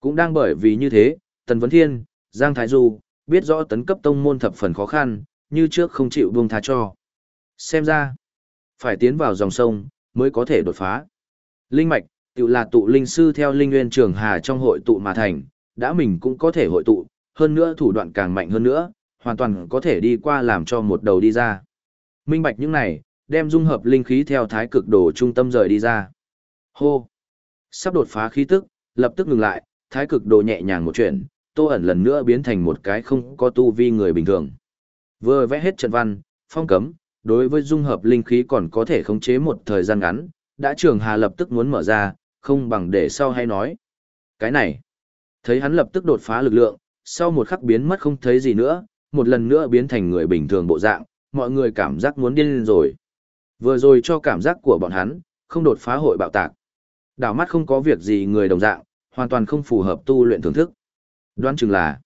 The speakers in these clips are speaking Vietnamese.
Cũng đang bởi vì như thế, Tần Vấn Thiên, Giang Thái Du, biết rõ tấn cấp tông môn thập phần khó khăn, như trước không chịu buông tha cho. Xem ra, phải tiến vào dòng sông, mới có thể đột phá. Linh mạch, tự là tụ linh sư theo linh nguyên trường hà trong hội tụ mà thành, đã mình cũng có thể hội tụ, hơn nữa thủ đoạn càng mạnh hơn nữa, hoàn toàn có thể đi qua làm cho một đầu đi ra. Minh bạch những này, đem dung hợp linh khí theo thái cực đồ trung tâm rời đi ra. Hô! Sắp đột phá khí tức, lập tức ngừng lại, thái cực đồ nhẹ nhàng một chuyện, tô ẩn lần nữa biến thành một cái không có tu vi người bình thường. Vừa vẽ hết trận văn, phong cấm, đối với dung hợp linh khí còn có thể khống chế một thời gian ngắn, đã trường hà lập tức muốn mở ra, không bằng để sau hay nói. Cái này, thấy hắn lập tức đột phá lực lượng, sau một khắc biến mất không thấy gì nữa, một lần nữa biến thành người bình thường bộ dạng, mọi người cảm giác muốn điên lên rồi. Vừa rồi cho cảm giác của bọn hắn, không đột phá hội bạo tạc. Đảo mắt không có việc gì người đồng dạng, hoàn toàn không phù hợp tu luyện thưởng thức. Đoán chừng là,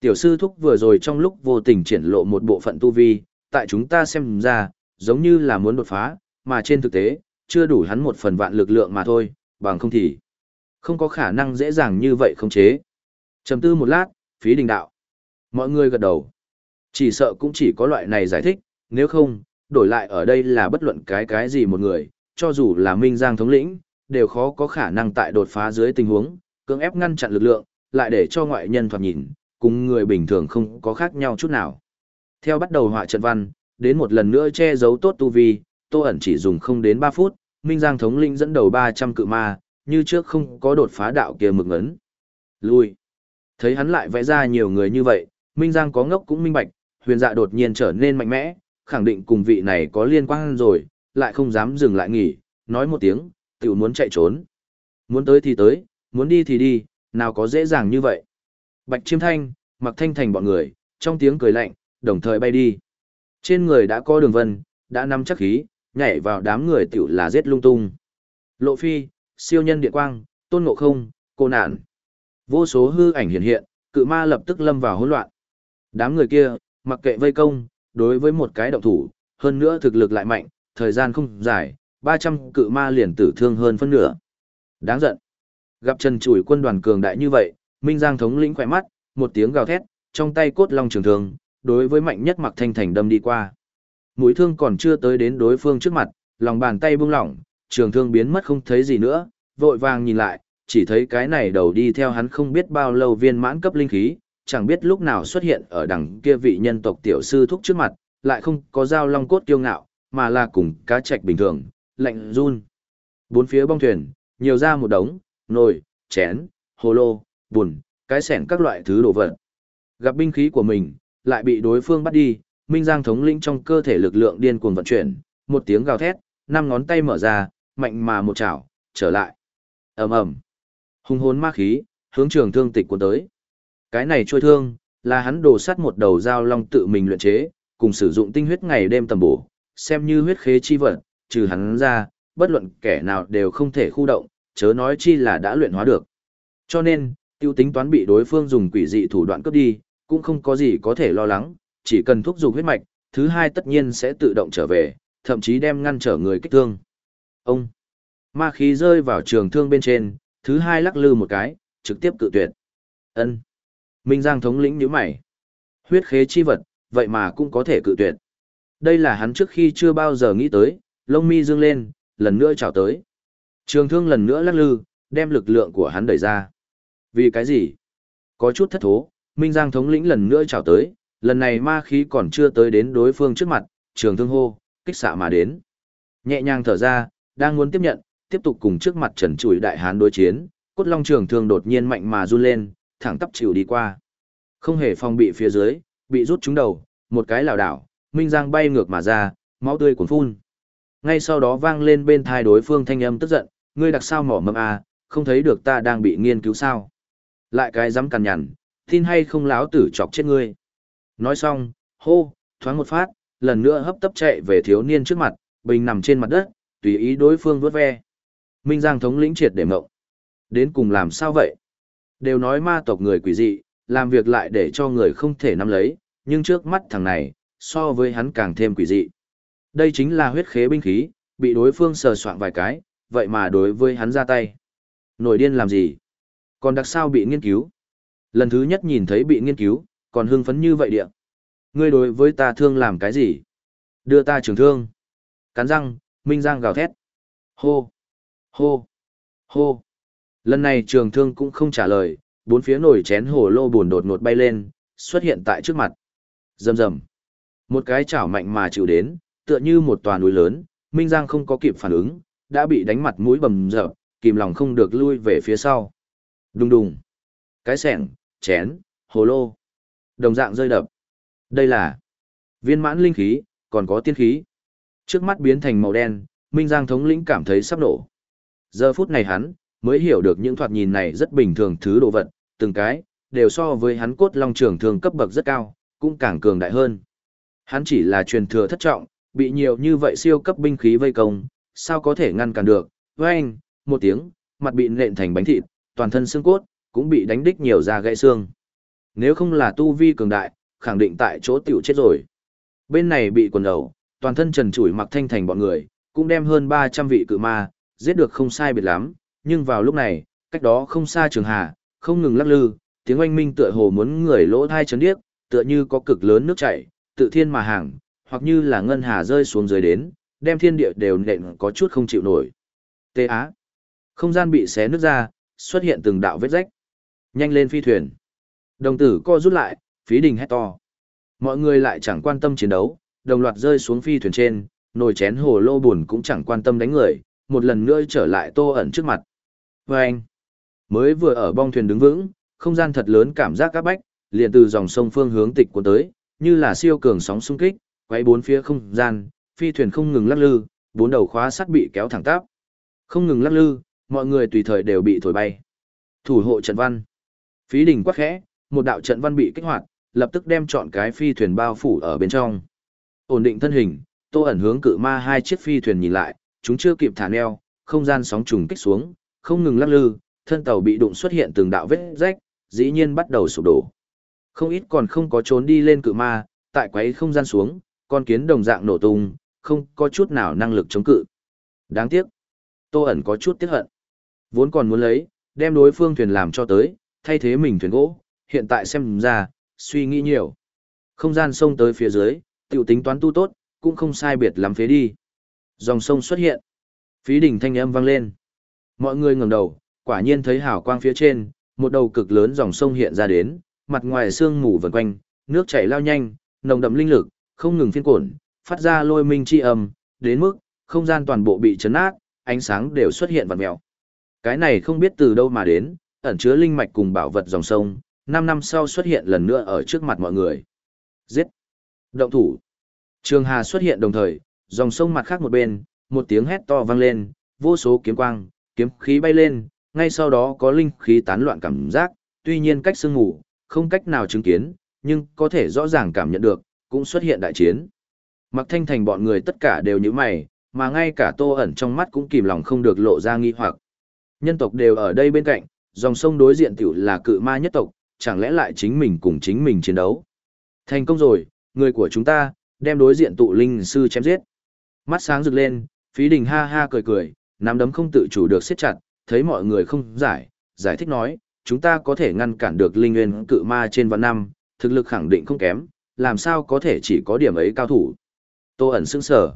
tiểu sư thúc vừa rồi trong lúc vô tình triển lộ một bộ phận tu vi, tại chúng ta xem ra, giống như là muốn đột phá, mà trên thực tế, chưa đủ hắn một phần vạn lực lượng mà thôi, bằng không thì không có khả năng dễ dàng như vậy không chế. Trầm tư một lát, phí đình đạo. Mọi người gật đầu. Chỉ sợ cũng chỉ có loại này giải thích, nếu không, đổi lại ở đây là bất luận cái cái gì một người, cho dù là Minh Giang thống lĩnh, đều khó có khả năng tại đột phá dưới tình huống, cưỡng ép ngăn chặn lực lượng, lại để cho ngoại nhân thoạt nhìn, cùng người bình thường không có khác nhau chút nào. Theo bắt đầu họa trận văn, đến một lần nữa che giấu tốt tu vi, Tô ẩn chỉ dùng không đến 3 phút, Minh Giang thống linh dẫn đầu 300 cự ma, như trước không có đột phá đạo kia mực ấn. Lui. Thấy hắn lại vẽ ra nhiều người như vậy, Minh Giang có ngốc cũng minh bạch, huyền dạ đột nhiên trở nên mạnh mẽ, khẳng định cùng vị này có liên quan rồi, lại không dám dừng lại nghỉ, nói một tiếng, tiểu muốn chạy trốn. Muốn tới thì tới, muốn đi thì đi, nào có dễ dàng như vậy. Bạch Chiêm Thanh, mặc thanh thành bọn người, trong tiếng cười lạnh, đồng thời bay đi. Trên người đã có đường vân, đã nắm chắc khí, nhảy vào đám người tiểu là giết lung tung. Lộ phi, siêu nhân điện quang, tôn ngộ không, cô nạn. Vô số hư ảnh hiện hiện, cự ma lập tức lâm vào hỗn loạn. Đám người kia, mặc kệ vây công, đối với một cái động thủ, hơn nữa thực lực lại mạnh, thời gian không dài, 300 cự ma liền tử thương hơn phân nửa. Đáng giận. Gặp Trần Chủi quân đoàn cường đại như vậy, Minh Giang thống lĩnh khỏe mắt, một tiếng gào thét, trong tay cốt long trường thương, đối với mạnh nhất Mặc Thanh Thành đâm đi qua. Mũi thương còn chưa tới đến đối phương trước mặt, lòng bàn tay buông lỏng, trường thương biến mất không thấy gì nữa, vội vàng nhìn lại, chỉ thấy cái này đầu đi theo hắn không biết bao lâu viên mãn cấp linh khí, chẳng biết lúc nào xuất hiện ở đằng kia vị nhân tộc tiểu sư thúc trước mặt, lại không có dao long cốt kiêu ngạo, mà là cùng cá trạch bình thường, lạnh run. Bốn phía bong thuyền, nhiều ra một đống, nồi, chén, hồ lô, bùn, cái sẻn các loại thứ đồ vật. Gặp binh khí của mình, lại bị đối phương bắt đi, Minh Giang thống lĩnh trong cơ thể lực lượng điên cuồng vận chuyển, một tiếng gào thét, năm ngón tay mở ra, mạnh mà một chảo, trở lại. ầm ầm, hung hồn ma khí, hướng trường thương tịch cuốn tới. Cái này trôi thương, là hắn đổ sắt một đầu dao long tự mình luyện chế, cùng sử dụng tinh huyết ngày đêm tầm bổ, xem như huyết khế chi vật, trừ hắn ra, bất luận kẻ nào đều không thể khu động, chớ nói chi là đã luyện hóa được. Cho nên, tiêu tính toán bị đối phương dùng quỷ dị thủ đoạn cướp đi, cũng không có gì có thể lo lắng, chỉ cần thúc dục huyết mạch, thứ hai tất nhiên sẽ tự động trở về, thậm chí đem ngăn trở người kích thương. Ông, ma khí rơi vào trường thương bên trên, thứ hai lắc lư một cái, trực tiếp cự tuyệt. Ân. Minh Giang thống lĩnh nhíu mày. Huyết khế chi vật, vậy mà cũng có thể cự tuyệt. Đây là hắn trước khi chưa bao giờ nghĩ tới, lông mi dương lên, lần nữa chào tới. Trường thương lần nữa lắc lư, đem lực lượng của hắn đẩy ra. Vì cái gì? Có chút thất thố, Minh Giang thống lĩnh lần nữa chào tới, lần này ma khí còn chưa tới đến đối phương trước mặt, trường thương hô, kích xạ mà đến. Nhẹ nhàng thở ra, đang muốn tiếp nhận, tiếp tục cùng trước mặt trần trụi đại hán đối chiến, cốt long trường thương đột nhiên mạnh mà run lên, thẳng tắp chịu đi qua. Không hề phòng bị phía dưới, bị rút trúng đầu, một cái lảo đảo, Minh Giang bay ngược mà ra, máu tươi cuốn phun. Ngay sau đó vang lên bên thai đối phương thanh âm tức giận, ngươi đặc sao mỏ mâm à, không thấy được ta đang bị nghiên cứu sao. Lại cái dám cằn nhằn, tin hay không láo tử chọc chết ngươi. Nói xong, hô, thoáng một phát, lần nữa hấp tấp chạy về thiếu niên trước mặt, bình nằm trên mặt đất, tùy ý đối phương vớt ve. Minh Giang thống lĩnh triệt để mộng. Đến cùng làm sao vậy? Đều nói ma tộc người quỷ dị, làm việc lại để cho người không thể nắm lấy, nhưng trước mắt thằng này, so với hắn càng thêm quỷ dị. Đây chính là huyết khế binh khí, bị đối phương sờ soạn vài cái, vậy mà đối với hắn ra tay. Nổi điên làm gì? Còn đặc sao bị nghiên cứu? Lần thứ nhất nhìn thấy bị nghiên cứu, còn hưng phấn như vậy địa. Ngươi đối với ta thương làm cái gì? Đưa ta trường thương. Cắn răng, Minh Giang gào thét. Hô! Hô! Hô! Lần này trường thương cũng không trả lời, bốn phía nổi chén hồ lô buồn đột ngột bay lên, xuất hiện tại trước mặt. Rầm rầm. Một cái chảo mạnh mà chịu đến, tựa như một tòa núi lớn, Minh Giang không có kịp phản ứng, đã bị đánh mặt mũi bầm dập, kìm lòng không được lui về phía sau. Đùng đùng. Cái sẻng, chén, hồ lô. Đồng dạng rơi đập. Đây là viên mãn linh khí, còn có tiên khí. Trước mắt biến thành màu đen, Minh Giang thống lĩnh cảm thấy sắp nổ. Giờ phút này hắn, mới hiểu được những thoạt nhìn này rất bình thường thứ đồ vật, từng cái, đều so với hắn cốt long trường thường cấp bậc rất cao, cũng càng cường đại hơn. Hắn chỉ là truyền thừa thất trọng, bị nhiều như vậy siêu cấp binh khí vây công, sao có thể ngăn cản được, với anh, một tiếng, mặt bị nện thành bánh thịt, toàn thân xương cốt, cũng bị đánh đích nhiều ra gãy xương. Nếu không là tu vi cường đại, khẳng định tại chỗ tiểu chết rồi. Bên này bị quần đầu, toàn thân trần trụi mặc thanh thành bọn người, cũng đem hơn 300 vị cự ma, giết được không sai biệt lắm, nhưng vào lúc này, cách đó không xa trường hà, không ngừng lắc lư, tiếng oanh minh tựa hồ muốn người lỗ thai chấn điếc, tựa như có cực lớn nước chảy, tự thiên mà hàng, hoặc như là ngân hà rơi xuống dưới đến, đem thiên địa đều nện có chút không chịu nổi. Tê Á. Không gian bị xé nứt ra, xuất hiện từng đạo vết rách. Nhanh lên phi thuyền. Đồng tử co rút lại, phí đình hét to. Mọi người lại chẳng quan tâm chiến đấu, đồng loạt rơi xuống phi thuyền trên, nồi chén hồ lô buồn cũng chẳng quan tâm đánh người, một lần nữa trở lại tô ẩn trước mặt. Vâng! anh, mới vừa ở bong thuyền đứng vững, không gian thật lớn cảm giác các bách, liền từ dòng sông phương hướng tịch cuốn tới, như là siêu cường sóng xung kích, quay bốn phía không gian, phi thuyền không ngừng lắc lư, bốn đầu khóa sắt bị kéo thẳng tắp. Không ngừng lắc lư, mọi người tùy thời đều bị thổi bay. Thủ hộ trận văn. Phí đỉnh quắc khẽ, một đạo trận văn bị kích hoạt, lập tức đem chọn cái phi thuyền bao phủ ở bên trong. Ổn định thân hình, Tô ẩn hướng cự ma hai chiếc phi thuyền nhìn lại, chúng chưa kịp thả neo, không gian sóng trùng kích xuống, không ngừng lắc lư, thân tàu bị đụng xuất hiện từng đạo vết rách, dĩ nhiên bắt đầu sụp đổ. Không ít còn không có trốn đi lên cự ma, tại quấy không gian xuống, con kiến đồng dạng nổ tung, không có chút nào năng lực chống cự. Đáng tiếc. Tô ẩn có chút tiếc hận. Vốn còn muốn lấy, đem đối phương thuyền làm cho tới, thay thế mình thuyền gỗ, hiện tại xem ra, suy nghĩ nhiều. Không gian sông tới phía dưới, tiểu tính toán tu tốt, cũng không sai biệt lắm phế đi. Dòng sông xuất hiện. Phí đỉnh thanh âm vang lên. Mọi người ngẩng đầu, quả nhiên thấy hào quang phía trên, một đầu cực lớn dòng sông hiện ra đến, mặt ngoài sương mù vần quanh, nước chảy lao nhanh, nồng đậm linh lực, không ngừng phiên cuộn, phát ra lôi minh chi âm, đến mức không gian toàn bộ bị chấn át, ánh sáng đều xuất hiện vằn mèo. Cái này không biết từ đâu mà đến, ẩn chứa linh mạch cùng bảo vật dòng sông, 5 năm sau xuất hiện lần nữa ở trước mặt mọi người. Giết! Động thủ! Trường Hà xuất hiện đồng thời, dòng sông mặt khác một bên, một tiếng hét to vang lên, vô số kiếm quang, kiếm khí bay lên, ngay sau đó có linh khí tán loạn cảm giác, tuy nhiên cách sương ngủ, không cách nào chứng kiến, nhưng có thể rõ ràng cảm nhận được, cũng xuất hiện đại chiến. Mặc thanh thành bọn người tất cả đều như mày, mà ngay cả tô ẩn trong mắt cũng kìm lòng không được lộ ra nghi hoặc. Nhân tộc đều ở đây bên cạnh, dòng sông đối diện tiểu là cự ma nhất tộc, chẳng lẽ lại chính mình cùng chính mình chiến đấu. Thành công rồi, người của chúng ta, đem đối diện tụ linh sư chém giết. Mắt sáng rực lên, phí đình ha ha cười cười, nắm đấm không tự chủ được siết chặt, thấy mọi người không giải, giải thích nói, chúng ta có thể ngăn cản được linh nguyên cự ma trên vạn năm, thực lực khẳng định không kém, làm sao có thể chỉ có điểm ấy cao thủ. Tô ẩn sững sở.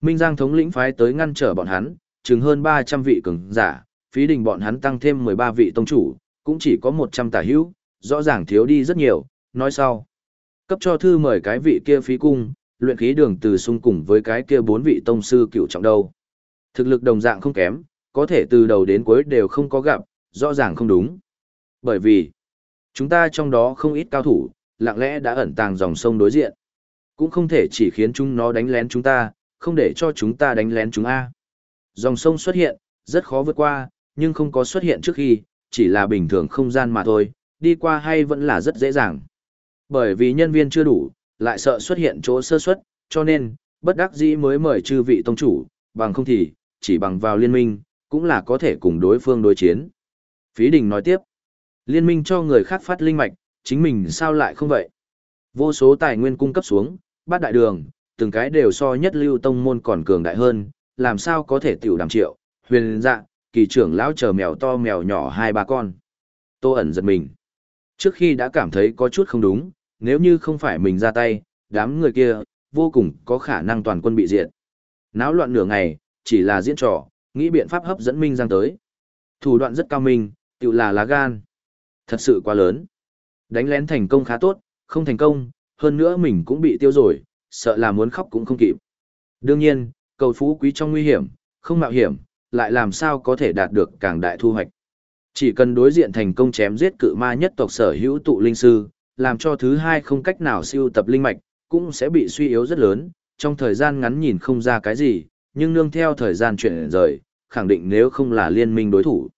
Minh Giang thống lĩnh phái tới ngăn trở bọn hắn, chừng hơn 300 vị cường giả, phí đình bọn hắn tăng thêm 13 vị tông chủ, cũng chỉ có 100 tả hữu, rõ ràng thiếu đi rất nhiều, nói sau. Cấp cho thư mời cái vị kia phí cung, luyện khí đường từ xung cùng với cái kia bốn vị tông sư cựu trọng đâu. Thực lực đồng dạng không kém, có thể từ đầu đến cuối đều không có gặp, rõ ràng không đúng. Bởi vì, chúng ta trong đó không ít cao thủ, lặng lẽ đã ẩn tàng dòng sông đối diện. Cũng không thể chỉ khiến chúng nó đánh lén chúng ta, không để cho chúng ta đánh lén chúng A. Dòng sông xuất hiện, rất khó vượt qua, nhưng không có xuất hiện trước khi, chỉ là bình thường không gian mà thôi, đi qua hay vẫn là rất dễ dàng. Bởi vì nhân viên chưa đủ, lại sợ xuất hiện chỗ sơ suất, cho nên, bất đắc dĩ mới mời chư vị tông chủ, bằng không thì, chỉ bằng vào liên minh, cũng là có thể cùng đối phương đối chiến. Phí đình nói tiếp, liên minh cho người khác phát linh mạch, chính mình sao lại không vậy? Vô số tài nguyên cung cấp xuống, bát đại đường, từng cái đều so nhất lưu tông môn còn cường đại hơn, làm sao có thể tiểu đàm triệu, huyền dạ, kỳ trưởng lão chờ mèo to mèo nhỏ hai ba con. Tô ẩn giật mình. Trước khi đã cảm thấy có chút không đúng, nếu như không phải mình ra tay, đám người kia, vô cùng có khả năng toàn quân bị diệt. Náo loạn nửa ngày, chỉ là diễn trò, nghĩ biện pháp hấp dẫn Minh Giang tới. Thủ đoạn rất cao minh, tự là lá gan. Thật sự quá lớn. Đánh lén thành công khá tốt, không thành công, hơn nữa mình cũng bị tiêu rồi, sợ là muốn khóc cũng không kịp. Đương nhiên, cầu phú quý trong nguy hiểm, không mạo hiểm, lại làm sao có thể đạt được càng đại thu hoạch. Chỉ cần đối diện thành công chém giết cự ma nhất tộc sở hữu tụ linh sư, làm cho thứ hai không cách nào siêu tập linh mạch, cũng sẽ bị suy yếu rất lớn, trong thời gian ngắn nhìn không ra cái gì, nhưng nương theo thời gian chuyển rời, khẳng định nếu không là liên minh đối thủ.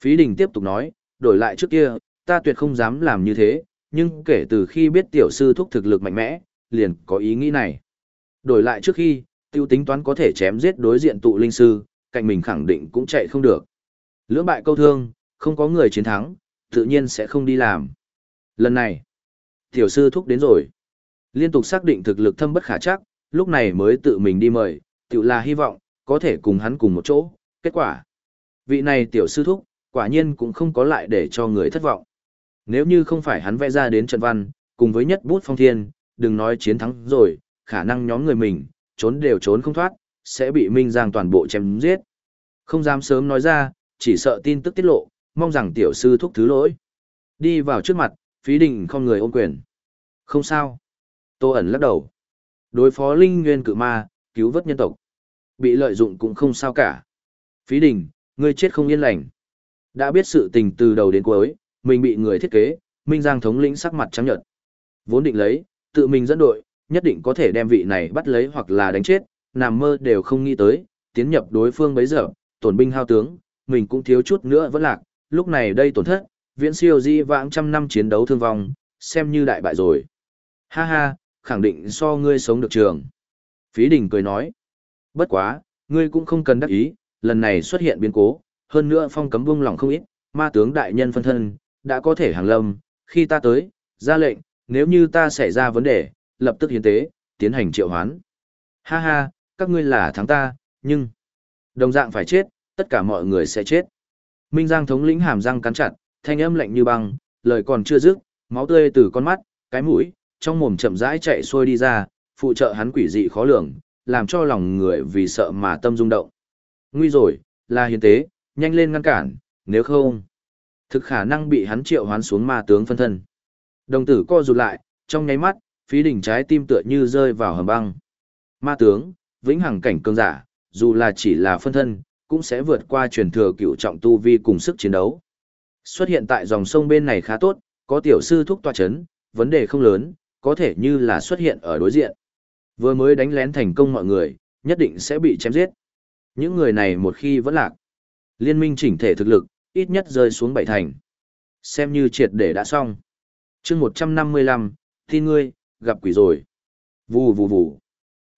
Phí Đình tiếp tục nói, đổi lại trước kia, ta tuyệt không dám làm như thế, nhưng kể từ khi biết tiểu sư thúc thực lực mạnh mẽ, liền có ý nghĩ này. Đổi lại trước khi, tiêu tính toán có thể chém giết đối diện tụ linh sư, cạnh mình khẳng định cũng chạy không được. Lưỡng bại câu thương, không có người chiến thắng, tự nhiên sẽ không đi làm. Lần này, tiểu sư thúc đến rồi. Liên tục xác định thực lực thâm bất khả chắc, lúc này mới tự mình đi mời, tiểu là hy vọng, có thể cùng hắn cùng một chỗ, kết quả. Vị này tiểu sư thúc, quả nhiên cũng không có lại để cho người thất vọng. Nếu như không phải hắn vẽ ra đến trận văn, cùng với nhất bút phong thiên, đừng nói chiến thắng rồi, khả năng nhóm người mình, trốn đều trốn không thoát, sẽ bị Minh Giang toàn bộ chém giết. Không dám sớm nói ra, chỉ sợ tin tức tiết lộ, mong rằng tiểu sư thúc thứ lỗi. Đi vào trước mặt, phí đình không người ôm quyền. Không sao. Tô ẩn lắc đầu. Đối phó linh nguyên cự ma, cứu vớt nhân tộc. Bị lợi dụng cũng không sao cả. Phí đình, ngươi chết không yên lành. Đã biết sự tình từ đầu đến cuối, mình bị người thiết kế, Minh Giang thống lĩnh sắc mặt trắng nhợt. Vốn định lấy, tự mình dẫn đội, nhất định có thể đem vị này bắt lấy hoặc là đánh chết, nằm mơ đều không nghĩ tới, tiến nhập đối phương bấy giờ, tổn binh hao tướng, mình cũng thiếu chút nữa vẫn lạc, lúc này đây tổn thất, viễn siêu di vãng trăm năm chiến đấu thương vong, xem như đại bại rồi. Ha ha, khẳng định so ngươi sống được trường. Phí đình cười nói, bất quá, ngươi cũng không cần đắc ý, lần này xuất hiện biến cố, hơn nữa phong cấm buông lòng không ít, ma tướng đại nhân phân thân, đã có thể hàng lâm, khi ta tới, ra lệnh, nếu như ta xảy ra vấn đề, lập tức hiến tế, tiến hành triệu hoán. Ha ha, các ngươi là thắng ta, nhưng đồng dạng phải chết, tất cả mọi người sẽ chết. Minh Giang thống lĩnh hàm răng cắn chặt, thanh âm lạnh như băng, lời còn chưa dứt, máu tươi từ con mắt, cái mũi, trong mồm chậm rãi chạy xuôi đi ra, phụ trợ hắn quỷ dị khó lường, làm cho lòng người vì sợ mà tâm rung động. Nguy rồi, là hiến tế, nhanh lên ngăn cản, nếu không, thực khả năng bị hắn triệu hoán xuống ma tướng phân thân. Đồng tử co rụt lại, trong nháy mắt, phí đỉnh trái tim tựa như rơi vào hầm băng. Ma tướng, vĩnh hằng cảnh cường giả, dù là chỉ là phân thân, cũng sẽ vượt qua truyền thừa cựu trọng tu vi cùng sức chiến đấu. Xuất hiện tại dòng sông bên này khá tốt, có tiểu sư thúc tòa chấn, vấn đề không lớn, có thể như là xuất hiện ở đối diện. Vừa mới đánh lén thành công mọi người, nhất định sẽ bị chém giết. Những người này một khi vẫn lạc, liên minh chỉnh thể thực lực, ít nhất rơi xuống bảy thành. Xem như triệt để đã xong. chương 155, tin ngươi, gặp quỷ rồi. Vù vù vù.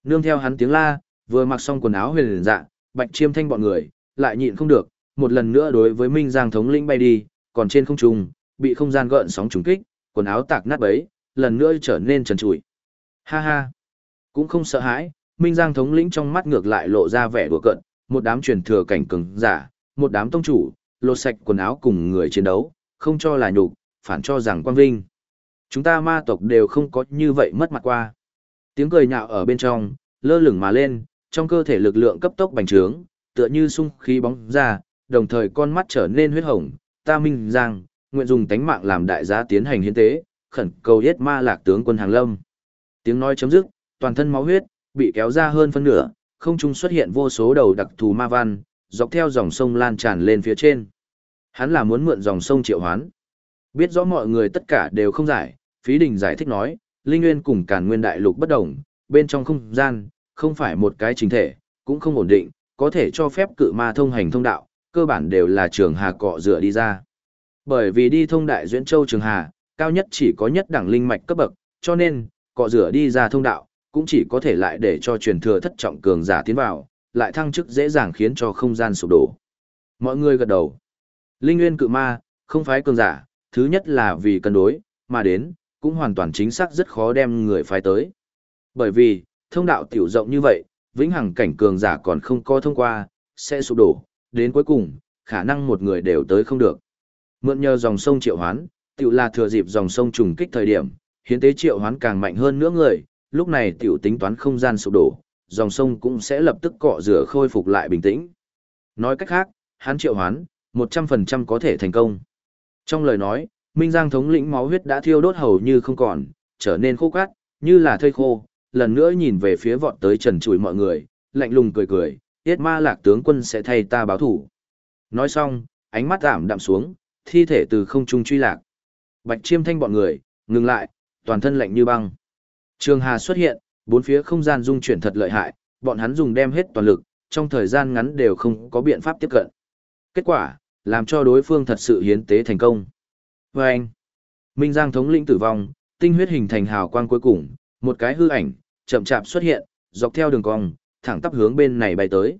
Nương theo hắn tiếng la, vừa mặc xong quần áo huyền dạ, bạch chiêm thanh bọn người, lại nhịn không được, một lần nữa đối với Minh Giang thống lĩnh bay đi, còn trên không trung, bị không gian gợn sóng trùng kích, quần áo tạc nát bấy, lần nữa trở nên trần trụi. Ha ha, cũng không sợ hãi, Minh Giang thống lĩnh trong mắt ngược lại lộ ra vẻ đùa cợt, một đám truyền thừa cảnh cường giả, một đám tông chủ, lột sạch quần áo cùng người chiến đấu, không cho là nhục, phản cho rằng quan vinh. Chúng ta ma tộc đều không có như vậy mất mặt qua. Tiếng cười nhạo ở bên trong, lơ lửng mà lên, trong cơ thể lực lượng cấp tốc bành trướng, tựa như sung khí bóng ra, đồng thời con mắt trở nên huyết hồng, ta minh rằng, nguyện dùng tánh mạng làm đại giá tiến hành hiến tế, khẩn cầu yết ma lạc tướng quân hàng lâm. Tiếng nói chấm dứt, toàn thân máu huyết, bị kéo ra hơn phân nửa, không trung xuất hiện vô số đầu đặc thù ma văn, dọc theo dòng sông lan tràn lên phía trên. Hắn là muốn mượn dòng sông triệu hoán. Biết rõ mọi người tất cả đều không giải, phí đình giải thích nói, Linh Nguyên cùng Càn Nguyên Đại Lục bất đồng, bên trong không gian, không phải một cái chính thể, cũng không ổn định, có thể cho phép cự ma thông hành thông đạo, cơ bản đều là trường hà cọ dựa đi ra. Bởi vì đi thông đại duyễn châu trường hà, cao nhất chỉ có nhất đẳng linh mạch cấp bậc, cho nên, cọ rửa đi ra thông đạo, cũng chỉ có thể lại để cho truyền thừa thất trọng cường giả tiến vào, lại thăng chức dễ dàng khiến cho không gian sụp đổ. Mọi người gật đầu. Linh nguyên cự ma, không phải cường giả, thứ nhất là vì cân đối, mà đến, cũng hoàn toàn chính xác rất khó đem người phái tới. Bởi vì, thông đạo tiểu rộng như vậy, vĩnh hằng cảnh cường giả còn không có thông qua, sẽ sụp đổ, đến cuối cùng, khả năng một người đều tới không được. Mượn nhờ dòng sông triệu hoán, tiểu là thừa dịp dòng sông trùng kích thời điểm, hiến tế triệu hoán càng mạnh hơn nữa người, lúc này tiểu tính toán không gian sụp đổ, dòng sông cũng sẽ lập tức cọ rửa khôi phục lại bình tĩnh. Nói cách khác, hắn triệu hoán, 100% có thể thành công. Trong lời nói, Minh Giang thống lĩnh máu huyết đã thiêu đốt hầu như không còn, trở nên khô cát, như là thây khô, lần nữa nhìn về phía vọt tới trần trụi mọi người, lạnh lùng cười cười, tiết ma lạc tướng quân sẽ thay ta báo thủ. Nói xong, ánh mắt giảm đạm xuống, thi thể từ không trung truy lạc. Bạch chiêm thanh bọn người, ngừng lại, toàn thân lạnh như băng. Trường Hà xuất hiện, bốn phía không gian dung chuyển thật lợi hại, bọn hắn dùng đem hết toàn lực, trong thời gian ngắn đều không có biện pháp tiếp cận. Kết quả, làm cho đối phương thật sự hiến tế thành công. Và anh, Minh Giang thống lĩnh tử vong, tinh huyết hình thành hào quang cuối cùng, một cái hư ảnh, chậm chạp xuất hiện, dọc theo đường cong, thẳng tắp hướng bên này bay tới.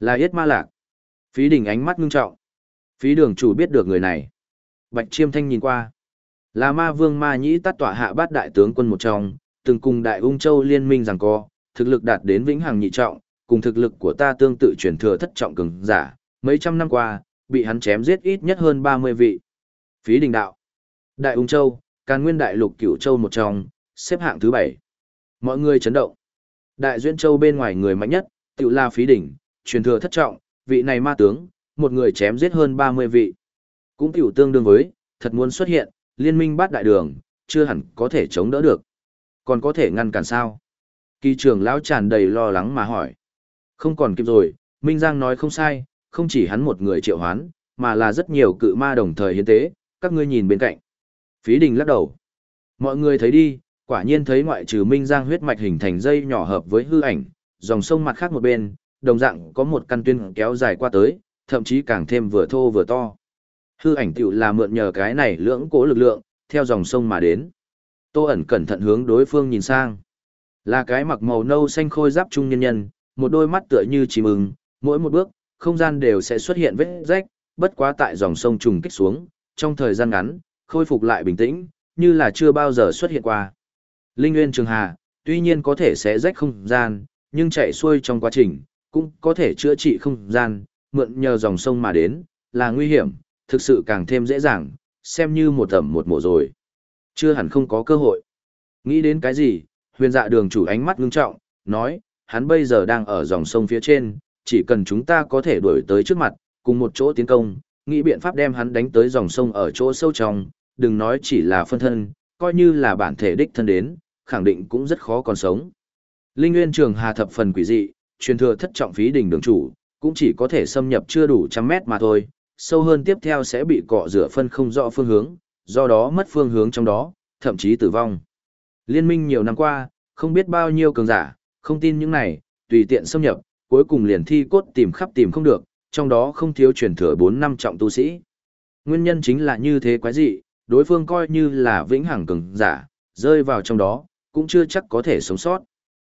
Là Yết Ma Lạc. Phí đình ánh mắt ngưng trọng. Phí đường chủ biết được người này. Bạch Chiêm Thanh nhìn qua. Là ma vương ma nhĩ tắt tọa hạ bát đại tướng quân một trong, từng cùng đại ung châu liên minh rằng co, thực lực đạt đến vĩnh hằng nhị trọng, cùng thực lực của ta tương tự truyền thừa thất trọng cường giả, mấy trăm năm qua, bị hắn chém giết ít nhất hơn 30 vị. Phí đình đạo. Đại ung châu, càn nguyên đại lục cửu châu một trong, xếp hạng thứ bảy. Mọi người chấn động. Đại duyên châu bên ngoài người mạnh nhất, tự la phí đỉnh, truyền thừa thất trọng, vị này ma tướng, một người chém giết hơn 30 vị. Cũng tiểu tương đương với, thật muốn xuất hiện, liên minh bát đại đường, chưa hẳn có thể chống đỡ được. Còn có thể ngăn cản sao? Kỳ trưởng lão tràn đầy lo lắng mà hỏi. Không còn kịp rồi, Minh Giang nói không sai, không chỉ hắn một người triệu hoán, mà là rất nhiều cự ma đồng thời hiến tế, các ngươi nhìn bên cạnh. Phí đình lắc đầu. Mọi người thấy đi, quả nhiên thấy ngoại trừ Minh Giang huyết mạch hình thành dây nhỏ hợp với hư ảnh, dòng sông mặt khác một bên, đồng dạng có một căn tuyên kéo dài qua tới, thậm chí càng thêm vừa thô vừa to. Hư ảnh tiểu là mượn nhờ cái này lưỡng cố lực lượng, theo dòng sông mà đến. Tô ẩn cẩn thận hướng đối phương nhìn sang. Là cái mặc màu nâu xanh khôi giáp trung nhân nhân, một đôi mắt tựa như chim ưng, mỗi một bước, không gian đều sẽ xuất hiện vết rách, bất quá tại dòng sông trùng kích xuống, trong thời gian ngắn, khôi phục lại bình tĩnh, như là chưa bao giờ xuất hiện qua. Linh Nguyên Trường Hà, tuy nhiên có thể sẽ rách không gian, nhưng chạy xuôi trong quá trình, cũng có thể chữa trị không gian, mượn nhờ dòng sông mà đến, là nguy hiểm, thực sự càng thêm dễ dàng, xem như một tầm một mộ rồi. Chưa hẳn không có cơ hội. Nghĩ đến cái gì, huyền dạ đường chủ ánh mắt ngưng trọng, nói, hắn bây giờ đang ở dòng sông phía trên, chỉ cần chúng ta có thể đuổi tới trước mặt, cùng một chỗ tiến công, nghĩ biện pháp đem hắn đánh tới dòng sông ở chỗ sâu trong, đừng nói chỉ là phân thân, coi như là bản thể đích thân đến, khẳng định cũng rất khó còn sống. Linh Nguyên Trường Hà thập phần quỷ dị, truyền thừa thất trọng phí đỉnh đường chủ, cũng chỉ có thể xâm nhập chưa đủ trăm mét mà thôi, sâu hơn tiếp theo sẽ bị cọ rửa phân không rõ phương hướng, do đó mất phương hướng trong đó, thậm chí tử vong. Liên minh nhiều năm qua, không biết bao nhiêu cường giả, không tin những này, tùy tiện xâm nhập, cuối cùng liền thi cốt tìm khắp tìm không được, trong đó không thiếu truyền thừa 4 năm trọng tu sĩ. Nguyên nhân chính là như thế quái dị, đối phương coi như là vĩnh hằng cường giả, rơi vào trong đó, cũng chưa chắc có thể sống sót.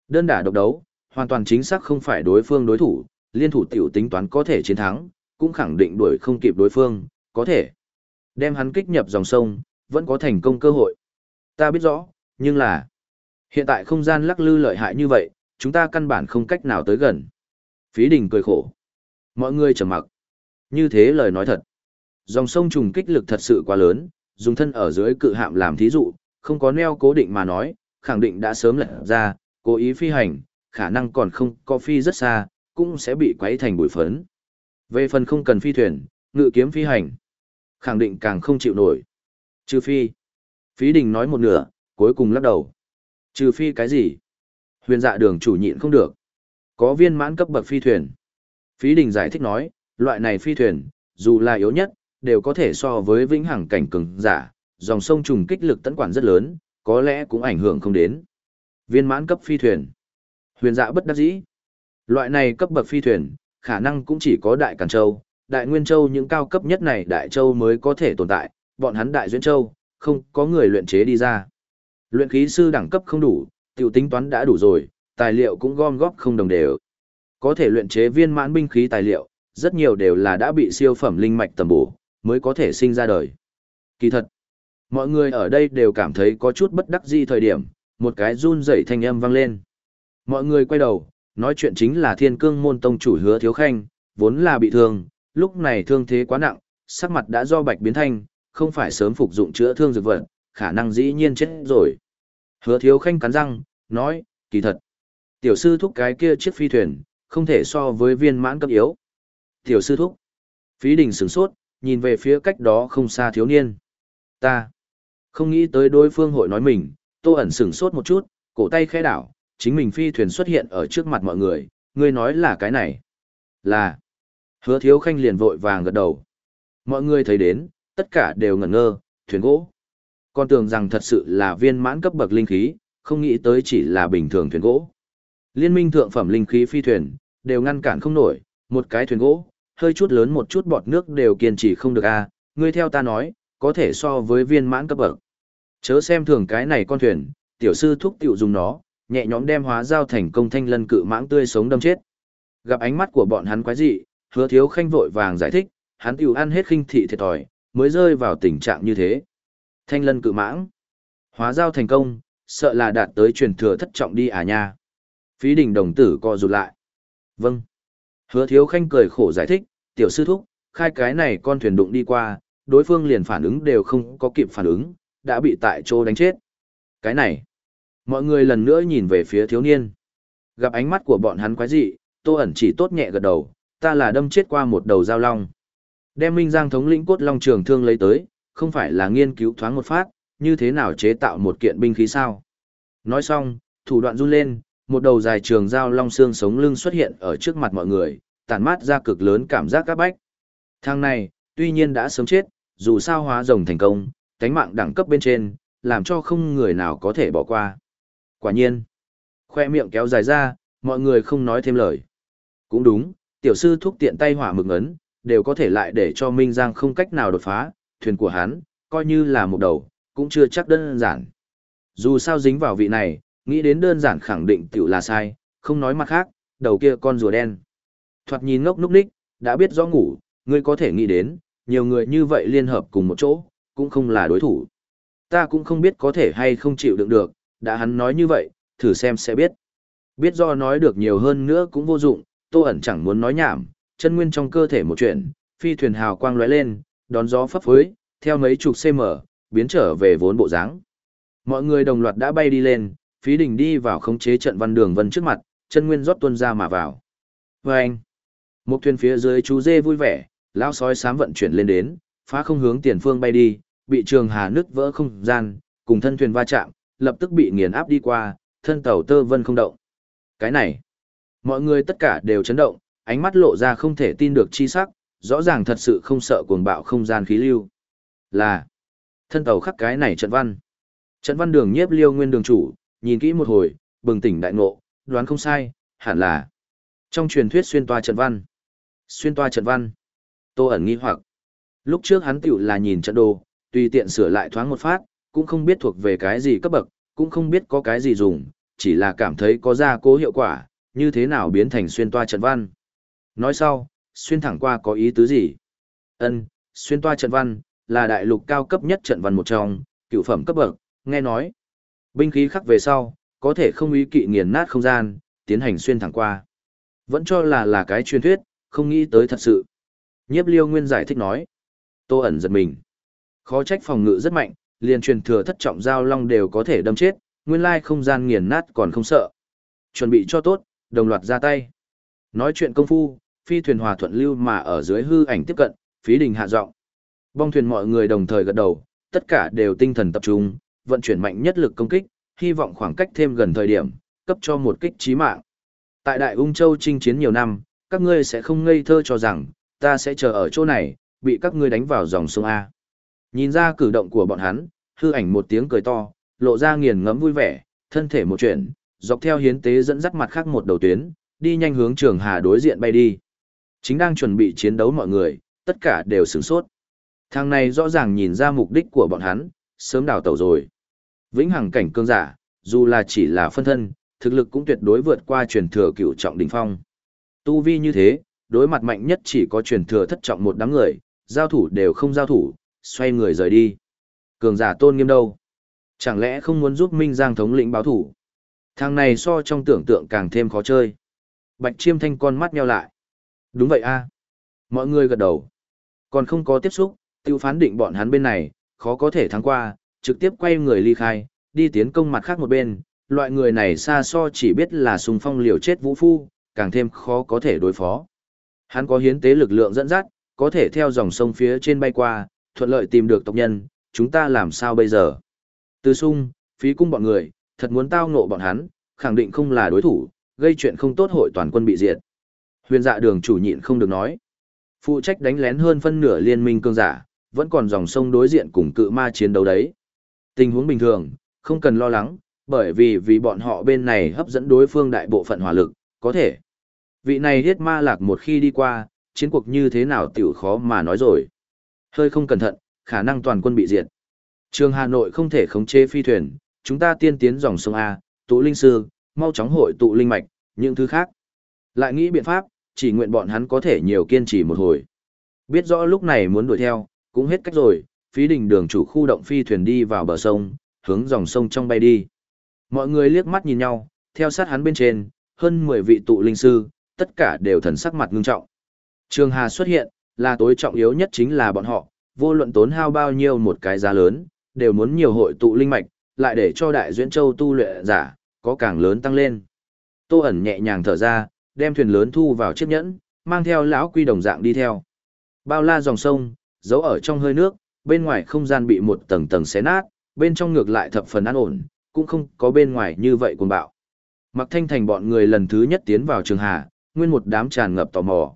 Đơn đả độc đấu, hoàn toàn chính xác không phải đối phương đối thủ, liên thủ tiểu tính toán có thể chiến thắng, cũng khẳng định đuổi không kịp đối phương, có thể. Đem hắn kích nhập dòng sông, vẫn có thành công cơ hội. Ta biết rõ, nhưng là... Hiện tại không gian lắc lư lợi hại như vậy, chúng ta căn bản không cách nào tới gần. Phí đình cười khổ. Mọi người trầm mặc. Như thế lời nói thật. Dòng sông trùng kích lực thật sự quá lớn, dùng thân ở dưới cự hạm làm thí dụ, không có neo cố định mà nói, khẳng định đã sớm lật ra, cố ý phi hành, khả năng còn không có phi rất xa, cũng sẽ bị quấy thành bụi phấn. Về phần không cần phi thuyền, ngự kiếm phi hành, khẳng định càng không chịu nổi. Trừ phi. Phí đình nói một nửa, cuối cùng lắc đầu. Trừ phi cái gì? Huyền dạ đường chủ nhịn không được. Có viên mãn cấp bậc phi thuyền. Phí đình giải thích nói, loại này phi thuyền, dù là yếu nhất, đều có thể so với vĩnh hằng cảnh cường giả, dòng sông trùng kích lực tấn quản rất lớn, có lẽ cũng ảnh hưởng không đến. Viên mãn cấp phi thuyền. Huyền dạ bất đắc dĩ. Loại này cấp bậc phi thuyền, khả năng cũng chỉ có Đại Càn Châu, Đại Nguyên Châu những cao cấp nhất này Đại Châu mới có thể tồn tại, bọn hắn Đại Duyên Châu, không có người luyện chế đi ra. Luyện khí sư đẳng cấp không đủ, tiểu tính toán đã đủ rồi, tài liệu cũng gom góp không đồng đều. Có thể luyện chế viên mãn binh khí tài liệu, rất nhiều đều là đã bị siêu phẩm linh mạch tầm bổ, mới có thể sinh ra đời. Kỳ thật, mọi người ở đây đều cảm thấy có chút bất đắc dĩ thời điểm, một cái run rẩy thanh âm vang lên. Mọi người quay đầu, nói chuyện chính là thiên cương môn tông chủ hứa thiếu khanh, vốn là bị thương, lúc này thương thế quá nặng, sắc mặt đã do bạch biến thanh, không phải sớm phục dụng chữa thương dược vật, khả năng dĩ nhiên chết rồi. Hứa thiếu khanh cắn răng, nói, kỳ thật. Tiểu sư thúc cái kia chiếc phi thuyền, không thể so với viên mãn cấp yếu. Tiểu sư thúc. Phí đình sửng sốt, nhìn về phía cách đó không xa thiếu niên. Ta. Không nghĩ tới đối phương hội nói mình, tô ẩn sửng sốt một chút, cổ tay khẽ đảo, chính mình phi thuyền xuất hiện ở trước mặt mọi người, ngươi nói là cái này. Là. Hứa thiếu khanh liền vội vàng gật đầu. Mọi người thấy đến, tất cả đều ngẩn ngơ, thuyền gỗ. Con tưởng rằng thật sự là viên mãn cấp bậc linh khí, không nghĩ tới chỉ là bình thường thuyền gỗ. Liên minh thượng phẩm linh khí phi thuyền, đều ngăn cản không nổi, một cái thuyền gỗ, hơi chút lớn một chút bọt nước đều kiên trì không được a à. ngươi theo ta nói, có thể so với viên mãn cấp bậc. Chớ xem thường cái này con thuyền, tiểu sư thúc tiểu dùng nó, nhẹ nhõm đem hóa giao thành công thanh lân cự mãng tươi sống đâm chết. Gặp ánh mắt của bọn hắn quái dị, hứa thiếu khanh vội vàng giải thích, hắn tiểu ăn hết khinh thị thiệt thòi, mới rơi vào tình trạng như thế. Thanh lân cự mãng. Hóa giao thành công, sợ là đạt tới truyền thừa thất trọng đi à nha. Phí đình đồng tử co rụt lại. Vâng. Hứa thiếu khanh cười khổ giải thích, tiểu sư thúc, khai cái này con thuyền đụng đi qua, đối phương liền phản ứng đều không có kịp phản ứng, đã bị tại chỗ đánh chết. Cái này. Mọi người lần nữa nhìn về phía thiếu niên. Gặp ánh mắt của bọn hắn quái dị, tô ẩn chỉ tốt nhẹ gật đầu, ta là đâm chết qua một đầu dao long. Đem Minh Giang thống lĩnh cốt long trường thương lấy tới, không phải là nghiên cứu thoáng một phát, như thế nào chế tạo một kiện binh khí sao. Nói xong, thủ đoạn run lên, một đầu dài trường dao long xương sống lưng xuất hiện ở trước mặt mọi người, tản mát ra cực lớn cảm giác các bách. Thằng này, tuy nhiên đã sớm chết, dù sao hóa rồng thành công, cánh mạng đẳng cấp bên trên, làm cho không người nào có thể bỏ qua. Quả nhiên, khoe miệng kéo dài ra, mọi người không nói thêm lời. Cũng đúng, tiểu sư thúc tiện tay hỏa mực ấn, đều có thể lại để cho Minh Giang không cách nào đột phá, thuyền của hắn, coi như là một đầu, cũng chưa chắc đơn giản. Dù sao dính vào vị này, nghĩ đến đơn giản khẳng định tiểu là sai, không nói mặt khác, đầu kia con rùa đen. Thoạt nhìn ngốc núc ních, đã biết rõ ngủ, ngươi có thể nghĩ đến, nhiều người như vậy liên hợp cùng một chỗ, cũng không là đối thủ. Ta cũng không biết có thể hay không chịu đựng được, đã hắn nói như vậy, thử xem sẽ biết. Biết do nói được nhiều hơn nữa cũng vô dụng, tô ẩn chẳng muốn nói nhảm, chân nguyên trong cơ thể một chuyện, phi thuyền hào quang lóe lên, đón gió phấp phới, theo mấy chục cm, biến trở về vốn bộ dáng. Mọi người đồng loạt đã bay đi lên, phí đình đi vào khống chế trận văn đường vân trước mặt, chân nguyên rót tuôn ra mà vào. Và anh, một thuyền phía dưới chú dê vui vẻ, lao sói sám vận chuyển lên đến, phá không hướng tiền phương bay đi, bị trường hà nứt vỡ không gian, cùng thân thuyền va chạm, lập tức bị nghiền áp đi qua, thân tàu tơ vân không động. Cái này, mọi người tất cả đều chấn động, ánh mắt lộ ra không thể tin được chi sắc, rõ ràng thật sự không sợ cuồng bạo không gian khí lưu. Là, thân tàu khắc cái này trận văn. Trận văn đường nhiếp liêu nguyên đường chủ, nhìn kỹ một hồi, bừng tỉnh đại ngộ, đoán không sai, hẳn là trong truyền thuyết xuyên toa trận văn. Xuyên toa trận văn. Tô ẩn nghi hoặc. Lúc trước hắn tiểu là nhìn trận đồ, tùy tiện sửa lại thoáng một phát, cũng không biết thuộc về cái gì cấp bậc, cũng không biết có cái gì dùng, chỉ là cảm thấy có ra cố hiệu quả, như thế nào biến thành xuyên toa trận văn. Nói sau, xuyên thẳng qua có ý tứ gì? Ân, xuyên toa trận văn, là đại lục cao cấp nhất trận văn một trong, cựu phẩm cấp bậc, nghe nói. Binh khí khắc về sau, có thể không ý kỵ nghiền nát không gian, tiến hành xuyên thẳng qua. Vẫn cho là là cái truyền thuyết, không nghĩ tới thật sự. Nhiếp liêu nguyên giải thích nói. Tô ẩn giật mình. Khó trách phòng ngự rất mạnh, liền truyền thừa thất trọng giao long đều có thể đâm chết, nguyên lai không gian nghiền nát còn không sợ. Chuẩn bị cho tốt, đồng loạt ra tay. Nói chuyện công phu, phi thuyền hòa thuận lưu mà ở dưới hư ảnh tiếp cận, phí đình hạ giọng. Bong thuyền mọi người đồng thời gật đầu, tất cả đều tinh thần tập trung, vận chuyển mạnh nhất lực công kích, hy vọng khoảng cách thêm gần thời điểm, cấp cho một kích chí mạng. Tại Đại Ung Châu chinh chiến nhiều năm, các ngươi sẽ không ngây thơ cho rằng, ta sẽ chờ ở chỗ này, bị các ngươi đánh vào dòng sông A. Nhìn ra cử động của bọn hắn, hư ảnh một tiếng cười to, lộ ra nghiền ngẫm vui vẻ, thân thể một chuyển, dọc theo hiến tế dẫn dắt mặt khác một đầu tuyến, đi nhanh hướng trường hà đối diện bay đi. Chính đang chuẩn bị chiến đấu mọi người, tất cả đều sửng sốt. Thằng này rõ ràng nhìn ra mục đích của bọn hắn, sớm đào tẩu rồi. Vĩnh hằng cảnh cương giả, dù là chỉ là phân thân, thực lực cũng tuyệt đối vượt qua truyền thừa cựu trọng đỉnh phong. Tu vi như thế, đối mặt mạnh nhất chỉ có truyền thừa thất trọng một đám người, giao thủ đều không giao thủ, xoay người rời đi. Cường giả tôn nghiêm đâu? Chẳng lẽ không muốn giúp Minh Giang thống lĩnh báo thủ? Thằng này so trong tưởng tượng càng thêm khó chơi. Bạch chiêm thanh con mắt nheo lại. Đúng vậy a Mọi người gật đầu. Còn không có tiếp xúc, tiêu phán định bọn hắn bên này, khó có thể thắng qua, trực tiếp quay người ly khai, đi tiến công mặt khác một bên, loại người này xa so chỉ biết là sùng phong liều chết vũ phu, càng thêm khó có thể đối phó. Hắn có hiến tế lực lượng dẫn dắt, có thể theo dòng sông phía trên bay qua, thuận lợi tìm được tộc nhân, chúng ta làm sao bây giờ? Từ sung, phí cung bọn người, thật muốn tao ngộ bọn hắn, khẳng định không là đối thủ, gây chuyện không tốt hội toàn quân bị diệt. Huyền dạ đường chủ nhịn không được nói. Phụ trách đánh lén hơn phân nửa liên minh cương giả, vẫn còn dòng sông đối diện cùng cự ma chiến đấu đấy. Tình huống bình thường, không cần lo lắng, bởi vì vì bọn họ bên này hấp dẫn đối phương đại bộ phận hỏa lực, có thể. Vị này thiết ma lạc một khi đi qua, chiến cuộc như thế nào tiểu khó mà nói rồi. Hơi không cẩn thận, khả năng toàn quân bị diệt. Trường Hà Nội không thể khống chế phi thuyền, chúng ta tiên tiến dòng sông A, tụ linh sư, mau chóng hội tụ linh mạch, những thứ khác. Lại nghĩ biện pháp, chỉ nguyện bọn hắn có thể nhiều kiên trì một hồi. Biết rõ lúc này muốn đuổi theo, cũng hết cách rồi, phí đình đường chủ khu động phi thuyền đi vào bờ sông, hướng dòng sông trong bay đi. Mọi người liếc mắt nhìn nhau, theo sát hắn bên trên, hơn 10 vị tụ linh sư, tất cả đều thần sắc mặt ngưng trọng. Trường Hà xuất hiện, là tối trọng yếu nhất chính là bọn họ, vô luận tốn hao bao nhiêu một cái giá lớn, đều muốn nhiều hội tụ linh mạch, lại để cho đại duyên châu tu luyện giả, có càng lớn tăng lên. Tô ẩn nhẹ nhàng thở ra, đem thuyền lớn thu vào chiếc nhẫn, mang theo lão quy đồng dạng đi theo. Bao la dòng sông, giấu ở trong hơi nước, bên ngoài không gian bị một tầng tầng xé nát, bên trong ngược lại thập phần an ổn, cũng không có bên ngoài như vậy cuồng bạo. Mặc thanh thành bọn người lần thứ nhất tiến vào trường hà, nguyên một đám tràn ngập tò mò.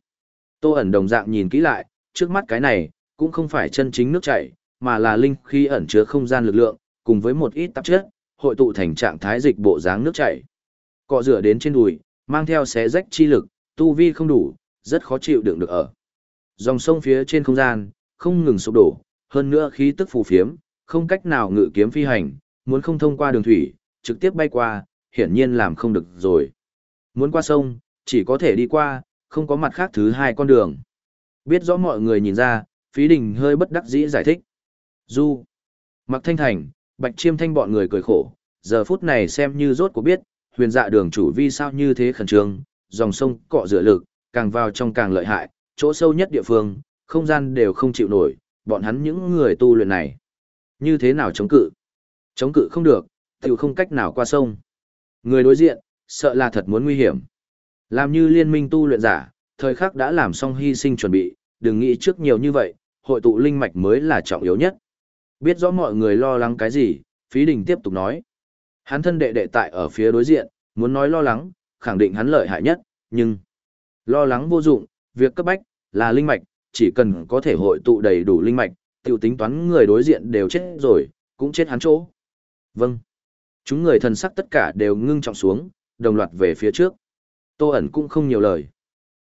Tô ẩn đồng dạng nhìn kỹ lại, trước mắt cái này, cũng không phải chân chính nước chảy, mà là linh khí ẩn chứa không gian lực lượng, cùng với một ít tạp chất, hội tụ thành trạng thái dịch bộ dáng nước chảy. Cọ rửa đến trên đùi, mang theo xé rách chi lực, tu vi không đủ, rất khó chịu đựng được ở. Dòng sông phía trên không gian, không ngừng sụp đổ, hơn nữa khí tức phù phiếm, không cách nào ngự kiếm phi hành, muốn không thông qua đường thủy, trực tiếp bay qua, hiển nhiên làm không được rồi. Muốn qua sông, chỉ có thể đi qua, không có mặt khác thứ hai con đường. Biết rõ mọi người nhìn ra, phí đình hơi bất đắc dĩ giải thích. Du, mặc thanh thành, bạch chiêm thanh bọn người cười khổ, giờ phút này xem như rốt của biết, huyền dạ đường chủ vi sao như thế khẩn trương, dòng sông cọ rửa lực, càng vào trong càng lợi hại, chỗ sâu nhất địa phương, không gian đều không chịu nổi, bọn hắn những người tu luyện này. Như thế nào chống cự? Chống cự không được, tiểu không cách nào qua sông. Người đối diện, sợ là thật muốn nguy hiểm. Làm như liên minh tu luyện giả, thời khắc đã làm xong hy sinh chuẩn bị, đừng nghĩ trước nhiều như vậy, hội tụ linh mạch mới là trọng yếu nhất. Biết rõ mọi người lo lắng cái gì, phí đình tiếp tục nói. Hắn thân đệ đệ tại ở phía đối diện, muốn nói lo lắng, khẳng định hắn lợi hại nhất, nhưng lo lắng vô dụng, việc cấp bách là linh mạch, chỉ cần có thể hội tụ đầy đủ linh mạch, tiểu tính toán người đối diện đều chết rồi, cũng chết hắn chỗ. Vâng. Chúng người thần sắc tất cả đều ngưng trọng xuống, đồng loạt về phía trước. Tô ẩn cũng không nhiều lời.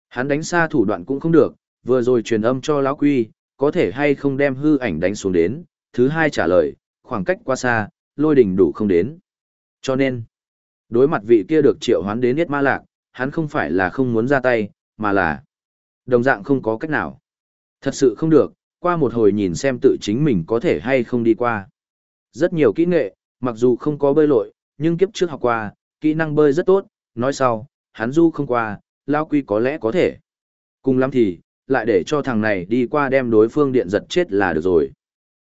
Hắn đánh xa thủ đoạn cũng không được, vừa rồi truyền âm cho lão quy, có thể hay không đem hư ảnh đánh xuống đến, thứ hai trả lời, khoảng cách quá xa, lôi đỉnh đủ không đến. Cho nên, đối mặt vị kia được triệu hoán đến Yết Ma Lạc, hắn không phải là không muốn ra tay, mà là đồng dạng không có cách nào. Thật sự không được, qua một hồi nhìn xem tự chính mình có thể hay không đi qua. Rất nhiều kỹ nghệ, mặc dù không có bơi lội, nhưng kiếp trước học qua, kỹ năng bơi rất tốt, nói sau, hắn du không qua, lao quy có lẽ có thể. Cùng lắm thì, lại để cho thằng này đi qua đem đối phương điện giật chết là được rồi.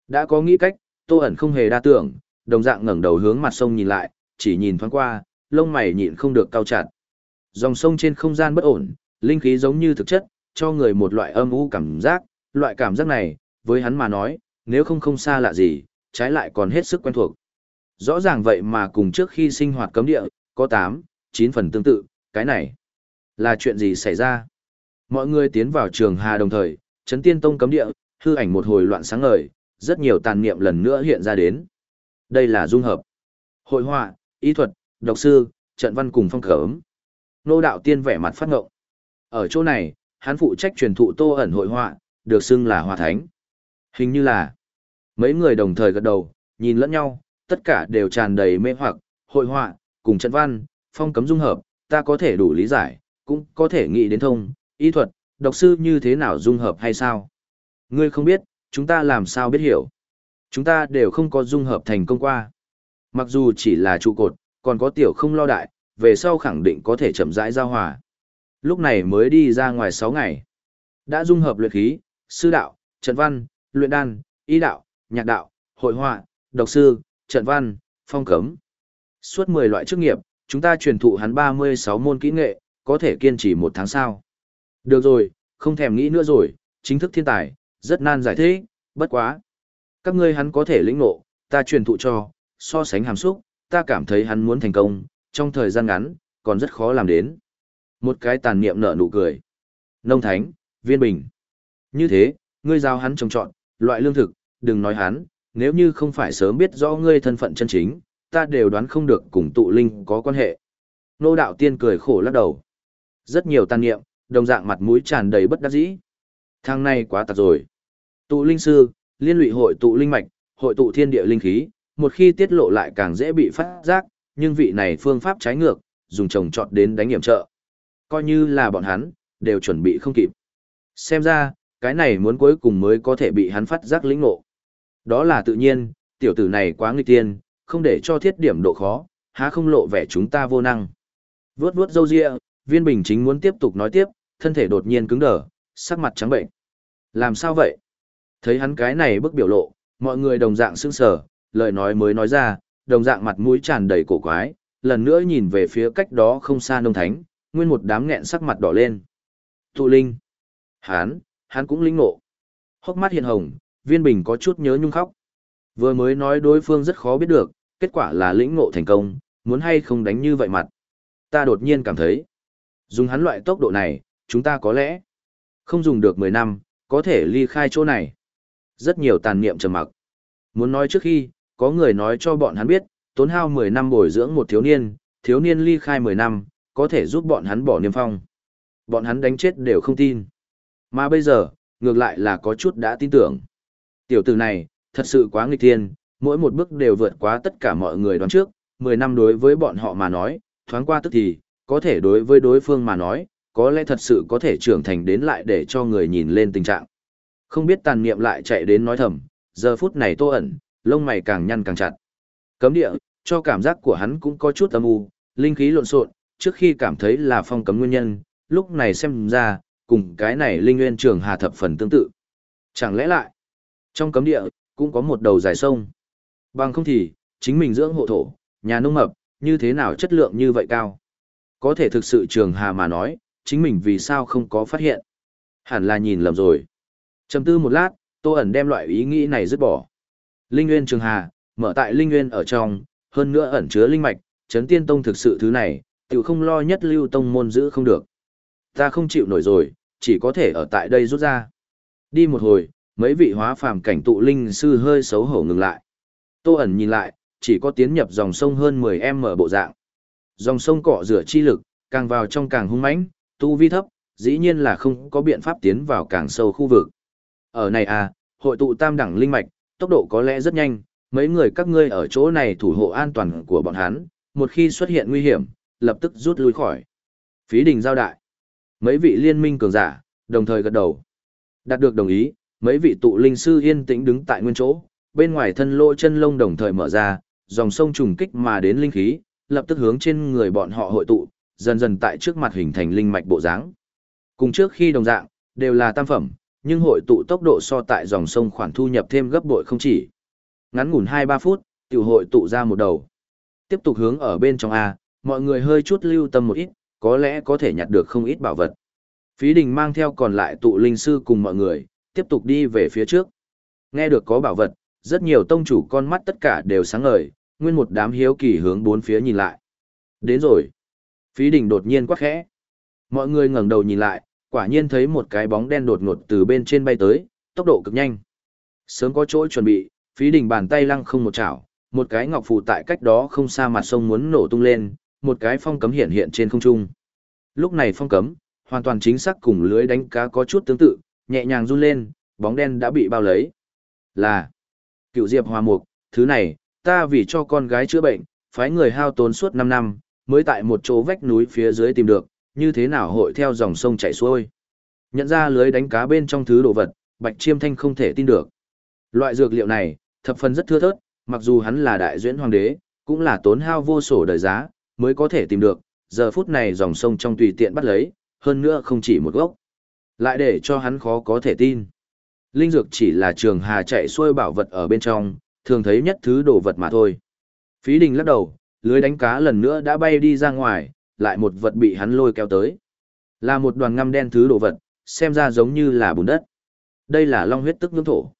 Đã có nghĩ cách, tô ẩn không hề đa tưởng, đồng dạng ngẩng đầu hướng mặt sông nhìn lại, chỉ nhìn thoáng qua, lông mày nhịn không được cao chặt. Dòng sông trên không gian bất ổn, linh khí giống như thực chất, cho người một loại âm u cảm giác, loại cảm giác này, với hắn mà nói, nếu không không xa lạ gì, trái lại còn hết sức quen thuộc. Rõ ràng vậy mà cùng trước khi sinh hoạt cấm địa, có 8, 9 phần tương tự, cái này là chuyện gì xảy ra? Mọi người tiến vào trường Hà đồng thời, chấn tiên tông cấm địa, hư ảnh một hồi loạn sáng ngời, rất nhiều tàn niệm lần nữa hiện ra đến. Đây là dung hợp. Hội họa, y thuật, độc sư, trận văn cùng phong cấm. Nô đạo tiên vẻ mặt phát ngộng. Ở chỗ này, hắn phụ trách truyền thụ tô ẩn hội họa, được xưng là hòa thánh. Hình như là, mấy người đồng thời gật đầu, nhìn lẫn nhau, tất cả đều tràn đầy mê hoặc, hội họa, cùng trận văn, phong cấm dung hợp, ta có thể đủ lý giải, cũng có thể nghĩ đến thông, y thuật, độc sư như thế nào dung hợp hay sao? Ngươi không biết, chúng ta làm sao biết hiểu? Chúng ta đều không có dung hợp thành công qua. Mặc dù chỉ là trụ cột, còn có tiểu không lo đại, về sau khẳng định có thể chậm rãi giao hòa. Lúc này mới đi ra ngoài 6 ngày. Đã dung hợp luyện khí, sư đạo, trận văn, luyện đan, y đạo, nhạc đạo, hội họa, độc sư, trận văn, phong cấm. Suốt 10 loại chức nghiệp, chúng ta truyền thụ hắn 36 môn kỹ nghệ, có thể kiên trì một tháng sau. Được rồi, không thèm nghĩ nữa rồi, chính thức thiên tài, rất nan giải thích, bất quá. Các ngươi hắn có thể lĩnh ngộ, ta truyền thụ cho, so sánh hàm xúc, ta cảm thấy hắn muốn thành công, trong thời gian ngắn, còn rất khó làm đến. Một cái tàn niệm nở nụ cười. Nông thánh, viên bình. Như thế, ngươi giao hắn trồng trọn, loại lương thực, đừng nói hắn, nếu như không phải sớm biết rõ ngươi thân phận chân chính, ta đều đoán không được cùng tụ linh có quan hệ. Nô đạo tiên cười khổ lắc đầu. Rất nhiều tàn niệm, đồng dạng mặt mũi tràn đầy bất đắc dĩ. Thang này quá tặc rồi. Tụ linh sư, liên lụy hội tụ linh mạch, hội tụ thiên địa linh khí, một khi tiết lộ lại càng dễ bị phát giác, nhưng vị này phương pháp trái ngược, dùng trồng trọt đến đánh hiểm trợ. Coi như là bọn hắn, đều chuẩn bị không kịp. Xem ra, cái này muốn cuối cùng mới có thể bị hắn phát giác lĩnh ngộ. Đó là tự nhiên, tiểu tử này quá nghịch tiên, không để cho thiết điểm độ khó, há không lộ vẻ chúng ta vô năng. Vướt vướt dâu ria, viên bình chính muốn tiếp tục nói tiếp, thân thể đột nhiên cứng đờ, sắc mặt trắng bệnh. Làm sao vậy? Thấy hắn cái này bức biểu lộ, mọi người đồng dạng sững sờ, lời nói mới nói ra, đồng dạng mặt mũi tràn đầy cổ quái, lần nữa nhìn về phía cách đó không xa nông thánh, nguyên một đám nghẹn sắc mặt đỏ lên. Tụ linh. Hán, hắn cũng linh ngộ. Hốc mắt hiện hồng, viên bình có chút nhớ nhung khóc. Vừa mới nói đối phương rất khó biết được, kết quả là lĩnh ngộ thành công, muốn hay không đánh như vậy mặt. Ta đột nhiên cảm thấy, dùng hắn loại tốc độ này, chúng ta có lẽ không dùng được 10 năm, có thể ly khai chỗ này. Rất nhiều tàn niệm trầm mặc. Muốn nói trước khi, có người nói cho bọn hắn biết, tốn hao 10 năm bồi dưỡng một thiếu niên, thiếu niên ly khai 10 năm, có thể giúp bọn hắn bỏ niêm phong. Bọn hắn đánh chết đều không tin. Mà bây giờ, ngược lại là có chút đã tin tưởng. Tiểu tử này, thật sự quá nghịch thiên, mỗi một bước đều vượt quá tất cả mọi người đoán trước, 10 năm đối với bọn họ mà nói, thoáng qua tức thì, có thể đối với đối phương mà nói, có lẽ thật sự có thể trưởng thành đến lại để cho người nhìn lên tình trạng. Không biết tàn niệm lại chạy đến nói thầm, giờ phút này tô ẩn, lông mày càng nhăn càng chặt. Cấm địa, cho cảm giác của hắn cũng có chút âm u, linh khí lộn xộn, trước khi cảm thấy là phong cấm nguyên nhân, lúc này xem ra, cùng cái này linh nguyên trường hà thập phần tương tự. Chẳng lẽ lại, trong cấm địa, cũng có một đầu dài sông. Bằng không thì, chính mình dưỡng hộ thổ, nhà nông mập, như thế nào chất lượng như vậy cao. Có thể thực sự trường hà mà nói, chính mình vì sao không có phát hiện. Hẳn là nhìn lầm rồi. Chầm tư một lát, Tô ẩn đem loại ý nghĩ này dứt bỏ. Linh Nguyên Trường Hà, mở tại Linh Nguyên ở trong, hơn nữa ẩn chứa linh mạch, chấn tiên tông thực sự thứ này, tiểu không lo nhất lưu tông môn giữ không được. Ta không chịu nổi rồi, chỉ có thể ở tại đây rút ra. Đi một hồi, mấy vị hóa phàm cảnh tụ linh sư hơi xấu hổ ngừng lại. Tô ẩn nhìn lại, chỉ có tiến nhập dòng sông hơn 10 m bộ dạng. Dòng sông cọ rửa chi lực, càng vào trong càng hung mãnh, tu vi thấp, dĩ nhiên là không có biện pháp tiến vào càng sâu khu vực. Ở này à, hội tụ tam đẳng linh mạch, tốc độ có lẽ rất nhanh, mấy người các ngươi ở chỗ này thủ hộ an toàn của bọn hắn, một khi xuất hiện nguy hiểm, lập tức rút lui khỏi. Phí đình giao đại. Mấy vị liên minh cường giả, đồng thời gật đầu. Đạt được đồng ý, mấy vị tụ linh sư yên tĩnh đứng tại nguyên chỗ, bên ngoài thân lỗ chân lông đồng thời mở ra, dòng sông trùng kích mà đến linh khí, lập tức hướng trên người bọn họ hội tụ, dần dần tại trước mặt hình thành linh mạch bộ dáng. Cùng trước khi đồng dạng, đều là tam phẩm, nhưng hội tụ tốc độ so tại dòng sông khoản thu nhập thêm gấp bội không chỉ. Ngắn ngủn 2-3 phút, tiểu hội tụ ra một đầu. Tiếp tục hướng ở bên trong A, mọi người hơi chút lưu tâm một ít, có lẽ có thể nhặt được không ít bảo vật. Phí đình mang theo còn lại tụ linh sư cùng mọi người, tiếp tục đi về phía trước. Nghe được có bảo vật, rất nhiều tông chủ con mắt tất cả đều sáng ngời, nguyên một đám hiếu kỳ hướng bốn phía nhìn lại. Đến rồi. Phí đình đột nhiên quắc khẽ. Mọi người ngẩng đầu nhìn lại, quả nhiên thấy một cái bóng đen đột ngột từ bên trên bay tới, tốc độ cực nhanh. Sớm có chỗ chuẩn bị, phí đình bàn tay lăng không một chảo, một cái ngọc phù tại cách đó không xa mặt sông muốn nổ tung lên, một cái phong cấm hiện hiện trên không trung. Lúc này phong cấm, hoàn toàn chính xác cùng lưới đánh cá có chút tương tự, nhẹ nhàng run lên, bóng đen đã bị bao lấy. Là cựu diệp hòa mục, thứ này, ta vì cho con gái chữa bệnh, phái người hao tốn suốt 5 năm, mới tại một chỗ vách núi phía dưới tìm được, như thế nào hội theo dòng sông chảy xuôi. Nhận ra lưới đánh cá bên trong thứ đồ vật, Bạch Chiêm Thanh không thể tin được. Loại dược liệu này, thập phần rất thưa thớt, mặc dù hắn là đại duyễn hoàng đế, cũng là tốn hao vô sổ đời giá, mới có thể tìm được, giờ phút này dòng sông trong tùy tiện bắt lấy, hơn nữa không chỉ một gốc. Lại để cho hắn khó có thể tin. linh dược chỉ là trường hà chạy xuôi bảo vật ở bên trong, thường thấy nhất thứ đồ vật mà thôi. Phí đình lắc đầu, lưới đánh cá lần nữa đã bay đi ra ngoài, lại một vật bị hắn lôi kéo tới. Là một đoàn ngăm đen thứ đồ vật, xem ra giống như là bùn đất. Đây là long huyết tức ngưỡng thổ.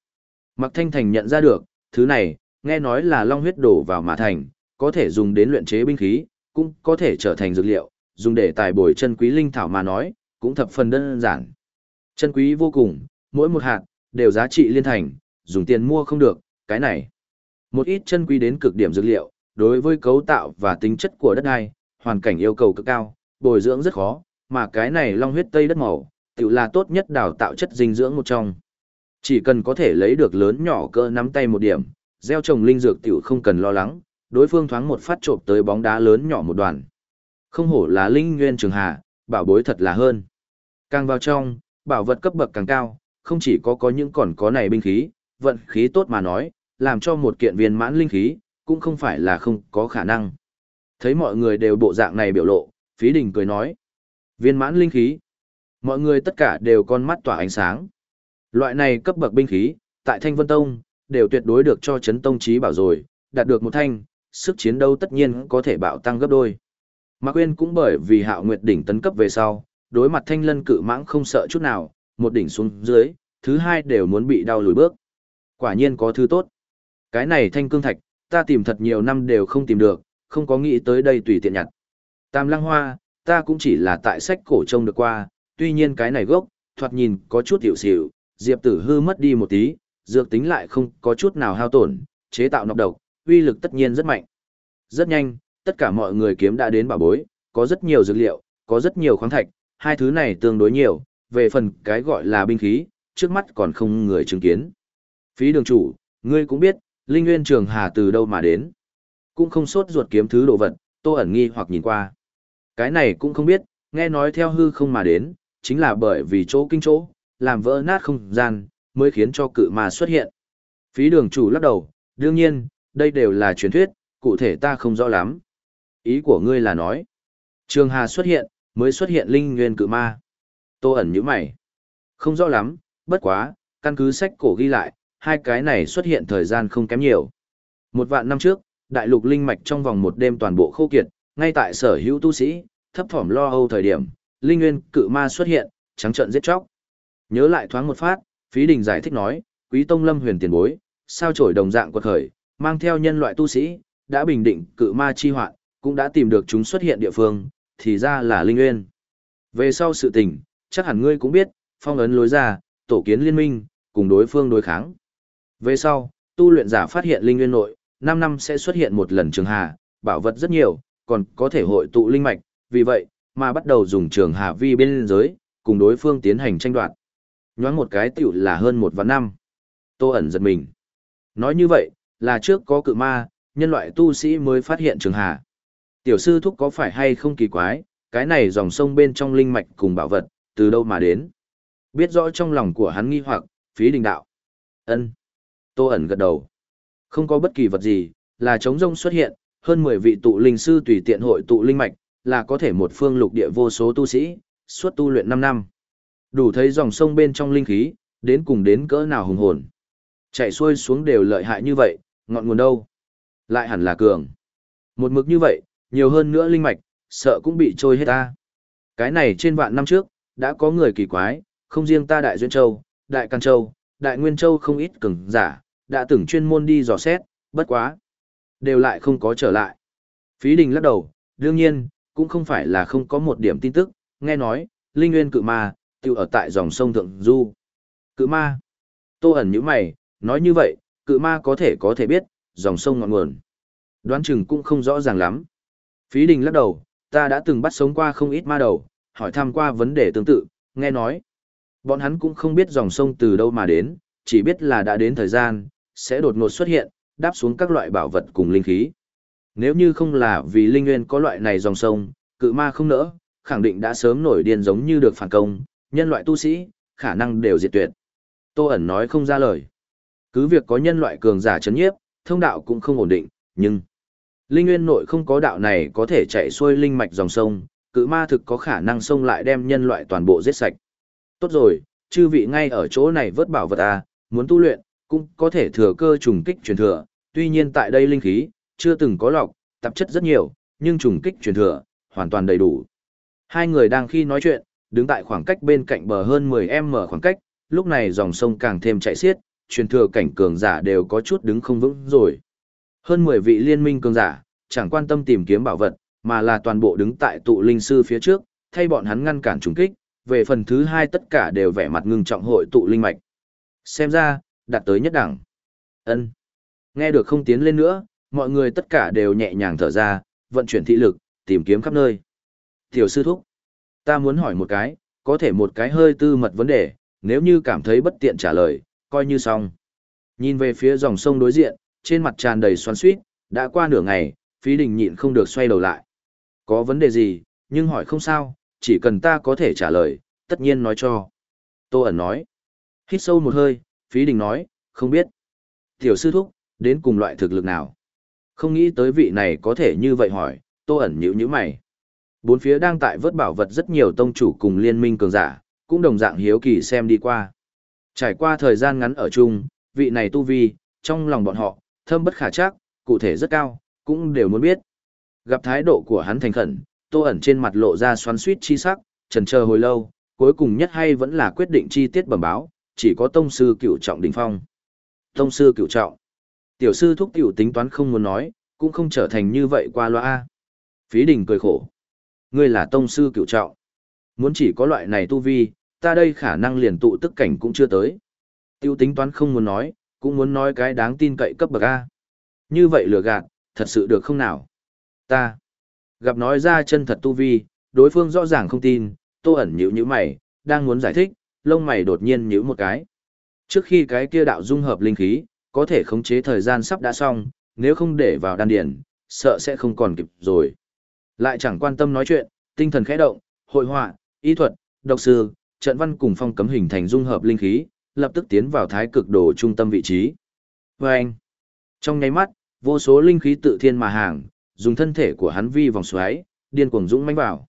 Mặc thanh thành nhận ra được, thứ này, nghe nói là long huyết đổ vào mà thành, có thể dùng đến luyện chế binh khí, cũng có thể trở thành dược liệu, dùng để tài bồi chân quý linh thảo mà nói, cũng thập phần đơn giản. Chân quý vô cùng, mỗi một hạt, đều giá trị liên thành, dùng tiền mua không được, cái này. Một ít chân quý đến cực điểm dược liệu, đối với cấu tạo và tính chất của đất đai, hoàn cảnh yêu cầu cực cao, bồi dưỡng rất khó, mà cái này long huyết tây đất màu, tự là tốt nhất đào tạo chất dinh dưỡng một trong. Chỉ cần có thể lấy được lớn nhỏ cỡ nắm tay một điểm, gieo trồng linh dược tiểu không cần lo lắng, đối phương thoáng một phát trộm tới bóng đá lớn nhỏ một đoàn. Không hổ là linh nguyên trường hà, bảo bối thật là hơn. Càng vào trong, bảo vật cấp bậc càng cao, không chỉ có có những còn có này binh khí, vận khí tốt mà nói, làm cho một kiện viên mãn linh khí, cũng không phải là không có khả năng. Thấy mọi người đều bộ dạng này biểu lộ, phí đình cười nói. Viên mãn linh khí. Mọi người tất cả đều con mắt tỏa ánh sáng. Loại này cấp bậc binh khí, tại Thanh Vân Tông, đều tuyệt đối được cho chấn tông trí bảo rồi, đạt được một thanh, sức chiến đấu tất nhiên có thể bạo tăng gấp đôi. Mạc Quyên cũng bởi vì hạo nguyệt đỉnh tấn cấp về sau, đối mặt thanh lân cự mãng không sợ chút nào, một đỉnh xuống dưới, thứ hai đều muốn bị đau lùi bước. Quả nhiên có thứ tốt. Cái này thanh cương thạch, ta tìm thật nhiều năm đều không tìm được, không có nghĩ tới đây tùy tiện nhặt. Tam lăng hoa, ta cũng chỉ là tại sách cổ trông được qua, tuy nhiên cái này gốc, thoạt nhìn có chút hiểu xỉu, diệp tử hư mất đi một tí, dược tính lại không có chút nào hao tổn, chế tạo nọc độc, uy lực tất nhiên rất mạnh. Rất nhanh, tất cả mọi người kiếm đã đến bảo bối, có rất nhiều dược liệu, có rất nhiều khoáng thạch, hai thứ này tương đối nhiều, về phần cái gọi là binh khí, trước mắt còn không người chứng kiến. Phí đường chủ, ngươi cũng biết, Linh Nguyên Trường Hà từ đâu mà đến. Cũng không sốt ruột kiếm thứ đồ vật, tô ẩn nghi hoặc nhìn qua. Cái này cũng không biết, nghe nói theo hư không mà đến, chính là bởi vì chỗ kinh chỗ, làm vỡ nát không gian, mới khiến cho cự ma xuất hiện. Phí đường chủ lắc đầu, đương nhiên, đây đều là truyền thuyết, cụ thể ta không rõ lắm. Ý của ngươi là nói, Trường Hà xuất hiện, mới xuất hiện linh nguyên cự ma. Tô ẩn như mày. Không rõ lắm, bất quá, căn cứ sách cổ ghi lại, hai cái này xuất hiện thời gian không kém nhiều. Một vạn năm trước, đại lục linh mạch trong vòng một đêm toàn bộ khô kiệt, ngay tại sở hữu tu sĩ, thấp thỏm lo âu thời điểm, linh nguyên cự ma xuất hiện, trắng trợn giết chóc. Nhớ lại thoáng một phát, phí đình giải thích nói, quý tông lâm huyền tiền bối, sao trổi đồng dạng quật khởi, mang theo nhân loại tu sĩ, đã bình định cự ma chi hoạn, cũng đã tìm được chúng xuất hiện địa phương, thì ra là linh nguyên. Về sau sự tình, chắc hẳn ngươi cũng biết, phong ấn lối ra, tổ kiến liên minh, cùng đối phương đối kháng. Về sau, tu luyện giả phát hiện linh nguyên nội, 5 năm sẽ xuất hiện một lần trường hà, bảo vật rất nhiều, còn có thể hội tụ linh mạch, vì vậy, mà bắt đầu dùng trường hà vi bên giới, cùng đối phương tiến hành tranh đoạt. Nhoáng một cái tiểu là hơn một vạn năm. Tô ẩn giật mình. Nói như vậy, là trước có cự ma, nhân loại tu sĩ mới phát hiện trường hà. Tiểu sư thúc có phải hay không kỳ quái, cái này dòng sông bên trong linh mạch cùng bảo vật, từ đâu mà đến? Biết rõ trong lòng của hắn nghi hoặc, phí đình đạo. ân Tô ẩn gật đầu. Không có bất kỳ vật gì, là trống rông xuất hiện, hơn 10 vị tụ linh sư tùy tiện hội tụ linh mạch, là có thể một phương lục địa vô số tu sĩ, suốt tu luyện 5 năm. Đủ thấy dòng sông bên trong linh khí, đến cùng đến cỡ nào hùng hồn. Chạy xuôi xuống đều lợi hại như vậy, ngọn nguồn đâu? Lại hẳn là cường. Một mực như vậy, nhiều hơn nữa linh mạch, sợ cũng bị trôi hết ta. Cái này trên vạn năm trước, đã có người kỳ quái, không riêng ta Đại Duyên Châu, Đại Can Châu, Đại Nguyên Châu không ít cường giả, đã từng chuyên môn đi dò xét, bất quá. Đều lại không có trở lại. Phí đình lắc đầu, đương nhiên, cũng không phải là không có một điểm tin tức, nghe nói, Linh Nguyên cự ma, tiêu ở tại dòng sông Thượng Du. Cự ma. Tô ẩn như mày, nói như vậy, cự ma có thể có thể biết, dòng sông ngọn nguồn. Đoán chừng cũng không rõ ràng lắm. Phí đình lắc đầu, ta đã từng bắt sống qua không ít ma đầu, hỏi thăm qua vấn đề tương tự, nghe nói. Bọn hắn cũng không biết dòng sông từ đâu mà đến, chỉ biết là đã đến thời gian, sẽ đột ngột xuất hiện, đáp xuống các loại bảo vật cùng linh khí. Nếu như không là vì linh nguyên có loại này dòng sông, cự ma không nỡ, khẳng định đã sớm nổi điên giống như được phản công, nhân loại tu sĩ, khả năng đều diệt tuyệt. Tô ẩn nói không ra lời. Cứ việc có nhân loại cường giả chấn nhiếp, thông đạo cũng không ổn định, nhưng linh nguyên nội không có đạo này có thể chạy xuôi linh mạch dòng sông, cự ma thực có khả năng sông lại đem nhân loại toàn bộ giết sạch. Tốt rồi, chư vị ngay ở chỗ này vớt bảo vật à, muốn tu luyện, cũng có thể thừa cơ trùng kích truyền thừa, tuy nhiên tại đây linh khí, chưa từng có lọc, tạp chất rất nhiều, nhưng trùng kích truyền thừa, hoàn toàn đầy đủ. Hai người đang khi nói chuyện, đứng tại khoảng cách bên cạnh bờ hơn 10m khoảng cách, lúc này dòng sông càng thêm chạy xiết, truyền thừa cảnh cường giả đều có chút đứng không vững rồi. Hơn 10 vị liên minh cường giả, chẳng quan tâm tìm kiếm bảo vật, mà là toàn bộ đứng tại tụ linh sư phía trước, thay bọn hắn ngăn cản trùng kích, về phần thứ hai tất cả đều vẻ mặt ngưng trọng hội tụ linh mạch. Xem ra, đạt tới nhất đẳng. Ân. Nghe được không tiến lên nữa, mọi người tất cả đều nhẹ nhàng thở ra, vận chuyển thị lực, tìm kiếm khắp nơi. Tiểu sư thúc, ta muốn hỏi một cái, có thể một cái hơi tư mật vấn đề, nếu như cảm thấy bất tiện trả lời, coi như xong. Nhìn về phía dòng sông đối diện, trên mặt tràn đầy xoắn xuýt, đã qua nửa ngày, phí đình nhịn không được xoay đầu lại. Có vấn đề gì, nhưng hỏi không sao, chỉ cần ta có thể trả lời, tất nhiên nói cho. Tô ẩn nói. Hít sâu một hơi, phí đình nói, không biết. Tiểu sư thúc, đến cùng loại thực lực nào? Không nghĩ tới vị này có thể như vậy hỏi, tô ẩn nhữ như mày. Bốn phía đang tại vớt bảo vật rất nhiều tông chủ cùng liên minh cường giả, cũng đồng dạng hiếu kỳ xem đi qua. Trải qua thời gian ngắn ở chung, vị này tu vi, trong lòng bọn họ, thâm bất khả chắc, cụ thể rất cao, cũng đều muốn biết. Gặp thái độ của hắn thành khẩn, tô ẩn trên mặt lộ ra xoắn suýt chi sắc, trần chờ hồi lâu, cuối cùng nhất hay vẫn là quyết định chi tiết bẩm báo, chỉ có tông sư cựu trọng đỉnh phong. Tông sư cựu trọng. Tiểu sư thúc tiểu tính toán không muốn nói, cũng không trở thành như vậy qua loa. a, Phí đình cười khổ. Ngươi là tông sư cựu trọng. Muốn chỉ có loại này tu vi, ta đây khả năng liền tụ tức cảnh cũng chưa tới. Tiêu tính toán không muốn nói, cũng muốn nói cái đáng tin cậy cấp bậc A. Như vậy lừa gạt, thật sự được không nào? Ta. Gặp nói ra chân thật tu vi, đối phương rõ ràng không tin, tô ẩn nhíu nhíu mày, đang muốn giải thích, lông mày đột nhiên nhíu một cái. Trước khi cái kia đạo dung hợp linh khí, có thể khống chế thời gian sắp đã xong, nếu không để vào đan điển, sợ sẽ không còn kịp rồi. Lại chẳng quan tâm nói chuyện, tinh thần khẽ động, hội họa, y thuật, độc sư, trận văn cùng phong cấm hình thành dung hợp linh khí, lập tức tiến vào thái cực đồ trung tâm vị trí. Vâng! trong nháy mắt, vô số linh khí tự thiên mà hàng, dùng thân thể của hắn vi vòng xoáy, điên cuồng dũng mãnh vào.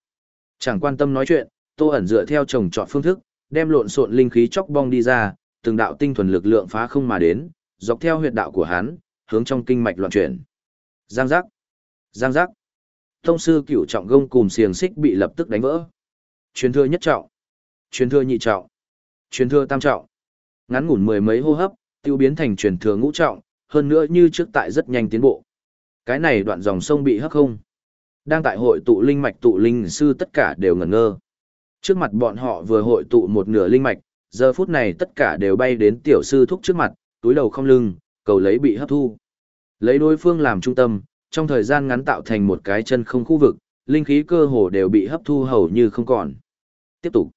Chẳng quan tâm nói chuyện, Tô ẩn dựa theo trồng chọn phương thức, đem lộn xộn linh khí chóc bong đi ra, từng đạo tinh thuần lực lượng phá không mà đến, dọc theo huyệt đạo của hắn, hướng trong kinh mạch loạn chuyển. Giang giác, giang giác. Thông sư cửu trọng gông cùng xiềng xích bị lập tức đánh vỡ. Truyền thừa nhất trọng, truyền thừa nhị trọng, truyền thừa tam trọng. Ngắn ngủn mười mấy hô hấp, tiêu biến thành truyền thừa ngũ trọng, hơn nữa như trước tại rất nhanh tiến bộ. Cái này đoạn dòng sông bị hấp không. Đang tại hội tụ linh mạch tụ linh sư tất cả đều ngẩn ngơ. Trước mặt bọn họ vừa hội tụ một nửa linh mạch, giờ phút này tất cả đều bay đến tiểu sư thúc trước mặt, túi đầu không lưng, cầu lấy bị hấp thu. Lấy đối phương làm trung tâm, trong thời gian ngắn tạo thành một cái chân không khu vực, linh khí cơ hồ đều bị hấp thu hầu như không còn. Tiếp tục.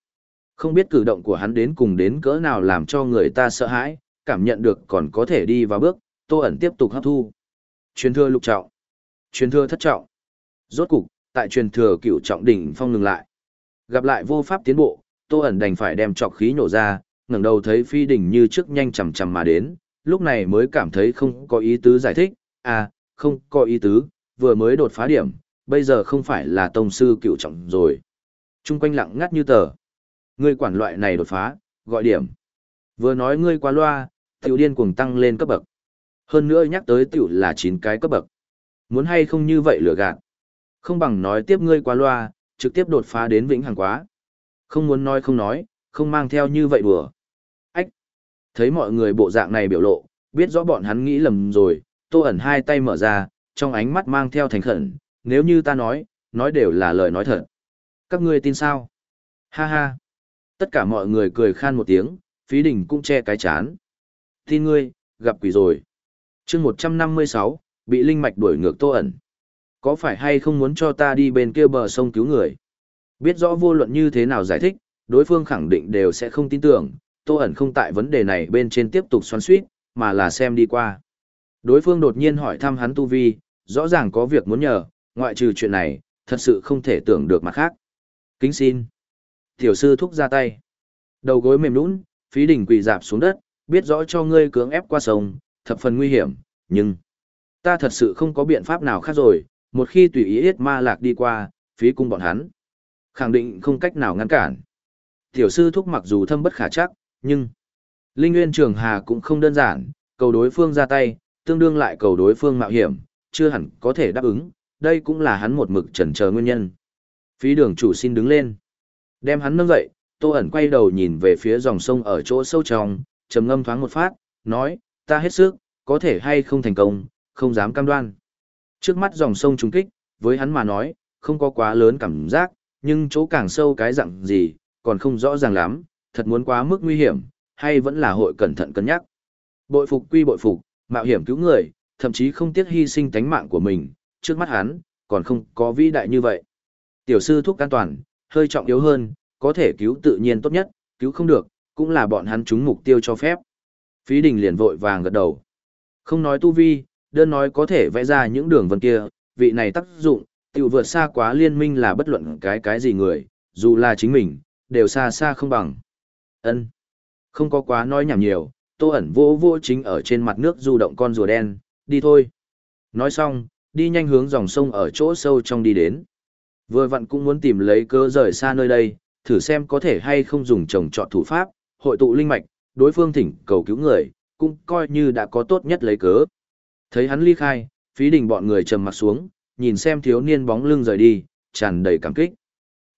Không biết cử động của hắn đến cùng đến cỡ nào làm cho người ta sợ hãi, cảm nhận được còn có thể đi vào bước, Tô ẩn tiếp tục hấp thu. Truyền thừa lục trọng. Truyền thừa thất trọng. Rốt cục, tại truyền thừa cửu trọng đỉnh phong ngừng lại. Gặp lại vô pháp tiến bộ, Tô ẩn đành phải đem trọc khí nổ ra, ngẩng đầu thấy phi đỉnh như trước nhanh chầm chầm mà đến, lúc này mới cảm thấy không có ý tứ giải thích, à, không có ý tứ, vừa mới đột phá điểm, bây giờ không phải là tông sư cựu trọng rồi. Trung quanh lặng ngắt như tờ. Ngươi quản loại này đột phá, gọi điểm. Vừa nói ngươi qua loa, tiểu điên cuồng tăng lên cấp bậc. Hơn nữa nhắc tới tiểu là 9 cái cấp bậc. Muốn hay không như vậy lừa gạt. Không bằng nói tiếp ngươi qua loa, trực tiếp đột phá đến vĩnh hằng quá. Không muốn nói không nói, không mang theo như vậy đùa. Ách! Thấy mọi người bộ dạng này biểu lộ, biết rõ bọn hắn nghĩ lầm rồi, tô ẩn hai tay mở ra, trong ánh mắt mang theo thành khẩn, nếu như ta nói, nói đều là lời nói thật. Các ngươi tin sao? Ha ha! Tất cả mọi người cười khan một tiếng, phí đỉnh cũng che cái chán. Tin ngươi, gặp quỷ rồi. chương 156, bị linh mạch đuổi ngược tô ẩn. Có phải hay không muốn cho ta đi bên kia bờ sông cứu người? Biết rõ vô luận như thế nào giải thích, đối phương khẳng định đều sẽ không tin tưởng, Tô ẩn không tại vấn đề này bên trên tiếp tục xoắn suýt, mà là xem đi qua. Đối phương đột nhiên hỏi thăm hắn tu vi, rõ ràng có việc muốn nhờ, ngoại trừ chuyện này, thật sự không thể tưởng được mặt khác. Kính xin. Tiểu sư thúc ra tay. Đầu gối mềm nũng, phí đỉnh quỳ dạp xuống đất, biết rõ cho ngươi cưỡng ép qua sông, thập phần nguy hiểm, nhưng... Ta thật sự không có biện pháp nào khác rồi, một khi tùy ý yết ma lạc đi qua, phí cung bọn hắn. Khẳng định không cách nào ngăn cản. Tiểu sư thúc mặc dù thâm bất khả chắc, nhưng Linh Nguyên Trường Hà cũng không đơn giản, cầu đối phương ra tay, tương đương lại cầu đối phương mạo hiểm, chưa hẳn có thể đáp ứng, đây cũng là hắn một mực chần chờ nguyên nhân. Phí đường chủ xin đứng lên. Đem hắn nâng dậy, Tô ẩn quay đầu nhìn về phía dòng sông ở chỗ sâu trong, trầm ngâm thoáng một phát, nói, ta hết sức, có thể hay không thành công, không dám cam đoan. Trước mắt dòng sông trùng kích, với hắn mà nói, không có quá lớn cảm giác, nhưng chỗ càng sâu cái dạng gì, còn không rõ ràng lắm, thật muốn quá mức nguy hiểm, hay vẫn là hội cẩn thận cân nhắc. Bội phục quy bội phục, mạo hiểm cứu người, thậm chí không tiếc hy sinh tánh mạng của mình, trước mắt hắn, còn không có vĩ đại như vậy. Tiểu sư thuốc an toàn, hơi trọng yếu hơn, có thể cứu tự nhiên tốt nhất, cứu không được, cũng là bọn hắn trúng mục tiêu cho phép. Phí đình liền vội vàng gật đầu. Không nói tu vi, đơn nói có thể vẽ ra những đường vân kia, vị này tác dụng, tiểu vượt xa quá liên minh là bất luận cái cái gì người, dù là chính mình, đều xa xa không bằng. ân Không có quá nói nhảm nhiều, tô ẩn vô vô chính ở trên mặt nước du động con rùa đen, đi thôi. Nói xong, đi nhanh hướng dòng sông ở chỗ sâu trong đi đến. Vừa vặn cũng muốn tìm lấy cơ rời xa nơi đây, thử xem có thể hay không dùng trồng trọt thủ pháp, hội tụ linh mạch, đối phương thỉnh cầu cứu người, cũng coi như đã có tốt nhất lấy cớ. Thấy hắn ly khai, phí đình bọn người trầm mặt xuống, nhìn xem thiếu niên bóng lưng rời đi, tràn đầy cảm kích.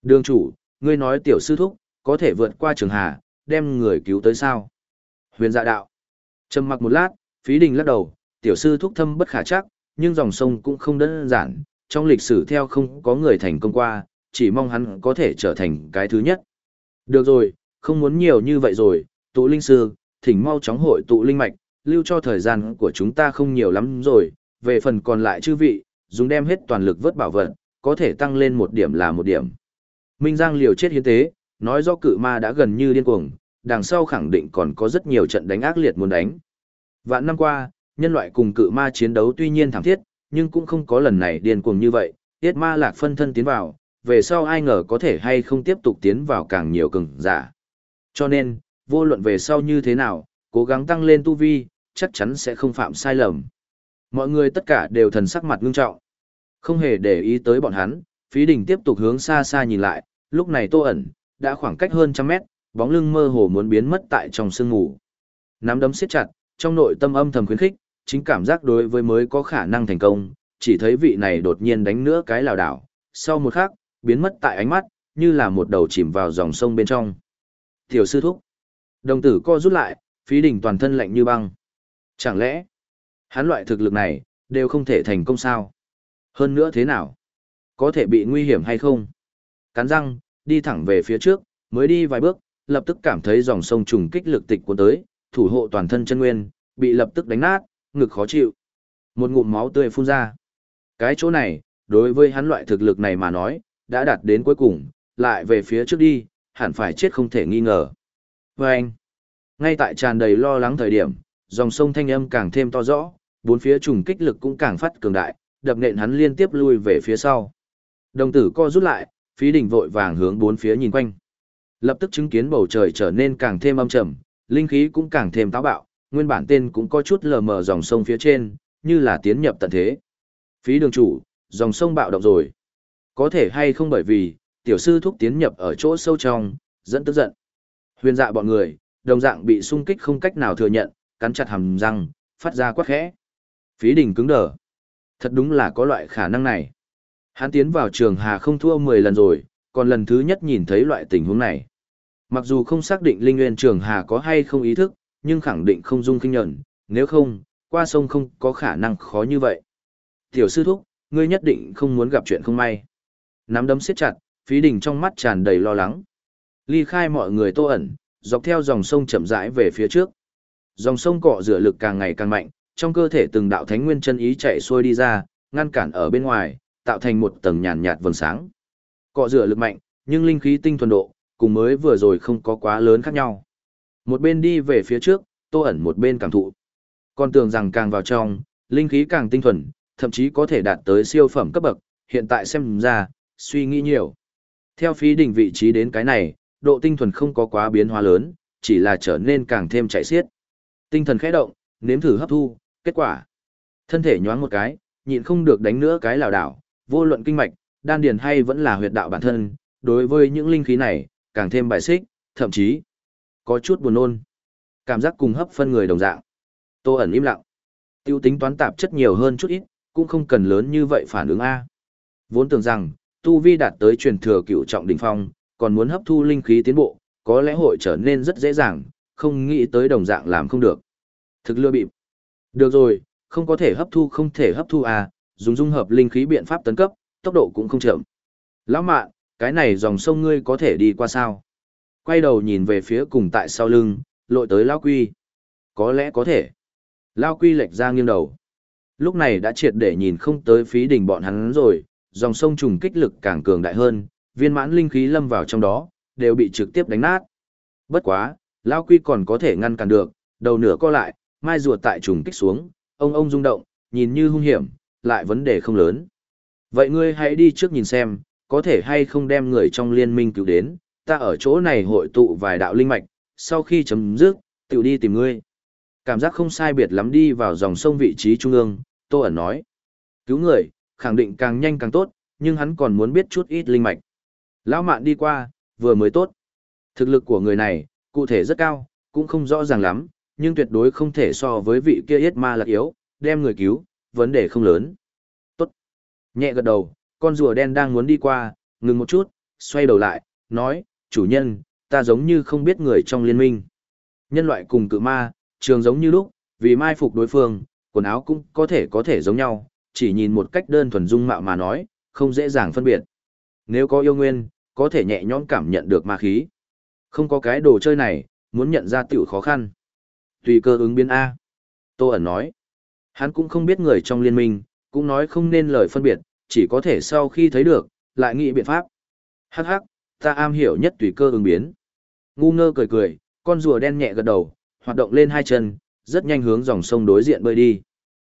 Đường chủ, ngươi nói tiểu sư thúc, có thể vượt qua trường hà, đem người cứu tới sao? Huyền dạ đạo. Trầm mặc một lát, phí đình lắc đầu, tiểu sư thúc thâm bất khả chắc, nhưng dòng sông cũng không đơn giản, trong lịch sử theo không có người thành công qua, chỉ mong hắn có thể trở thành cái thứ nhất. Được rồi, không muốn nhiều như vậy rồi, tụ linh sư, thỉnh mau chóng hội tụ linh mạch, lưu cho thời gian của chúng ta không nhiều lắm rồi, về phần còn lại chư vị, dùng đem hết toàn lực vớt bảo vật, có thể tăng lên một điểm là một điểm. Minh Giang liều chết hiến tế, nói do cự ma đã gần như điên cuồng, đằng sau khẳng định còn có rất nhiều trận đánh ác liệt muốn đánh. Vạn năm qua, nhân loại cùng cự ma chiến đấu tuy nhiên thảm thiết, nhưng cũng không có lần này điên cuồng như vậy, tiết ma lạc phân thân tiến vào, về sau ai ngờ có thể hay không tiếp tục tiến vào càng nhiều cường giả. Cho nên, vô luận về sau như thế nào, cố gắng tăng lên tu vi, chắc chắn sẽ không phạm sai lầm. Mọi người tất cả đều thần sắc mặt ngưng trọng. Không hề để ý tới bọn hắn, phí đình tiếp tục hướng xa xa nhìn lại, lúc này tô ẩn, đã khoảng cách hơn trăm mét, bóng lưng mơ hồ muốn biến mất tại trong sương ngủ. Nắm đấm siết chặt, trong nội tâm âm thầm khuyến khích, chính cảm giác đối với mới có khả năng thành công, chỉ thấy vị này đột nhiên đánh nữa cái lào đảo, sau một khắc, biến mất tại ánh mắt, như là một đầu chìm vào dòng sông bên trong. Tiểu sư thúc. Đồng tử co rút lại, phí đỉnh toàn thân lạnh như băng. Chẳng lẽ, hắn loại thực lực này, đều không thể thành công sao? Hơn nữa thế nào? Có thể bị nguy hiểm hay không? Cắn răng, đi thẳng về phía trước, mới đi vài bước, lập tức cảm thấy dòng sông trùng kích lực tịch cuốn tới, thủ hộ toàn thân chân nguyên, bị lập tức đánh nát, ngực khó chịu. Một ngụm máu tươi phun ra. Cái chỗ này, đối với hắn loại thực lực này mà nói, đã đạt đến cuối cùng, lại về phía trước đi, hẳn phải chết không thể nghi ngờ. Và anh, ngay tại tràn đầy lo lắng thời điểm, dòng sông thanh âm càng thêm to rõ, bốn phía trùng kích lực cũng càng phát cường đại, đập nện hắn liên tiếp lui về phía sau. Đồng tử co rút lại, phí đỉnh vội vàng hướng bốn phía nhìn quanh. Lập tức chứng kiến bầu trời trở nên càng thêm âm trầm, linh khí cũng càng thêm táo bạo, nguyên bản tên cũng có chút lờ mờ dòng sông phía trên, như là tiến nhập tận thế. Phí đường chủ, dòng sông bạo động rồi. Có thể hay không bởi vì, tiểu sư thúc tiến nhập ở chỗ sâu trong, dẫn tức giận. Huyền dạ bọn người, đồng dạng bị sung kích không cách nào thừa nhận, cắn chặt hàm răng, phát ra quát khẽ. Phí đình cứng đờ. Thật đúng là có loại khả năng này. Hắn tiến vào trường hà không thua 10 lần rồi, còn lần thứ nhất nhìn thấy loại tình huống này. Mặc dù không xác định Linh Nguyên Trường Hà có hay không ý thức, nhưng khẳng định không dung kinh nhận, nếu không, qua sông không có khả năng khó như vậy. Tiểu sư thúc, ngươi nhất định không muốn gặp chuyện không may. Nắm đấm siết chặt, phí đình trong mắt tràn đầy lo lắng. Ly khai mọi người tô ẩn, dọc theo dòng sông chậm rãi về phía trước. Dòng sông cọ rửa lực càng ngày càng mạnh, trong cơ thể từng đạo thánh nguyên chân ý chạy xuôi đi ra, ngăn cản ở bên ngoài, tạo thành một tầng nhàn nhạt vầng sáng. Cọ rửa lực mạnh, nhưng linh khí tinh thuần độ, cùng mới vừa rồi không có quá lớn khác nhau. Một bên đi về phía trước, tô ẩn một bên cảm thụ. Còn tưởng rằng càng vào trong, linh khí càng tinh thuần, thậm chí có thể đạt tới siêu phẩm cấp bậc, hiện tại xem ra, suy nghĩ nhiều. Theo phí đỉnh vị trí đến cái này, độ tinh thuần không có quá biến hóa lớn, chỉ là trở nên càng thêm chạy xiết. Tinh thần khẽ động, nếm thử hấp thu, kết quả. Thân thể nhoáng một cái, nhịn không được đánh nữa cái lào đảo, vô luận kinh mạch, đan điền hay vẫn là huyệt đạo bản thân, đối với những linh khí này, càng thêm bài xích, thậm chí có chút buồn nôn. Cảm giác cùng hấp phân người đồng dạng. Tô ẩn im lặng. Tiêu tính toán tạp chất nhiều hơn chút ít, cũng không cần lớn như vậy phản ứng A. Vốn tưởng rằng, tu vi đạt tới truyền thừa cựu trọng đỉnh phong, còn muốn hấp thu linh khí tiến bộ, có lẽ hội trở nên rất dễ dàng, không nghĩ tới đồng dạng làm không được. Thực lừa bịp. Được rồi, không có thể hấp thu không thể hấp thu à, dùng dung hợp linh khí biện pháp tấn cấp, tốc độ cũng không chậm. Lão mạn, cái này dòng sông ngươi có thể đi qua sao? Quay đầu nhìn về phía cùng tại sau lưng, lội tới Lão Quy. Có lẽ có thể. Lão Quy lệch ra nghiêng đầu. Lúc này đã triệt để nhìn không tới phí đỉnh bọn hắn rồi, dòng sông trùng kích lực càng cường đại hơn, viên mãn linh khí lâm vào trong đó, đều bị trực tiếp đánh nát. Bất quá, Lão Quy còn có thể ngăn cản được, đầu nửa co lại, mai rùa tại trùng kích xuống, ông ông rung động, nhìn như hung hiểm, lại vấn đề không lớn. Vậy ngươi hãy đi trước nhìn xem, có thể hay không đem người trong liên minh cứu đến, ta ở chỗ này hội tụ vài đạo linh mạch, sau khi chấm dứt, tự đi tìm ngươi. Cảm giác không sai biệt lắm đi vào dòng sông vị trí trung ương, Tô ẩn nói. Cứu người, khẳng định càng nhanh càng tốt, nhưng hắn còn muốn biết chút ít linh mạch. Lão mạn đi qua, vừa mới tốt. Thực lực của người này, cụ thể rất cao, cũng không rõ ràng lắm, nhưng tuyệt đối không thể so với vị kia yết ma lạc yếu, đem người cứu, vấn đề không lớn. Tốt. Nhẹ gật đầu, con rùa đen đang muốn đi qua, ngừng một chút, xoay đầu lại, nói, chủ nhân, ta giống như không biết người trong liên minh. Nhân loại cùng cự ma, trường giống như lúc, vì mai phục đối phương, quần áo cũng có thể có thể giống nhau, chỉ nhìn một cách đơn thuần dung mạo mà nói, không dễ dàng phân biệt. Nếu có yêu nguyên, có thể nhẹ nhõm cảm nhận được ma khí. Không có cái đồ chơi này, muốn nhận ra tiểu khó khăn. Tùy cơ ứng biến A. Tô ẩn nói. Hắn cũng không biết người trong liên minh, cũng nói không nên lời phân biệt, chỉ có thể sau khi thấy được, lại nghĩ biện pháp. Hắc hắc, ta am hiểu nhất tùy cơ ứng biến. Ngu ngơ cười cười, con rùa đen nhẹ gật đầu, hoạt động lên hai chân, rất nhanh hướng dòng sông đối diện bơi đi.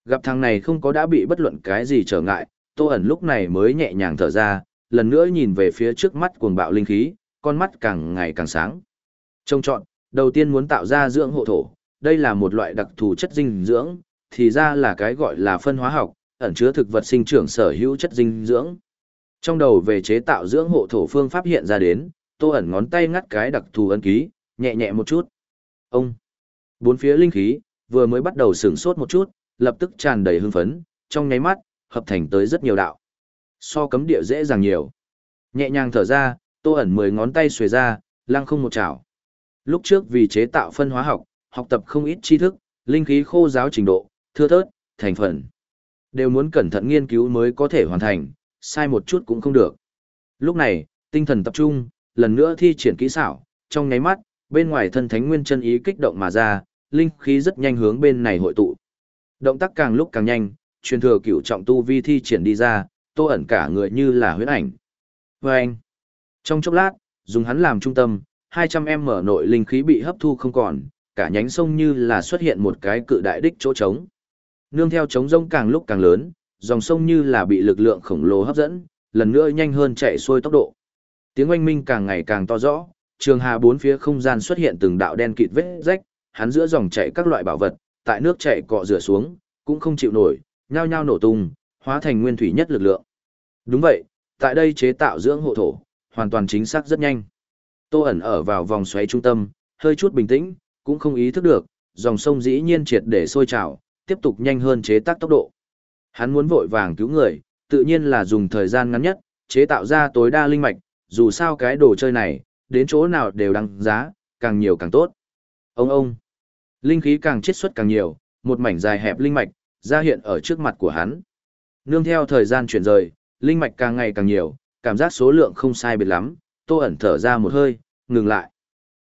Gặp thằng này không có đã bị bất luận cái gì trở ngại, Tô ẩn lúc này mới nhẹ nhàng thở ra, lần nữa nhìn về phía trước mắt cuồng bạo linh khí, con mắt càng ngày càng sáng. Trông chọn, đầu tiên muốn tạo ra dưỡng hộ thổ, đây là một loại đặc thù chất dinh dưỡng, thì ra là cái gọi là phân hóa học, ẩn chứa thực vật sinh trưởng sở hữu chất dinh dưỡng. Trong đầu về chế tạo dưỡng hộ thổ phương pháp hiện ra đến, Tô ẩn ngón tay ngắt cái đặc thù ấn ký, nhẹ nhẹ một chút. Ông bốn phía linh khí vừa mới bắt đầu sửng sốt một chút, lập tức tràn đầy hưng phấn, trong nháy mắt hợp thành tới rất nhiều đạo. So cấm địa dễ dàng nhiều. Nhẹ nhàng thở ra, Tô ẩn mười ngón tay xuề ra, lăng không một chảo. Lúc trước vì chế tạo phân hóa học, học tập không ít tri thức, linh khí khô giáo trình độ, thưa thớt, thành phần. Đều muốn cẩn thận nghiên cứu mới có thể hoàn thành, sai một chút cũng không được. Lúc này, tinh thần tập trung, lần nữa thi triển kỹ xảo, trong nháy mắt, bên ngoài thân thánh nguyên chân ý kích động mà ra, linh khí rất nhanh hướng bên này hội tụ. Động tác càng lúc càng nhanh, truyền thừa cửu trọng tu vi thi triển đi ra, tô ẩn cả người như là huyễn ảnh. Và anh, trong chốc lát, dùng hắn làm trung tâm, 200 em mở nội linh khí bị hấp thu không còn, cả nhánh sông như là xuất hiện một cái cự đại đích chỗ trống. Nương theo trống rông càng lúc càng lớn, dòng sông như là bị lực lượng khổng lồ hấp dẫn, lần nữa nhanh hơn chạy xuôi tốc độ. Tiếng oanh minh càng ngày càng to rõ, trường hà bốn phía không gian xuất hiện từng đạo đen kịt vết rách, hắn giữa dòng chảy các loại bảo vật, tại nước chảy cọ rửa xuống, cũng không chịu nổi, nhao nhao nổ tung, hóa thành nguyên thủy nhất lực lượng. Đúng vậy, tại đây chế tạo dưỡng hộ thổ, hoàn toàn chính xác rất nhanh. Tô ẩn ở vào vòng xoáy trung tâm, hơi chút bình tĩnh, cũng không ý thức được, dòng sông dĩ nhiên triệt để sôi trào, tiếp tục nhanh hơn chế tác tốc độ. Hắn muốn vội vàng cứu người, tự nhiên là dùng thời gian ngắn nhất, chế tạo ra tối đa linh mạch, dù sao cái đồ chơi này, đến chỗ nào đều đăng giá, càng nhiều càng tốt. Ông ông, linh khí càng chiết xuất càng nhiều, một mảnh dài hẹp linh mạch, ra hiện ở trước mặt của hắn. Nương theo thời gian chuyển rời, linh mạch càng ngày càng nhiều, cảm giác số lượng không sai biệt lắm, tô ẩn thở ra một hơi, ngừng lại.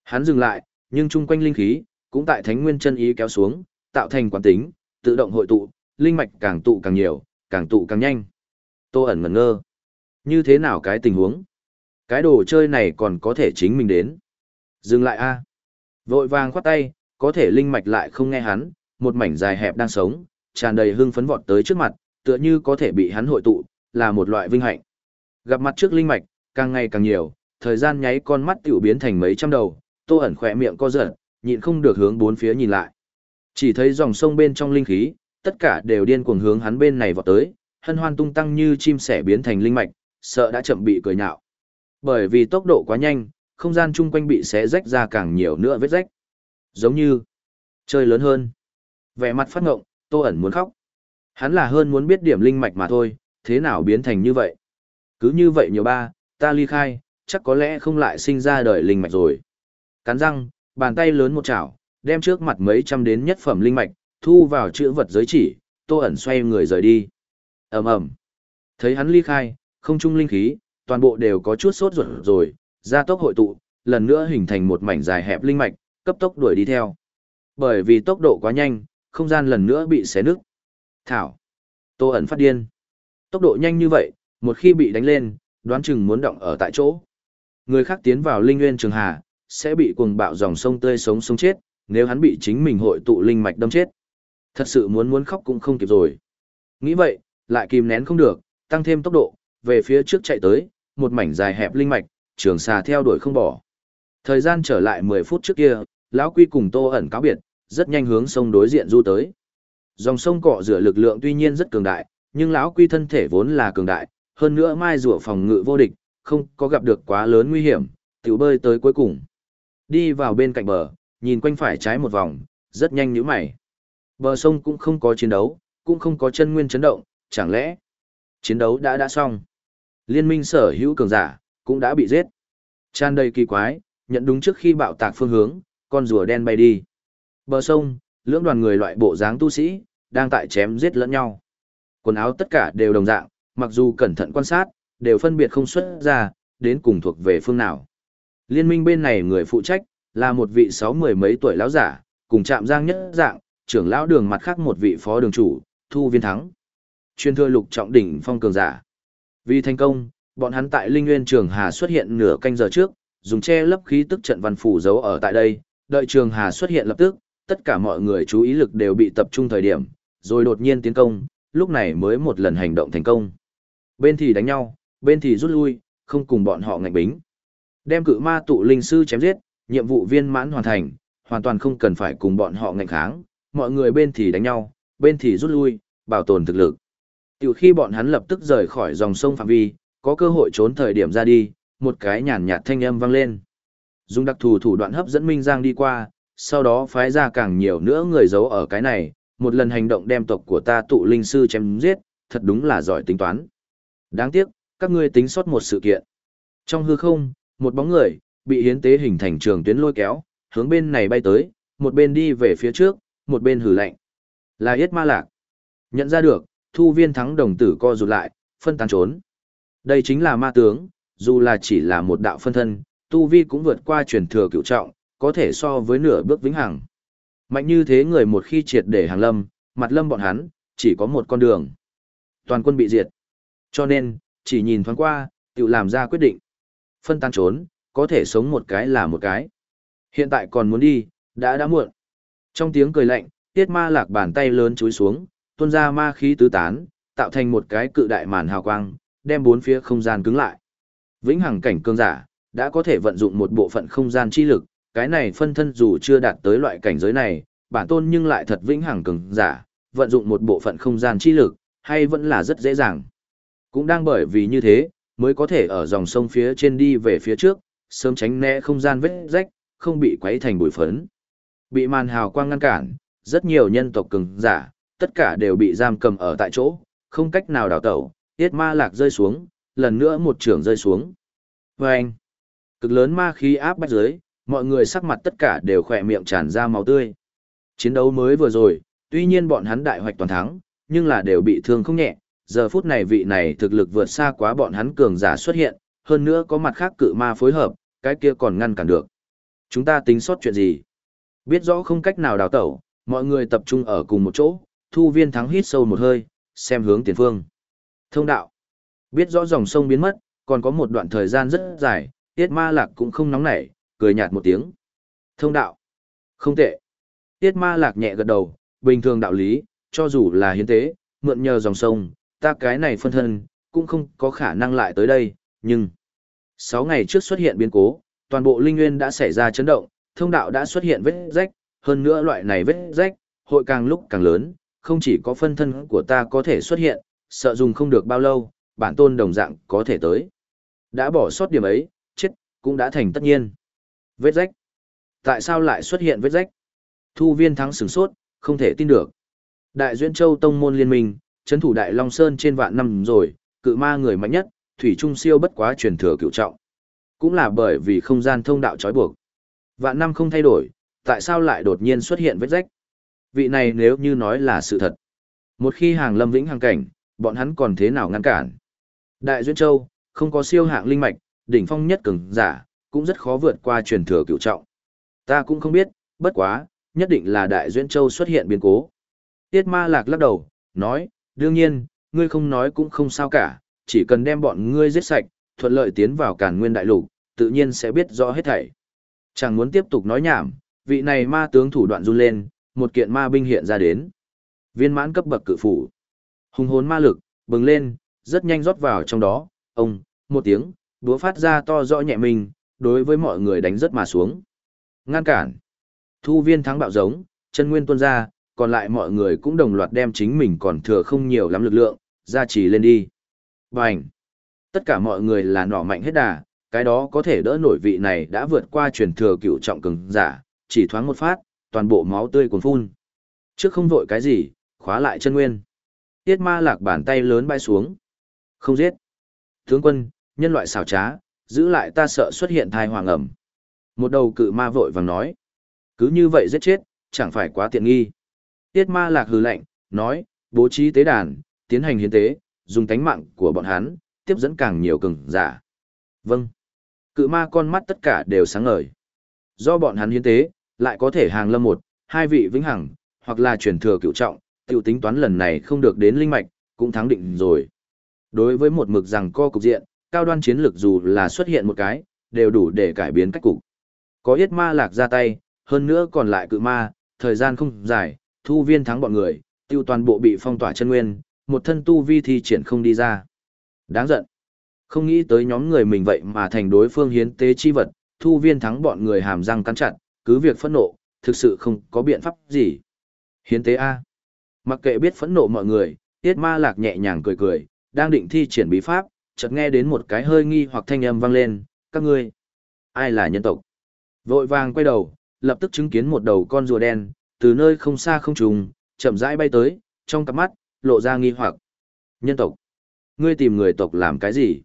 Hắn dừng lại, nhưng chung quanh linh khí, cũng tại thánh nguyên chân ý kéo xuống, tạo thành quán tính, tự động hội tụ, linh mạch càng tụ càng nhiều, càng tụ càng nhanh. Tô ẩn ngẩn ngơ. Như thế nào cái tình huống? Cái đồ chơi này còn có thể chính mình đến. Dừng lại a Vội vàng khoát tay, có thể linh mạch lại không nghe hắn, một mảnh dài hẹp đang sống, tràn đầy hưng phấn vọt tới trước mặt, tựa như có thể bị hắn hội tụ, là một loại vinh hạnh. Gặp mặt trước linh mạch, càng ngày càng nhiều, thời gian nháy con mắt tiểu biến thành mấy trăm đầu, tô ẩn khỏe miệng co giật, nhịn không được hướng bốn phía nhìn lại. Chỉ thấy dòng sông bên trong linh khí, tất cả đều điên cuồng hướng hắn bên này vọt tới, hân hoan tung tăng như chim sẻ biến thành linh mạch, sợ đã chậm bị cười nhạo. Bởi vì tốc độ quá nhanh, không gian chung quanh bị xé rách ra càng nhiều nữa vết rách. Giống như chơi lớn hơn. Vẻ mặt phát ngộng, Tô ẩn muốn khóc. Hắn là hơn muốn biết điểm linh mạch mà thôi, thế nào biến thành như vậy. Cứ như vậy nhiều ba, ta ly khai, chắc có lẽ không lại sinh ra đời linh mạch rồi. Cắn răng, bàn tay lớn một chảo, đem trước mặt mấy trăm đến nhất phẩm linh mạch, thu vào chữ vật giới chỉ, Tô ẩn xoay người rời đi. ầm ầm Thấy hắn ly khai, không trung linh khí, toàn bộ đều có chút sốt ruột rồi, gia tốc hội tụ, lần nữa hình thành một mảnh dài hẹp linh mạch, cấp tốc đuổi đi theo. Bởi vì tốc độ quá nhanh, không gian lần nữa bị xé nứt. Thảo. Tô ẩn phát điên. Tốc độ nhanh như vậy, một khi bị đánh lên, đoán chừng muốn động ở tại chỗ. Người khác tiến vào linh nguyên trường hà, sẽ bị cuồng bạo dòng sông tươi sống sống chết, nếu hắn bị chính mình hội tụ linh mạch đâm chết. Thật sự muốn muốn khóc cũng không kịp rồi. Nghĩ vậy, lại kìm nén không được, tăng thêm tốc độ, về phía trước chạy tới, một mảnh dài hẹp linh mạch, trường xà theo đuổi không bỏ. Thời gian trở lại 10 phút trước kia, lão quy cùng Tô ẩn cáo biệt, rất nhanh hướng sông đối diện du tới. Dòng sông cọ rửa lực lượng tuy nhiên rất cường đại, nhưng lão quy thân thể vốn là cường đại, hơn nữa mai rùa phòng ngự vô địch, không có gặp được quá lớn nguy hiểm, tiểu bơi tới cuối cùng. Đi vào bên cạnh bờ, nhìn quanh phải trái một vòng, rất nhanh nhíu mày. Bờ sông cũng không có chiến đấu, cũng không có chân nguyên chấn động, chẳng lẽ chiến đấu đã đã xong. Liên minh sở hữu cường giả, cũng đã bị giết. Tràn đầy kỳ quái, nhận đúng trước khi bạo tạc phương hướng, con rùa đen bay đi. Bờ sông, lưỡng đoàn người loại bộ dáng tu sĩ, đang tại chém giết lẫn nhau. Quần áo tất cả đều đồng dạng, mặc dù cẩn thận quan sát, đều phân biệt không xuất ra, đến cùng thuộc về phương nào. Liên minh bên này người phụ trách, là một vị sáu mười mấy tuổi lão giả, cùng chạm giang nhất dạng, trưởng lão đường mặt khác một vị phó đường chủ, thu viên thắng. Chuyên thưa lục trọng đỉnh phong cường giả. Vì thành công, bọn hắn tại Linh Nguyên Trường Hà xuất hiện nửa canh giờ trước, dùng che lấp khí tức trận văn phủ giấu ở tại đây, đợi Trường Hà xuất hiện lập tức, tất cả mọi người chú ý lực đều bị tập trung thời điểm, rồi đột nhiên tiến công, lúc này mới một lần hành động thành công. Bên thì đánh nhau, bên thì rút lui, không cùng bọn họ ngạnh bính. Đem cự ma tụ linh sư chém giết, nhiệm vụ viên mãn hoàn thành, hoàn toàn không cần phải cùng bọn họ ngạnh kháng, mọi người bên thì đánh nhau, bên thì rút lui, bảo tồn thực lực. Tiểu khi bọn hắn lập tức rời khỏi dòng sông phạm vi, có cơ hội trốn thời điểm ra đi, một cái nhàn nhạt thanh âm vang lên. Dùng đặc thù thủ đoạn hấp dẫn Minh Giang đi qua, sau đó phái ra càng nhiều nữa người giấu ở cái này, một lần hành động đem tộc của ta tụ linh sư chém giết, thật đúng là giỏi tính toán. Đáng tiếc, các ngươi tính sót một sự kiện. Trong hư không, một bóng người, bị hiến tế hình thành trường tuyến lôi kéo, hướng bên này bay tới, một bên đi về phía trước, một bên hử lạnh. Là Yết Ma Lạc. Nhận ra được, thu viên thắng đồng tử co rụt lại, phân tán trốn. Đây chính là ma tướng, dù là chỉ là một đạo phân thân, tu vi cũng vượt qua truyền thừa cựu trọng, có thể so với nửa bước vĩnh hằng. Mạnh như thế người một khi triệt để hàng lâm, mặt lâm bọn hắn, chỉ có một con đường. Toàn quân bị diệt. Cho nên, chỉ nhìn thoáng qua, tự làm ra quyết định. Phân tán trốn, có thể sống một cái là một cái. Hiện tại còn muốn đi, đã đã muộn. Trong tiếng cười lạnh, tiết ma lạc bàn tay lớn chúi xuống, tuôn ra ma khí tứ tán, tạo thành một cái cự đại màn hào quang, đem bốn phía không gian cứng lại. Vĩnh hằng cảnh cương giả, đã có thể vận dụng một bộ phận không gian chi lực, cái này phân thân dù chưa đạt tới loại cảnh giới này, bản tôn nhưng lại thật vĩnh hằng cường giả, vận dụng một bộ phận không gian chi lực, hay vẫn là rất dễ dàng. Cũng đang bởi vì như thế, mới có thể ở dòng sông phía trên đi về phía trước, sớm tránh né không gian vết rách, không bị quấy thành bụi phấn. Bị màn hào quang ngăn cản, rất nhiều nhân tộc cường giả, tất cả đều bị giam cầm ở tại chỗ, không cách nào đào tẩu, tiết ma lạc rơi xuống, lần nữa một trường rơi xuống. Vâng! anh, cực lớn ma khí áp bách dưới, mọi người sắc mặt tất cả đều khỏe miệng tràn ra máu tươi. Chiến đấu mới vừa rồi, tuy nhiên bọn hắn đại hoạch toàn thắng, nhưng là đều bị thương không nhẹ, giờ phút này vị này thực lực vượt xa quá bọn hắn cường giả xuất hiện, hơn nữa có mặt khác cự ma phối hợp, cái kia còn ngăn cản được. Chúng ta tính sót chuyện gì? Biết rõ không cách nào đào tẩu, mọi người tập trung ở cùng một chỗ, thu viên thắng hít sâu một hơi, xem hướng tiền phương. Thông đạo. Biết rõ dòng sông biến mất, còn có một đoạn thời gian rất dài, tiết ma lạc cũng không nóng nảy, cười nhạt một tiếng. Thông đạo. Không tệ. Tiết ma lạc nhẹ gật đầu, bình thường đạo lý, cho dù là hiến tế, mượn nhờ dòng sông, ta cái này phân thân, cũng không có khả năng lại tới đây, nhưng... Sáu ngày trước xuất hiện biến cố, toàn bộ linh nguyên đã xảy ra chấn động, thông đạo đã xuất hiện vết rách, hơn nữa loại này vết rách, hội càng lúc càng lớn, không chỉ có phân thân của ta có thể xuất hiện, sợ dùng không được bao lâu, bản tôn đồng dạng có thể tới. Đã bỏ sót điểm ấy, chết, cũng đã thành tất nhiên. Vết rách. Tại sao lại xuất hiện vết rách? Thu viên thắng sửng sốt, không thể tin được. Đại Duyên Châu Tông Môn Liên minh, chấn thủ Đại Long Sơn trên vạn năm rồi, cự ma người mạnh nhất, Thủy Trung siêu bất quá truyền thừa cựu trọng. Cũng là bởi vì không gian thông đạo trói buộc. Vạn năm không thay đổi, tại sao lại đột nhiên xuất hiện vết rách? Vị này nếu như nói là sự thật. Một khi hàng lâm vĩnh hàng cảnh, bọn hắn còn thế nào ngăn cản? Đại Duyên Châu, không có siêu hạng linh mạch, đỉnh phong nhất cường giả, cũng rất khó vượt qua truyền thừa cựu trọng. Ta cũng không biết, bất quá, nhất định là Đại Duyên Châu xuất hiện biến cố. Tiết Ma Lạc lắc đầu, nói, đương nhiên, ngươi không nói cũng không sao cả, chỉ cần đem bọn ngươi giết sạch, thuận lợi tiến vào càn nguyên đại lục, tự nhiên sẽ biết rõ hết thảy. Chẳng muốn tiếp tục nói nhảm, vị này ma tướng thủ đoạn run lên, một kiện ma binh hiện ra đến. Viên mãn cấp bậc cự phủ. Hùng hồn ma lực, bừng lên, rất nhanh rót vào trong đó, ông, một tiếng, đúa phát ra to rõ nhẹ mình, đối với mọi người đánh rất mà xuống. Ngăn cản. Thu viên thắng bạo giống, chân nguyên tuôn ra, còn lại mọi người cũng đồng loạt đem chính mình còn thừa không nhiều lắm lực lượng, ra trì lên đi. Bành! Tất cả mọi người là nỏ mạnh hết đà, cái đó có thể đỡ nổi vị này đã vượt qua truyền thừa cựu trọng cường giả, chỉ thoáng một phát, toàn bộ máu tươi cuồn phun. Trước không vội cái gì, khóa lại chân nguyên. Tiết ma lạc bàn tay lớn bay xuống. Không giết. Tướng quân, nhân loại xảo trá, giữ lại ta sợ xuất hiện thai hoàng ẩm. Một đầu cự ma vội vàng nói. Cứ như vậy giết chết, chẳng phải quá tiện nghi. Tiết ma lạc hừ lạnh, nói, bố trí tế đàn, tiến hành hiến tế, dùng tánh mạng của bọn hắn, tiếp dẫn càng nhiều cường giả. Vâng. Cự ma con mắt tất cả đều sáng ngời. Do bọn hắn hiến tế, lại có thể hàng lâm một, hai vị vĩnh hằng, hoặc là truyền thừa cựu trọng, tiểu tính toán lần này không được đến linh mạch, cũng thắng định rồi. Đối với một mực rằng co cục diện, cao đoan chiến lược dù là xuất hiện một cái, đều đủ để cải biến cách cục. Có yết ma lạc ra tay, hơn nữa còn lại cự ma, thời gian không dài, thu viên thắng bọn người, tiêu toàn bộ bị phong tỏa chân nguyên, một thân tu vi thi triển không đi ra. Đáng giận. Không nghĩ tới nhóm người mình vậy mà thành đối phương hiến tế chi vật, thu viên thắng bọn người hàm răng cắn chặt, cứ việc phẫn nộ, thực sự không có biện pháp gì. Hiến tế A. Mặc kệ biết phẫn nộ mọi người, tiết ma lạc nhẹ nhàng cười cười, đang định thi triển bí pháp, chợt nghe đến một cái hơi nghi hoặc thanh âm vang lên, các ngươi, ai là nhân tộc? Vội vàng quay đầu, lập tức chứng kiến một đầu con rùa đen, từ nơi không xa không trùng, chậm rãi bay tới, trong cặp mắt, lộ ra nghi hoặc. Nhân tộc, ngươi tìm người tộc làm cái gì?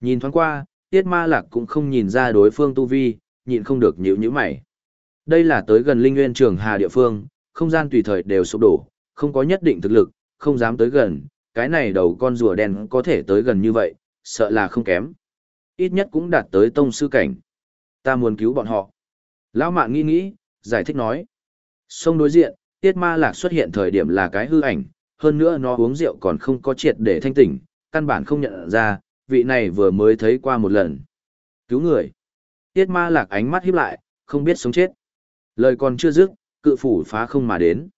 Nhìn thoáng qua, tiết ma lạc cũng không nhìn ra đối phương tu vi, nhịn không được nhíu nhíu mày. Đây là tới gần linh nguyên trường hà địa phương, không gian tùy thời đều sụp đổ, không có nhất định thực lực, không dám tới gần, cái này đầu con rùa đen có thể tới gần như vậy, sợ là không kém. Ít nhất cũng đạt tới tông sư cảnh. Ta muốn cứu bọn họ. Lão mạn nghĩ nghĩ, giải thích nói. Sông đối diện, tiết ma lạc xuất hiện thời điểm là cái hư ảnh, hơn nữa nó uống rượu còn không có triệt để thanh tỉnh, căn bản không nhận ra, vị này vừa mới thấy qua một lần. Cứu người. Tiết ma lạc ánh mắt híp lại, không biết sống chết. Lời còn chưa dứt, cự phủ phá không mà đến.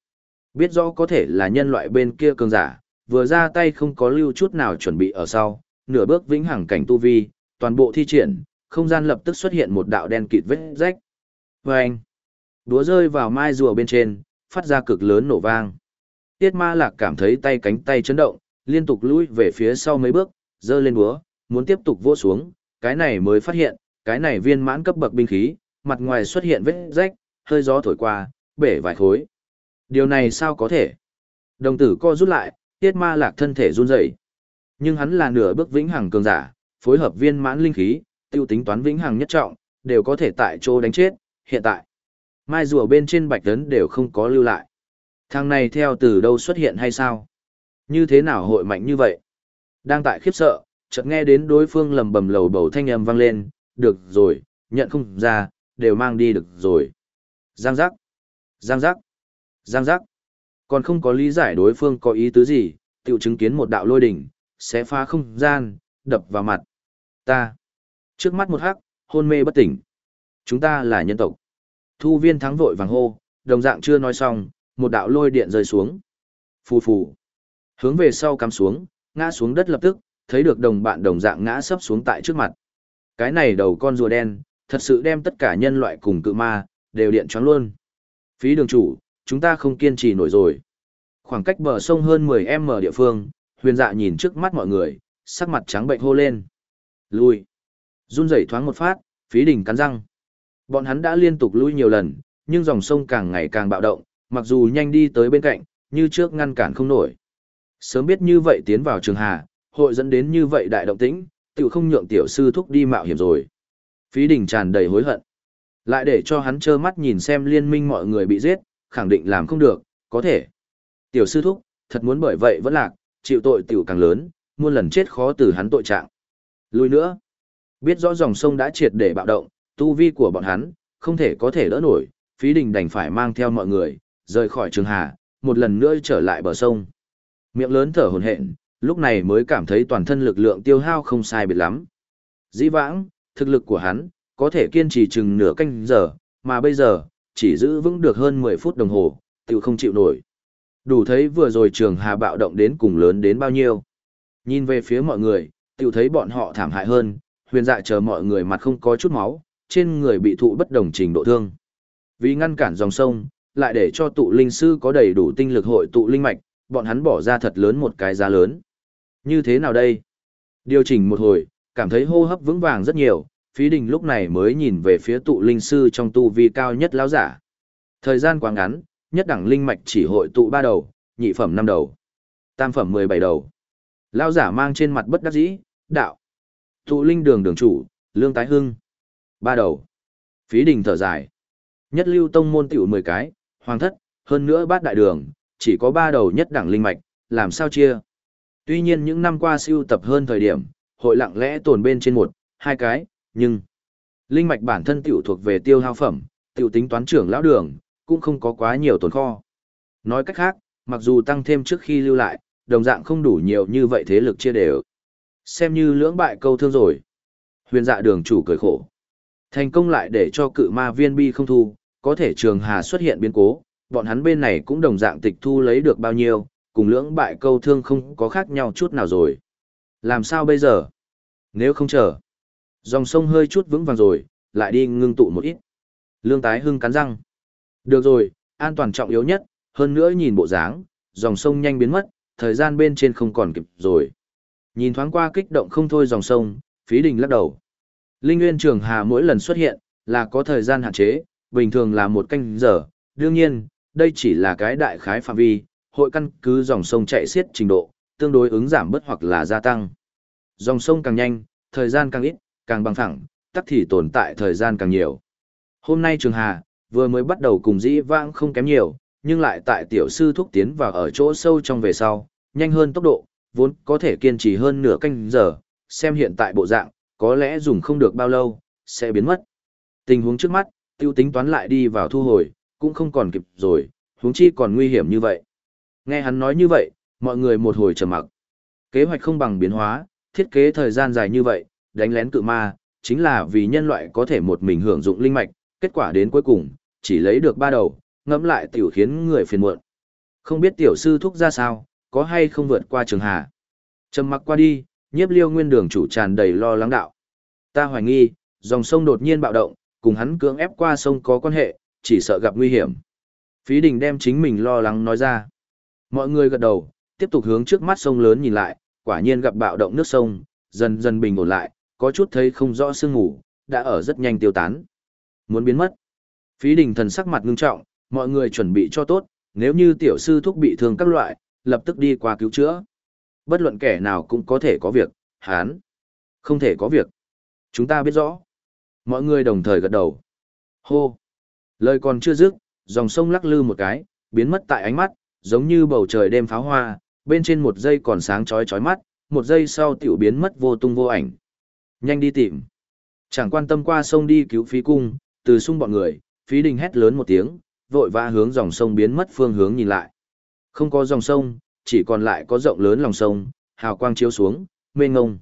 Biết rõ có thể là nhân loại bên kia cường giả, vừa ra tay không có lưu chút nào chuẩn bị ở sau, nửa bước vĩnh hằng cảnh tu vi, toàn bộ thi triển, không gian lập tức xuất hiện một đạo đen kịt vết rách. Vâng! Đúa rơi vào mai rùa bên trên, phát ra cực lớn nổ vang. Tiết ma lạc cảm thấy tay cánh tay chấn động, liên tục lùi về phía sau mấy bước, dơ lên búa, muốn tiếp tục vỗ xuống, cái này mới phát hiện, cái này viên mãn cấp bậc binh khí, mặt ngoài xuất hiện vết rách, hơi gió thổi qua, bể vài khối. Điều này sao có thể? Đồng tử co rút lại, tiết ma lạc thân thể run rẩy. Nhưng hắn là nửa bước vĩnh hằng cường giả, phối hợp viên mãn linh khí, tiêu tính toán vĩnh hằng nhất trọng, đều có thể tại chỗ đánh chết, hiện tại. Mai rùa bên trên bạch tấn đều không có lưu lại. Thằng này theo từ đâu xuất hiện hay sao? Như thế nào hội mạnh như vậy? Đang tại khiếp sợ, chợt nghe đến đối phương lầm bầm lầu bầu thanh âm vang lên, được rồi, nhận không ra, đều mang đi được rồi. Giang giác, giang giác, giang giác. Còn không có lý giải đối phương có ý tứ gì, tiểu chứng kiến một đạo lôi đỉnh, sẽ phá không gian, đập vào mặt. Ta. Trước mắt một hắc, hôn mê bất tỉnh. Chúng ta là nhân tộc. Thu viên thắng vội vàng hô, đồng dạng chưa nói xong, một đạo lôi điện rơi xuống. Phù phù. Hướng về sau cắm xuống, ngã xuống đất lập tức, thấy được đồng bạn đồng dạng ngã sấp xuống tại trước mặt. Cái này đầu con rùa đen, thật sự đem tất cả nhân loại cùng cự ma, đều điện choáng luôn. Phí đường chủ, chúng ta không kiên trì nổi rồi. Khoảng cách bờ sông hơn 10m địa phương, huyền dạ nhìn trước mắt mọi người, sắc mặt trắng bệnh hô lên. Lui. Run rẩy thoáng một phát, Phí đình cắn răng. Bọn hắn đã liên tục lui nhiều lần, nhưng dòng sông càng ngày càng bạo động, mặc dù nhanh đi tới bên cạnh, như trước ngăn cản không nổi. Sớm biết như vậy tiến vào trường hà, hội dẫn đến như vậy đại động tĩnh, tự không nhượng tiểu sư thúc đi mạo hiểm rồi. Phí đình tràn đầy hối hận. Lại để cho hắn trơ mắt nhìn xem liên minh mọi người bị giết, khẳng định làm không được, có thể. Tiểu sư thúc, thật muốn bởi vậy vẫn lạc, chịu tội tiểu càng lớn, muôn lần chết khó từ hắn tội trạng. Lùi nữa. Biết rõ dòng sông đã triệt để bạo động, tu vi của bọn hắn, không thể có thể đỡ nổi, phí đình đành phải mang theo mọi người, rời khỏi trường hà, một lần nữa trở lại bờ sông. Miệng lớn thở hổn hển, lúc này mới cảm thấy toàn thân lực lượng tiêu hao không sai biệt lắm. Dĩ vãng, thực lực của hắn, có thể kiên trì chừng nửa canh giờ, mà bây giờ, chỉ giữ vững được hơn 10 phút đồng hồ, tự không chịu nổi. Đủ thấy vừa rồi trường hà bạo động đến cùng lớn đến bao nhiêu. Nhìn về phía mọi người, tự thấy bọn họ thảm hại hơn, huyền dạ chờ mọi người mặt không có chút máu, trên người bị thụ bất đồng trình độ thương. Vì ngăn cản dòng sông, lại để cho tụ linh sư có đầy đủ tinh lực hội tụ linh mạch, bọn hắn bỏ ra thật lớn một cái giá lớn. Như thế nào đây? Điều chỉnh một hồi, cảm thấy hô hấp vững vàng rất nhiều, phí đình lúc này mới nhìn về phía tụ linh sư trong tu vi cao nhất lão giả. Thời gian quá ngắn, nhất đẳng linh mạch chỉ hội tụ ba đầu, nhị phẩm năm đầu, tam phẩm mười bảy đầu. Lão giả mang trên mặt bất đắc dĩ, đạo. Tụ linh đường đường chủ, lương tái hưng. Ba đầu. Phí đình thở dài. Nhất lưu tông môn tiểu mười cái, hoàng thất, hơn nữa bát đại đường, chỉ có ba đầu nhất đẳng linh mạch, làm sao chia. Tuy nhiên những năm qua siêu tập hơn thời điểm, hội lặng lẽ tồn bên trên một, hai cái, nhưng linh mạch bản thân tiểu thuộc về tiêu hao phẩm, tiểu tính toán trưởng lão đường, cũng không có quá nhiều tồn kho. Nói cách khác, mặc dù tăng thêm trước khi lưu lại, đồng dạng không đủ nhiều như vậy thế lực chia đều. Xem như lưỡng bại câu thương rồi. Huyền dạ đường chủ cười khổ. Thành công lại để cho cự ma viên bi không thu, có thể trường hà xuất hiện biến cố, bọn hắn bên này cũng đồng dạng tịch thu lấy được bao nhiêu, cùng lưỡng bại câu thương không có khác nhau chút nào rồi. Làm sao bây giờ? Nếu không chờ, dòng sông hơi chút vững vàng rồi, lại đi ngưng tụ một ít. Lương tái hưng cắn răng. Được rồi, an toàn trọng yếu nhất, hơn nữa nhìn bộ dáng, dòng sông nhanh biến mất, thời gian bên trên không còn kịp rồi. Nhìn thoáng qua kích động không thôi dòng sông, phí đình lắc đầu. Linh Nguyên Trường Hà mỗi lần xuất hiện, là có thời gian hạn chế, bình thường là một canh giờ. Đương nhiên, đây chỉ là cái đại khái phạm vi, hội căn cứ dòng sông chạy xiết trình độ, tương đối ứng giảm bớt hoặc là gia tăng. Dòng sông càng nhanh, thời gian càng ít, càng bằng phẳng, tắc thì tồn tại thời gian càng nhiều. Hôm nay Trường Hà, vừa mới bắt đầu cùng dĩ vãng không kém nhiều, nhưng lại tại tiểu sư thúc tiến vào ở chỗ sâu trong về sau, nhanh hơn tốc độ, vốn có thể kiên trì hơn nửa canh giờ, xem hiện tại bộ dạng, có lẽ dùng không được bao lâu, sẽ biến mất. Tình huống trước mắt, tiêu tính toán lại đi vào thu hồi, cũng không còn kịp rồi, huống chi còn nguy hiểm như vậy. Nghe hắn nói như vậy, mọi người một hồi trầm mặc. Kế hoạch không bằng biến hóa, thiết kế thời gian dài như vậy, đánh lén cự ma, chính là vì nhân loại có thể một mình hưởng dụng linh mạch, kết quả đến cuối cùng, chỉ lấy được ba đầu, ngẫm lại tiểu khiến người phiền muộn. Không biết tiểu sư thúc ra sao, có hay không vượt qua trường hà. Trầm mặc qua đi, nhiếp liêu nguyên đường chủ tràn đầy lo lắng đạo. Ta hoài nghi, dòng sông đột nhiên bạo động, cùng hắn cưỡng ép qua sông có quan hệ, chỉ sợ gặp nguy hiểm. Phí đình đem chính mình lo lắng nói ra. Mọi người gật đầu, tiếp tục hướng trước mắt sông lớn nhìn lại, quả nhiên gặp bạo động nước sông, dần dần bình ổn lại, có chút thấy không rõ sương ngủ, đã ở rất nhanh tiêu tán. Muốn biến mất. Phí đình thần sắc mặt ngưng trọng, mọi người chuẩn bị cho tốt, nếu như tiểu sư thúc bị thương các loại, lập tức đi qua cứu chữa. Bất luận kẻ nào cũng có thể có việc, hán. Không thể có việc. Chúng ta biết rõ. Mọi người đồng thời gật đầu. Hô. Lời còn chưa dứt, dòng sông lắc lư một cái, biến mất tại ánh mắt, giống như bầu trời đêm pháo hoa, bên trên một giây còn sáng chói chói mắt, một giây sau tiểu biến mất vô tung vô ảnh. Nhanh đi tìm. Chẳng quan tâm qua sông đi cứu phí cung, từ sung bọn người, phí đình hét lớn một tiếng, vội vã hướng dòng sông biến mất phương hướng nhìn lại. Không có dòng sông, chỉ còn lại có rộng lớn lòng sông, hào quang chiếu xuống, mênh ngông.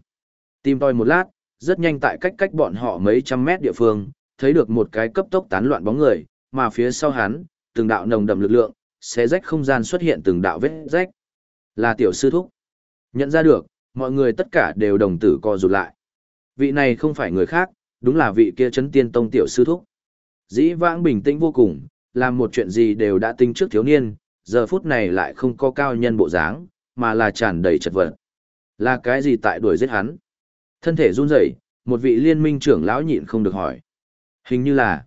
Tìm tòi một lát, rất nhanh tại cách cách bọn họ mấy trăm mét địa phương, thấy được một cái cấp tốc tán loạn bóng người, mà phía sau hắn, từng đạo nồng đậm lực lượng, xé rách không gian xuất hiện từng đạo vết rách. Là tiểu sư thúc. Nhận ra được, mọi người tất cả đều đồng tử co rụt lại. Vị này không phải người khác, đúng là vị kia chấn tiên tông tiểu sư thúc. Dĩ vãng bình tĩnh vô cùng, làm một chuyện gì đều đã tính trước thiếu niên, giờ phút này lại không có cao nhân bộ dáng, mà là tràn đầy chật vật. Là cái gì tại đuổi giết hắn? Thân thể run rẩy, một vị liên minh trưởng lão nhịn không được hỏi. Hình như là,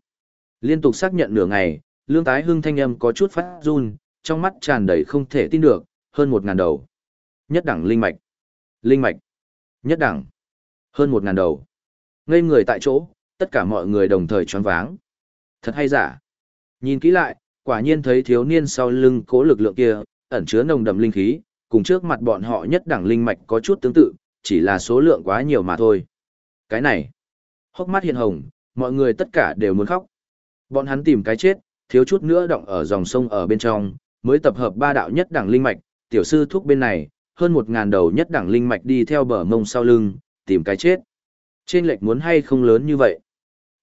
liên tục xác nhận nửa ngày, lương tái hưng thanh âm có chút phát run, trong mắt tràn đầy không thể tin được, hơn một ngàn đầu. Nhất đẳng linh mạch. Linh mạch. Nhất đẳng. Hơn một ngàn đầu. Ngây người tại chỗ, tất cả mọi người đồng thời choáng váng. Thật hay giả. Nhìn kỹ lại, quả nhiên thấy thiếu niên sau lưng cố lực lượng kia, ẩn chứa nồng đậm linh khí, cùng trước mặt bọn họ nhất đẳng linh mạch có chút tương tự, chỉ là số lượng quá nhiều mà thôi. Cái này, hốc mắt hiện hồng, mọi người tất cả đều muốn khóc. Bọn hắn tìm cái chết, thiếu chút nữa động ở dòng sông ở bên trong, mới tập hợp ba đạo nhất đẳng linh mạch, tiểu sư thúc bên này, hơn một ngàn đầu nhất đẳng linh mạch đi theo bờ mông sau lưng, tìm cái chết. Trên lệch muốn hay không lớn như vậy?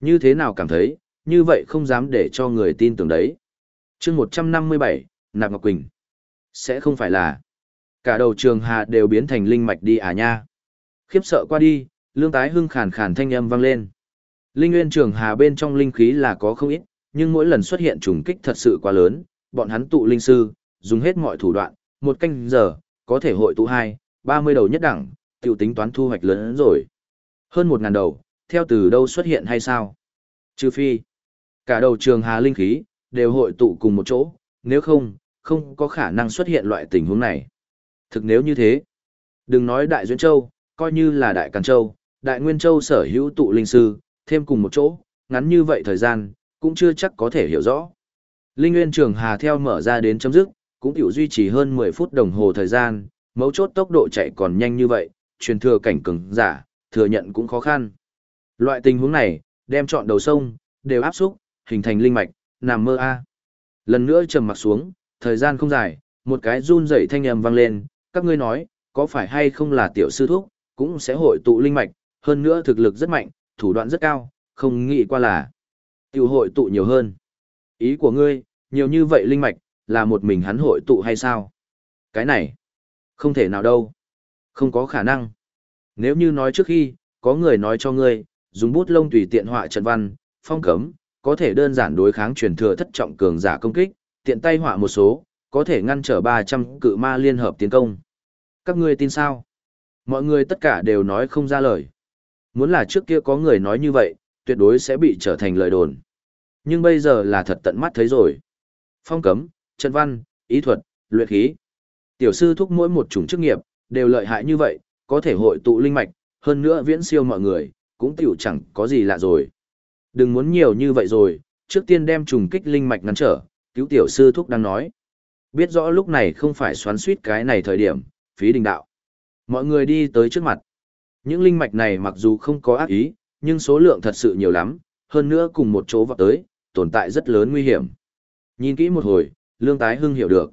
Như thế nào cảm thấy, như vậy không dám để cho người tin tưởng đấy chương 157, Nạp Ngọc Quỳnh. Sẽ không phải là cả đầu trường hà đều biến thành linh mạch đi à nha. Khiếp sợ qua đi, lương tái hưng khàn khàn thanh âm vang lên. Linh nguyên trường hà bên trong linh khí là có không ít, nhưng mỗi lần xuất hiện trùng kích thật sự quá lớn, bọn hắn tụ linh sư, dùng hết mọi thủ đoạn, một canh giờ, có thể hội tụ hai, ba mươi đầu nhất đẳng, tiểu tính toán thu hoạch lớn hơn rồi. Hơn một ngàn đầu, theo từ đâu xuất hiện hay sao? Trừ phi, cả đầu trường hà linh khí, đều hội tụ cùng một chỗ, nếu không, không có khả năng xuất hiện loại tình huống này. Thực nếu như thế, đừng nói Đại Duyên Châu, coi như là Đại Càn Châu, Đại Nguyên Châu sở hữu tụ linh sư, thêm cùng một chỗ, ngắn như vậy thời gian, cũng chưa chắc có thể hiểu rõ. Linh Nguyên Trường Hà theo mở ra đến chấm dứt, cũng tiểu duy trì hơn 10 phút đồng hồ thời gian, mấu chốt tốc độ chạy còn nhanh như vậy, truyền thừa cảnh cứng giả, thừa nhận cũng khó khăn. Loại tình huống này, đem chọn đầu sông, đều áp xúc, hình thành linh mạch, nằm mơ a. Lần nữa trầm mặt xuống, thời gian không dài, một cái run rẩy thanh âm vang lên, các ngươi nói, có phải hay không là tiểu sư thúc, cũng sẽ hội tụ linh mạch, hơn nữa thực lực rất mạnh, thủ đoạn rất cao, không nghĩ qua là tiểu hội tụ nhiều hơn. Ý của ngươi, nhiều như vậy linh mạch, là một mình hắn hội tụ hay sao? Cái này, không thể nào đâu. Không có khả năng. Nếu như nói trước khi, có người nói cho ngươi, dùng bút lông tùy tiện họa trận văn, phong cấm, có thể đơn giản đối kháng truyền thừa thất trọng cường giả công kích, tiện tay họa một số, có thể ngăn trở 300 cự ma liên hợp tiến công. Các ngươi tin sao? Mọi người tất cả đều nói không ra lời. Muốn là trước kia có người nói như vậy, tuyệt đối sẽ bị trở thành lời đồn. Nhưng bây giờ là thật tận mắt thấy rồi. Phong cấm, chân văn, ý thuật, luyện khí. Tiểu sư thúc mỗi một chủng chức nghiệp, đều lợi hại như vậy, có thể hội tụ linh mạch, hơn nữa viễn siêu mọi người, cũng tiểu chẳng có gì lạ rồi. Đừng muốn nhiều như vậy rồi, trước tiên đem trùng kích linh mạch ngăn trở, cứu tiểu sư thúc đang nói. Biết rõ lúc này không phải xoắn suýt cái này thời điểm, phí đình đạo. Mọi người đi tới trước mặt. Những linh mạch này mặc dù không có ác ý, nhưng số lượng thật sự nhiều lắm, hơn nữa cùng một chỗ vào tới, tồn tại rất lớn nguy hiểm. Nhìn kỹ một hồi, Lương Tái Hưng hiểu được.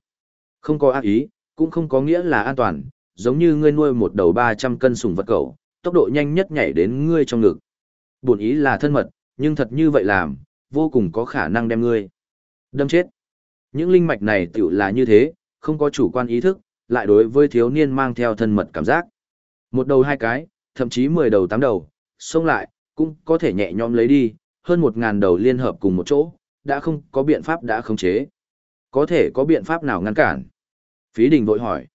Không có ác ý, cũng không có nghĩa là an toàn, giống như ngươi nuôi một đầu 300 cân sủng vật cẩu, tốc độ nhanh nhất nhảy đến ngươi trong ngực. Buồn ý là thân mật, nhưng thật như vậy làm, vô cùng có khả năng đem ngươi đâm chết. Những linh mạch này tiểu là như thế, không có chủ quan ý thức, lại đối với thiếu niên mang theo thân mật cảm giác. Một đầu hai cái, thậm chí 10 đầu tám đầu, xông lại, cũng có thể nhẹ nhõm lấy đi, hơn một ngàn đầu liên hợp cùng một chỗ, đã không có biện pháp đã khống chế. Có thể có biện pháp nào ngăn cản? Phí đình vội hỏi.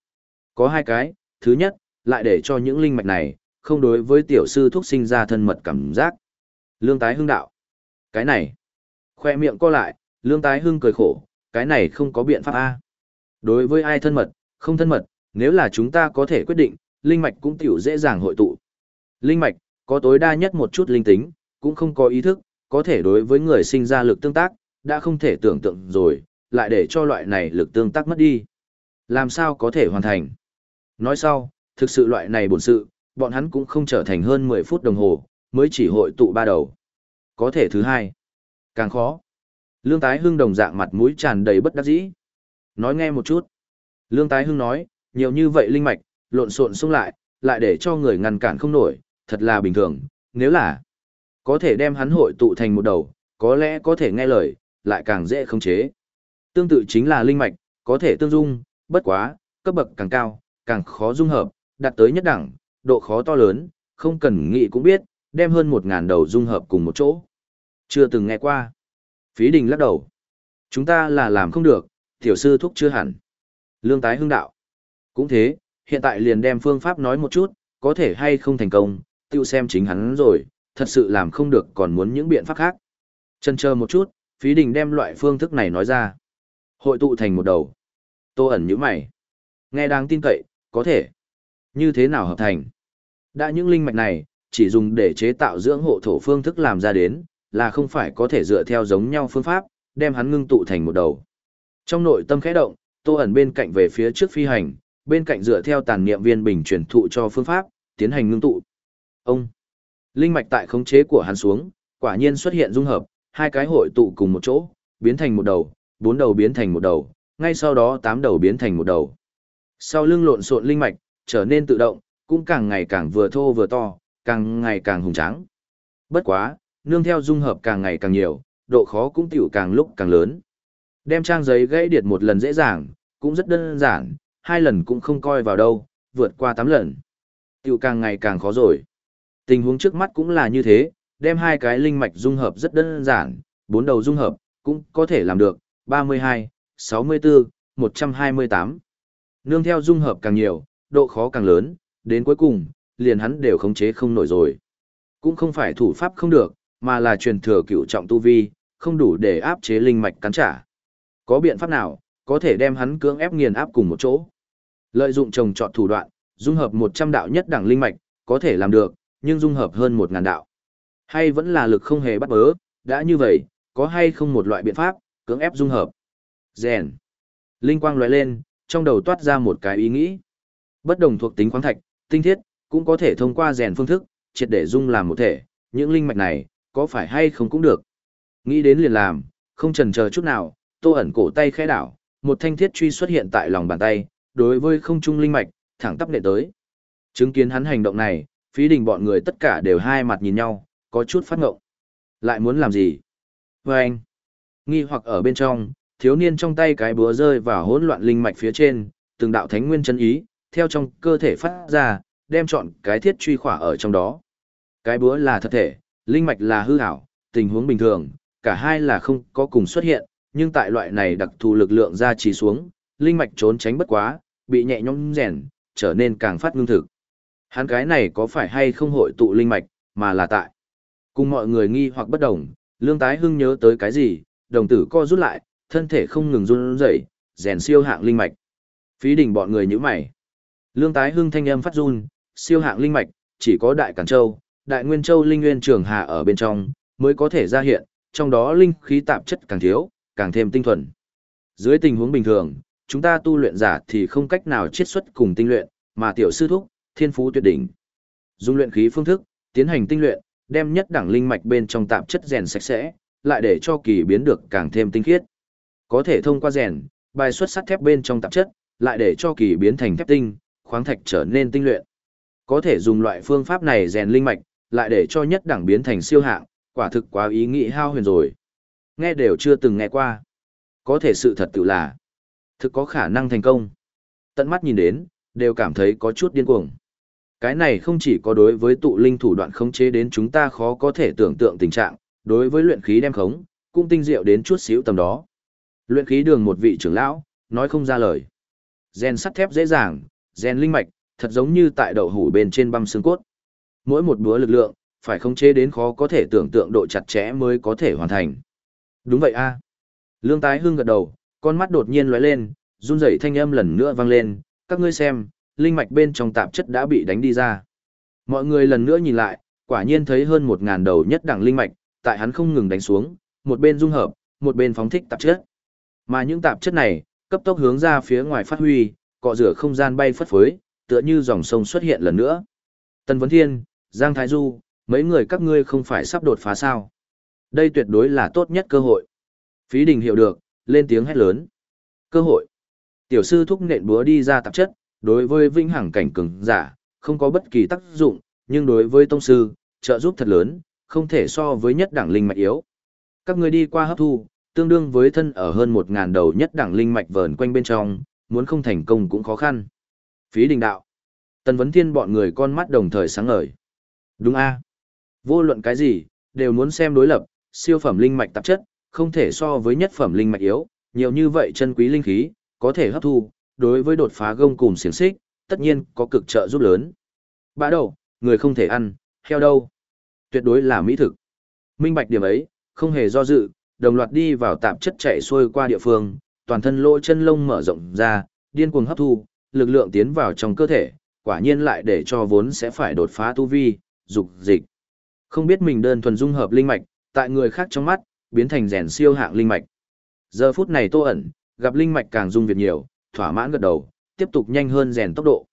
Có hai cái, thứ nhất, lại để cho những linh mạch này, không đối với tiểu sư thuốc sinh ra thân mật cảm giác. Lương tái hưng đạo. Cái này. Khoe miệng co lại, lương tái hưng cười khổ, cái này không có biện pháp A. Đối với ai thân mật, không thân mật, nếu là chúng ta có thể quyết định, linh mạch cũng tiểu dễ dàng hội tụ. Linh mạch, có tối đa nhất một chút linh tính, cũng không có ý thức, có thể đối với người sinh ra lực tương tác, đã không thể tưởng tượng rồi, lại để cho loại này lực tương tác mất đi. Làm sao có thể hoàn thành? Nói sau, thực sự loại này bổn sự, bọn hắn cũng không trở thành hơn 10 phút đồng hồ, mới chỉ hội tụ ba đầu. Có thể thứ hai, càng khó. Lương tái hưng đồng dạng mặt mũi tràn đầy bất đắc dĩ. Nói nghe một chút. Lương tái hưng nói, nhiều như vậy linh mạch, lộn xộn xung lại, lại để cho người ngăn cản không nổi, thật là bình thường, nếu là có thể đem hắn hội tụ thành một đầu, có lẽ có thể nghe lời, lại càng dễ khống chế. Tương tự chính là linh mạch, có thể tương dung, bất quá, cấp bậc càng cao, càng khó dung hợp, đạt tới nhất đẳng, độ khó to lớn, không cần nghĩ cũng biết, đem hơn một ngàn đầu dung hợp cùng một chỗ. Chưa từng nghe qua. Phí đình lắc đầu. Chúng ta là làm không được, tiểu sư thúc chưa hẳn. Lương tái hưng đạo. Cũng thế, hiện tại liền đem phương pháp nói một chút, có thể hay không thành công, tiêu xem chính hắn rồi, thật sự làm không được còn muốn những biện pháp khác. Chân chờ một chút, phí đình đem loại phương thức này nói ra. Hội tụ thành một đầu. Tô ẩn như mày. Nghe đáng tin cậy, có thể. Như thế nào hợp thành? Đã những linh mạch này, chỉ dùng để chế tạo dưỡng hộ thổ phương thức làm ra đến, là không phải có thể dựa theo giống nhau phương pháp, đem hắn ngưng tụ thành một đầu. Trong nội tâm khẽ động, Tô ẩn bên cạnh về phía trước phi hành, bên cạnh dựa theo tàn niệm viên bình truyền thụ cho phương pháp, tiến hành ngưng tụ. Ông linh mạch tại khống chế của hắn xuống, quả nhiên xuất hiện dung hợp, hai cái hội tụ cùng một chỗ, biến thành một đầu, bốn đầu biến thành một đầu, ngay sau đó tám đầu biến thành một đầu. Sau lưng lộn xộn linh mạch, trở nên tự động, cũng càng ngày càng vừa thô vừa to, càng ngày càng hùng tráng. Bất quá, nương theo dung hợp càng ngày càng nhiều, độ khó cũng tiểu càng lúc càng lớn. Đem trang giấy gãy điệt một lần dễ dàng, cũng rất đơn giản, hai lần cũng không coi vào đâu, vượt qua tám lần. Tiểu càng ngày càng khó rồi. Tình huống trước mắt cũng là như thế, đem hai cái linh mạch dung hợp rất đơn giản, bốn đầu dung hợp, cũng có thể làm được, 32, 64, 128. Nương theo dung hợp càng nhiều, độ khó càng lớn, đến cuối cùng, liền hắn đều khống chế không nổi rồi. Cũng không phải thủ pháp không được, mà là truyền thừa cựu trọng tu vi, không đủ để áp chế linh mạch cắn trả. Có biện pháp nào, có thể đem hắn cưỡng ép nghiền áp cùng một chỗ. Lợi dụng trồng trọt thủ đoạn, dung hợp 100 đạo nhất đẳng linh mạch, có thể làm được, nhưng dung hợp hơn 1000 đạo. Hay vẫn là lực không hề bắt bớ, đã như vậy, có hay không một loại biện pháp, cưỡng ép dung hợp. Rèn. Linh quang lóe lên, trong đầu toát ra một cái ý nghĩ. Bất đồng thuộc tính khoáng thạch, tinh thiết, cũng có thể thông qua rèn phương thức, triệt để dung làm một thể, những linh mạch này, có phải hay không cũng được. Nghĩ đến liền làm, không chần chờ chút nào, tô ẩn cổ tay khẽ đảo, một thanh thiết truy xuất hiện tại lòng bàn tay, đối với không trung linh mạch, thẳng tắp nệ tới. Chứng kiến hắn hành động này, phí đình bọn người tất cả đều hai mặt nhìn nhau, có chút phát ngộng. Lại muốn làm gì? Và anh, nghi hoặc ở bên trong, thiếu niên trong tay cái búa rơi vào hỗn loạn linh mạch phía trên, từng đạo thánh nguyên chân ý, theo trong cơ thể phát ra, đem chọn cái thiết truy khỏa ở trong đó. Cái búa là thật thể, linh mạch là hư ảo, tình huống bình thường, cả hai là không có cùng xuất hiện, nhưng tại loại này đặc thù lực lượng ra trì xuống, linh mạch trốn tránh bất quá, bị nhẹ nhõm rèn, trở nên càng phát ngưng thực. Hắn cái này có phải hay không hội tụ linh mạch, mà là tại. Cùng mọi người nghi hoặc bất đồng, lương tái hưng nhớ tới cái gì, đồng tử co rút lại, thân thể không ngừng run rẩy, rèn siêu hạng linh mạch. Phí đỉnh bọn người như mày. Lương tái hưng thanh âm phát run, siêu hạng linh mạch, chỉ có đại cản châu, đại nguyên châu linh nguyên trường hà ở bên trong, mới có thể ra hiện, trong đó linh khí tạp chất càng thiếu, càng thêm tinh thuần. Dưới tình huống bình thường, chúng ta tu luyện giả thì không cách nào chiết xuất cùng tinh luyện, mà tiểu sư thúc, thiên phú tuyệt đỉnh. Dùng luyện khí phương thức, tiến hành tinh luyện, đem nhất đẳng linh mạch bên trong tạp chất rèn sạch sẽ, lại để cho kỳ biến được càng thêm tinh khiết. Có thể thông qua rèn, bài xuất sắt thép bên trong tạp chất, lại để cho kỳ biến thành thép tinh, khoáng thạch trở nên tinh luyện. Có thể dùng loại phương pháp này rèn linh mạch, lại để cho nhất đẳng biến thành siêu hạng, quả thực quá ý nghĩ hao huyền rồi. Nghe đều chưa từng nghe qua. Có thể sự thật tự là, thực có khả năng thành công. Tận mắt nhìn đến, đều cảm thấy có chút điên cuồng. Cái này không chỉ có đối với tụ linh thủ đoạn khống chế đến chúng ta khó có thể tưởng tượng tình trạng, đối với luyện khí đem khống, cũng tinh diệu đến chút xíu tầm đó. Luyện khí đường một vị trưởng lão, nói không ra lời. Gen sắt thép dễ dàng, gen linh mạch, thật giống như tại đậu hủ bên trên băm xương cốt. Mỗi một búa lực lượng, phải khống chế đến khó có thể tưởng tượng độ chặt chẽ mới có thể hoàn thành. Đúng vậy a. À. Lương tái hương gật đầu, con mắt đột nhiên lóe lên, run rẩy thanh âm lần nữa vang lên, các ngươi xem, linh mạch bên trong tạp chất đã bị đánh đi ra. Mọi người lần nữa nhìn lại, quả nhiên thấy hơn một ngàn đầu nhất đẳng linh mạch, tại hắn không ngừng đánh xuống, một bên dung hợp, một bên phóng thích tạp chất. Mà những tạp chất này, cấp tốc hướng ra phía ngoài phát huy, cọ rửa không gian bay phất phới, tựa như dòng sông xuất hiện lần nữa. Tân Vấn Thiên, Giang Thái Du, mấy người các ngươi không phải sắp đột phá sao. Đây tuyệt đối là tốt nhất cơ hội. Phí đình hiểu được, lên tiếng hét lớn. Cơ hội. Tiểu sư thúc nện búa đi ra tạp chất, đối với vinh hằng cảnh cường giả, không có bất kỳ tác dụng, nhưng đối với tông sư, trợ giúp thật lớn, không thể so với nhất đẳng linh mạch yếu. Các người đi qua hấp thu, tương đương với thân ở hơn một ngàn đầu nhất đẳng linh mạch vờn quanh bên trong, muốn không thành công cũng khó khăn. Phí đình đạo. Tần vấn thiên bọn người con mắt đồng thời sáng ngời. Đúng a Vô luận cái gì, đều muốn xem đối lập, siêu phẩm linh mạch tạp chất, không thể so với nhất phẩm linh mạch yếu, nhiều như vậy chân quý linh khí, có thể hấp thu, đối với đột phá gông cùng xiềng xích, tất nhiên có cực trợ giúp lớn. Bã đầu, người không thể ăn, heo đâu? Tuyệt đối là mỹ thực. Minh bạch điểm ấy, không hề do dự, đồng loạt đi vào tạp chất chạy xuôi qua địa phương, toàn thân lỗ chân lông mở rộng ra, điên cuồng hấp thu, lực lượng tiến vào trong cơ thể, quả nhiên lại để cho vốn sẽ phải đột phá tu vi, dục dịch. Không biết mình đơn thuần dung hợp linh mạch, tại người khác trong mắt, biến thành rèn siêu hạng linh mạch. Giờ phút này Tô ẩn, gặp linh mạch càng dung việc nhiều, thỏa mãn gật đầu, tiếp tục nhanh hơn rèn tốc độ.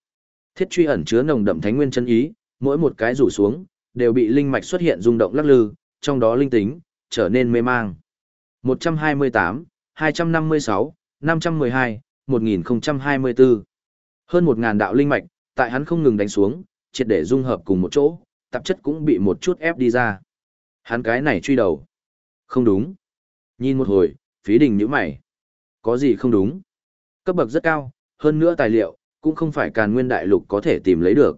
Thiết truy ẩn chứa nồng đậm thánh nguyên chân ý, mỗi một cái rủ xuống, đều bị linh mạch xuất hiện rung động lắc lư, trong đó linh tính trở nên mê mang. 128, 256, 512, 1024. Hơn một ngàn đạo linh mạch, tại hắn không ngừng đánh xuống, triệt để dung hợp cùng một chỗ, tạp chất cũng bị một chút ép đi ra. Hắn cái này truy đầu. Không đúng. Nhìn một hồi, phí đình nhíu mày. Có gì không đúng? Cấp bậc rất cao, hơn nữa tài liệu, cũng không phải càn nguyên đại lục có thể tìm lấy được.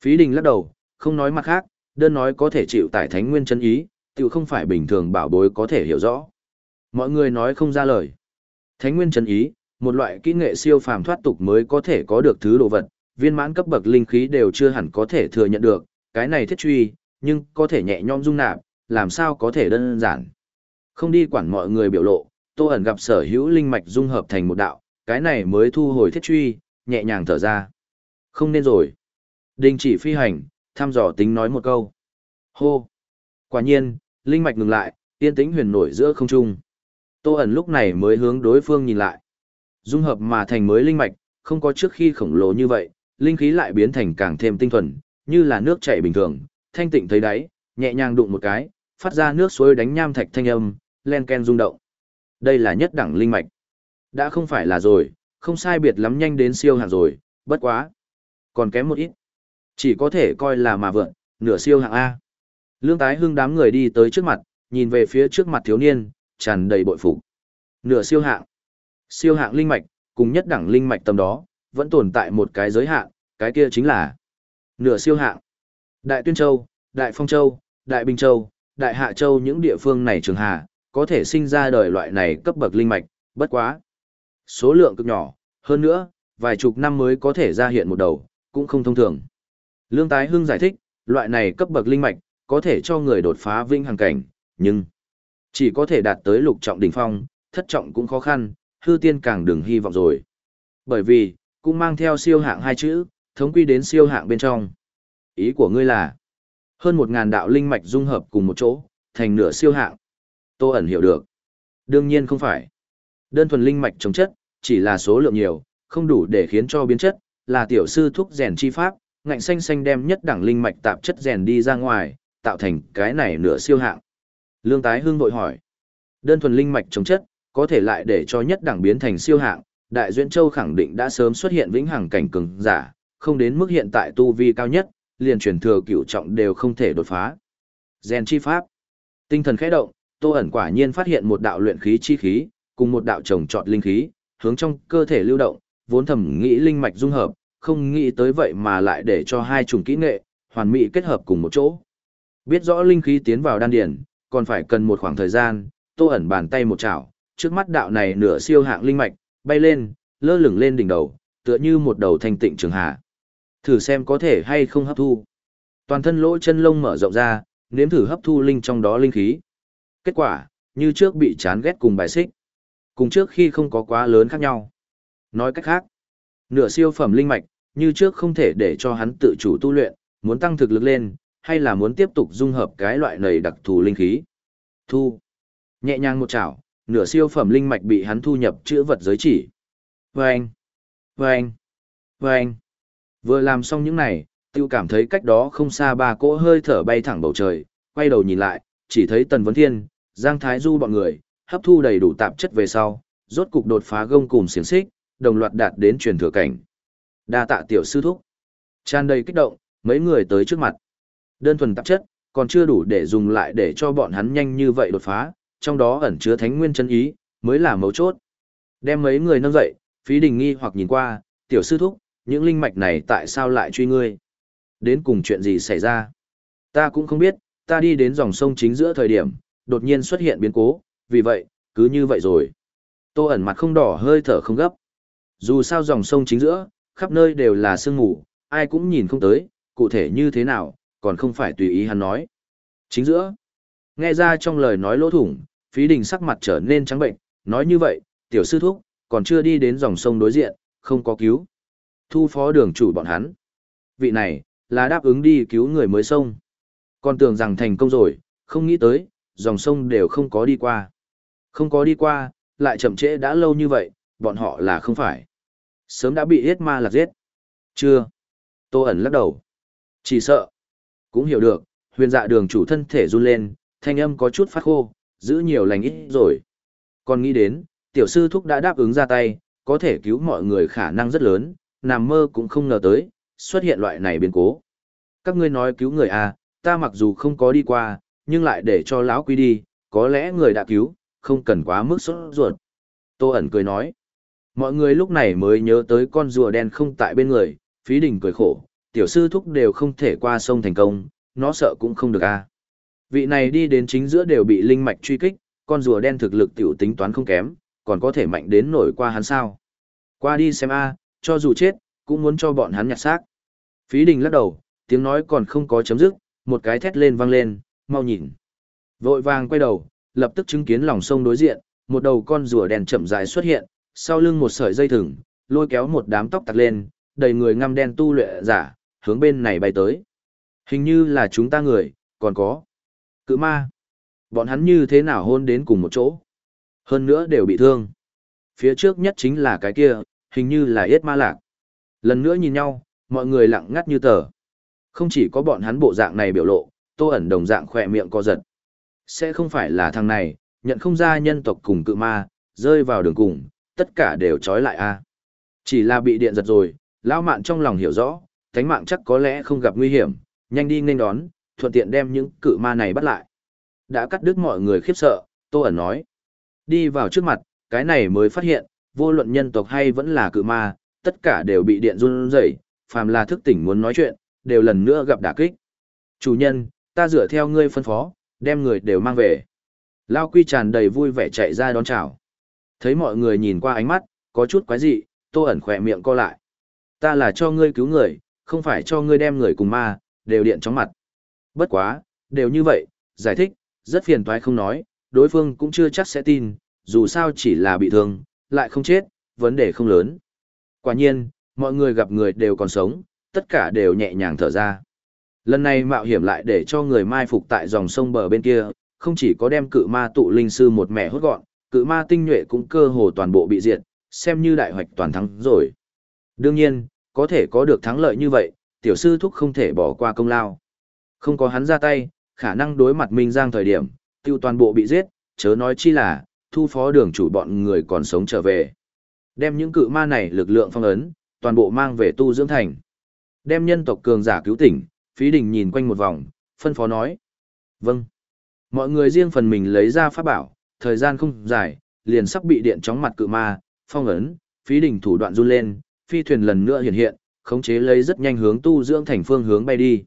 Phí đình lắc đầu, không nói mặt khác, đơn nói có thể chịu tải thánh nguyên chân ý, tự không phải bình thường bảo bối có thể hiểu rõ. Mọi người nói không ra lời. Thánh nguyên chân ý, một loại kỹ nghệ siêu phàm thoát tục mới có thể có được thứ đồ vật, viên mãn cấp bậc linh khí đều chưa hẳn có thể thừa nhận được, cái này thiết truy, nhưng có thể nhẹ nhõm dung nạp, làm sao có thể đơn giản. Không đi quản mọi người biểu lộ, Tô ẩn gặp sở hữu linh mạch dung hợp thành một đạo, cái này mới thu hồi thiết truy, nhẹ nhàng thở ra. Không nên rồi. Đình chỉ phi hành, thăm dò tính nói một câu. Hô. Quả nhiên, linh mạch ngừng lại, yên tĩnh huyền nổi giữa không trung. Tô ẩn lúc này mới hướng đối phương nhìn lại. Dung hợp mà thành mới linh mạch, không có trước khi khổng lồ như vậy, linh khí lại biến thành càng thêm tinh thuần, như là nước chảy bình thường, thanh tịnh thấy đáy, nhẹ nhàng đụng một cái, phát ra nước suối đánh nham thạch thanh âm, len ken rung động. Đây là nhất đẳng linh mạch. Đã không phải là rồi, không sai biệt lắm nhanh đến siêu hạng rồi, bất quá. Còn kém một ít. Chỉ có thể coi là mà vượn, nửa siêu hạng A. Lương tái hưng đám người đi tới trước mặt, nhìn về phía trước mặt thiếu niên, tràn đầy bội phục. Nửa siêu hạng. Siêu hạng linh mạch, cùng nhất đẳng linh mạch tầm đó, vẫn tồn tại một cái giới hạn, cái kia chính là nửa siêu hạng. Đại Tuyên Châu, Đại Phong Châu, Đại Bình Châu, Đại Hạ Châu những địa phương này trường hà, có thể sinh ra đời loại này cấp bậc linh mạch, bất quá. Số lượng cực nhỏ, hơn nữa, vài chục năm mới có thể ra hiện một đầu, cũng không thông thường. Lương Tái Hưng giải thích, loại này cấp bậc linh mạch, có thể cho người đột phá vinh hàng cảnh, nhưng chỉ có thể đạt tới lục trọng đỉnh phong, thất trọng cũng khó khăn, hư tiên càng đừng hy vọng rồi. Bởi vì, cũng mang theo siêu hạng hai chữ, thống quy đến siêu hạng bên trong. Ý của ngươi là, hơn một ngàn đạo linh mạch dung hợp cùng một chỗ, thành nửa siêu hạng. Tô ẩn hiểu được. Đương nhiên không phải. Đơn thuần linh mạch chống chất, chỉ là số lượng nhiều, không đủ để khiến cho biến chất, là tiểu sư thuốc rèn chi pháp, ngạnh xanh xanh đem nhất đẳng linh mạch tạp chất rèn đi ra ngoài, tạo thành cái này nửa siêu hạng. Lương tái hương vội hỏi. Đơn thuần linh mạch chống chất, có thể lại để cho nhất đẳng biến thành siêu hạng, Đại Duyễn Châu khẳng định đã sớm xuất hiện vĩnh hằng cảnh cường giả, không đến mức hiện tại tu vi cao nhất, liền truyền thừa cửu trọng đều không thể đột phá. Gen chi pháp. Tinh thần khẽ động, Tô ẩn quả nhiên phát hiện một đạo luyện khí chi khí, cùng một đạo trồng trọt linh khí, hướng trong cơ thể lưu động, vốn thầm nghĩ linh mạch dung hợp, không nghĩ tới vậy mà lại để cho hai chủng kỹ nghệ, hoàn mỹ kết hợp cùng một chỗ. Biết rõ linh khí tiến vào đan điển, còn phải cần một khoảng thời gian, Tô ẩn bàn tay một chảo, trước mắt đạo này nửa siêu hạng linh mạch, bay lên, lơ lửng lên đỉnh đầu, tựa như một đầu thanh tịnh trường hạ. Thử xem có thể hay không hấp thu. Toàn thân lỗ chân lông mở rộng ra, nếm thử hấp thu linh trong đó linh khí. Kết quả, như trước bị chán ghét cùng bài xích. Cùng trước khi không có quá lớn khác nhau. Nói cách khác, nửa siêu phẩm linh mạch, như trước không thể để cho hắn tự chủ tu luyện, muốn tăng thực lực lên, hay là muốn tiếp tục dung hợp cái loại này đặc thù linh khí. Thu. Nhẹ nhàng một chảo, nửa siêu phẩm linh mạch bị hắn thu nhập chữ vật giới chỉ. Vâng! Vâng! Vâng! Vừa làm xong những này, tiêu cảm thấy cách đó không xa ba cỗ hơi thở bay thẳng bầu trời, quay đầu nhìn lại, chỉ thấy Tần Vấn Thiên, Giang Thái Du bọn người, hấp thu đầy đủ tạp chất về sau, rốt cục đột phá gông cùng xiềng xích, đồng loạt đạt đến truyền thừa cảnh. Đa tạ tiểu sư thúc. Tràn đầy kích động, mấy người tới trước mặt. Đơn thuần tạp chất, còn chưa đủ để dùng lại để cho bọn hắn nhanh như vậy đột phá, trong đó ẩn chứa thánh nguyên chân ý, mới là mấu chốt. Đem mấy người nâng dậy, phí đình nghi hoặc nhìn qua, tiểu sư thúc, những linh mạch này tại sao lại truy ngươi? Đến cùng chuyện gì xảy ra? Ta cũng không biết, ta đi đến dòng sông chính giữa thời điểm, đột nhiên xuất hiện biến cố, vì vậy, cứ như vậy rồi. Tô ẩn mặt không đỏ hơi thở không gấp. Dù sao dòng sông chính giữa, khắp nơi đều là sương mù, ai cũng nhìn không tới, cụ thể như thế nào, còn không phải tùy ý hắn nói. Chính giữa, nghe ra trong lời nói lỗ thủng, phí đình sắc mặt trở nên trắng bệnh, nói như vậy, tiểu sư thúc, còn chưa đi đến dòng sông đối diện, không có cứu. Thu phó đường chủ bọn hắn. Vị này, là đáp ứng đi cứu người mới sông. Còn tưởng rằng thành công rồi, không nghĩ tới, dòng sông đều không có đi qua. Không có đi qua, lại chậm trễ đã lâu như vậy, bọn họ là không phải. Sớm đã bị hết ma lạc giết. Chưa. Tô ẩn lắc đầu. Chỉ sợ. Cũng hiểu được, huyền dạ đường chủ thân thể run lên, thanh âm có chút phát khô, giữ nhiều lành ít rồi. Còn nghĩ đến, tiểu sư thúc đã đáp ứng ra tay, có thể cứu mọi người khả năng rất lớn, nằm mơ cũng không ngờ tới, xuất hiện loại này biến cố. Các ngươi nói cứu người à, ta mặc dù không có đi qua, nhưng lại để cho lão quy đi, có lẽ người đã cứu, không cần quá mức sốt ruột. Tô ẩn cười nói. Mọi người lúc này mới nhớ tới con rùa đen không tại bên người, phí đình cười khổ, tiểu sư thúc đều không thể qua sông thành công, nó sợ cũng không được a. À. Vị này đi đến chính giữa đều bị linh mạch truy kích, con rùa đen thực lực tiểu tính toán không kém, còn có thể mạnh đến nổi qua hắn sao. Qua đi xem a, à, cho dù chết, cũng muốn cho bọn hắn nhặt xác. Phí đình lắc đầu, tiếng nói còn không có chấm dứt, một cái thét lên vang lên, mau nhìn. Vội vàng quay đầu, lập tức chứng kiến lòng sông đối diện, một đầu con rùa đen chậm rãi xuất hiện, sau lưng một sợi dây thừng, lôi kéo một đám tóc tặc lên, đầy người ngăm đen tu luyện giả, hướng bên này bay tới. Hình như là chúng ta người, còn có. Cự ma. Bọn hắn như thế nào hôn đến cùng một chỗ. Hơn nữa đều bị thương. Phía trước nhất chính là cái kia, hình như là yết ma lạc. Lần nữa nhìn nhau, mọi người lặng ngắt như tờ. Không chỉ có bọn hắn bộ dạng này biểu lộ, tô ẩn đồng dạng khỏe miệng co giật. Sẽ không phải là thằng này, nhận không ra nhân tộc cùng cự ma, rơi vào đường cùng, tất cả đều trói lại a Chỉ là bị điện giật rồi, lão mạn trong lòng hiểu rõ, thánh mạng chắc có lẽ không gặp nguy hiểm, nhanh đi nên đón, thuận tiện đem những cự ma này bắt lại. Đã cắt đứt mọi người khiếp sợ, Tô ẩn nói. Đi vào trước mặt, cái này mới phát hiện, vô luận nhân tộc hay vẫn là cự ma, tất cả đều bị điện run rẩy, phàm là thức tỉnh muốn nói chuyện, đều lần nữa gặp đả kích. Chủ nhân, ta dựa theo ngươi phân phó, đem người đều mang về. Lao quy tràn đầy vui vẻ chạy ra đón chào. Thấy mọi người nhìn qua ánh mắt, có chút quái dị, tô ẩn khỏe miệng co lại. Ta là cho ngươi cứu người, không phải cho ngươi đem người cùng ma, đều điện chóng mặt. Bất quá, đều như vậy, giải thích, rất phiền toái không nói, đối phương cũng chưa chắc sẽ tin, dù sao chỉ là bị thương, lại không chết, vấn đề không lớn. Quả nhiên, mọi người gặp người đều còn sống, tất cả đều nhẹ nhàng thở ra. Lần này mạo hiểm lại để cho người mai phục tại dòng sông bờ bên kia, không chỉ có đem cự ma tụ linh sư một mẻ hốt gọn, cự ma tinh nhuệ cũng cơ hồ toàn bộ bị diệt, xem như đại hoạch toàn thắng rồi. Đương nhiên, có thể có được thắng lợi như vậy, tiểu sư thúc không thể bỏ qua công lao. Không có hắn ra tay, khả năng đối mặt Minh Giang thời điểm, tiêu toàn bộ bị giết, chớ nói chi là, thu phó đường chủ bọn người còn sống trở về. Đem những cự ma này lực lượng phong ấn, toàn bộ mang về tu dưỡng thành. Đem nhân tộc cường giả cứu tỉnh, phí đình nhìn quanh một vòng, phân phó nói. Vâng. Mọi người riêng phần mình lấy ra pháp bảo, thời gian không dài, liền sắp bị điện chóng mặt cự ma, phong ấn, phí đình thủ đoạn run lên, phi thuyền lần nữa hiện hiện, khống chế lấy rất nhanh hướng tu dưỡng thành phương hướng bay đi.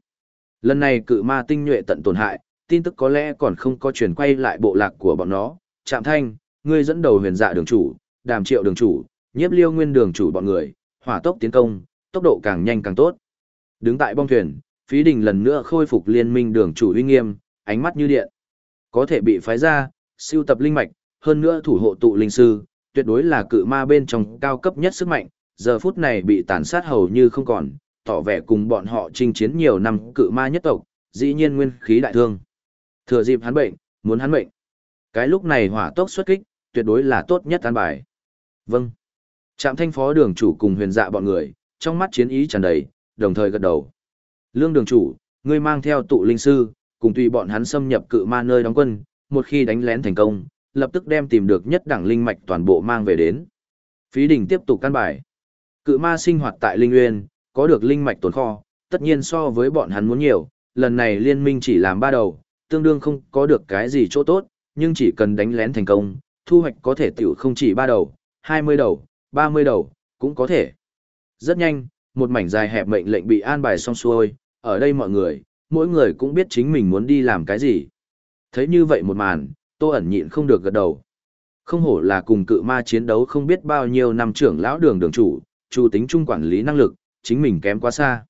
Lần này cự ma tinh nhuệ tận tổn hại, tin tức có lẽ còn không có chuyển quay lại bộ lạc của bọn nó. Trạm thanh, ngươi dẫn đầu huyền dạ đường chủ, đàm triệu đường chủ, nhiếp liêu nguyên đường chủ bọn người, hỏa tốc tiến công, tốc độ càng nhanh càng tốt. Đứng tại bong thuyền, phí đình lần nữa khôi phục liên minh đường chủ uy nghiêm, ánh mắt như điện. Có thể bị phái ra, siêu tập linh mạch, hơn nữa thủ hộ tụ linh sư, tuyệt đối là cự ma bên trong cao cấp nhất sức mạnh, giờ phút này bị tàn sát hầu như không còn, tỏ vẻ cùng bọn họ chinh chiến nhiều năm cự ma nhất tộc, dĩ nhiên nguyên khí đại thương. Thừa dịp hắn bệnh, muốn hắn bệnh. Cái lúc này hỏa tốc xuất kích, tuyệt đối là tốt nhất an bài. Vâng. Trạm thanh phó đường chủ cùng huyền dạ bọn người, trong mắt chiến ý tràn đầy, đồng thời gật đầu. Lương đường chủ, ngươi mang theo tụ linh sư, cùng tùy bọn hắn xâm nhập cự ma nơi đóng quân, một khi đánh lén thành công, lập tức đem tìm được nhất đẳng linh mạch toàn bộ mang về đến. Phí đỉnh tiếp tục căn bài. Cự ma sinh hoạt tại linh nguyên, có được linh mạch tồn kho, tất nhiên so với bọn hắn muốn nhiều, lần này liên minh chỉ làm ba đầu, tương đương không có được cái gì chỗ tốt, nhưng chỉ cần đánh lén thành công, thu hoạch có thể tiểu không chỉ ba đầu, hai mươi đầu, ba mươi đầu, cũng có thể. Rất nhanh, một mảnh dài hẹp mệnh lệnh bị an bài xong xuôi, ở đây mọi người, mỗi người cũng biết chính mình muốn đi làm cái gì. Thấy như vậy một màn, tô ẩn nhịn không được gật đầu. Không hổ là cùng cự ma chiến đấu không biết bao nhiêu năm trưởng lão đường đường chủ, chủ tính trung quản lý năng lực, chính mình kém quá xa.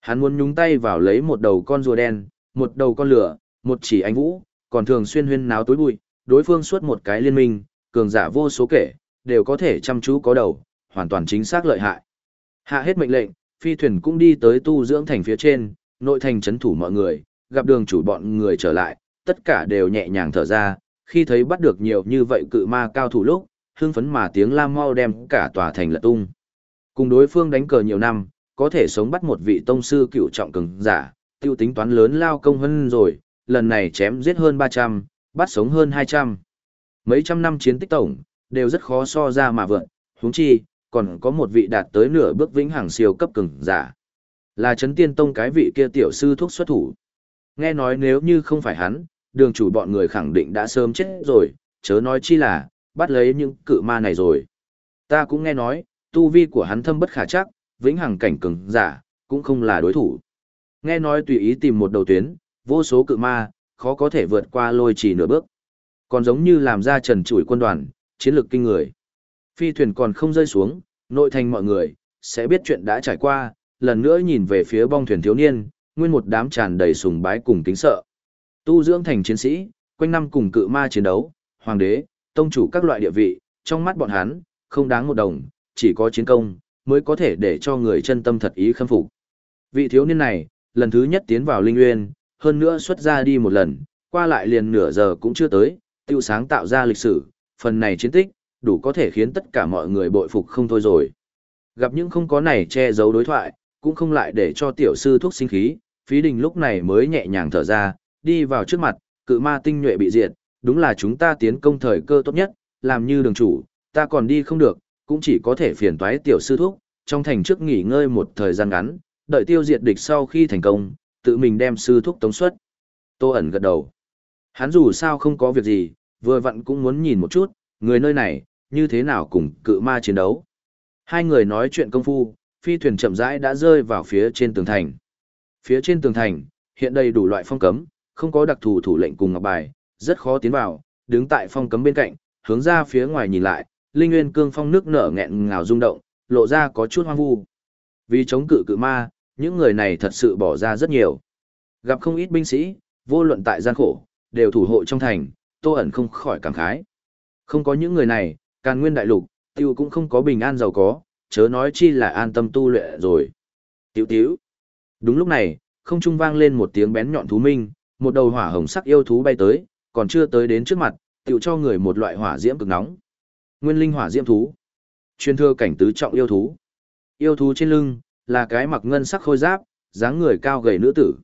Hắn muốn nhúng tay vào lấy một đầu con rùa đen, một đầu con lửa, một chỉ anh vũ, còn thường xuyên huyên náo tối bụi, đối phương suốt một cái liên minh, cường giả vô số kể, đều có thể chăm chú có đầu, hoàn toàn chính xác lợi hại. Hạ hết mệnh lệnh, phi thuyền cũng đi tới tu dưỡng thành phía trên, nội thành chấn thủ mọi người, gặp đường chủ bọn người trở lại, tất cả đều nhẹ nhàng thở ra, khi thấy bắt được nhiều như vậy cự ma cao thủ lúc, hưng phấn mà tiếng la mau đem cả tòa thành lật tung. Cùng đối phương đánh cờ nhiều năm, có thể sống bắt một vị tông sư cựu trọng cường giả, tiêu tính toán lớn lao công hơn rồi, lần này chém giết hơn 300, bắt sống hơn 200. Mấy trăm năm chiến tích tổng, đều rất khó so ra mà vượn, huống chi, còn có một vị đạt tới nửa bước vĩnh hằng siêu cấp cường giả. Là chấn tiên tông cái vị kia tiểu sư thuốc xuất thủ. Nghe nói nếu như không phải hắn, đường chủ bọn người khẳng định đã sớm chết rồi, chớ nói chi là, bắt lấy những cự ma này rồi. Ta cũng nghe nói, tu vi của hắn thâm bất khả chắc, vĩnh hằng cảnh cường giả, cũng không là đối thủ. Nghe nói tùy ý tìm một đầu tuyến, vô số cự ma, khó có thể vượt qua lôi chỉ nửa bước. Còn giống như làm ra trần chủi quân đoàn, chiến lược kinh người. Phi thuyền còn không rơi xuống, nội thành mọi người, sẽ biết chuyện đã trải qua, lần nữa nhìn về phía bong thuyền thiếu niên, nguyên một đám tràn đầy sùng bái cùng kính sợ. Tu dưỡng thành chiến sĩ, quanh năm cùng cự ma chiến đấu, hoàng đế, tông chủ các loại địa vị, trong mắt bọn hắn, không đáng một đồng, chỉ có chiến công, mới có thể để cho người chân tâm thật ý khâm phục. Vị thiếu niên này, lần thứ nhất tiến vào Linh Nguyên, hơn nữa xuất ra đi một lần, qua lại liền nửa giờ cũng chưa tới, tiêu sáng tạo ra lịch sử, phần này chiến tích, đủ có thể khiến tất cả mọi người bội phục không thôi rồi. Gặp những không có này che giấu đối thoại, cũng không lại để cho tiểu sư thuốc sinh khí, phí đình lúc này mới nhẹ nhàng thở ra, đi vào trước mặt, cự ma tinh nhuệ bị diệt, đúng là chúng ta tiến công thời cơ tốt nhất, làm như đường chủ, ta còn đi không được, cũng chỉ có thể phiền toái tiểu sư thuốc, trong thành trước nghỉ ngơi một thời gian ngắn, đợi tiêu diệt địch sau khi thành công, tự mình đem sư thuốc tống xuất. Tô ẩn gật đầu. Hắn dù sao không có việc gì, vừa vặn cũng muốn nhìn một chút, người nơi này, như thế nào cùng cự ma chiến đấu. Hai người nói chuyện công phu, phi thuyền chậm rãi đã rơi vào phía trên tường thành. Phía trên tường thành, hiện đầy đủ loại phong cấm, không có đặc thù thủ lệnh cùng ngọc bài, rất khó tiến vào, đứng tại phong cấm bên cạnh, hướng ra phía ngoài nhìn lại, linh nguyên cương phong nước nở nghẹn ngào rung động, lộ ra có chút hoang vu. Vì chống cự cự ma, những người này thật sự bỏ ra rất nhiều. Gặp không ít binh sĩ, vô luận tại gian khổ, đều thủ hộ trong thành, tô ẩn không khỏi cảm khái. Không có những người này, càn nguyên đại lục, tiêu cũng không có bình an giàu có, chớ nói chi là an tâm tu luyện rồi. Tiểu tiểu. Đúng lúc này, không trung vang lên một tiếng bén nhọn thú minh, một đầu hỏa hồng sắc yêu thú bay tới, còn chưa tới đến trước mặt, tiểu cho người một loại hỏa diễm cực nóng. Nguyên linh hỏa diễm thú. Chuyên thưa cảnh tứ trọng yêu thú. Yêu thú trên lưng, là cái mặc ngân sắc khôi giáp, dáng người cao gầy nữ tử.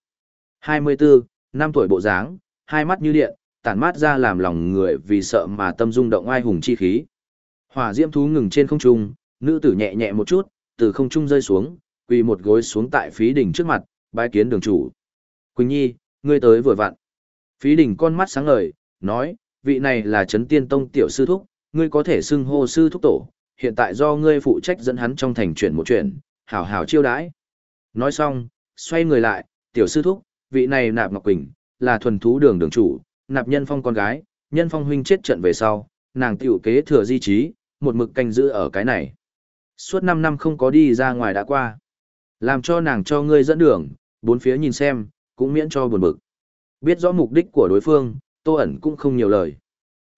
24, năm tuổi bộ dáng, hai mắt như điện, tản mát ra làm lòng người vì sợ mà tâm rung động ai hùng chi khí. Hỏa diễm thú ngừng trên không trung, nữ tử nhẹ nhẹ một chút, từ không trung rơi xuống, quỳ một gối xuống tại phí đỉnh trước mặt, bái kiến đường chủ. Quỳnh Nhi, ngươi tới vừa vặn. Phí đỉnh con mắt sáng ngời, nói, vị này là Trấn Tiên Tông tiểu sư thúc, ngươi có thể xưng hô sư thúc tổ, hiện tại do ngươi phụ trách dẫn hắn trong thành chuyển một chuyện, hảo hảo chiêu đãi. Nói xong, xoay người lại, tiểu sư thúc, vị này nạp Ngọc Quỳnh, là thuần thú đường đường chủ, nạp nhân phong con gái, nhân phong huynh chết trận về sau, nàng tiểu kế thừa di trí, một mực canh giữ ở cái này. Suốt 5 năm không có đi ra ngoài đã qua. Làm cho nàng cho ngươi dẫn đường, bốn phía nhìn xem, cũng miễn cho buồn bực. Biết rõ mục đích của đối phương, Tô ẩn cũng không nhiều lời.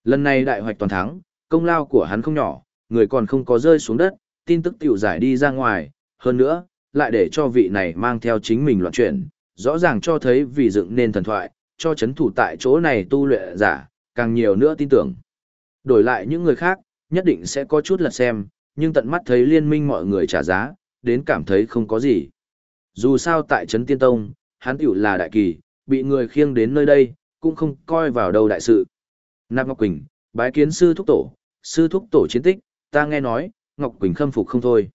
Lần này đại hoạch toàn thắng, công lao của hắn không nhỏ, người còn không có rơi xuống đất, tin tức tiểu giải đi ra ngoài, hơn nữa, lại để cho vị này mang theo chính mình loạn chuyển, rõ ràng cho thấy vì dựng nên thần thoại, cho chấn thủ tại chỗ này tu luyện giả, càng nhiều nữa tin tưởng. Đổi lại những người khác, nhất định sẽ có chút lật xem, nhưng tận mắt thấy liên minh mọi người trả giá, đến cảm thấy không có gì. Dù sao tại Trấn Tiên Tông, hắn tiểu là đại kỳ, bị người khiêng đến nơi đây, cũng không coi vào đâu đại sự. Nạp Ngọc Quỳnh, bái kiến sư thúc tổ, sư thúc tổ chiến tích, ta nghe nói, Ngọc Quỳnh khâm phục không thôi.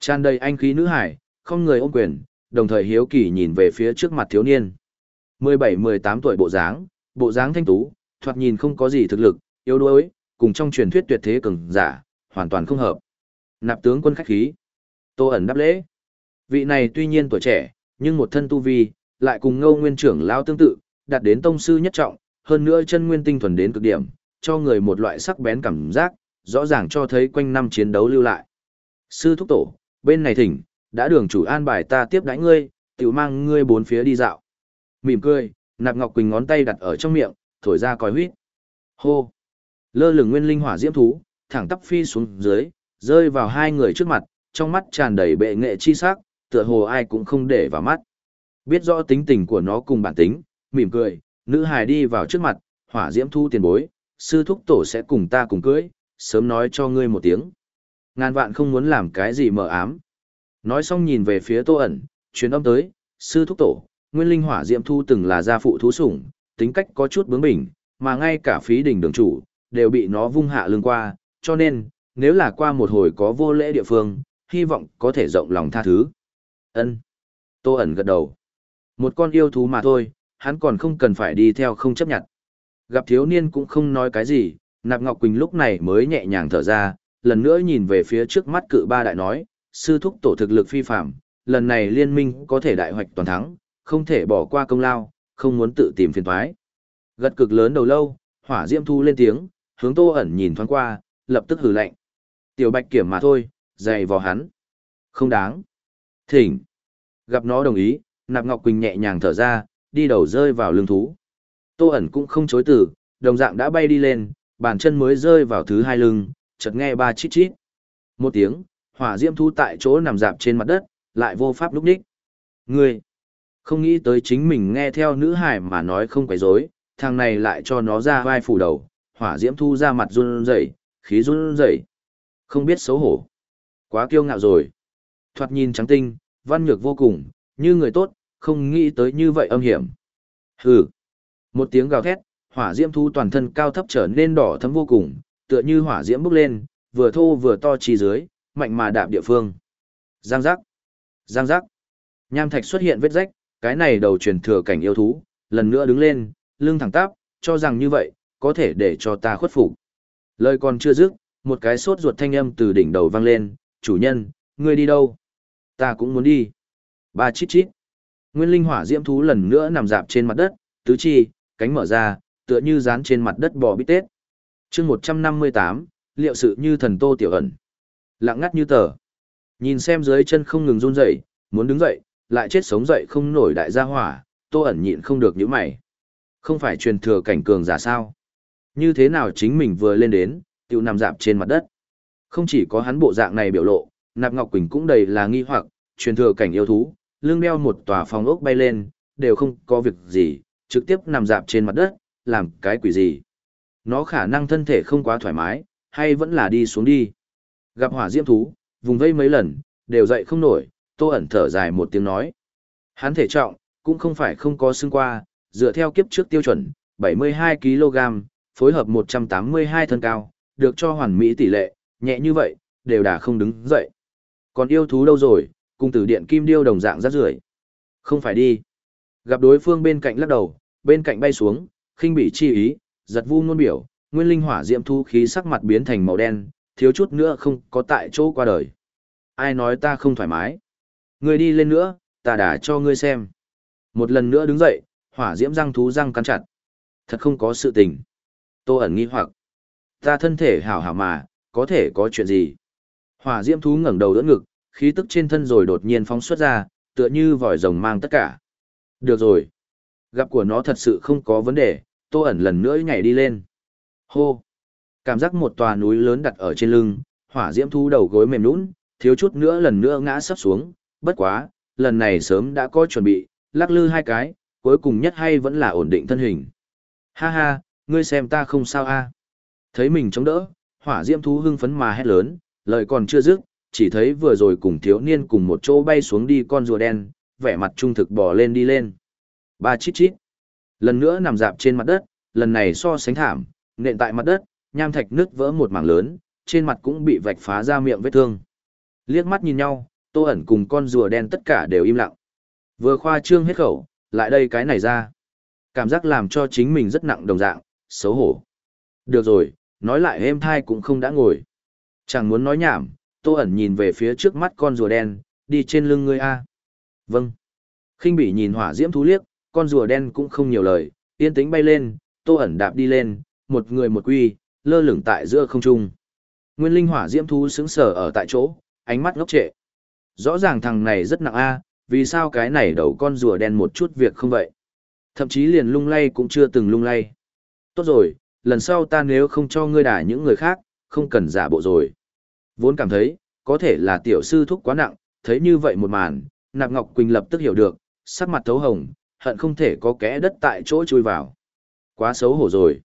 Tràn đầy anh khí nữ hải, không người ôm quyền, đồng thời hiếu kỳ nhìn về phía trước mặt thiếu niên. 17-18 tuổi bộ dáng, bộ dáng thanh tú, thoạt nhìn không có gì thực lực, yếu đuối, cùng trong truyền thuyết tuyệt thế cường giả, hoàn toàn không hợp. Nạp tướng quân khách khí. Tô ẩn đáp lễ. Vị này tuy nhiên tuổi trẻ, nhưng một thân tu vi, lại cùng ngâu nguyên trưởng lao tương tự, đạt đến tông sư nhất trọng, hơn nữa chân nguyên tinh thuần đến cực điểm, cho người một loại sắc bén cảm giác, rõ ràng cho thấy quanh năm chiến đấu lưu lại. Sư thúc tổ, bên này thỉnh, đã đường chủ an bài ta tiếp đãi ngươi, tiểu mang ngươi bốn phía đi dạo. Mỉm cười, Nạp Ngọc Quỳnh ngón tay đặt ở trong miệng, thổi ra còi huyết. Hô! Lơ lửng nguyên linh hỏa diễm thú, thẳng tắp phi xuống dưới, rơi vào hai người trước mặt, trong mắt tràn đầy bệ nghệ chi sắc, tựa hồ ai cũng không để vào mắt. Biết rõ tính tình của nó cùng bản tính, mỉm cười, nữ hài đi vào trước mặt, hỏa diễm thu tiền bối, sư thúc tổ sẽ cùng ta cùng cưới, sớm nói cho ngươi một tiếng. Ngàn vạn không muốn làm cái gì mờ ám. Nói xong nhìn về phía tô ẩn, chuyến âm tới, sư thúc tổ, nguyên linh hỏa diệm thu từng là gia phụ thú sủng, tính cách có chút bướng bỉnh, mà ngay cả phí đỉnh đường chủ, đều bị nó vung hạ lưng qua, cho nên, nếu là qua một hồi có vô lễ địa phương, hy vọng có thể rộng lòng tha thứ. Ân. Tô ẩn gật đầu. Một con yêu thú mà thôi, hắn còn không cần phải đi theo không chấp nhận. Gặp thiếu niên cũng không nói cái gì, Nạp Ngọc Quỳnh lúc này mới nhẹ nhàng thở ra, lần nữa nhìn về phía trước mắt cự ba đại nói, sư thúc tổ thực lực phi phạm, lần này liên minh có thể đại hoạch toàn thắng, không thể bỏ qua công lao, không muốn tự tìm phiền toái. Gật cực lớn đầu lâu, hỏa diễm thu lên tiếng, hướng tô ẩn nhìn thoáng qua, lập tức hừ lạnh. Tiểu bạch kiểm mà thôi, dày vào hắn. Không đáng. Thỉnh. Gặp nó đồng ý, nạp ngọc quỳnh nhẹ nhàng thở ra, đi đầu rơi vào lưng thú. Tô ẩn cũng không chối từ, đồng dạng đã bay đi lên, bàn chân mới rơi vào thứ hai lưng, chợt nghe ba chít chít. Một tiếng, hỏa diễm thú tại chỗ nằm dạp trên mặt đất, lại vô pháp lúc đích. Ngươi, không nghĩ tới chính mình nghe theo nữ hải mà nói không quấy rối, thằng này lại cho nó ra vai phủ đầu, hỏa diễm thu ra mặt run rẩy, khí run rẩy. Không biết xấu hổ. Quá kiêu ngạo rồi. Thoạt nhìn trắng tinh, văn nhược vô cùng, như người tốt, không nghĩ tới như vậy âm hiểm. Hừ. Một tiếng gào thét, hỏa diễm thu toàn thân cao thấp trở nên đỏ thấm vô cùng, tựa như hỏa diễm bốc lên, vừa thô vừa to chi dưới, mạnh mà đạp địa phương. Giang giác. Giang giác. Nham thạch xuất hiện vết rách, cái này đầu truyền thừa cảnh yêu thú, lần nữa đứng lên, lưng thẳng tắp, cho rằng như vậy, có thể để cho ta khuất phục. Lời còn chưa dứt, một cái sốt ruột thanh âm từ đỉnh đầu vang lên, chủ nhân, ngươi đi đâu? Ta cũng muốn đi. Ba chít chít. Nguyên linh hỏa diễm thú lần nữa nằm dạp trên mặt đất, tứ chi, cánh mở ra, tựa như dán trên mặt đất bò bít tết. chương 158, liệu sự như thần tô tiểu ẩn. Lặng ngắt như tờ. Nhìn xem dưới chân không ngừng run dậy, muốn đứng dậy, lại chết sống dậy không nổi đại gia hỏa, tô ẩn nhịn không được những mày. Không phải truyền thừa cảnh cường giả sao? Như thế nào chính mình vừa lên đến, tiểu nằm dạp trên mặt đất. Không chỉ có hắn bộ dạng này biểu lộ, Nạp Ngọc Quỳnh cũng đầy là nghi hoặc, truyền thừa cảnh yêu thú, lưng đeo một tòa phòng ốc bay lên, đều không có việc gì, trực tiếp nằm dạp trên mặt đất, làm cái quỷ gì. Nó khả năng thân thể không quá thoải mái, hay vẫn là đi xuống đi. Gặp hỏa diễm thú, vùng vây mấy lần, đều dậy không nổi, tô ẩn thở dài một tiếng nói. Hắn thể trọng, cũng không phải không có xương qua, dựa theo kiếp trước tiêu chuẩn, 72kg, phối hợp 182 thân cao, được cho hoàn mỹ tỷ lệ, nhẹ như vậy, đều đã không đứng dậy. Còn yêu thú đâu rồi, cùng tử điện kim điêu đồng dạng rác rưởi Không phải đi. Gặp đối phương bên cạnh lắc đầu, bên cạnh bay xuống, khinh bị chi ý, giật vu nôn biểu, nguyên linh hỏa diệm thu khí sắc mặt biến thành màu đen, thiếu chút nữa không có tại chỗ qua đời. Ai nói ta không thoải mái? Ngươi đi lên nữa, ta đã cho ngươi xem. Một lần nữa đứng dậy, hỏa diễm răng thú răng cắn chặt. Thật không có sự tình. Tô ẩn nghi hoặc. Ta thân thể hảo hảo mà, có thể có chuyện gì? Hỏa diễm thú ngẩng đầu đỡ ngực, khí tức trên thân rồi đột nhiên phóng xuất ra, tựa như vòi rồng mang tất cả. Được rồi. Gặp của nó thật sự không có vấn đề, tô ẩn lần nữa nhảy đi lên. Hô. Cảm giác một tòa núi lớn đặt ở trên lưng, hỏa diễm thu đầu gối mềm nũng, thiếu chút nữa lần nữa ngã sắp xuống, bất quá, lần này sớm đã có chuẩn bị, lắc lư hai cái, cuối cùng nhất hay vẫn là ổn định thân hình. Ha ha, ngươi xem ta không sao a Thấy mình chống đỡ, hỏa diễm thú hưng phấn mà hét lớn, lời còn chưa dứt, chỉ thấy vừa rồi cùng thiếu niên cùng một chỗ bay xuống đi con rùa đen, vẻ mặt trung thực bò lên đi lên. Ba chít chít. Lần nữa nằm dạp trên mặt đất, lần này so sánh thảm, nện tại mặt đất, nham thạch nứt vỡ một mảng lớn, trên mặt cũng bị vạch phá ra miệng vết thương. Liếc mắt nhìn nhau, tô ẩn cùng con rùa đen tất cả đều im lặng. Vừa khoa trương hết khẩu, lại đây cái này ra. Cảm giác làm cho chính mình rất nặng đồng dạng, xấu hổ. Được rồi, nói lại êm thai cũng không đã ngồi. Chẳng muốn nói nhảm, tô ẩn nhìn về phía trước mắt con rùa đen, đi trên lưng ngươi a. Vâng. khinh bỉ nhìn hỏa diễm thú liếc, con rùa đen cũng không nhiều lời, yên tĩnh bay lên, tô ẩn đạp đi lên, một người một quy, lơ lửng tại giữa không trung. Nguyên linh hỏa diễm thú sững sờ ở tại chỗ, ánh mắt ngốc trệ. Rõ ràng thằng này rất nặng a, Vì sao cái này đầu con rùa đen một chút việc không vậy? Thậm chí liền lung lay cũng chưa từng lung lay. Tốt rồi, lần sau ta nếu không cho ngươi đả những người khác, không cần giả bộ rồi. Vốn cảm thấy, có thể là tiểu sư thúc quá nặng, thấy như vậy một màn, Nạp Ngọc Quỳnh lập tức hiểu được, sắc mặt thấu hồng, hận không thể có kẽ đất tại chỗ chui vào. Quá xấu hổ rồi.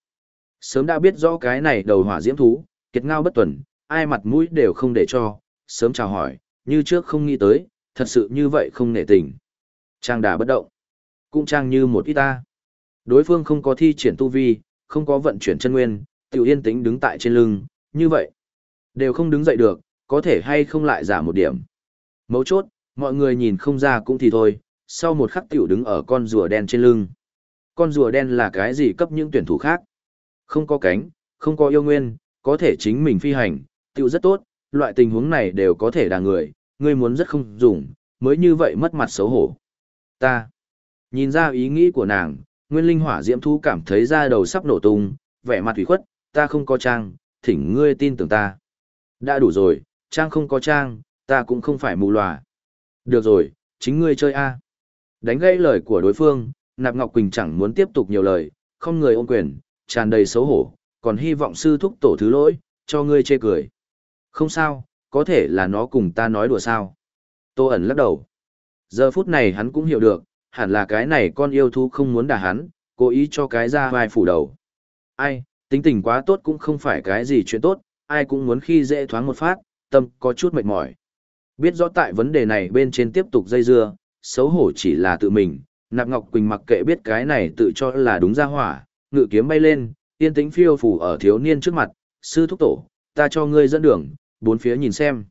Sớm đã biết rõ cái này đầu hỏa diễm thú, kiệt ngao bất tuần, ai mặt mũi đều không để cho, sớm chào hỏi, như trước không nghĩ tới, thật sự như vậy không nể tình. Trang đà bất động, cũng trang như một ít ta. Đối phương không có thi triển tu vi, không có vận chuyển chân nguyên, tiểu yên tĩnh đứng tại trên lưng, như vậy. Đều không đứng dậy được, có thể hay không lại giảm một điểm. Mấu chốt, mọi người nhìn không ra cũng thì thôi, sau một khắc tiểu đứng ở con rùa đen trên lưng. Con rùa đen là cái gì cấp những tuyển thủ khác? Không có cánh, không có yêu nguyên, có thể chính mình phi hành, tiểu rất tốt, loại tình huống này đều có thể đà người, ngươi muốn rất không dùng, mới như vậy mất mặt xấu hổ. Ta, nhìn ra ý nghĩ của nàng, nguyên linh hỏa diễm thú cảm thấy da đầu sắp nổ tung, vẻ mặt thủy khuất, ta không có trang, thỉnh ngươi tin tưởng ta. Đã đủ rồi, trang không có trang, ta cũng không phải mù lòa. Được rồi, chính ngươi chơi a. Đánh gây lời của đối phương, Nạp Ngọc Quỳnh chẳng muốn tiếp tục nhiều lời, không người ôm quyền, tràn đầy xấu hổ, còn hy vọng sư thúc tổ thứ lỗi, cho ngươi chê cười. Không sao, có thể là nó cùng ta nói đùa sao. Tô ẩn lắc đầu. Giờ phút này hắn cũng hiểu được, hẳn là cái này con yêu thú không muốn đả hắn, cố ý cho cái ra vai phủ đầu. Ai, tính tình quá tốt cũng không phải cái gì chuyện tốt, ai cũng muốn khi dễ thoáng một phát, tâm có chút mệt mỏi. Biết rõ tại vấn đề này bên trên tiếp tục dây dưa, xấu hổ chỉ là tự mình, Nạp Ngọc Quỳnh mặc kệ biết cái này tự cho là đúng ra hỏa, ngự kiếm bay lên, yên tĩnh phiêu phủ ở thiếu niên trước mặt, sư thúc tổ, ta cho ngươi dẫn đường, bốn phía nhìn xem.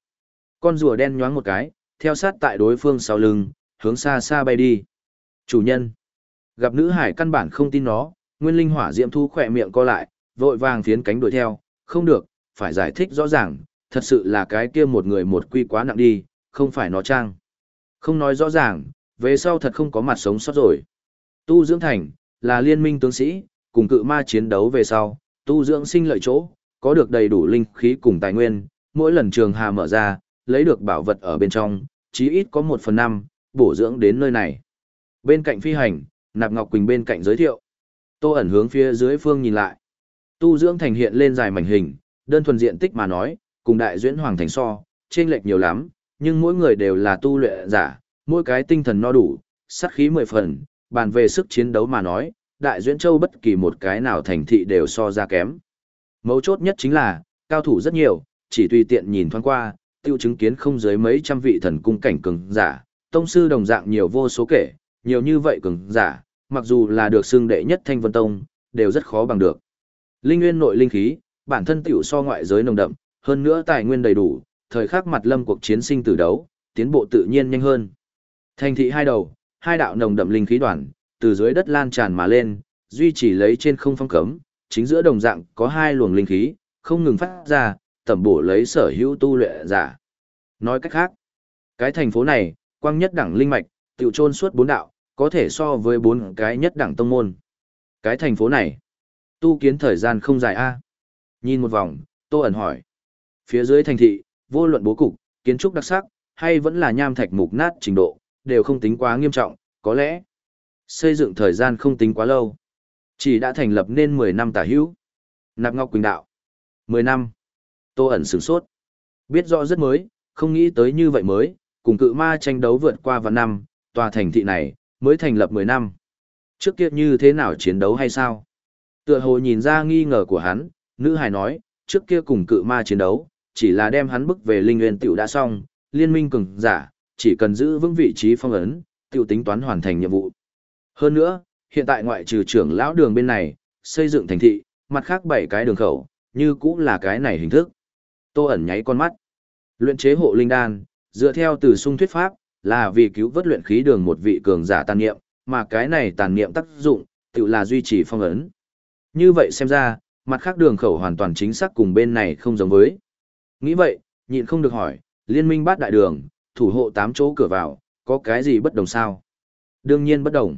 Con rùa đen nhoáng một cái, theo sát tại đối phương sau lưng, hướng xa xa bay đi. Chủ nhân. Gặp nữ hải căn bản không tin nó, nguyên linh hỏa diệm thu khỏe miệng co lại, vội vàng phiến cánh đuổi theo, không được, phải giải thích rõ ràng, thật sự là cái kia một người một quy quá nặng đi, không phải nó trang. Không nói rõ ràng, về sau thật không có mặt sống sót rồi. Tu dưỡng thành, là liên minh tướng sĩ, cùng cự ma chiến đấu về sau, tu dưỡng sinh lợi chỗ, có được đầy đủ linh khí cùng tài nguyên, mỗi lần trường hà mở ra, lấy được bảo vật ở bên trong, chí ít có một phần năm, bổ dưỡng đến nơi này. Bên cạnh phi hành, Nạp Ngọc Quỳnh bên cạnh giới thiệu. Tô ẩn hướng phía dưới phương nhìn lại. Tu dưỡng thành hiện lên dài mảnh hình, đơn thuần diện tích mà nói, cùng đại duyễn hoàng thành so, chênh lệch nhiều lắm, nhưng mỗi người đều là tu luyện giả, mỗi cái tinh thần no đủ, sát khí mười phần, bàn về sức chiến đấu mà nói, đại duyễn châu bất kỳ một cái nào thành thị đều so ra kém. Mấu chốt nhất chính là, cao thủ rất nhiều, chỉ tùy tiện nhìn thoáng qua, tiêu chứng kiến không dưới mấy trăm vị thần cung cảnh cường giả, tông sư đồng dạng nhiều vô số kể, nhiều như vậy cường giả, mặc dù là được xưng đệ nhất thanh vân tông, đều rất khó bằng được. Linh nguyên nội linh khí, bản thân tiểu so ngoại giới nồng đậm, hơn nữa tài nguyên đầy đủ, thời khắc mặt lâm cuộc chiến sinh tử đấu, tiến bộ tự nhiên nhanh hơn. Thành thị hai đầu, hai đạo nồng đậm linh khí đoàn, từ dưới đất lan tràn mà lên, duy trì lấy trên không phong cấm, chính giữa đồng dạng có hai luồng linh khí, không ngừng phát ra, tẩm bổ lấy sở hữu tu luyện giả. Nói cách khác, cái thành phố này, quang nhất đẳng linh mạch, tiểu trôn suốt bốn đạo, có thể so với bốn cái nhất đẳng tông môn. Cái thành phố này, tu kiến thời gian không dài a Nhìn một vòng, Tô ẩn hỏi. Phía dưới thành thị, vô luận bố cục, kiến trúc đặc sắc, hay vẫn là nham thạch mục nát trình độ, đều không tính quá nghiêm trọng, có lẽ xây dựng thời gian không tính quá lâu. Chỉ đã thành lập nên 10 năm tả hữu. Nạp Ngọc Quỳnh đạo. 10 năm. Tô ẩn sửng sốt. Biết rõ rất mới, không nghĩ tới như vậy mới, cùng cự ma tranh đấu vượt qua vạn năm, tòa thành thị này, mới thành lập 10 năm. Trước kia như thế nào chiến đấu hay sao? Tựa hồ nhìn ra nghi ngờ của hắn, nữ hài nói, trước kia cùng cự ma chiến đấu, chỉ là đem hắn bức về linh nguyên tiểu đã xong, liên minh cường giả, chỉ cần giữ vững vị trí phong ấn, tiểu tính toán hoàn thành nhiệm vụ. Hơn nữa, hiện tại ngoại trừ trưởng lão đường bên này, xây dựng thành thị, mặt khác bảy cái đường khẩu, như cũng là cái này hình thức. Tô ẩn nháy con mắt. Luyện chế hộ linh đan, dựa theo từ sung thuyết pháp, là vì cứu vớt luyện khí đường một vị cường giả tàn niệm, mà cái này tàn niệm tác dụng, tự là duy trì phong ấn. Như vậy xem ra, mặt khác đường khẩu hoàn toàn chính xác cùng bên này không giống với. Nghĩ vậy, nhịn không được hỏi, liên minh bát đại đường, thủ hộ tám chỗ cửa vào, có cái gì bất đồng sao? Đương nhiên bất đồng.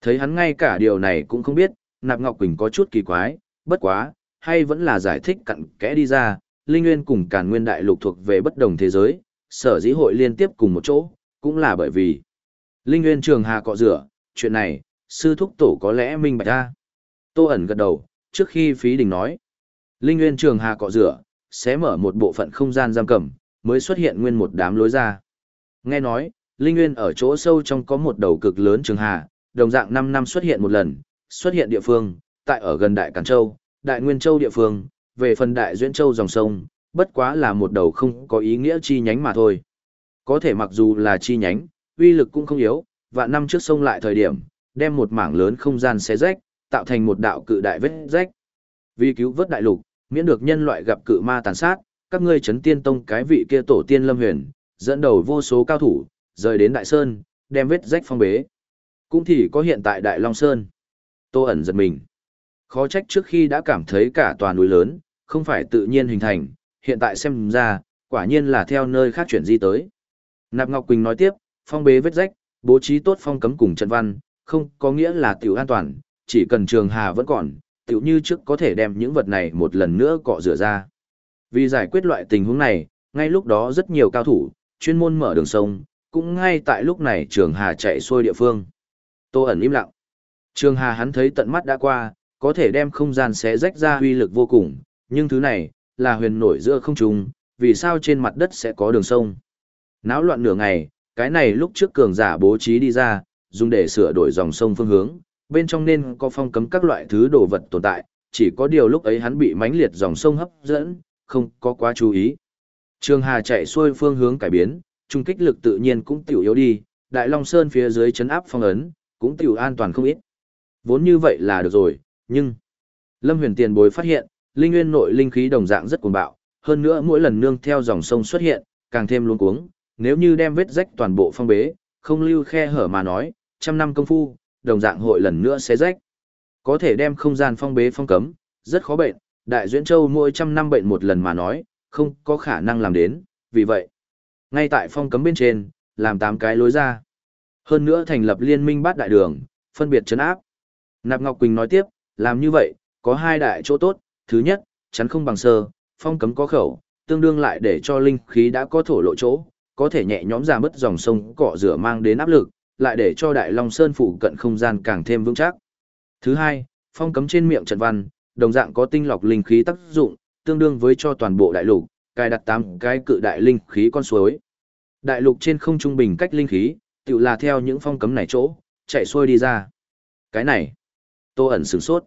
Thấy hắn ngay cả điều này cũng không biết, Nạp Ngọc Quỳnh có chút kỳ quái, bất quá, hay vẫn là giải thích cặn kẽ đi ra, Linh Nguyên cùng Càn Nguyên Đại Lục thuộc về bất đồng thế giới, sở dĩ hội liên tiếp cùng một chỗ, cũng là bởi vì Linh Nguyên Trường Hà cọ rửa, chuyện này, sư thúc tổ có lẽ minh bạch ra. Tô ẩn gật đầu, trước khi phí đình nói. Linh Nguyên Trường Hà cọ rửa, sẽ mở một bộ phận không gian giam cầm, mới xuất hiện nguyên một đám lối ra. Nghe nói, Linh Nguyên ở chỗ sâu trong có một đầu cực lớn Trường Hà, đồng dạng 5 năm xuất hiện một lần, xuất hiện địa phương, tại ở gần Đại Càn Châu, Đại Nguyên Châu địa phương, về phần Đại Duyễn Châu dòng sông, bất quá là một đầu không có ý nghĩa chi nhánh mà thôi. Có thể mặc dù là chi nhánh, uy lực cũng không yếu, và năm trước sông lại thời điểm, đem một mảng lớn không gian xé rách, tạo thành một đạo cự đại vết rách. Vì cứu vớt đại lục, miễn được nhân loại gặp cự ma tàn sát, các ngươi chấn tiên tông cái vị kia tổ tiên lâm huyền, dẫn đầu vô số cao thủ, rời đến Đại Sơn, đem vết rách phong bế. Cũng thì có hiện tại Đại Long Sơn. Tô ẩn giật mình. Khó trách trước khi đã cảm thấy cả tòa núi lớn, không phải tự nhiên hình thành, hiện tại xem ra, quả nhiên là theo nơi khác chuyển di tới. Nạp Ngọc Quỳnh nói tiếp, phong bế vết rách, bố trí tốt phong cấm cùng trận văn, không có nghĩa là tiểu an toàn, chỉ cần trường hà vẫn còn, tựu như trước có thể đem những vật này một lần nữa cọ rửa ra. Vì giải quyết loại tình huống này, ngay lúc đó rất nhiều cao thủ, chuyên môn mở đường sông, cũng ngay tại lúc này trường hà chạy xuôi địa phương. Tô ẩn im lặng. Trường hà hắn thấy tận mắt đã qua, có thể đem không gian xé rách ra uy lực vô cùng, nhưng thứ này, là huyền nổi giữa không trung, vì sao trên mặt đất sẽ có đường sông. Náo loạn nửa ngày, cái này lúc trước cường giả bố trí đi ra, dùng để sửa đổi dòng sông phương hướng, bên trong nên có phong cấm các loại thứ đồ vật tồn tại, chỉ có điều lúc ấy hắn bị mãnh liệt dòng sông hấp dẫn, không có quá chú ý. Trường Hà chạy xuôi phương hướng cải biến, trung kích lực tự nhiên cũng tiểu yếu đi, Đại Long Sơn phía dưới chấn áp phong ấn, cũng tiểu an toàn không ít. Vốn như vậy là được rồi, nhưng Lâm Huyền Tiền bối phát hiện, linh nguyên nội linh khí đồng dạng rất cuồng bạo, hơn nữa mỗi lần nương theo dòng sông xuất hiện, càng thêm luống cuống, nếu như đem vết rách toàn bộ phong bế, không lưu khe hở mà nói, trăm năm công phu, đồng dạng hội lần nữa xé rách. Có thể đem không gian phong bế phong cấm, rất khó bệnh, Đại Duyễn Châu mỗi trăm năm bệnh một lần mà nói, không có khả năng làm đến, vì vậy, ngay tại phong cấm bên trên, làm tám cái lối ra. Hơn nữa thành lập liên minh bát đại đường, phân biệt chấn áp. Nạp Ngọc Quỳnh nói tiếp, làm như vậy, có hai đại chỗ tốt, thứ nhất, chắn không bằng sơ, phong cấm có khẩu, tương đương lại để cho linh khí đã có thổ lộ chỗ, có thể nhẹ nhõm ra mất dòng sông cọ rửa mang đến áp lực, lại để cho Đại Long Sơn phụ cận không gian càng thêm vững chắc. Thứ hai, phong cấm trên miệng trận văn, đồng dạng có tinh lọc linh khí tác dụng, tương đương với cho toàn bộ đại lục, cài đặt tám cái cự đại linh khí con suối. Đại lục trên không trung bình cách linh khí, tự là theo những phong cấm này chỗ, chạy xuôi đi ra. Cái này, Tô ẩn sửng sốt.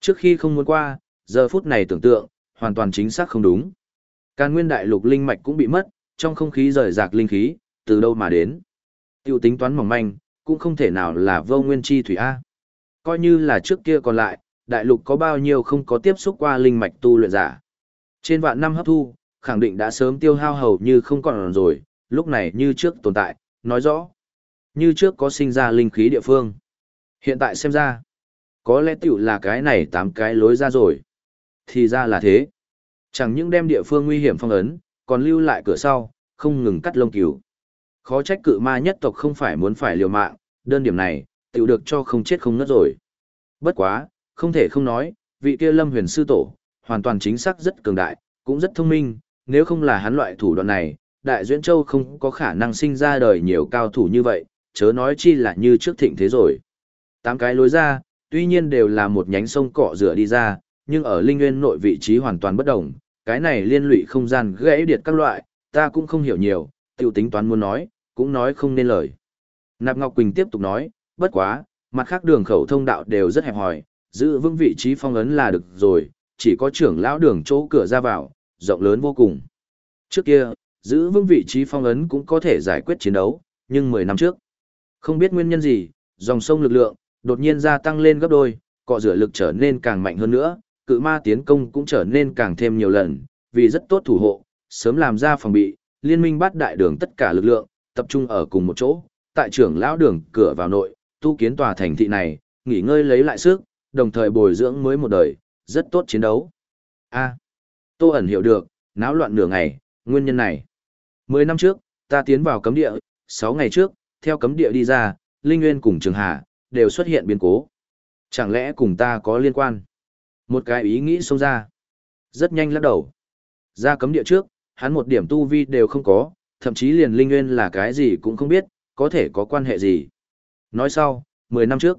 Trước khi không muốn qua, giờ phút này tưởng tượng, hoàn toàn chính xác không đúng. Càn nguyên đại lục linh mạch cũng bị mất, trong không khí rời rạc linh khí, từ đâu mà đến. Tiêu tính toán mỏng manh, cũng không thể nào là vô nguyên chi thủy A. Coi như là trước kia còn lại, đại lục có bao nhiêu không có tiếp xúc qua linh mạch tu luyện giả. Trên vạn năm hấp thu, khẳng định đã sớm tiêu hao hầu như không còn rồi, lúc này như trước tồn tại, nói rõ. Như trước có sinh ra linh khí địa phương. Hiện tại xem ra, có lẽ tiểu là cái này tám cái lối ra rồi. Thì ra là thế. Chẳng những đem địa phương nguy hiểm phong ấn, còn lưu lại cửa sau, không ngừng cắt lông cừu. Khó trách cự ma nhất tộc không phải muốn phải liều mạng, đơn điểm này, tiểu được cho không chết không ngất rồi. Bất quá, không thể không nói, vị kia lâm huyền sư tổ, hoàn toàn chính xác rất cường đại, cũng rất thông minh, nếu không là hắn loại thủ đoạn này, Đại Duyễn Châu không có khả năng sinh ra đời nhiều cao thủ như vậy, chớ nói chi là như trước thịnh thế rồi. Tám cái lối ra, tuy nhiên đều là một nhánh sông cọ rửa đi ra, nhưng ở linh nguyên nội vị trí hoàn toàn bất đồng, cái này liên lụy không gian gãy điệt các loại, ta cũng không hiểu nhiều, tiêu tính toán muốn nói, cũng nói không nên lời. Nạp Ngọc Quỳnh tiếp tục nói, bất quá, mặt khác đường khẩu thông đạo đều rất hẹp hòi, giữ vững vị trí phong ấn là được rồi, chỉ có trưởng lão đường chỗ cửa ra vào, rộng lớn vô cùng. Trước kia, giữ vững vị trí phong ấn cũng có thể giải quyết chiến đấu, nhưng 10 năm trước, không biết nguyên nhân gì, dòng sông lực lượng, đột nhiên gia tăng lên gấp đôi, cọ rửa lực trở nên càng mạnh hơn nữa, cự ma tiến công cũng trở nên càng thêm nhiều lần, vì rất tốt thủ hộ, sớm làm ra phòng bị, liên minh bát đại đường tất cả lực lượng, tập trung ở cùng một chỗ, tại trưởng lão đường cửa vào nội, tu kiến tòa thành thị này, nghỉ ngơi lấy lại sức, đồng thời bồi dưỡng mới một đời, rất tốt chiến đấu. A. Tô ẩn hiểu được, náo loạn nửa ngày, nguyên nhân này. Mười năm trước, ta tiến vào cấm địa, sáu ngày trước, theo cấm địa đi ra, Linh Nguyên cùng Trường Hà, đều xuất hiện biến cố. Chẳng lẽ cùng ta có liên quan? Một cái ý nghĩ xông ra. Rất nhanh lắc đầu. Ra cấm địa trước, hắn một điểm tu vi đều không có, thậm chí liền linh nguyên là cái gì cũng không biết, có thể có quan hệ gì? Nói sau, 10 năm trước,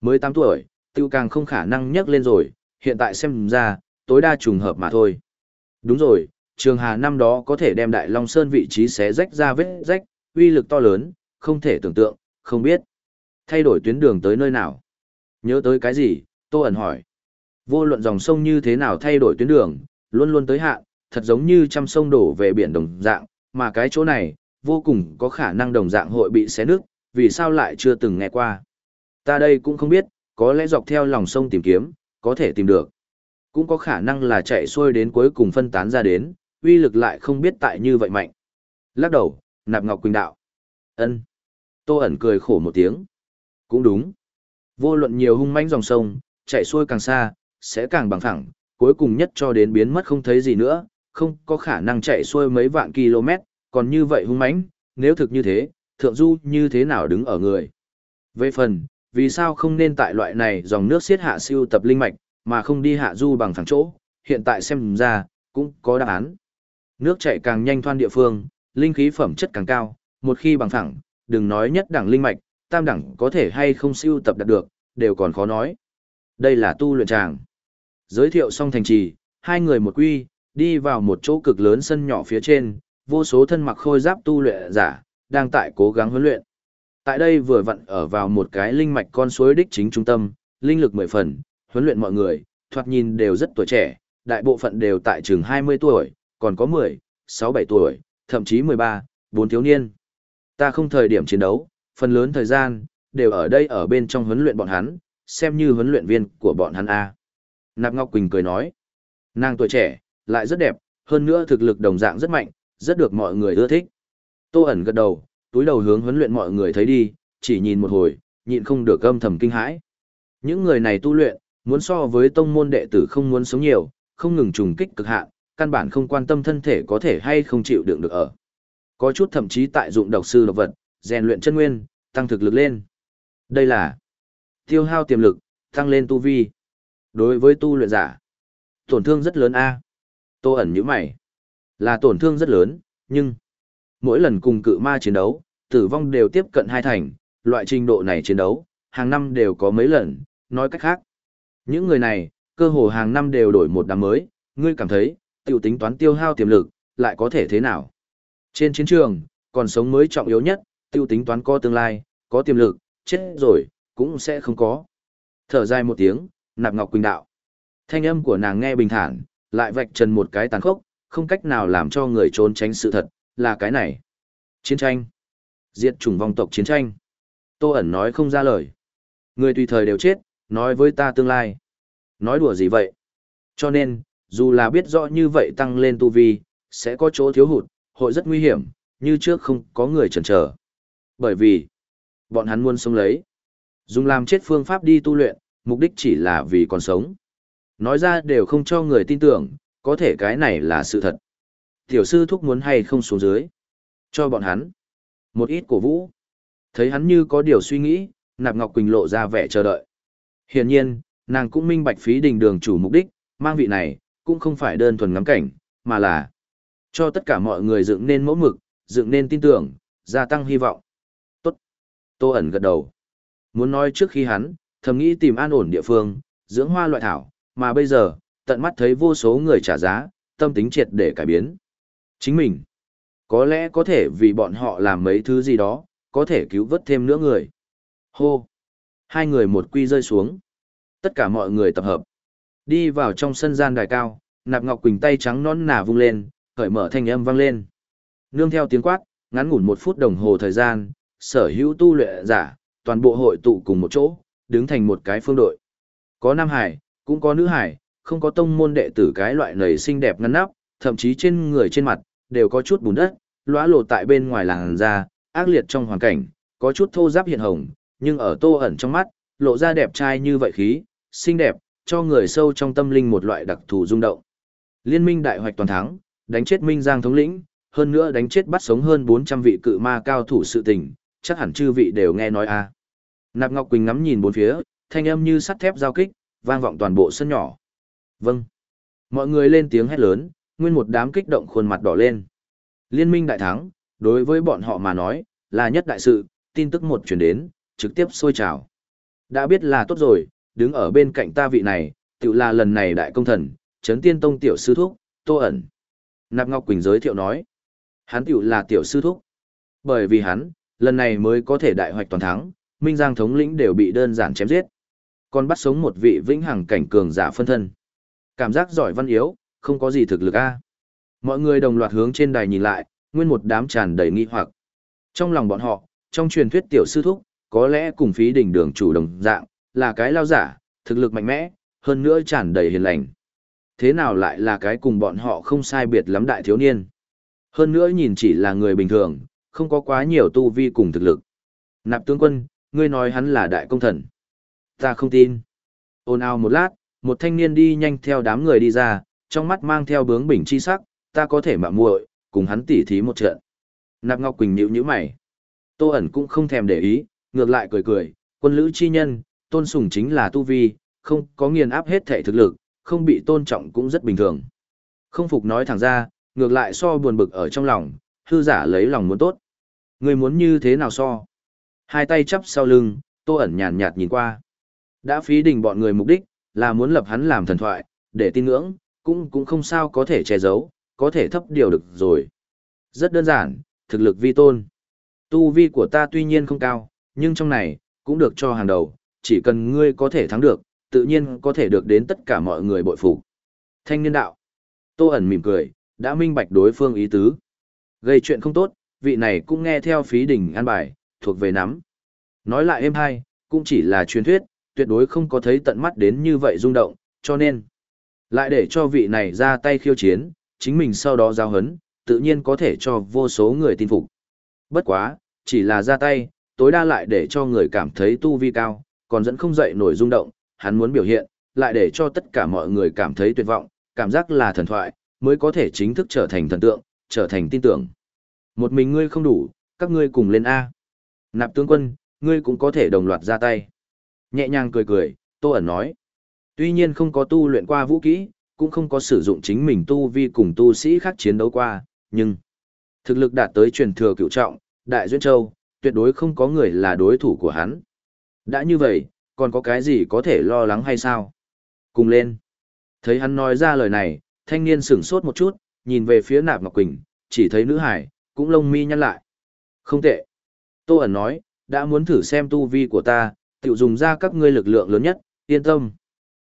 mới 8 tuổi, tiêu càng không khả năng nhấc lên rồi, hiện tại xem ra, tối đa trùng hợp mà thôi. Đúng rồi, trường hà năm đó có thể đem Đại Long Sơn vị trí xé rách ra vết rách, uy lực to lớn, không thể tưởng tượng, không biết. Thay đổi tuyến đường tới nơi nào? Nhớ tới cái gì? Tô ẩn hỏi. Vô luận dòng sông như thế nào thay đổi tuyến đường, luôn luôn tới hạn, thật giống như trăm sông đổ về biển đồng dạng, mà cái chỗ này, vô cùng có khả năng đồng dạng hội bị xé nước, vì sao lại chưa từng nghe qua. Ta đây cũng không biết, có lẽ dọc theo lòng sông tìm kiếm, có thể tìm được. Cũng có khả năng là chạy xuôi đến cuối cùng phân tán ra đến, uy lực lại không biết tại như vậy mạnh. Lắc đầu, nạp ngọc quỳnh đạo. ân Tô ẩn cười khổ một tiếng. Cũng đúng. Vô luận nhiều hung mãnh dòng sông, chạy xuôi càng xa, sẽ càng bằng phẳng, cuối cùng nhất cho đến biến mất không thấy gì nữa, không có khả năng chạy xuôi mấy vạn km, còn như vậy hung mãnh, nếu thực như thế, thượng du như thế nào đứng ở người. Về phần, vì sao không nên tại loại này dòng nước xiết hạ siêu tập linh mạch, mà không đi hạ du bằng phẳng chỗ, hiện tại xem ra, cũng có đáp án. Nước chảy càng nhanh thoan địa phương, linh khí phẩm chất càng cao, một khi bằng phẳng, đừng nói nhất đẳng linh mạch, tam đẳng có thể hay không siêu tập đạt được, đều còn khó nói. Đây là tu luyện tràng. Giới thiệu xong thành trì, hai người một quy, đi vào một chỗ cực lớn sân nhỏ phía trên, vô số thân mặc khôi giáp tu luyện giả, đang tại cố gắng huấn luyện. Tại đây vừa vặn ở vào một cái linh mạch con suối đích chính trung tâm, linh lực mười phần, huấn luyện mọi người, thoạt nhìn đều rất tuổi trẻ, đại bộ phận đều tại trường 20 tuổi, còn có 10, 6, 7 tuổi, thậm chí 13, 4 thiếu niên. Ta không thời điểm chiến đấu, phần lớn thời gian, đều ở đây ở bên trong huấn luyện bọn hắn, xem như huấn luyện viên của bọn hắn A. Nạp Ngọc Quỳnh cười nói, nàng tuổi trẻ, lại rất đẹp, hơn nữa thực lực đồng dạng rất mạnh, rất được mọi người ưa thích. Tô ẩn gật đầu, túi đầu hướng huấn luyện mọi người thấy đi, chỉ nhìn một hồi, nhịn không được âm thầm kinh hãi. Những người này tu luyện, muốn so với tông môn đệ tử không muốn sống nhiều, không ngừng trùng kích cực hạn, căn bản không quan tâm thân thể có thể hay không chịu đựng được ở. Có chút thậm chí tại dụng độc sư độc vật, rèn luyện chân nguyên, tăng thực lực lên. Đây là tiêu hao tiềm lực, tăng lên tu vi. Đối với tu luyện giả, tổn thương rất lớn a. Tô ẩn như mày. Là tổn thương rất lớn, nhưng mỗi lần cùng cự ma chiến đấu, tử vong đều tiếp cận hai thành, loại trình độ này chiến đấu, hàng năm đều có mấy lần, nói cách khác. Những người này, cơ hồ hàng năm đều đổi một đám mới, ngươi cảm thấy, tiểu tính toán tiêu hao tiềm lực, lại có thể thế nào? Trên chiến trường, còn sống mới trọng yếu nhất, tiêu tính toán có tương lai, có tiềm lực, chết rồi, cũng sẽ không có. Thở dài một tiếng, nạp ngọc quỳnh đạo. Thanh âm của nàng nghe bình thản, lại vạch trần một cái tàn khốc, không cách nào làm cho người trốn tránh sự thật, là cái này. Chiến tranh. Diệt chủng vong tộc chiến tranh. Tô ẩn nói không ra lời. Người tùy thời đều chết, nói với ta tương lai. Nói đùa gì vậy? Cho nên, dù là biết rõ như vậy tăng lên tu vi, sẽ có chỗ thiếu hụt, hội rất nguy hiểm, như trước không có người chần chờ. Bởi vì, bọn hắn muốn sống lấy. Dùng làm chết phương pháp đi tu luyện, mục đích chỉ là vì còn sống. Nói ra đều không cho người tin tưởng, có thể cái này là sự thật. Tiểu sư thúc muốn hay không xuống dưới. Cho bọn hắn. Một ít cổ vũ. Thấy hắn như có điều suy nghĩ, Nạp Ngọc Quỳnh lộ ra vẻ chờ đợi. Hiển nhiên, nàng cũng minh bạch phí đình đường chủ mục đích, mang vị này, cũng không phải đơn thuần ngắm cảnh, mà là cho tất cả mọi người dựng nên mẫu mực, dựng nên tin tưởng, gia tăng hy vọng. Tốt. Tô ẩn gật đầu. Muốn nói trước khi hắn, thầm nghĩ tìm an ổn địa phương, dưỡng hoa loại thảo, mà bây giờ, tận mắt thấy vô số người trả giá, tâm tính triệt để cải biến. Chính mình, có lẽ có thể vì bọn họ làm mấy thứ gì đó, có thể cứu vớt thêm nữa người. Hô! Hai người một quy rơi xuống. Tất cả mọi người tập hợp. Đi vào trong sân gian đài cao, nạp ngọc quỳnh tay trắng non nà vung lên, khởi mở thanh âm vang lên. Nương theo tiếng quát, ngắn ngủn một phút đồng hồ thời gian, sở hữu tu luyện giả, toàn bộ hội tụ cùng một chỗ, đứng thành một cái phương đội. Có nam hải, cũng có nữ hải, không có tông môn đệ tử cái loại nầy xinh đẹp ngăn nắp, thậm chí trên người trên mặt, đều có chút bùn đất, lóa lộ tại bên ngoài làng ra, ác liệt trong hoàn cảnh, có chút thô giáp hiện hồng, nhưng ở tô ẩn trong mắt, lộ ra đẹp trai như vậy khí, xinh đẹp, cho người sâu trong tâm linh một loại đặc thù rung động. Liên minh đại hoạch toàn thắng, đánh chết Minh Giang thống lĩnh, hơn nữa đánh chết bắt sống hơn 400 vị cự ma cao thủ sự tình, chắc hẳn chư vị đều nghe nói a. Nạp Ngọc Quỳnh ngắm nhìn bốn phía, thanh âm như sắt thép giao kích, vang vọng toàn bộ sân nhỏ. Vâng. Mọi người lên tiếng hét lớn, nguyên một đám kích động khuôn mặt đỏ lên. Liên minh đại thắng, đối với bọn họ mà nói, là nhất đại sự, tin tức một chuyển đến, trực tiếp sôi trào. Đã biết là tốt rồi, đứng ở bên cạnh ta vị này, tự là lần này đại công thần, chấn tiên tông tiểu sư thúc, tô ẩn. Nạp Ngọc Quỳnh giới thiệu nói, hắn tiểu là tiểu sư thúc. Bởi vì hắn, lần này mới có thể đại hoạch toàn thắng, Minh Giang thống lĩnh đều bị đơn giản chém giết. Còn bắt sống một vị vĩnh hằng cảnh cường giả phân thân. Cảm giác giỏi văn yếu, không có gì thực lực a. Mọi người đồng loạt hướng trên đài nhìn lại, nguyên một đám tràn đầy nghi hoặc. Trong lòng bọn họ, trong truyền thuyết tiểu sư thúc, có lẽ cùng phí đỉnh đường chủ đồng dạng, là cái lao giả, thực lực mạnh mẽ, hơn nữa tràn đầy hiền lành. Thế nào lại là cái cùng bọn họ không sai biệt lắm đại thiếu niên. Hơn nữa nhìn chỉ là người bình thường, không có quá nhiều tu vi cùng thực lực. Nạp tướng quân, ngươi nói hắn là đại công thần. Ta không tin. Ôn ào một lát, một thanh niên đi nhanh theo đám người đi ra, trong mắt mang theo bướng bỉnh chi sắc, ta có thể mạo muội, cùng hắn tỉ thí một trận. Nạp Ngọc Quỳnh nhíu nhíu mày. Tô ẩn cũng không thèm để ý, ngược lại cười cười, quân lữ chi nhân, tôn sùng chính là tu vi, không có nghiền áp hết thể thực lực, không bị tôn trọng cũng rất bình thường. Không phục nói thẳng ra, ngược lại so buồn bực ở trong lòng, hư giả lấy lòng muốn tốt. Người muốn như thế nào so? Hai tay chắp sau lưng, tô ẩn nhàn nhạt nhìn qua. Đã phí đình bọn người mục đích, là muốn lập hắn làm thần thoại, để tin ngưỡng, cũng cũng không sao có thể che giấu, có thể thấp điều được rồi. Rất đơn giản, thực lực vi tôn. Tu vi của ta tuy nhiên không cao, nhưng trong này, cũng được cho hàng đầu, chỉ cần ngươi có thể thắng được, tự nhiên có thể được đến tất cả mọi người bội phục. Thanh niên đạo. Tô ẩn mỉm cười, đã minh bạch đối phương ý tứ. Gây chuyện không tốt, vị này cũng nghe theo phí đỉnh an bài, thuộc về nắm. Nói lại êm hay, cũng chỉ là truyền thuyết, tuyệt đối không có thấy tận mắt đến như vậy rung động, cho nên lại để cho vị này ra tay khiêu chiến, chính mình sau đó giao hấn, tự nhiên có thể cho vô số người tin phục. Bất quá, chỉ là ra tay, tối đa lại để cho người cảm thấy tu vi cao, còn dẫn không dậy nổi rung động, hắn muốn biểu hiện, lại để cho tất cả mọi người cảm thấy tuyệt vọng, cảm giác là thần thoại, mới có thể chính thức trở thành thần tượng, trở thành tin tưởng. Một mình ngươi không đủ, các ngươi cùng lên A. Nạp tướng quân, ngươi cũng có thể đồng loạt ra tay. Nhẹ nhàng cười cười, Tô ẩn nói. Tuy nhiên không có tu luyện qua vũ kỹ, cũng không có sử dụng chính mình tu vi cùng tu sĩ khác chiến đấu qua, nhưng thực lực đạt tới truyền thừa cựu trọng, Đại Duyên Châu, tuyệt đối không có người là đối thủ của hắn. Đã như vậy, còn có cái gì có thể lo lắng hay sao? Cùng lên. Thấy hắn nói ra lời này, thanh niên sửng sốt một chút, nhìn về phía nạp Ngọc Quỳnh, chỉ thấy nữ hải, cũng lông mi nhăn lại. Không tệ. Tô ẩn nói, đã muốn thử xem tu vi của ta, tự dùng ra các ngươi lực lượng lớn nhất, yên tâm.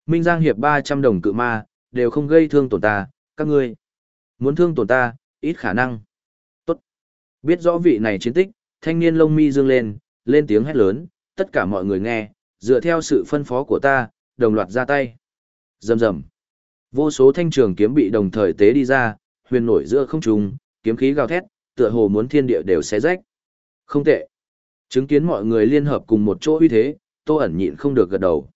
Minh Giang hiệp 300 đồng cự ma, đều không gây thương tổn ta, các ngươi. Muốn thương tổn ta, ít khả năng. Tốt. Biết rõ vị này chiến tích, thanh niên lông mi dương lên, lên tiếng hét lớn, tất cả mọi người nghe, dựa theo sự phân phó của ta, đồng loạt ra tay. Rầm rầm. Vô số thanh trường kiếm bị đồng thời tế đi ra, huyền nổi giữa không trung, kiếm khí gào thét, tựa hồ muốn thiên địa đều xé rách. Không tệ. Chứng kiến mọi người liên hợp cùng một chỗ uy thế, Tô ẩn nhịn không được gật đầu.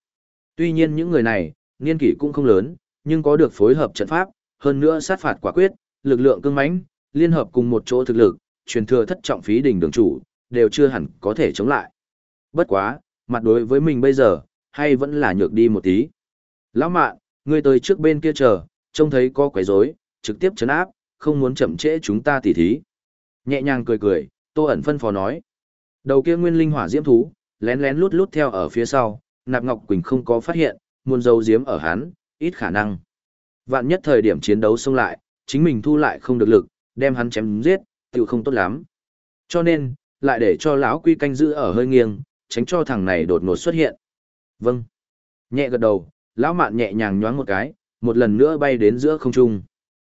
Tuy nhiên những người này, niên kỷ cũng không lớn, nhưng có được phối hợp trận pháp, hơn nữa sát phạt quả quyết, lực lượng cương mãnh, liên hợp cùng một chỗ thực lực, truyền thừa thất trọng phí đỉnh đường chủ, đều chưa hẳn có thể chống lại. Bất quá, mặt đối với mình bây giờ, hay vẫn là nhược đi một tí. Lão mạn, ngươi tới trước bên kia chờ, trông thấy có quấy rối, trực tiếp chấn áp, không muốn chậm trễ chúng ta tỉ thí. Nhẹ nhàng cười cười, Tô ẩn phân phó nói. Đầu kia nguyên linh hỏa diễm thú, lén lén lút lút theo ở phía sau, Nạp Ngọc Quỳnh không có phát hiện, muôn dấu diếm ở hắn, ít khả năng. Vạn nhất thời điểm chiến đấu xông lại, chính mình thu lại không được lực, đem hắn chém giết, tự không tốt lắm. Cho nên, lại để cho lão quy canh giữ ở hơi nghiêng, tránh cho thằng này đột ngột xuất hiện. Vâng. Nhẹ gật đầu, lão mạn nhẹ nhàng nhoáng một cái, một lần nữa bay đến giữa không trung.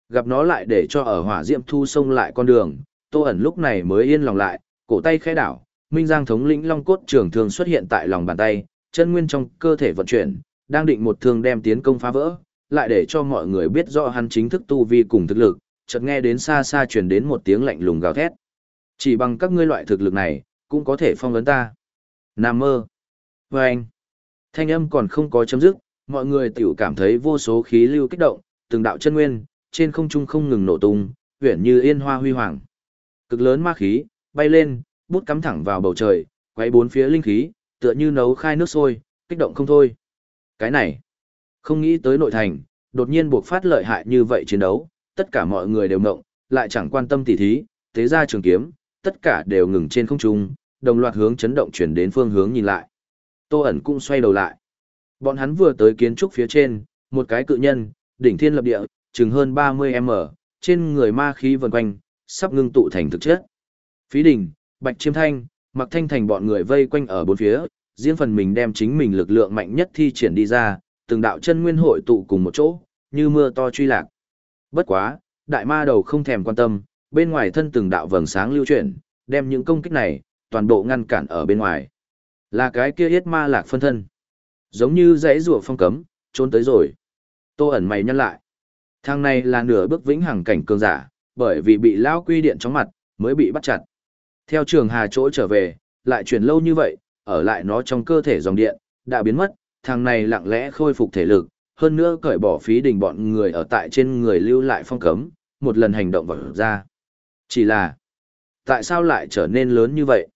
Gặp nó lại để cho ở hỏa diệm thu xông lại con đường, tô ẩn lúc này mới yên lòng lại, cổ tay khẽ đảo, Minh Giang thống lĩnh Long cốt trường thương xuất hiện tại lòng bàn tay, chân nguyên trong cơ thể vận chuyển, đang định một thương đem tiến công phá vỡ, lại để cho mọi người biết rõ hắn chính thức tu vi cùng thực lực, chợt nghe đến xa xa truyền đến một tiếng lạnh lùng gào thét. Chỉ bằng các ngươi loại thực lực này, cũng có thể phong ấn ta. Nam mơ. Và anh. Thanh âm còn không có chấm dứt, mọi người tiểu cảm thấy vô số khí lưu kích động, từng đạo chân nguyên, trên không trung không ngừng nổ tung, huyển như yên hoa huy hoàng. Cực lớn ma khí, bay lên, bút cắm thẳng vào bầu trời, quay bốn phía linh khí, tựa như nấu khai nước sôi, kích động không thôi. Cái này, không nghĩ tới nội thành, đột nhiên buộc phát lợi hại như vậy chiến đấu, tất cả mọi người đều ngộng, lại chẳng quan tâm tỉ thí, thế ra trường kiếm, tất cả đều ngừng trên không trung, đồng loạt hướng chấn động chuyển đến phương hướng nhìn lại. Tô ẩn cũng xoay đầu lại. Bọn hắn vừa tới kiến trúc phía trên, một cái cự nhân, đỉnh thiên lập địa, chừng hơn 30m, trên người ma khí vần quanh, sắp ngưng tụ thành thực chất. Phí đỉnh, Bạch Chiêm Thanh, Mặc Thanh thành bọn người vây quanh ở bốn phía, riêng phần mình đem chính mình lực lượng mạnh nhất thi triển đi ra, từng đạo chân nguyên hội tụ cùng một chỗ, như mưa to truy lạc. Bất quá, đại ma đầu không thèm quan tâm, bên ngoài thân từng đạo vầng sáng lưu chuyển, đem những công kích này, toàn bộ ngăn cản ở bên ngoài. Là cái kia yết ma lạc phân thân. Giống như dãy rùa phong cấm, trốn tới rồi. Tô ẩn mày nhăn lại. Thang này là nửa bước vĩnh hằng cảnh cường giả, bởi vì bị lao quy điện chóng mặt, mới bị bắt chặt. Theo trường hà chỗ trở về, lại chuyển lâu như vậy, ở lại nó trong cơ thể dòng điện, đã biến mất, thằng này lặng lẽ khôi phục thể lực, hơn nữa cởi bỏ phí đình bọn người ở tại trên người lưu lại phong cấm, một lần hành động vào ra. Chỉ là, tại sao lại trở nên lớn như vậy?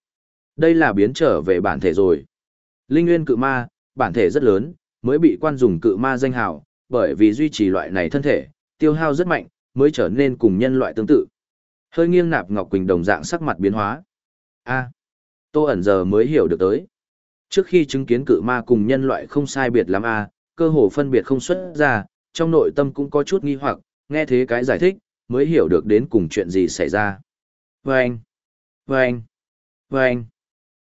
Đây là biến trở về bản thể rồi. Linh nguyên cự ma, bản thể rất lớn, mới bị quan dùng cự ma danh hào, bởi vì duy trì loại này thân thể, tiêu hao rất mạnh, mới trở nên cùng nhân loại tương tự. Hơi nghiêng nạp Ngọc Quỳnh đồng dạng sắc mặt biến hóa. A, Tô ẩn giờ mới hiểu được tới. Trước khi chứng kiến cự ma cùng nhân loại không sai biệt lắm a, cơ hồ phân biệt không xuất ra, trong nội tâm cũng có chút nghi hoặc, nghe thế cái giải thích, mới hiểu được đến cùng chuyện gì xảy ra. Vâng! Vâng! Vâng!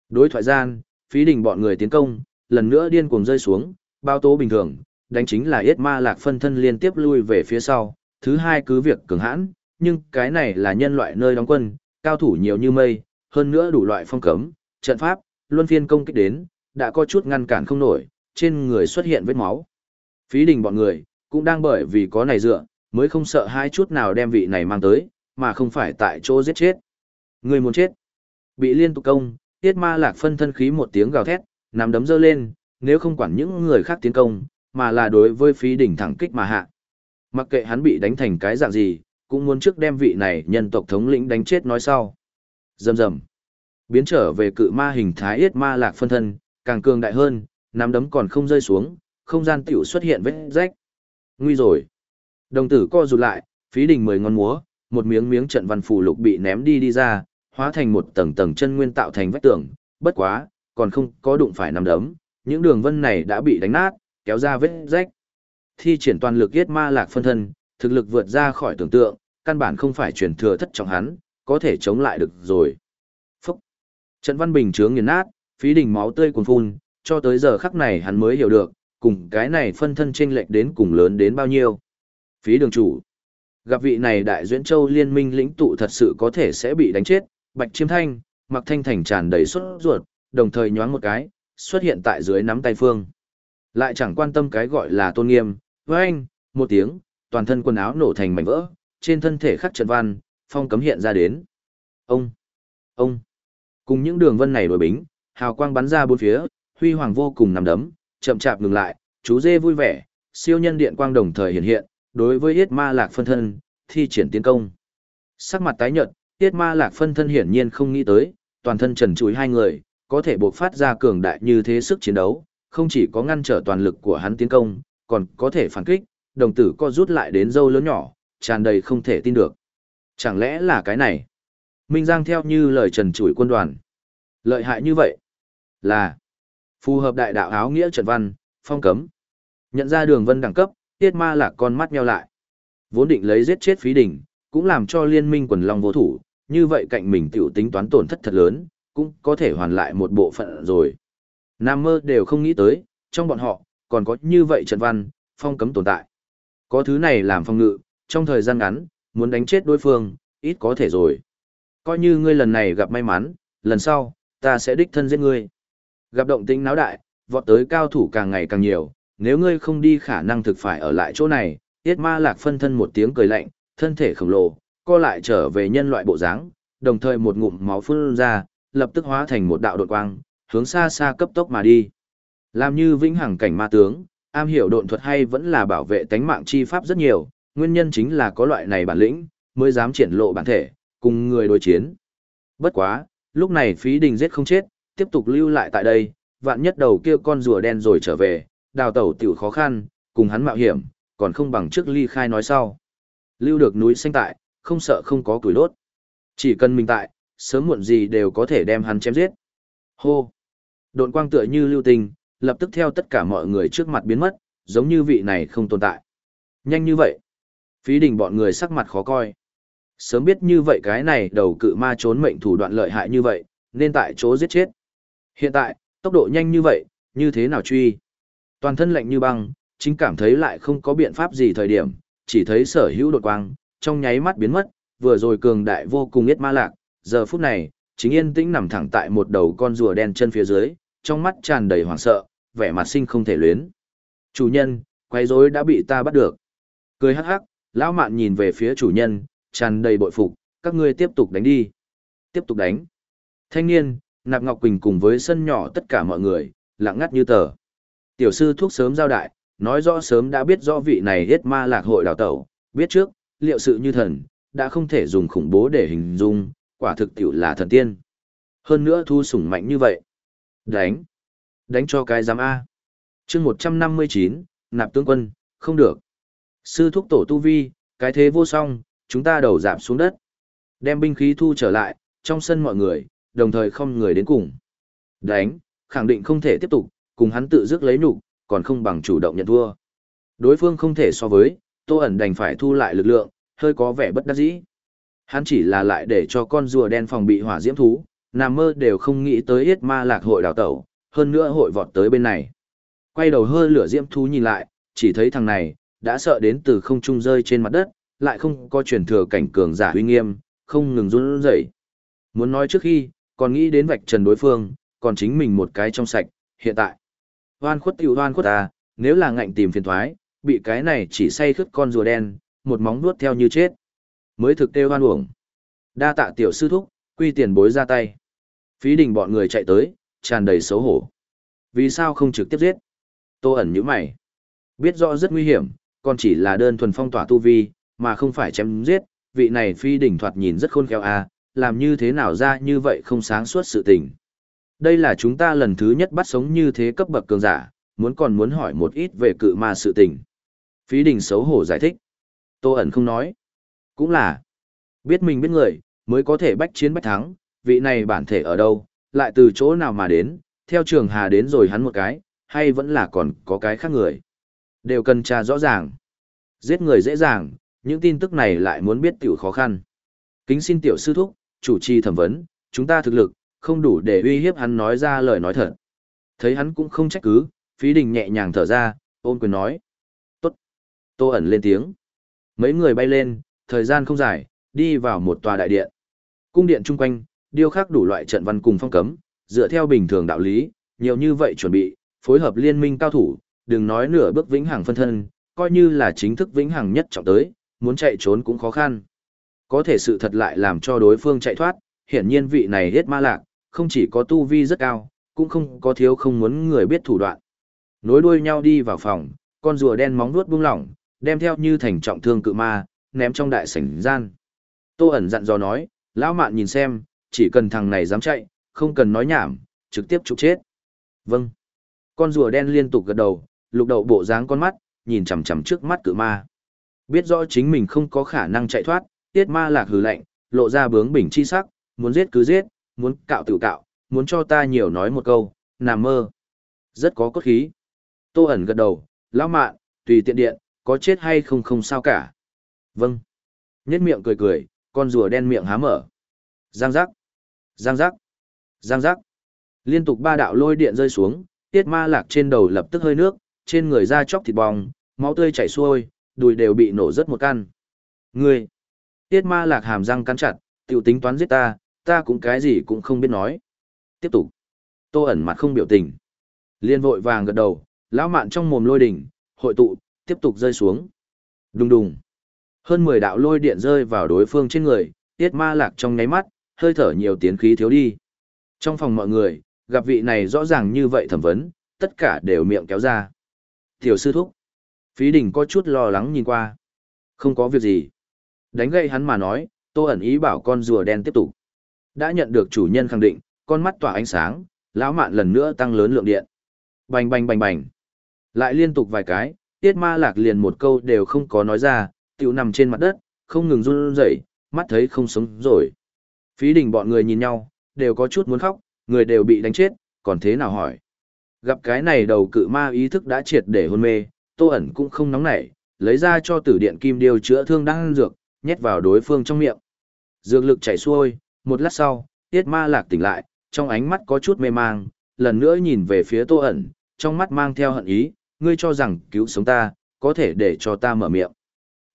Đối thoại gian, phí đình bọn người tiến công, lần nữa điên cuồng rơi xuống, bao tố bình thường, đánh chính là yết ma lạc phân thân liên tiếp lui về phía sau, thứ hai cứ việc cường hãn, nhưng cái này là nhân loại nơi đóng quân, cao thủ nhiều như mây, hơn nữa đủ loại phong cấm, trận pháp, luân phiên công kích đến, đã có chút ngăn cản không nổi, trên người xuất hiện vết máu. Phí đình bọn người, cũng đang bởi vì có này dựa, mới không sợ hai chút nào đem vị này mang tới, mà không phải tại chỗ giết chết. Người muốn chết. Bị liên tục công, tiết ma lạc phân thân khí một tiếng gào thét, nắm đấm dơ lên, nếu không quản những người khác tiến công, mà là đối với phí đỉnh thẳng kích mà hạ. Mặc kệ hắn bị đánh thành cái dạng gì, cũng muốn trước đem vị này nhân tộc thống lĩnh đánh chết nói sau. Dầm dầm. Biến trở về cự ma hình thái yết ma lạc phân thân, càng cường đại hơn, nắm đấm còn không rơi xuống, không gian tiểu xuất hiện vết rách. Nguy rồi. Đồng tử co rụt lại, phí đình mười ngón múa, một miếng miếng trận văn phù lục bị ném đi đi ra, hóa thành một tầng tầng chân nguyên tạo thành vách tường, bất quá, còn không có đụng phải nắm đấm, những đường vân này đã bị đánh nát, kéo ra vết rách. Thi triển toàn lực yết ma lạc phân thân, thực lực vượt ra khỏi tưởng tượng, căn bản không phải truyền thừa thất trọng hắn, có thể chống lại được rồi. Phúc! Trận văn bình chướng nghiền nát, phí đình máu tươi cuồn phun, cho tới giờ khắc này hắn mới hiểu được, cùng cái này phân thân chênh lệch đến cùng lớn đến bao nhiêu. Phí đường chủ. Gặp vị này đại duyễn châu liên minh lĩnh tụ thật sự có thể sẽ bị đánh chết, bạch chiêm thanh, mặc thanh thành tràn đầy suốt ruột, đồng thời nhoáng một cái, xuất hiện tại dưới nắm tay phương. Lại chẳng quan tâm cái gọi là tôn nghiêm, với anh, một tiếng, toàn thân quần áo nổ thành mảnh vỡ, trên thân thể khắc trận văn, phong cấm hiện ra đến. Ông, ông, cùng những đường vân này đổi bính, hào quang bắn ra bốn phía, huy hoàng vô cùng nằm đấm, chậm chạp ngừng lại, chú dê vui vẻ, siêu nhân điện quang đồng thời hiện hiện, đối với Yết Ma Lạc phân thân, thi triển tiến công. Sắc mặt tái nhợt, Yết Ma Lạc phân thân hiển nhiên không nghĩ tới, toàn thân trần trụi hai người, có thể bộc phát ra cường đại như thế sức chiến đấu, không chỉ có ngăn trở toàn lực của hắn tiến công, còn có thể phản kích, đồng tử co rút lại đến dâu lớn nhỏ, tràn đầy không thể tin được. Chẳng lẽ là cái này? Minh Giang theo như lời trần chủi quân đoàn. Lợi hại như vậy? Là phù hợp đại đạo áo nghĩa Trần văn, phong cấm. Nhận ra đường vân đẳng cấp, tiết ma lạc con mắt nheo lại. Vốn định lấy giết chết phí đỉnh, cũng làm cho liên minh quần long vô thủ, như vậy cạnh mình tiểu tính toán tổn thất thật lớn, cũng có thể hoàn lại một bộ phận rồi. Nam mơ đều không nghĩ tới, trong bọn họ, còn có như vậy Trần văn, phong cấm tồn tại. Có thứ này làm phong ngự, trong thời gian ngắn, muốn đánh chết đối phương, ít có thể rồi. Coi như ngươi lần này gặp may mắn, lần sau, ta sẽ đích thân giết ngươi. Gặp động tĩnh náo đại, vọt tới cao thủ càng ngày càng nhiều, nếu ngươi không đi khả năng thực phải ở lại chỗ này, Tiết Ma Lạc phân thân một tiếng cười lạnh, thân thể khổng lồ, co lại trở về nhân loại bộ dáng, đồng thời một ngụm máu phun ra, lập tức hóa thành một đạo đột quang, hướng xa xa cấp tốc mà đi. Làm như vĩnh hằng cảnh ma tướng, am hiểu độn thuật hay vẫn là bảo vệ tánh mạng chi pháp rất nhiều, nguyên nhân chính là có loại này bản lĩnh, mới dám triển lộ bản thể, cùng người đối chiến. Bất quá, lúc này phí đình giết không chết, tiếp tục lưu lại tại đây, vạn nhất đầu kia con rùa đen rồi trở về, đào tẩu tiểu khó khăn, cùng hắn mạo hiểm, còn không bằng trước ly khai nói sau. Lưu được núi xanh tại, không sợ không có củi đốt. Chỉ cần mình tại, sớm muộn gì đều có thể đem hắn chém giết. Hô! Độn quang tựa như lưu tình, lập tức theo tất cả mọi người trước mặt biến mất, giống như vị này không tồn tại. Nhanh như vậy. Phí đình bọn người sắc mặt khó coi. Sớm biết như vậy cái này đầu cự ma trốn mệnh thủ đoạn lợi hại như vậy, nên tại chỗ giết chết. Hiện tại, tốc độ nhanh như vậy, như thế nào truy? Toàn thân lạnh như băng, chính cảm thấy lại không có biện pháp gì thời điểm, chỉ thấy sở hữu đột quang, trong nháy mắt biến mất, vừa rồi cường đại vô cùng yết ma lạc, giờ phút này, chính yên tĩnh nằm thẳng tại một đầu con rùa đen chân phía dưới, trong mắt tràn đầy hoảng sợ, vẻ mặt sinh không thể luyến. Chủ nhân, quái rối đã bị ta bắt được. Cười hắc hắc, lão mạn nhìn về phía chủ nhân, tràn đầy bội phục, các ngươi tiếp tục đánh đi. Tiếp tục đánh. Thanh niên, Nạp Ngọc Quỳnh cùng với sân nhỏ tất cả mọi người, lặng ngắt như tờ. Tiểu sư thuốc sớm giao đại, nói rõ sớm đã biết rõ vị này hết ma lạc hội đào tẩu, biết trước, liệu sự như thần, đã không thể dùng khủng bố để hình dung, quả thực tiểu là thần tiên. Hơn nữa thu sủng mạnh như vậy. Đánh. Đánh cho cái giám A. chương 159, nạp tướng quân, không được. Sư thúc tổ tu vi, cái thế vô song, chúng ta đầu giảm xuống đất. Đem binh khí thu trở lại, trong sân mọi người, đồng thời không người đến cùng. Đánh, khẳng định không thể tiếp tục, cùng hắn tự dứt lấy nhục còn không bằng chủ động nhận thua. Đối phương không thể so với, Tô ẩn đành phải thu lại lực lượng, hơi có vẻ bất đắc dĩ. Hắn chỉ là lại để cho con rùa đen phòng bị hỏa diễm thú, nằm mơ đều không nghĩ tới yết ma lạc hội đào tẩu, hơn nữa hội vọt tới bên này. Quay đầu hơi lửa diễm thú nhìn lại, chỉ thấy thằng này, đã sợ đến từ không trung rơi trên mặt đất, lại không có truyền thừa cảnh cường giả uy nghiêm, không ngừng run rẩy. Muốn nói trước khi, còn nghĩ đến vạch trần đối phương, còn chính mình một cái trong sạch, hiện tại. Hoan khuất tiểu hoan khuất à, nếu là ngạnh tìm phiền thoái, bị cái này chỉ say khướt con rùa đen, một móng nuốt theo như chết. Mới thực tê hoan uổng. Đa tạ tiểu sư thúc, quy tiền bối ra tay. Phí đình bọn người chạy tới, tràn đầy xấu hổ. Vì sao không trực tiếp giết? Tô ẩn như mày. Biết rõ rất nguy hiểm, còn chỉ là đơn thuần phong tỏa tu vi, mà không phải chém giết. Vị này phi đỉnh thoạt nhìn rất khôn khéo à, làm như thế nào ra như vậy không sáng suốt sự tình. Đây là chúng ta lần thứ nhất bắt sống như thế cấp bậc cường giả, muốn còn muốn hỏi một ít về cự ma sự tình. Phí đỉnh xấu hổ giải thích. Tô ẩn không nói. Cũng là, biết mình biết người, mới có thể bách chiến bách thắng, vị này bản thể ở đâu, lại từ chỗ nào mà đến, theo trường hà đến rồi hắn một cái, hay vẫn là còn có cái khác người. Đều cần tra rõ ràng. Giết người dễ dàng, những tin tức này lại muốn biết tiểu khó khăn. Kính xin tiểu sư thúc, chủ trì thẩm vấn, chúng ta thực lực, không đủ để uy hiếp hắn nói ra lời nói thật. Thấy hắn cũng không trách cứ, phí đình nhẹ nhàng thở ra, ôn quyền nói. Tốt. Tô ẩn lên tiếng. Mấy người bay lên, thời gian không dài, đi vào một tòa đại điện. Cung điện chung quanh, điêu khắc đủ loại trận văn cùng phong cấm, dựa theo bình thường đạo lý, nhiều như vậy chuẩn bị, phối hợp liên minh cao thủ, đừng nói nửa bước vĩnh hằng phân thân, coi như là chính thức vĩnh hằng nhất trọng tới, muốn chạy trốn cũng khó khăn. Có thể sự thật lại làm cho đối phương chạy thoát, hiển nhiên vị này hết ma lạc, không chỉ có tu vi rất cao, cũng không có thiếu không muốn người biết thủ đoạn. Nối đuôi nhau đi vào phòng, con rùa đen móng vuốt buông lỏng, đem theo như thành trọng thương cự ma, ném trong đại sảnh gian. Tô ẩn dặn dò nói, lão mạn nhìn xem, chỉ cần thằng này dám chạy, không cần nói nhảm, trực tiếp trục chết. Vâng. Con rùa đen liên tục gật đầu, lục đậu bộ dáng con mắt, nhìn chằm chằm trước mắt cự ma. Biết rõ chính mình không có khả năng chạy thoát, tiết ma lạc hừ lạnh, lộ ra bướng bỉnh chi sắc, muốn giết cứ giết, muốn cạo tự cạo, muốn cho ta nhiều nói một câu, nằm mơ. Rất có cốt khí. Tô ẩn gật đầu, lão mạn, tùy tiện điện, có chết hay không không sao cả. Vâng. Nhất miệng cười cười, con rùa đen miệng há mở. Giang giác. Giang giác. Giang giác. Liên tục ba đạo lôi điện rơi xuống, tiết ma lạc trên đầu lập tức hơi nước, trên người da chóc thịt bong, máu tươi chảy xuôi, đùi đều bị nổ rất một căn. Ngươi. Tiết ma lạc hàm răng cắn chặt, tiểu tính toán giết ta, ta cũng cái gì cũng không biết nói. Tiếp tục. Tô ẩn mặt không biểu tình. Liên vội vàng gật đầu, lão mạn trong mồm lôi đỉnh, hội tụ, tiếp tục rơi xuống. Đùng đùng. Hơn 10 đạo lôi điện rơi vào đối phương trên người, tiết ma lạc trong nháy mắt, hơi thở nhiều tiến khí thiếu đi. Trong phòng mọi người, gặp vị này rõ ràng như vậy thẩm vấn, tất cả đều miệng kéo ra. Tiểu sư thúc. Phí đình có chút lo lắng nhìn qua. Không có việc gì. Đánh gậy hắn mà nói, tô ẩn ý bảo con rùa đen tiếp tục. Đã nhận được chủ nhân khẳng định, con mắt tỏa ánh sáng, lão mạn lần nữa tăng lớn lượng điện. Bành bành bành bành. Lại liên tục vài cái, tiết ma lạc liền một câu đều không có nói ra, tiểu nằm trên mặt đất, không ngừng run rẩy, mắt thấy không sống rồi. Phí đình bọn người nhìn nhau, đều có chút muốn khóc, Người đều bị đánh chết, còn thế nào hỏi? Gặp cái này đầu cự ma ý thức đã triệt để hôn mê, Tô ẩn cũng không nóng nảy, lấy ra cho tử điện kim điều chữa thương đang dược, nhét vào đối phương trong miệng. Dược lực chảy xuôi, một lát sau, Tiết Ma Lạc tỉnh lại, trong ánh mắt có chút mê mang, lần nữa nhìn về phía Tô ẩn, trong mắt mang theo hận ý, ngươi cho rằng cứu sống ta, có thể để cho ta mở miệng.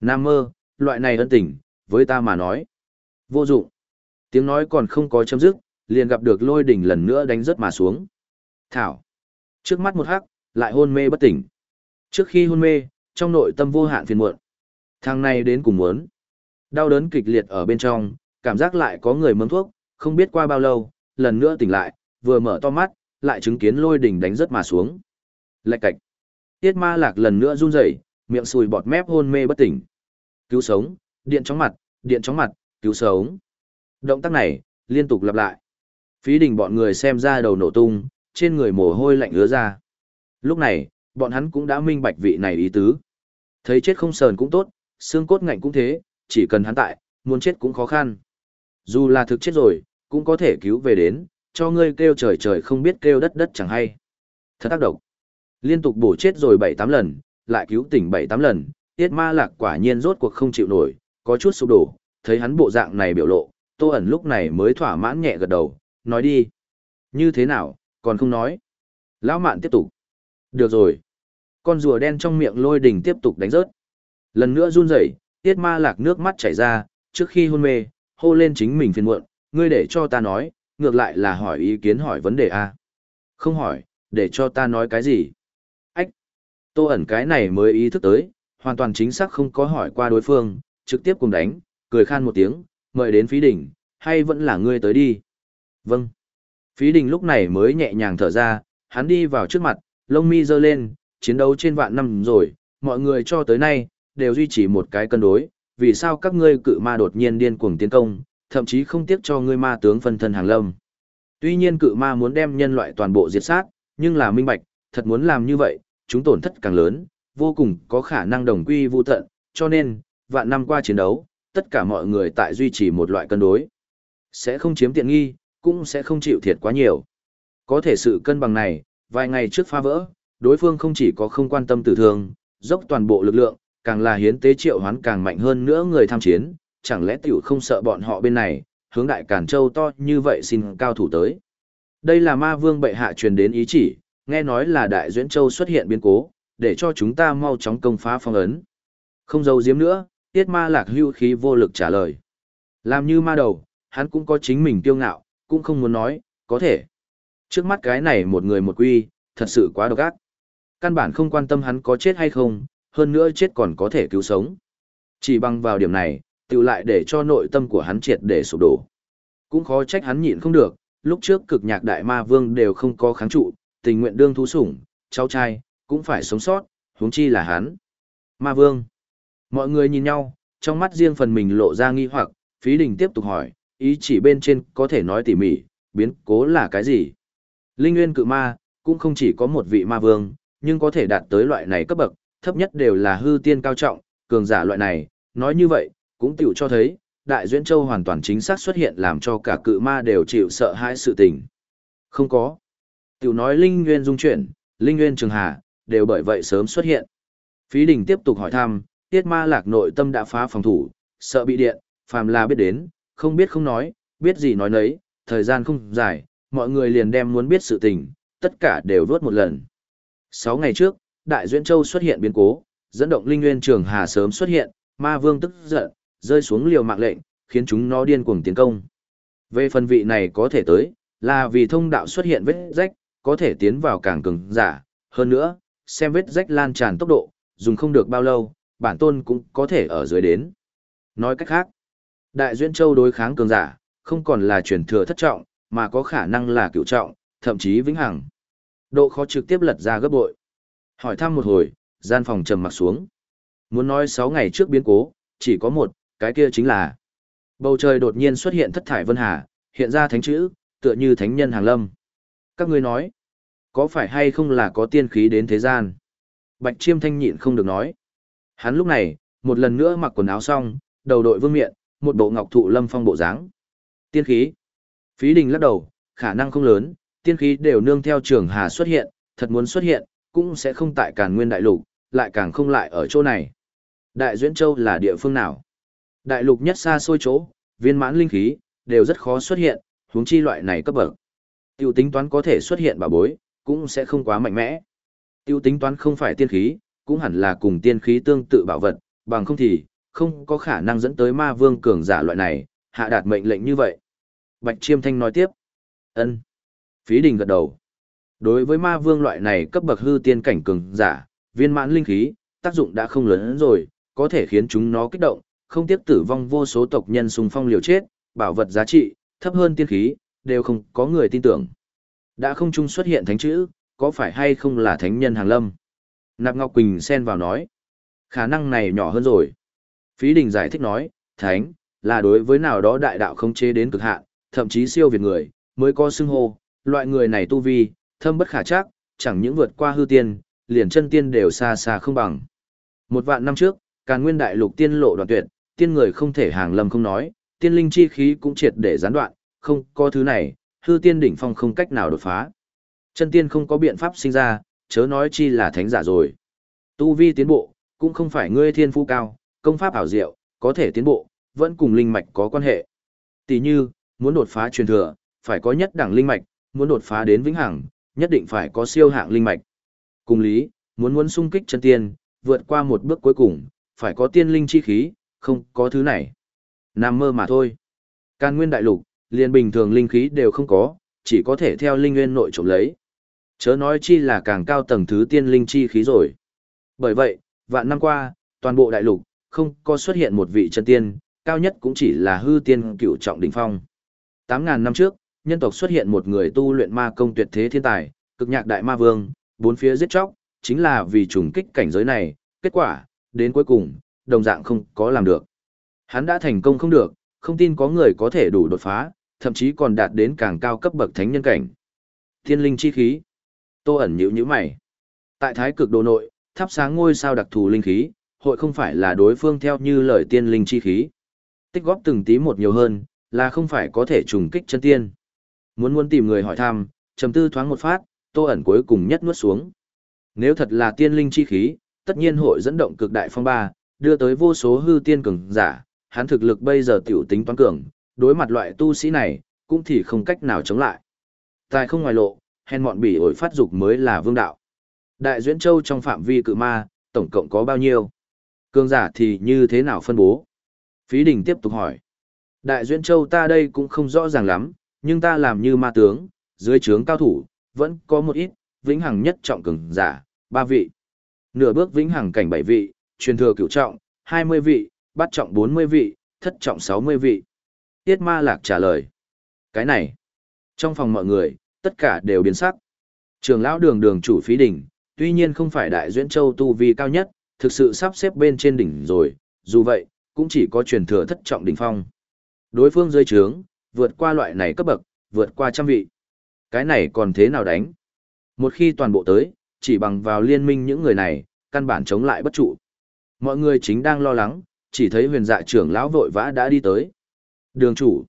Nam mơ, loại này ân tình, với ta mà nói. Vô dụng. Tiếng nói còn không có chấm dứt, liền gặp được lôi đỉnh lần nữa đánh rớt mà xuống. Thảo. Trước mắt một hắc, lại hôn mê bất tỉnh. Trước khi hôn mê, trong nội tâm vô hạn phiền muộn. Thằng này đến cùng muốn. Đau đớn kịch liệt ở bên trong, cảm giác lại có người mớm thuốc, không biết qua bao lâu, lần nữa tỉnh lại, vừa mở to mắt, lại chứng kiến lôi đỉnh đánh rất mà xuống. Lạch cạch. Tiết ma lạc lần nữa run rẩy, miệng sùi bọt mép hôn mê bất tỉnh. Cứu sống, điện chóng mặt, điện chóng mặt, cứu sống. Động tác này, liên tục lặp lại. Phí đình bọn người xem ra đầu nổ tung, trên người mồ hôi lạnh ứa ra. Lúc này, bọn hắn cũng đã minh bạch vị này ý tứ. Thấy chết không sờn cũng tốt, xương cốt ngạnh cũng thế, chỉ cần hắn tại, muốn chết cũng khó khăn. Dù là thực chết rồi, cũng có thể cứu về đến, cho ngươi kêu trời trời không biết kêu đất đất chẳng hay. Thật tác độc. Liên tục bổ chết rồi 7-8 lần, lại cứu tỉnh 7-8 lần, tiết ma lạc quả nhiên rốt cuộc không chịu nổi, có chút sụp đổ, thấy hắn bộ dạng này biểu lộ, tô ẩn lúc này mới thỏa mãn nhẹ gật đầu, nói đi. Như thế nào, còn không nói. Lão mạn tiếp tục. Được rồi. Con rùa đen trong miệng lôi đình tiếp tục đánh rớt. Lần nữa run rẩy, tiết ma lạc nước mắt chảy ra, trước khi hôn mê, hô lên chính mình phiền muộn, ngươi để cho ta nói, ngược lại là hỏi ý kiến hỏi vấn đề A. Không hỏi, để cho ta nói cái gì. Ách. Tô ẩn cái này mới ý thức tới, hoàn toàn chính xác không có hỏi qua đối phương, trực tiếp cùng đánh, cười khan một tiếng, mời đến phí đỉnh, hay vẫn là ngươi tới đi. Vâng. Phí đình lúc này mới nhẹ nhàng thở ra, hắn đi vào trước mặt, lông mi giơ lên, chiến đấu trên vạn năm rồi, mọi người cho tới nay, đều duy trì một cái cân đối, vì sao các ngươi cự ma đột nhiên điên cuồng tiến công, thậm chí không tiếc cho ngươi ma tướng phân thân hàng lâm. Tuy nhiên cự ma muốn đem nhân loại toàn bộ diệt sát, nhưng là minh bạch, thật muốn làm như vậy, chúng tổn thất càng lớn, vô cùng có khả năng đồng quy vu tận, cho nên, vạn năm qua chiến đấu, tất cả mọi người tại duy trì một loại cân đối. Sẽ không chiếm tiện nghi, cũng sẽ không chịu thiệt quá nhiều. Có thể sự cân bằng này, vài ngày trước phá vỡ, đối phương không chỉ có không quan tâm tử thương, dốc toàn bộ lực lượng, càng là hiến tế triệu hoán càng mạnh hơn nữa người tham chiến, chẳng lẽ tiểu không sợ bọn họ bên này, hướng đại Càn Châu to như vậy xin cao thủ tới. Đây là ma vương bệ hạ truyền đến ý chỉ, nghe nói là đại duyễn châu xuất hiện biến cố, để cho chúng ta mau chóng công phá phong ấn. Không dâu diếm nữa, tiết ma lạc hưu khí vô lực trả lời. Làm như ma đầu, hắn cũng có chính mình kiêu ngạo, cũng không muốn nói, có thể. Trước mắt cái này một người một quy, thật sự quá độc ác. Căn bản không quan tâm hắn có chết hay không, hơn nữa chết còn có thể cứu sống. Chỉ bằng vào điểm này, tự lại để cho nội tâm của hắn triệt để sụp đổ. Cũng khó trách hắn nhịn không được, lúc trước cực nhạc đại ma vương đều không có kháng trụ, tình nguyện đương thú sủng, cháu trai, cũng phải sống sót, huống chi là hắn. Ma vương. Mọi người nhìn nhau, trong mắt riêng phần mình lộ ra nghi hoặc, phí đình tiếp tục hỏi, ý chỉ bên trên có thể nói tỉ mỉ, biến cố là cái gì. Linh nguyên cự ma, cũng không chỉ có một vị ma vương, nhưng có thể đạt tới loại này cấp bậc, thấp nhất đều là hư tiên cao trọng, cường giả loại này, nói như vậy, cũng tiểu cho thấy, Đại Duyễn Châu hoàn toàn chính xác xuất hiện làm cho cả cự ma đều chịu sợ hãi sự tình. Không có. Tiểu nói Linh Nguyên dung chuyển, Linh Nguyên trường hà, đều bởi vậy sớm xuất hiện. Phí đình tiếp tục hỏi thăm, tiết ma lạc nội tâm đã phá phòng thủ, sợ bị điện, phàm là biết đến, không biết không nói, biết gì nói nấy, thời gian không dài, mọi người liền đem muốn biết sự tình, tất cả đều vớt một lần. Sáu ngày trước, Đại Duyên Châu xuất hiện biến cố, dẫn động Linh Nguyên Trường Hà sớm xuất hiện, Ma Vương tức giận, rơi xuống liều mạng lệnh, khiến chúng nó điên cuồng tiến công. Về phần vị này có thể tới, là vì thông đạo xuất hiện vết rách, có thể tiến vào càng cường giả, hơn nữa, xem vết rách lan tràn tốc độ, dùng không được bao lâu, bản tôn cũng có thể ở dưới đến. Nói cách khác, Đại Duyên Châu đối kháng cường giả, không còn là truyền thừa thất trọng, mà có khả năng là cựu trọng, thậm chí vĩnh hằng. Độ khó trực tiếp lật ra gấp bội. Hỏi thăm một hồi, gian phòng trầm mặc xuống. Muốn nói 6 ngày trước biến cố, chỉ có một, cái kia chính là bầu trời đột nhiên xuất hiện thất thải vân hà, hiện ra thánh chữ, tựa như thánh nhân hàng lâm. Các ngươi nói, có phải hay không là có tiên khí đến thế gian? Bạch Chiêm Thanh nhịn không được nói. Hắn lúc này, một lần nữa mặc quần áo xong, đầu đội vương miện, một bộ ngọc thụ lâm phong bộ dáng. Tiên khí. Phí đình lắc đầu, khả năng không lớn, tiên khí đều nương theo trường hà xuất hiện, thật muốn xuất hiện, cũng sẽ không tại Càn Nguyên đại lục, lại càng không lại ở chỗ này. Đại Duyễn Châu là địa phương nào? Đại lục nhất xa xôi chỗ, viên mãn linh khí, đều rất khó xuất hiện, huống chi loại này cấp bậc. Tiêu tính toán có thể xuất hiện bảo bối, cũng sẽ không quá mạnh mẽ. Tiêu tính toán không phải tiên khí, cũng hẳn là cùng tiên khí tương tự bảo vật, bằng không thì, không có khả năng dẫn tới ma vương cường giả loại này, hạ đạt mệnh lệnh như vậy. Bạch Chiêm Thanh nói tiếp. ân Phí đình gật đầu. Đối với ma vương loại này cấp bậc hư tiên cảnh cường giả, viên mãn linh khí, tác dụng đã không lớn hơn rồi, có thể khiến chúng nó kích động, không tiếp tử vong vô số tộc nhân xung phong liều chết, bảo vật giá trị, thấp hơn tiên khí, đều không có người tin tưởng. Đã không chung xuất hiện thánh chữ, có phải hay không là thánh nhân hàng lâm? Nạp Ngọc Quỳnh xen vào nói. Khả năng này nhỏ hơn rồi. Phí Đình giải thích nói, thánh, là đối với nào đó đại đạo không chế đến cực hạn, thậm chí siêu việt người, mới có xưng hô, loại người này tu vi, thâm bất khả chắc, chẳng những vượt qua hư tiên, liền chân tiên đều xa xa không bằng. Một vạn năm trước, Càn Nguyên Đại Lục tiên lộ đoạn tuyệt, tiên người không thể hàng lâm không nói, tiên linh chi khí cũng triệt để gián đoạn, không có thứ này, hư tiên đỉnh phong không cách nào đột phá. Chân tiên không có biện pháp sinh ra, chớ nói chi là thánh giả rồi. Tu vi tiến bộ, cũng không phải ngươi thiên phú cao, công pháp ảo diệu, có thể tiến bộ, vẫn cùng linh mạch có quan hệ. Tỷ như, muốn đột phá truyền thừa, phải có nhất đẳng linh mạch, muốn đột phá đến vĩnh hằng, nhất định phải có siêu hạng linh mạch. Cùng lý, muốn muốn sung kích chân tiên, vượt qua một bước cuối cùng, phải có tiên linh chi khí, không có thứ này. Nam mơ mà thôi. Can nguyên đại lục, liền bình thường linh khí đều không có, chỉ có thể theo linh nguyên nội trộm lấy. Chớ nói chi là càng cao tầng thứ tiên linh chi khí rồi. Bởi vậy, vạn năm qua, toàn bộ đại lục, không có xuất hiện một vị chân tiên, cao nhất cũng chỉ là hư tiên cựu trọng đỉnh phong. 8.000 năm trước, nhân tộc xuất hiện một người tu luyện ma công tuyệt thế thiên tài, cực nhạc đại ma vương, bốn phía giết chóc, chính là vì trùng kích cảnh giới này, kết quả, đến cuối cùng, đồng dạng không có làm được. Hắn đã thành công không được, không tin có người có thể đủ đột phá, thậm chí còn đạt đến càng cao cấp bậc thánh nhân cảnh. Thiên linh chi khí. Tô ẩn nhíu nhíu mày. Tại thái cực đồ nội, thắp sáng ngôi sao đặc thù linh khí, hội không phải là đối phương theo như lời tiên linh chi khí. Tích góp từng tí một nhiều hơn, là không phải có thể trùng kích chân tiên. Muốn muốn tìm người hỏi thăm, trầm tư thoáng một phát, tô ẩn cuối cùng nhất nuốt xuống. Nếu thật là tiên linh chi khí, tất nhiên hội dẫn động cực đại phong ba, đưa tới vô số hư tiên cường giả, hắn thực lực bây giờ tiểu tính toán cường, đối mặt loại tu sĩ này, cũng thì không cách nào chống lại. Tại không ngoài lộ, hèn mọn bỉ ổi phát dục mới là vương đạo. Đại Duyễn Châu trong phạm vi cự ma, tổng cộng có bao nhiêu? Cường giả thì như thế nào phân bố? Phí Đình tiếp tục hỏi. Đại Duyễn Châu ta đây cũng không rõ ràng lắm, nhưng ta làm như ma tướng, dưới trướng cao thủ, vẫn có một ít, vĩnh hằng nhất trọng cường giả, ba vị. Nửa bước vĩnh hằng cảnh bảy vị, truyền thừa cửu trọng, hai mươi vị, bắt trọng bốn mươi vị, thất trọng sáu mươi vị. Tiết ma lạc trả lời. Cái này, trong phòng mọi người, tất cả đều biến sắc. Trường lão đường đường chủ phí đỉnh, tuy nhiên không phải đại duyễn châu tu vi cao nhất, thực sự sắp xếp bên trên đỉnh rồi, dù vậy, cũng chỉ có truyền thừa thất trọng đỉnh phong. Đối phương dưới trướng, vượt qua loại này cấp bậc, vượt qua trăm vị. Cái này còn thế nào đánh? Một khi toàn bộ tới, chỉ bằng vào liên minh những người này, căn bản chống lại bất trụ. Mọi người chính đang lo lắng, chỉ thấy huyền dạ trưởng lão vội vã đã đi tới. Đường chủ,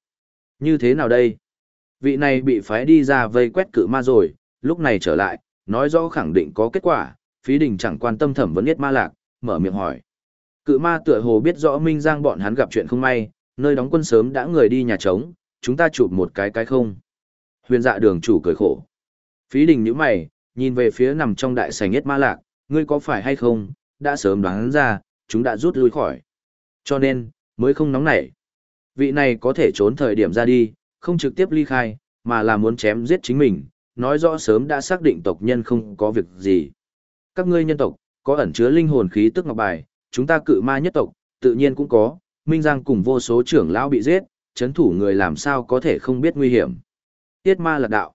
như thế nào đây? Vị này bị phái đi ra vây quét cự ma rồi, lúc này trở lại, nói rõ khẳng định có kết quả, phí đình chẳng quan tâm thẩm vấn nhất ma lạc, mở miệng hỏi. Cự ma tựa hồ biết rõ Minh Giang bọn hắn gặp chuyện không may, nơi đóng quân sớm đã người đi nhà trống, chúng ta chụp một cái cái không. Huyền dạ đường chủ cười khổ. Phí đình nhíu mày, nhìn về phía nằm trong đại sảnh nhất ma lạc, ngươi có phải hay không, đã sớm đoán ra, chúng đã rút lui khỏi. Cho nên, mới không nóng nảy. Vị này có thể trốn thời điểm ra đi, không trực tiếp ly khai, mà là muốn chém giết chính mình, nói rõ sớm đã xác định tộc nhân không có việc gì. Các ngươi nhân tộc, có ẩn chứa linh hồn khí tức ngọc bài, chúng ta cự ma nhất tộc, tự nhiên cũng có, Minh Giang cùng vô số trưởng lão bị giết, chấn thủ người làm sao có thể không biết nguy hiểm. Tiết ma lạc đạo,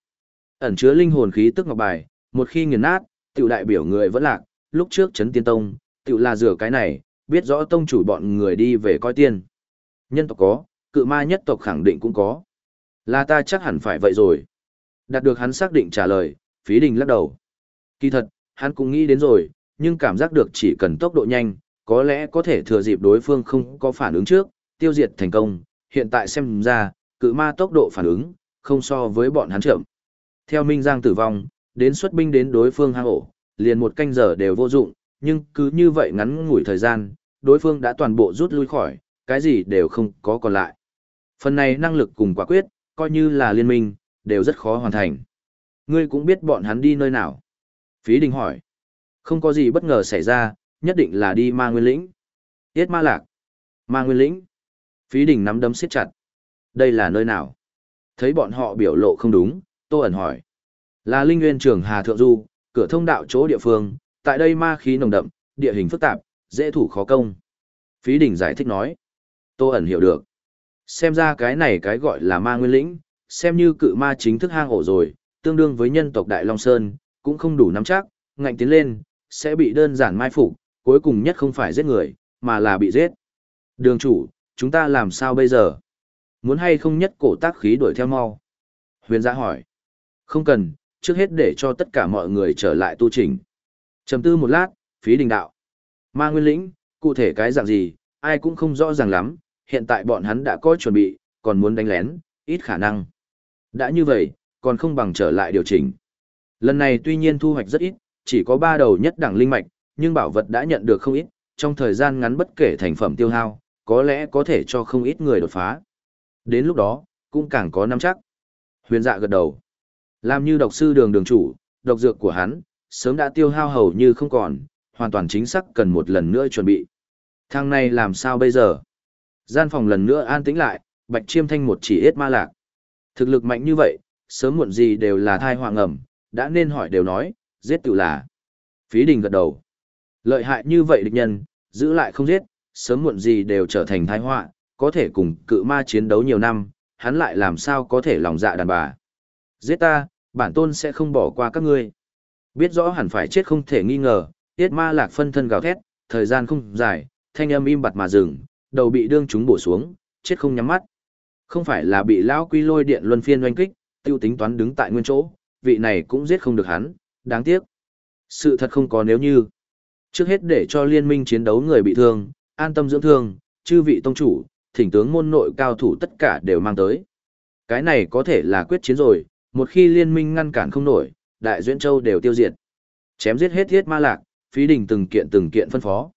ẩn chứa linh hồn khí tức ngọc bài, một khi nghiền nát, tiểu đại biểu người vẫn lạc, lúc trước chấn tiên tông, tiểu là rửa cái này, biết rõ tông chủ bọn người đi về coi tiên. Nhân tộc có, cự ma nhất tộc khẳng định cũng có. Là ta chắc hẳn phải vậy rồi. Đạt được hắn xác định trả lời, phí đình lắc đầu. Kỳ thật, hắn cũng nghĩ đến rồi, nhưng cảm giác được chỉ cần tốc độ nhanh, có lẽ có thể thừa dịp đối phương không có phản ứng trước, tiêu diệt thành công. Hiện tại xem ra, cự ma tốc độ phản ứng, không so với bọn hắn chậm. Theo Minh Giang tử vong, đến xuất binh đến đối phương hang ổ, liền một canh giờ đều vô dụng, nhưng cứ như vậy ngắn ngủi thời gian, đối phương đã toàn bộ rút lui khỏi, cái gì đều không có còn lại. Phần này năng lực cùng quả quyết, coi như là liên minh, đều rất khó hoàn thành. Ngươi cũng biết bọn hắn đi nơi nào. Phí Đình hỏi. Không có gì bất ngờ xảy ra, nhất định là đi ma nguyên lĩnh. Yết ma lạc. Ma nguyên lĩnh. Phí Đình nắm đấm siết chặt. Đây là nơi nào? Thấy bọn họ biểu lộ không đúng, Tô ẩn hỏi. Là Linh Nguyên Trường Hà Thượng Du, cửa thông đạo chỗ địa phương, tại đây ma khí nồng đậm, địa hình phức tạp, dễ thủ khó công. Phí Đình giải thích nói. Tô ẩn hiểu được. Xem ra cái này cái gọi là ma nguyên lĩnh, xem như cự ma chính thức hang ổ rồi, tương đương với nhân tộc Đại Long Sơn, cũng không đủ nắm chắc, ngạnh tiến lên, sẽ bị đơn giản mai phục, cuối cùng nhất không phải giết người, mà là bị giết. Đường chủ, chúng ta làm sao bây giờ? Muốn hay không nhất cổ tác khí đuổi theo mau? Huyền giã hỏi. Không cần, trước hết để cho tất cả mọi người trở lại tu trình. Trầm tư một lát, phí đình đạo. Ma nguyên lĩnh, cụ thể cái dạng gì, ai cũng không rõ ràng lắm, hiện tại bọn hắn đã có chuẩn bị, còn muốn đánh lén, ít khả năng. Đã như vậy, còn không bằng trở lại điều chỉnh. Lần này tuy nhiên thu hoạch rất ít, chỉ có ba đầu nhất đẳng linh mạch, nhưng bảo vật đã nhận được không ít, trong thời gian ngắn bất kể thành phẩm tiêu hao, có lẽ có thể cho không ít người đột phá. Đến lúc đó, cũng càng có nắm chắc. Huyền dạ gật đầu. Làm như độc sư đường đường chủ, độc dược của hắn, sớm đã tiêu hao hầu như không còn, hoàn toàn chính xác cần một lần nữa chuẩn bị. Thằng này làm sao bây giờ? Gian phòng lần nữa an tĩnh lại, bạch chiêm thanh một chỉ ít ma lạc. Thực lực mạnh như vậy, sớm muộn gì đều là thai hoàng ẩm, đã nên hỏi đều nói, giết tự là. Phí đình gật đầu. Lợi hại như vậy địch nhân, giữ lại không giết, sớm muộn gì đều trở thành tai họa, có thể cùng cự ma chiến đấu nhiều năm, hắn lại làm sao có thể lòng dạ đàn bà. Giết ta, bản tôn sẽ không bỏ qua các ngươi. Biết rõ hẳn phải chết không thể nghi ngờ, tiết ma lạc phân thân gào thét, thời gian không dài, thanh âm im bặt mà dừng, đầu bị đương chúng bổ xuống, chết không nhắm mắt. Không phải là bị lão quy lôi điện luân phiên oanh kích, tiêu tính toán đứng tại nguyên chỗ, vị này cũng giết không được hắn, đáng tiếc. Sự thật không có nếu như. Trước hết để cho liên minh chiến đấu người bị thương, an tâm dưỡng thương, chư vị tông chủ, thỉnh tướng môn nội cao thủ tất cả đều mang tới. Cái này có thể là quyết chiến rồi, một khi liên minh ngăn cản không nổi, đại duyên châu đều tiêu diệt. Chém giết hết thiết ma lạc, phí đình từng kiện từng kiện phân phó.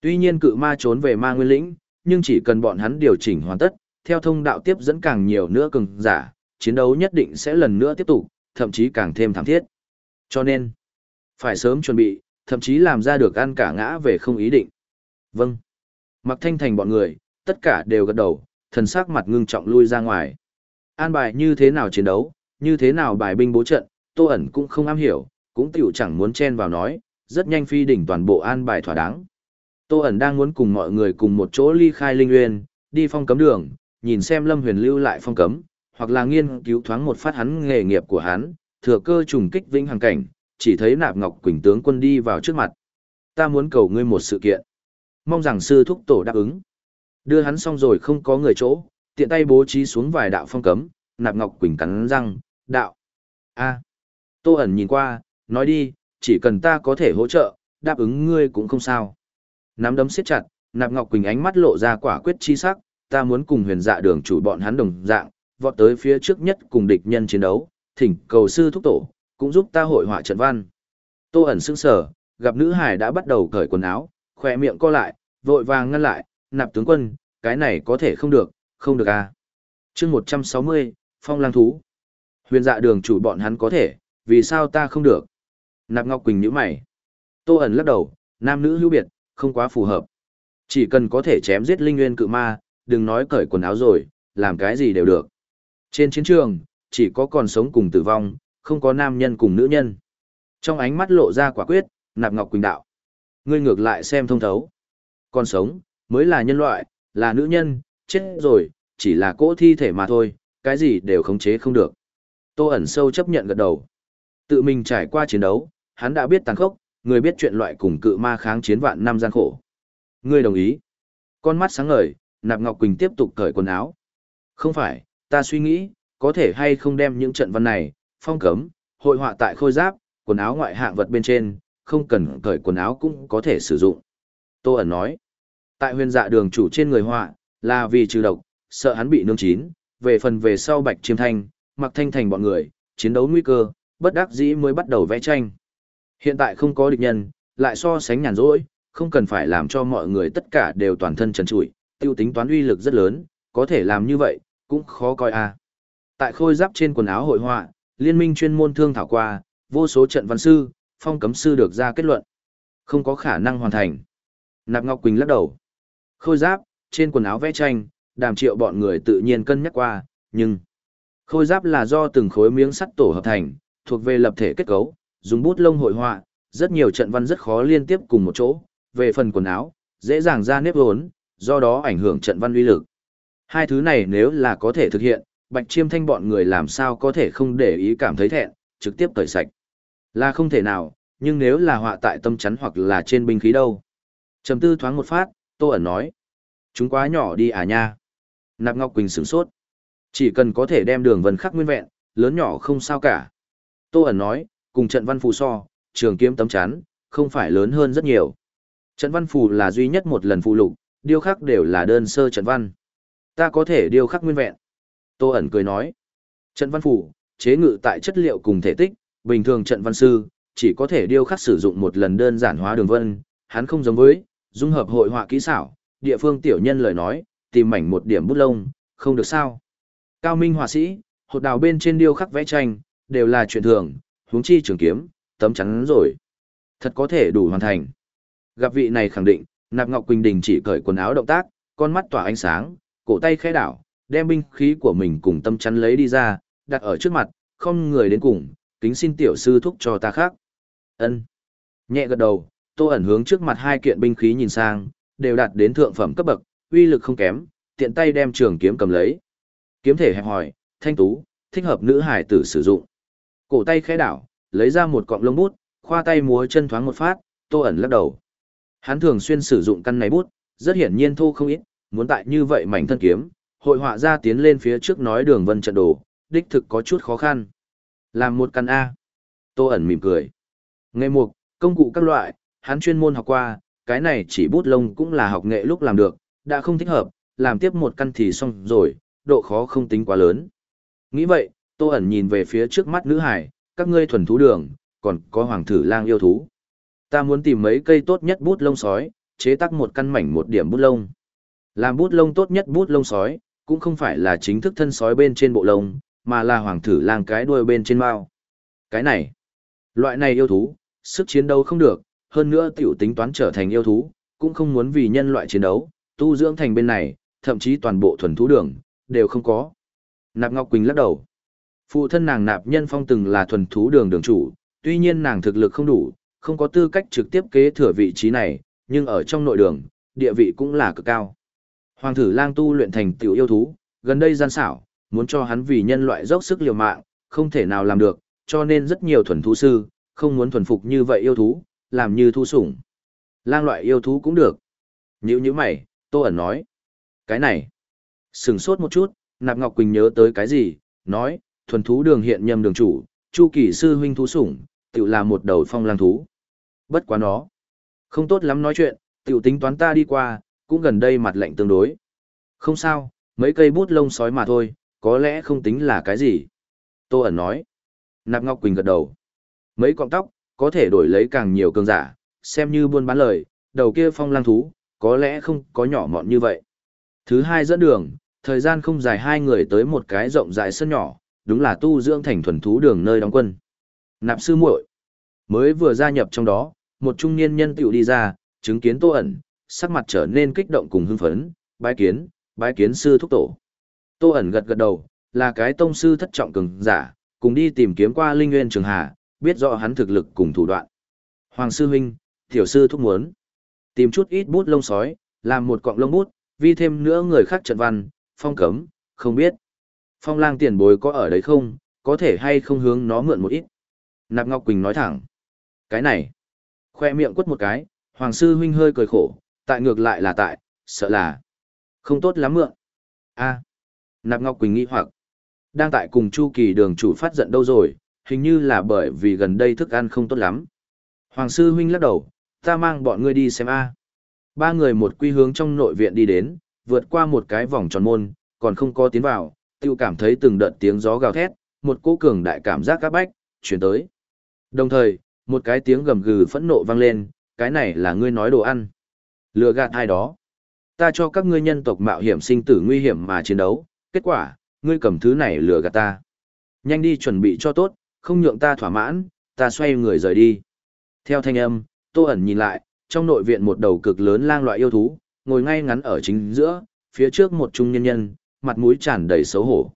Tuy nhiên cự ma trốn về ma nguyên lĩnh, nhưng chỉ cần bọn hắn điều chỉnh hoàn tất, theo thông đạo tiếp dẫn càng nhiều nữa cường giả, chiến đấu nhất định sẽ lần nữa tiếp tục, thậm chí càng thêm thảm thiết. Cho nên, phải sớm chuẩn bị, thậm chí làm ra được ăn cả ngã về không ý định. Vâng. Mặc thanh thành bọn người, tất cả đều gật đầu, thần sắc mặt ngưng trọng lui ra ngoài. An bài như thế nào chiến đấu, như thế nào bài binh bố trận, tô ẩn cũng không am hiểu, cũng tiểu chẳng muốn chen vào nói, rất nhanh phi đỉnh toàn bộ an bài thỏa đáng. Tô ẩn đang muốn cùng mọi người cùng một chỗ ly khai linh nguyên, đi phong cấm đường, nhìn xem Lâm Huyền lưu lại phong cấm, hoặc là nghiên cứu thoáng một phát hắn nghề nghiệp của hắn, thừa cơ trùng kích vĩnh hằng cảnh, chỉ thấy Nạp Ngọc Quỳnh tướng quân đi vào trước mặt. Ta muốn cầu ngươi một sự kiện. Mong rằng sư thúc tổ đáp ứng. Đưa hắn xong rồi không có người chỗ, tiện tay bố trí xuống vài đạo phong cấm, Nạp Ngọc Quỳnh cắn răng, đạo. a Tô ẩn nhìn qua, nói đi, chỉ cần ta có thể hỗ trợ, đáp ứng ngươi cũng không sao. Nắm đấm siết chặt, Nạp Ngọc Quỳnh ánh mắt lộ ra quả quyết chi sắc, ta muốn cùng huyền dạ đường chủ bọn hắn đồng dạng, vọt tới phía trước nhất cùng địch nhân chiến đấu, thỉnh cầu sư thúc tổ, cũng giúp ta hội họa trận văn. Tô ẩn sững sờ, gặp nữ hải đã bắt đầu cởi quần áo, khỏe miệng co lại, vội vàng ngăn lại, nạp tướng quân, cái này có thể không được, không được à. chương 160, phong lang thú. Huyền dạ đường chủ bọn hắn có thể, vì sao ta không được? Nạp Ngọc Quỳnh nhíu mày. Tô ẩn lắc đầu, nam nữ hữu biệt, không quá phù hợp. Chỉ cần có thể chém giết linh nguyên cự ma, đừng nói cởi quần áo rồi, làm cái gì đều được. Trên chiến trường, chỉ có còn sống cùng tử vong, không có nam nhân cùng nữ nhân. Trong ánh mắt lộ ra quả quyết, nạp ngọc quỳnh đạo. Ngươi ngược lại xem thông thấu. Còn sống, mới là nhân loại, là nữ nhân, chết rồi, chỉ là cỗ thi thể mà thôi, cái gì đều khống chế không được. Tô ẩn sâu chấp nhận gật đầu. Tự mình trải qua chiến đấu, hắn đã biết tàn khốc, người biết chuyện loại cùng cự ma kháng chiến vạn năm gian khổ. Ngươi đồng ý. Con mắt sáng ngời, Nạp Ngọc Quỳnh tiếp tục cởi quần áo. Không phải, ta suy nghĩ, có thể hay không đem những trận văn này, phong cấm, hội họa tại khôi giáp, quần áo ngoại hạng vật bên trên, không cần cởi quần áo cũng có thể sử dụng. Tô ẩn nói, tại huyền dạ đường chủ trên người họa, là vì trừ độc, sợ hắn bị nương chín, về phần về sau bạch chiêm thanh, mặc thanh thành bọn người, chiến đấu nguy cơ, bất đắc dĩ mới bắt đầu vẽ tranh. Hiện tại không có địch nhân, lại so sánh nhàn rỗi, không cần phải làm cho mọi người tất cả đều toàn thân trần trụi, tiêu tính toán uy lực rất lớn, có thể làm như vậy, cũng khó coi à. Tại khôi giáp trên quần áo hội họa, liên minh chuyên môn thương thảo qua, vô số trận văn sư, phong cấm sư được ra kết luận. Không có khả năng hoàn thành. Nạp Ngọc Quỳnh lắc đầu. Khôi giáp, trên quần áo vẽ tranh, đàm triệu bọn người tự nhiên cân nhắc qua, nhưng khôi giáp là do từng khối miếng sắt tổ hợp thành, thuộc về lập thể kết cấu, dùng bút lông hội họa, rất nhiều trận văn rất khó liên tiếp cùng một chỗ, về phần quần áo, dễ dàng ra nếp vốn, do đó ảnh hưởng trận văn uy lực. Hai thứ này nếu là có thể thực hiện, Bạch Chiêm Thanh bọn người làm sao có thể không để ý cảm thấy thẹn, trực tiếp tẩy sạch. Là không thể nào, nhưng nếu là họa tại tâm chắn hoặc là trên binh khí đâu. Trầm tư thoáng một phát, Tô ẩn nói. Chúng quá nhỏ đi à nha. Nạp Ngọc Quỳnh sửng sốt. Chỉ cần có thể đem đường vân khắc nguyên vẹn, lớn nhỏ không sao cả. Tô ẩn nói, cùng trận văn phù so, trường kiếm tấm chắn, không phải lớn hơn rất nhiều. Trận văn phù là duy nhất một lần phù lục, điêu khắc đều là đơn sơ trận văn. Ta có thể điêu khắc nguyên vẹn. Tô ẩn cười nói. Trận văn Phủ chế ngự tại chất liệu cùng thể tích, bình thường trận văn sư, chỉ có thể điêu khắc sử dụng một lần đơn giản hóa đường vân, hắn không giống với, dung hợp hội họa kỹ xảo, địa phương tiểu nhân lời nói, tìm mảnh một điểm bút lông, không được sao. Cao minh họa sĩ, hột đào bên trên điêu khắc vẽ tranh, đều là chuyện thường, huống chi trường kiếm, tấm chắn rồi. Thật có thể đủ hoàn thành. Gặp vị này khẳng định, Nạp Ngọc Quỳnh Đình chỉ cởi quần áo động tác, con mắt tỏa ánh sáng, cổ tay khẽ đảo, đem binh khí của mình cùng tâm chắn lấy đi ra, đặt ở trước mặt, không người đến cùng, kính xin tiểu sư thúc cho ta khác. Ân. Nhẹ gật đầu, Tô ẩn hướng trước mặt hai kiện binh khí nhìn sang, đều đạt đến thượng phẩm cấp bậc, uy lực không kém, tiện tay đem trường kiếm cầm lấy. Kiếm thể hẹp hỏi, thanh tú, thích hợp nữ hải tử sử dụng. Cổ tay khẽ đảo, lấy ra một cọng lông bút, khoa tay múa chân thoáng một phát, Tô ẩn lắc đầu. Hắn thường xuyên sử dụng căn này bút, rất hiển nhiên thu không ít, muốn tại như vậy mảnh thân kiếm, hội họa ra tiến lên phía trước nói đường vân trận đồ, đích thực có chút khó khăn. Làm một căn A. Tô ẩn mỉm cười. Nghệ mục, công cụ các loại, hắn chuyên môn học qua, cái này chỉ bút lông cũng là học nghệ lúc làm được, đã không thích hợp, làm tiếp một căn thì xong rồi, độ khó không tính quá lớn. Nghĩ vậy, Tô ẩn nhìn về phía trước mắt nữ hải, các ngươi thuần thú đường, còn có hoàng thử lang yêu thú. Ta muốn tìm mấy cây tốt nhất bút lông sói, chế tác một căn mảnh một điểm bút lông. Làm bút lông tốt nhất bút lông sói, cũng không phải là chính thức thân sói bên trên bộ lông, mà là hoàng thử lang cái đuôi bên trên mao. Cái này, loại này yêu thú, sức chiến đấu không được, hơn nữa tiểu tính toán trở thành yêu thú, cũng không muốn vì nhân loại chiến đấu, tu dưỡng thành bên này, thậm chí toàn bộ thuần thú đường, đều không có. Nạp Ngọc Quỳnh lắc đầu. Phụ thân nàng Nạp Nhân Phong từng là thuần thú đường đường chủ, tuy nhiên nàng thực lực không đủ, không có tư cách trực tiếp kế thừa vị trí này, nhưng ở trong nội đường, địa vị cũng là cực cao. Hoàng thử lang tu luyện thành tiểu yêu thú, gần đây gian xảo, muốn cho hắn vì nhân loại dốc sức liều mạng, không thể nào làm được, cho nên rất nhiều thuần thú sư, không muốn thuần phục như vậy yêu thú, làm như thu sủng. Lang loại yêu thú cũng được. Nhữ như mày, Tô ẩn nói. Cái này. Sừng sốt một chút, Nạp Ngọc Quỳnh nhớ tới cái gì, nói, thuần thú đường hiện nhầm đường chủ, Chu Kỳ sư huynh thú sủng, tự là một đầu phong lang thú. Bất quá nó. Không tốt lắm nói chuyện, tiểu tính toán ta đi qua, cũng gần đây mặt lạnh tương đối. Không sao, mấy cây bút lông sói mà thôi, có lẽ không tính là cái gì. Tô ẩn nói. Nạp Ngọc Quỳnh gật đầu. Mấy cọng tóc, có thể đổi lấy càng nhiều cường giả, xem như buôn bán lời, đầu kia phong lang thú, có lẽ không có nhỏ mọn như vậy. Thứ hai dẫn đường, thời gian không dài hai người tới một cái rộng rãi sân nhỏ, đúng là tu dưỡng thành thuần thú đường nơi đóng quân. Nạp sư muội mới vừa gia nhập trong đó, một trung niên nhân tiểu đi ra, chứng kiến tô ẩn, sắc mặt trở nên kích động cùng hưng phấn, bái kiến, bái kiến sư thúc tổ. Tô ẩn gật gật đầu, là cái tông sư thất trọng cường giả, cùng đi tìm kiếm qua linh nguyên trường hà, biết rõ hắn thực lực cùng thủ đoạn. Hoàng sư huynh, tiểu sư thúc muốn tìm chút ít bút lông sói, làm một cọng lông bút, vi thêm nữa người khác trận văn, phong cấm, không biết. Phong lang tiền bối có ở đấy không, có thể hay không hướng nó mượn một ít. Nạp Ngọc Quỳnh nói thẳng. Cái này, khoe miệng quất một cái, Hoàng sư huynh hơi cười khổ, tại ngược lại là tại, sợ là không tốt lắm mượn. A. Nạp Ngọc Quỳnh nghĩ hoặc, đang tại cùng Chu Kỳ đường chủ phát giận đâu rồi, hình như là bởi vì gần đây thức ăn không tốt lắm. Hoàng sư huynh lắc đầu, ta mang bọn ngươi đi xem a. Ba người một quy hướng trong nội viện đi đến, vượt qua một cái vòng tròn môn, còn không có tiến vào, tiêu cảm thấy từng đợt tiếng gió gào thét, một cỗ cường đại cảm giác các bách, chuyển tới. Đồng thời, một cái tiếng gầm gừ phẫn nộ vang lên, cái này là ngươi nói đồ ăn. Lừa gạt ai đó. Ta cho các ngươi nhân tộc mạo hiểm sinh tử nguy hiểm mà chiến đấu, kết quả, ngươi cầm thứ này lừa gạt ta. Nhanh đi chuẩn bị cho tốt, không nhượng ta thỏa mãn, ta xoay người rời đi. Theo thanh âm, Tô ẩn nhìn lại, trong nội viện một đầu cực lớn lang loại yêu thú, ngồi ngay ngắn ở chính giữa, phía trước một trung nhân nhân, mặt mũi tràn đầy xấu hổ.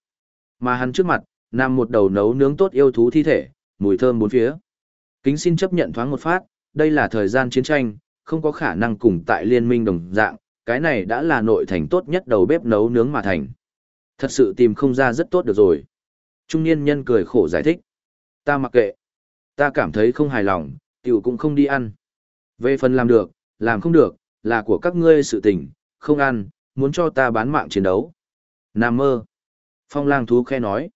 Mà hắn trước mặt, nằm một đầu nấu nướng tốt yêu thú thi thể, mùi thơm bốn phía. Kính xin chấp nhận thoáng một phát, đây là thời gian chiến tranh, không có khả năng cùng tại liên minh đồng dạng, cái này đã là nội thành tốt nhất đầu bếp nấu nướng mà thành. Thật sự tìm không ra rất tốt được rồi. Trung niên nhân cười khổ giải thích. Ta mặc kệ. Ta cảm thấy không hài lòng, tiểu cũng không đi ăn. Về phần làm được, làm không được, là của các ngươi sự tình, không ăn, muốn cho ta bán mạng chiến đấu. Nam mơ. Phong lang thú khe nói.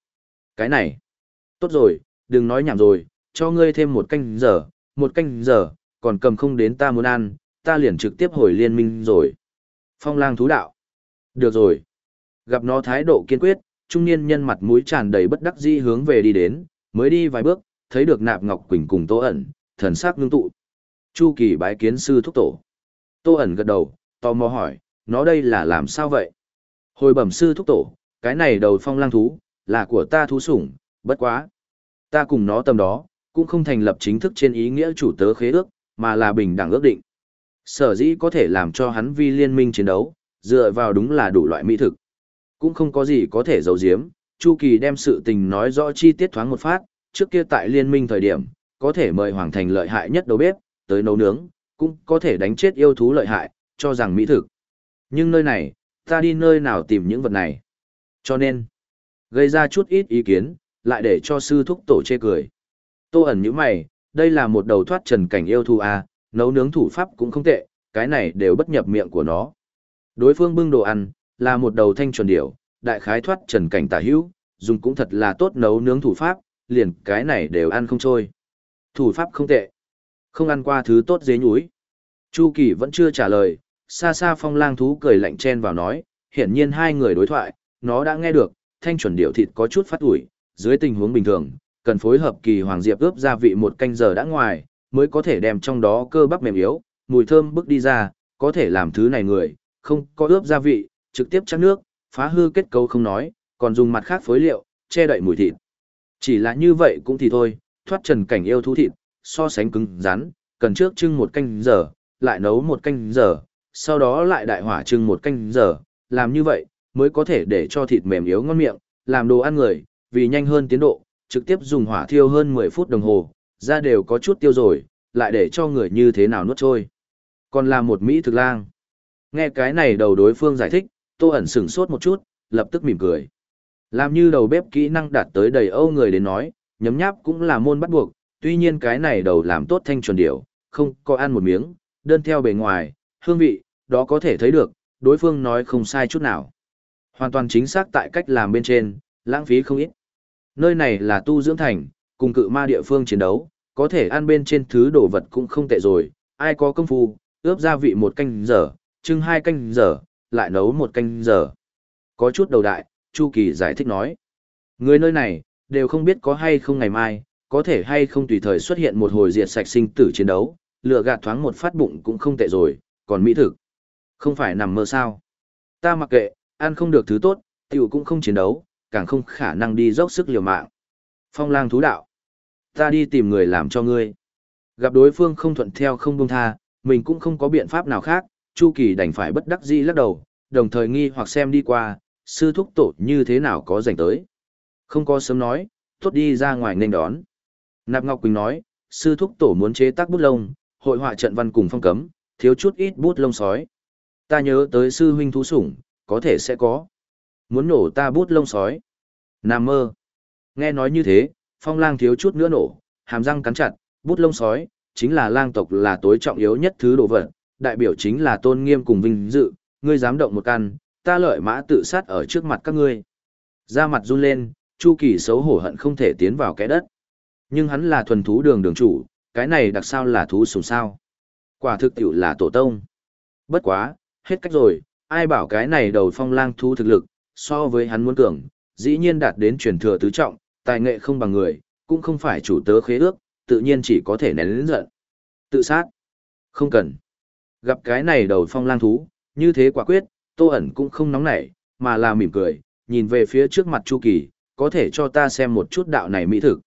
Cái này. Tốt rồi, đừng nói nhảm rồi, cho ngươi thêm một canh giờ, một canh giờ, còn cầm không đến ta muốn ăn, ta liền trực tiếp hồi liên minh rồi. Phong lang thú đạo. Được rồi. Gặp nó thái độ kiên quyết, trung niên nhân mặt mũi tràn đầy bất đắc dĩ hướng về đi đến, mới đi vài bước, thấy được nạp ngọc quỳnh cùng tô ẩn, thần sắc ngưng tụ. Chu kỳ bái kiến sư thúc tổ. Tô ẩn gật đầu, tò mò hỏi, nó đây là làm sao vậy? Hồi bẩm sư thúc tổ, cái này đầu phong lang thú, là của ta thú sủng, bất quá. Ta cùng nó tầm đó, cũng không thành lập chính thức trên ý nghĩa chủ tớ khế ước, mà là bình đẳng ước định. Sở dĩ có thể làm cho hắn vi liên minh chiến đấu, dựa vào đúng là đủ loại mỹ thực. Cũng không có gì có thể giấu giếm, Chu Kỳ đem sự tình nói rõ chi tiết thoáng một phát, trước kia tại liên minh thời điểm, có thể mời Hoàng Thành lợi hại nhất đầu bếp, tới nấu nướng, cũng có thể đánh chết yêu thú lợi hại, cho rằng mỹ thực. Nhưng nơi này, ta đi nơi nào tìm những vật này. Cho nên, gây ra chút ít ý kiến, lại để cho sư thúc tổ chê cười. Tô ẩn như mày, đây là một đầu thoát trần cảnh yêu thú à, nấu nướng thủ pháp cũng không tệ, cái này đều bất nhập miệng của nó. Đối phương bưng đồ ăn, là một đầu thanh chuẩn điểu, đại khái thoát trần cảnh tả hữu, dùng cũng thật là tốt nấu nướng thủ pháp, liền cái này đều ăn không trôi. Thủ pháp không tệ. Không ăn qua thứ tốt dế nhúi. Chu Kỳ vẫn chưa trả lời, xa xa phong lang thú cười lạnh chen vào nói, hiển nhiên hai người đối thoại, nó đã nghe được, thanh chuẩn điệu thịt có chút phát ủi, dưới tình huống bình thường, cần phối hợp kỳ hoàng diệp ướp gia vị một canh giờ đã ngoài, mới có thể đem trong đó cơ bắp mềm yếu, mùi thơm bức đi ra, có thể làm thứ này người, không có ướp gia vị, trực tiếp chắc nước, phá hư kết cấu không nói, còn dùng mặt khác phối liệu, che đậy mùi thịt. Chỉ là như vậy cũng thì thôi, thoát trần cảnh yêu thú thịt, so sánh cứng rắn, cần trước trưng một canh giờ, lại nấu một canh giờ, sau đó lại đại hỏa trưng một canh giờ, làm như vậy, mới có thể để cho thịt mềm yếu ngon miệng, làm đồ ăn người, vì nhanh hơn tiến độ, trực tiếp dùng hỏa thiêu hơn 10 phút đồng hồ, da đều có chút tiêu rồi, lại để cho người như thế nào nuốt trôi. Còn là một Mỹ thực lang. Nghe cái này đầu đối phương giải thích, tô ẩn sửng sốt một chút, lập tức mỉm cười. Làm như đầu bếp kỹ năng đạt tới đầy âu người đến nói, nhấm nháp cũng là môn bắt buộc, tuy nhiên cái này đầu làm tốt thanh chuẩn điểu, không có ăn một miếng, đơn theo bề ngoài, hương vị, đó có thể thấy được, đối phương nói không sai chút nào. Hoàn toàn chính xác tại cách làm bên trên, lãng phí không ít. Nơi này là tu dưỡng thành, cùng cự ma địa phương chiến đấu, có thể ăn bên trên thứ đồ vật cũng không tệ rồi, ai có công phu, ướp gia vị một canh giờ, trưng hai canh giờ, lại nấu một canh giờ. Có chút đầu đại, Chu Kỳ giải thích nói. Người nơi này, đều không biết có hay không ngày mai, có thể hay không tùy thời xuất hiện một hồi diệt sạch sinh tử chiến đấu, lửa gạt thoáng một phát bụng cũng không tệ rồi, còn mỹ thực. Không phải nằm mơ sao. Ta mặc kệ, ăn không được thứ tốt, tiểu cũng không chiến đấu, càng không khả năng đi dốc sức liều mạng. Phong lang thú đạo. Ta đi tìm người làm cho ngươi. Gặp đối phương không thuận theo không buông tha, mình cũng không có biện pháp nào khác, Chu Kỳ đành phải bất đắc dĩ lắc đầu, đồng thời nghi hoặc xem đi qua, sư thúc tổ như thế nào có dành tới. Không có sớm nói, tốt đi ra ngoài nên đón. Nạp Ngọc Quỳnh nói, sư thúc tổ muốn chế tác bút lông, hội họa trận văn cùng phong cấm, thiếu chút ít bút lông sói. Ta nhớ tới sư huynh thú sủng, có thể sẽ có. Muốn nổ ta bút lông sói. Nam mơ. Nghe nói như thế, phong lang thiếu chút nữa nổ, hàm răng cắn chặt, bút lông sói, chính là lang tộc là tối trọng yếu nhất thứ đồ vật, đại biểu chính là tôn nghiêm cùng vinh dự, ngươi dám động một căn, ta lợi mã tự sát ở trước mặt các ngươi. da mặt run lên, Chu Kỳ xấu hổ hận không thể tiến vào cái đất. Nhưng hắn là thuần thú đường đường chủ, cái này đặc sao là thú sùng sao. Quả thực tiểu là tổ tông. Bất quá, hết cách rồi, ai bảo cái này đầu phong lang thú thực lực, so với hắn muốn cường, dĩ nhiên đạt đến truyền thừa tứ trọng, tài nghệ không bằng người, cũng không phải chủ tớ khế ước, tự nhiên chỉ có thể nén lĩnh giận. Tự sát. Không cần. Gặp cái này đầu phong lang thú, như thế quả quyết, tô ẩn cũng không nóng nảy, mà là mỉm cười, nhìn về phía trước mặt Chu Kỳ, có thể cho ta xem một chút đạo này mỹ thực.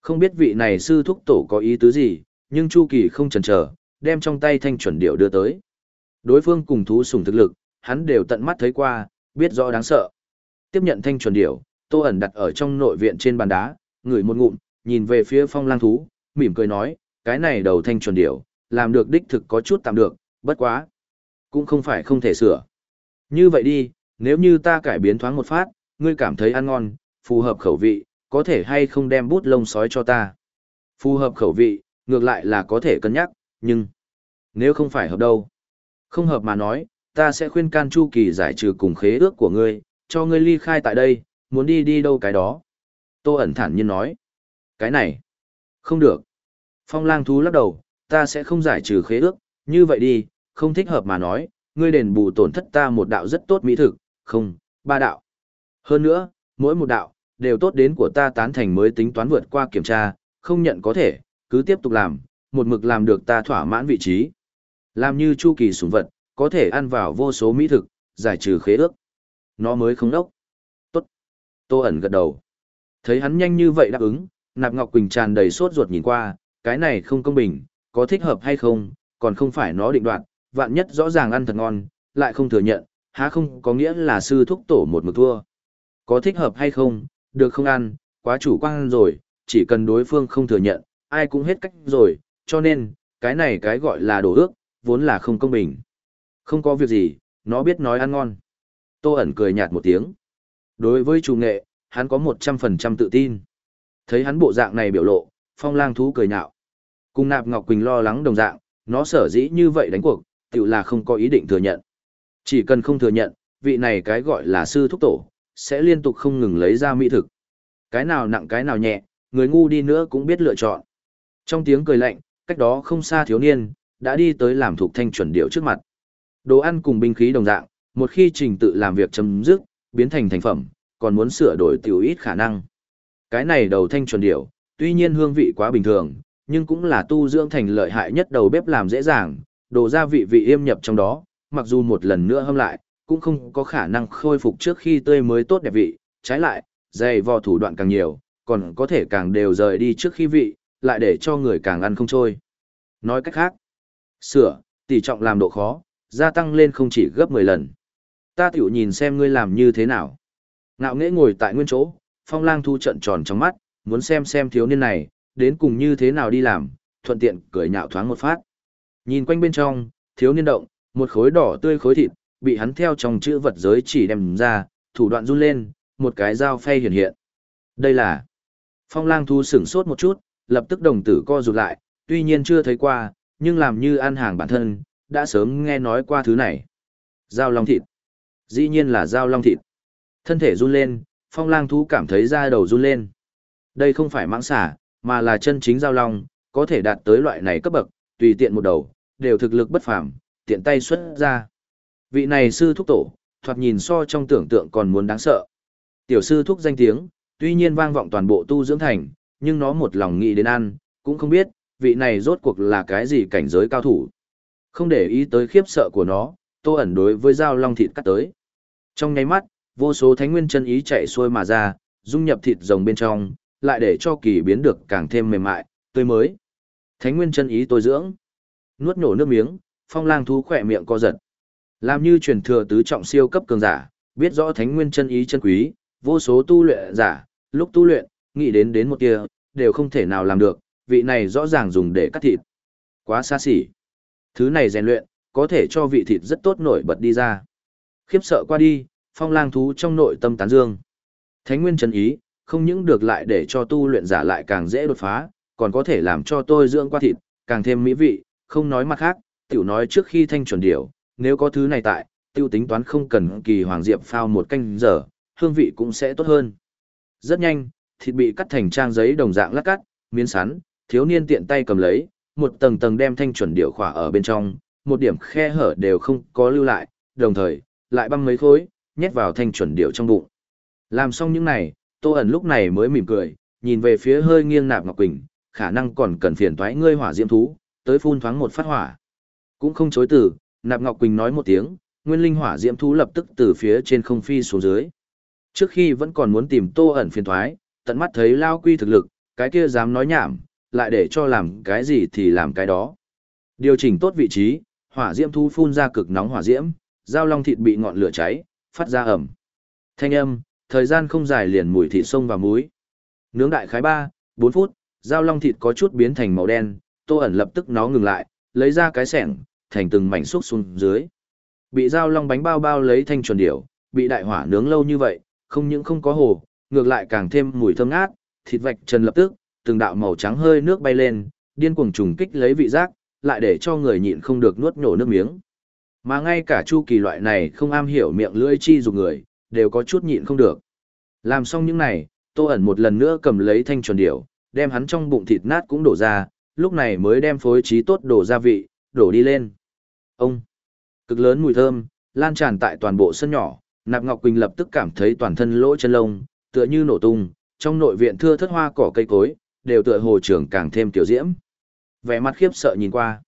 Không biết vị này sư thúc tổ có ý tứ gì, nhưng Chu Kỳ không chần chờ, đem trong tay thanh chuẩn điệu đưa tới. Đối phương cùng thú sùng thực lực, hắn đều tận mắt thấy qua, biết rõ đáng sợ. Tiếp nhận thanh chuẩn điệu, Tô ẩn đặt ở trong nội viện trên bàn đá, ngửi một ngụm, nhìn về phía phong lang thú, mỉm cười nói, cái này đầu thanh chuẩn điệu, làm được đích thực có chút tạm được, bất quá. Cũng không phải không thể sửa. Như vậy đi, nếu như ta cải biến thoáng một phát, ngươi cảm thấy ăn ngon, phù hợp khẩu vị, có thể hay không đem bút lông sói cho ta. Phù hợp khẩu vị, ngược lại là có thể cân nhắc, nhưng nếu không phải hợp đâu. Không hợp mà nói, ta sẽ khuyên can chu kỳ giải trừ cùng khế ước của ngươi, cho ngươi ly khai tại đây, muốn đi đi đâu cái đó. Tô ẩn thản nhiên nói. Cái này, không được. Phong lang thú lắc đầu, ta sẽ không giải trừ khế ước, như vậy đi, không thích hợp mà nói, ngươi đền bù tổn thất ta một đạo rất tốt mỹ thực, không, ba đạo. Hơn nữa, mỗi một đạo, đều tốt đến của ta tán thành mới tính toán vượt qua kiểm tra, không nhận có thể, cứ tiếp tục làm, một mực làm được ta thỏa mãn vị trí. Làm như chu kỳ sủng vật, có thể ăn vào vô số mỹ thực, giải trừ khế ước. Nó mới không đốc. Tốt. Tô ẩn gật đầu. Thấy hắn nhanh như vậy đáp ứng, Nạp Ngọc Quỳnh tràn đầy sốt ruột nhìn qua, cái này không công bình, có thích hợp hay không, còn không phải nó định đoạt, vạn nhất rõ ràng ăn thật ngon, lại không thừa nhận, há không có nghĩa là sư thúc tổ một mực thua. Có thích hợp hay không, được không ăn, quá chủ quan rồi, chỉ cần đối phương không thừa nhận, ai cũng hết cách rồi, cho nên, cái này cái gọi là đổ ước, vốn là không công bình. Không có việc gì, nó biết nói ăn ngon. Tô ẩn cười nhạt một tiếng. Đối với chủ nghệ, hắn có 100% tự tin. Thấy hắn bộ dạng này biểu lộ, phong lang thú cười nhạo. Cùng nạp Ngọc Quỳnh lo lắng đồng dạng, nó sở dĩ như vậy đánh cuộc, tự là không có ý định thừa nhận. Chỉ cần không thừa nhận, vị này cái gọi là sư thúc tổ, sẽ liên tục không ngừng lấy ra mỹ thực. Cái nào nặng cái nào nhẹ, người ngu đi nữa cũng biết lựa chọn. Trong tiếng cười lạnh, cách đó không xa thiếu niên, đã đi tới làm thuộc thanh chuẩn điệu trước mặt. Đồ ăn cùng binh khí đồng dạng, một khi trình tự làm việc chấm dứt, biến thành thành phẩm, còn muốn sửa đổi tiểu ít khả năng. Cái này đầu thanh chuẩn điệu, tuy nhiên hương vị quá bình thường, nhưng cũng là tu dưỡng thành lợi hại nhất đầu bếp làm dễ dàng, đồ gia vị vị yêm nhập trong đó, mặc dù một lần nữa hâm lại, cũng không có khả năng khôi phục trước khi tươi mới tốt đẹp vị, trái lại, dày vò thủ đoạn càng nhiều, còn có thể càng đều rời đi trước khi vị, lại để cho người càng ăn không trôi. Nói cách khác, sửa, tỷ trọng làm độ khó, gia tăng lên không chỉ gấp 10 lần. Ta tiểu nhìn xem ngươi làm như thế nào. Ngạo nghễ ngồi tại nguyên chỗ, phong lang thu trận tròn trong mắt, muốn xem xem thiếu niên này, đến cùng như thế nào đi làm, thuận tiện cười nhạo thoáng một phát. Nhìn quanh bên trong, thiếu niên động, một khối đỏ tươi khối thịt, bị hắn theo trong chữ vật giới chỉ đem ra, thủ đoạn run lên, một cái dao phay hiện hiện. Đây là... Phong lang thu sửng sốt một chút, lập tức đồng tử co rụt lại, tuy nhiên chưa thấy qua, nhưng làm như ăn hàng bản thân, đã sớm nghe nói qua thứ này. Dao long thịt. Dĩ nhiên là dao long thịt. Thân thể run lên, phong lang thú cảm thấy da đầu run lên. Đây không phải mãng xả, mà là chân chính dao long, có thể đạt tới loại này cấp bậc, tùy tiện một đầu, đều thực lực bất phàm, tiện tay xuất ra. Vị này sư thúc tổ, thoạt nhìn so trong tưởng tượng còn muốn đáng sợ. Tiểu sư thúc danh tiếng, tuy nhiên vang vọng toàn bộ tu dưỡng thành, nhưng nó một lòng nghĩ đến ăn, cũng không biết, vị này rốt cuộc là cái gì cảnh giới cao thủ. Không để ý tới khiếp sợ của nó, tô ẩn đối với dao long thịt cắt tới. Trong nháy mắt, vô số thánh nguyên chân ý chạy xuôi mà ra, dung nhập thịt rồng bên trong, lại để cho kỳ biến được càng thêm mềm mại, tươi mới. Thánh nguyên chân ý tôi dưỡng. Nuốt nổ nước miếng, phong lang thú khỏe miệng co giật. Làm như truyền thừa tứ trọng siêu cấp cường giả, biết rõ thánh nguyên chân ý chân quý, vô số tu luyện giả, lúc tu luyện, nghĩ đến đến một kia, đều không thể nào làm được, vị này rõ ràng dùng để cắt thịt. Quá xa xỉ. Thứ này rèn luyện, có thể cho vị thịt rất tốt nổi bật đi ra. Khiếp sợ qua đi, phong lang thú trong nội tâm tán dương. Thánh nguyên chân ý, không những được lại để cho tu luyện giả lại càng dễ đột phá, còn có thể làm cho tôi dưỡng qua thịt, càng thêm mỹ vị, không nói mặt khác, tiểu nói trước khi thanh chuẩn điểu, nếu có thứ này tại, tiêu tính toán không cần kỳ hoàng diệp phao một canh giờ, hương vị cũng sẽ tốt hơn. Rất nhanh, thịt bị cắt thành trang giấy đồng dạng lát cắt, miếng sắn, thiếu niên tiện tay cầm lấy, một tầng tầng đem thanh chuẩn điệu khỏa ở bên trong, một điểm khe hở đều không có lưu lại, đồng thời, lại băm mấy khối, nhét vào thanh chuẩn điệu trong bụng. Làm xong những này, Tô ẩn lúc này mới mỉm cười, nhìn về phía hơi nghiêng nạp Ngọc Quỳnh, khả năng còn cần phiền toái ngươi hỏa diễm thú, tới phun thoáng một phát hỏa. Cũng không chối từ, nạp Ngọc Quỳnh nói một tiếng, nguyên linh hỏa diễm thú lập tức từ phía trên không phi xuống dưới. Trước khi vẫn còn muốn tìm Tô ẩn phiền toái, tận mắt thấy Lao Quy thực lực, cái kia dám nói nhảm, lại để cho làm cái gì thì làm cái đó. Điều chỉnh tốt vị trí, hỏa diễm thú phun ra cực nóng hỏa diễm, dao long thịt bị ngọn lửa cháy, phát ra ẩm. Thanh âm, thời gian không dài liền mùi thịt sông và muối. Nướng đại khái 3, 4 phút, dao long thịt có chút biến thành màu đen, Tô ẩn lập tức nó ngừng lại, lấy ra cái sẻng, thành từng mảnh xúc xuống dưới. Bị dao long bánh bao bao lấy thanh chuẩn điểu, bị đại hỏa nướng lâu như vậy, không những không có hồ, ngược lại càng thêm mùi thơm ngát, thịt vạch trần lập tức, từng đạo màu trắng hơi nước bay lên, điên cuồng trùng kích lấy vị giác, lại để cho người nhịn không được nuốt nhổ nước miếng. Mà ngay cả Chu Kỳ loại này không am hiểu miệng lưỡi chi dục người, đều có chút nhịn không được. Làm xong những này, Tô ẩn một lần nữa cầm lấy thanh chuẩn điểu, đem hắn trong bụng thịt nát cũng đổ ra, lúc này mới đem phối trí tốt đổ gia vị, đổ đi lên. Ông! Cực lớn mùi thơm, lan tràn tại toàn bộ sân nhỏ, Nạp Ngọc Quỳnh lập tức cảm thấy toàn thân lỗ chân lông, tựa như nổ tung, trong nội viện thưa thất hoa cỏ cây cối, đều tựa hồ trưởng càng thêm tiểu diễm. Vẻ mặt khiếp sợ nhìn qua.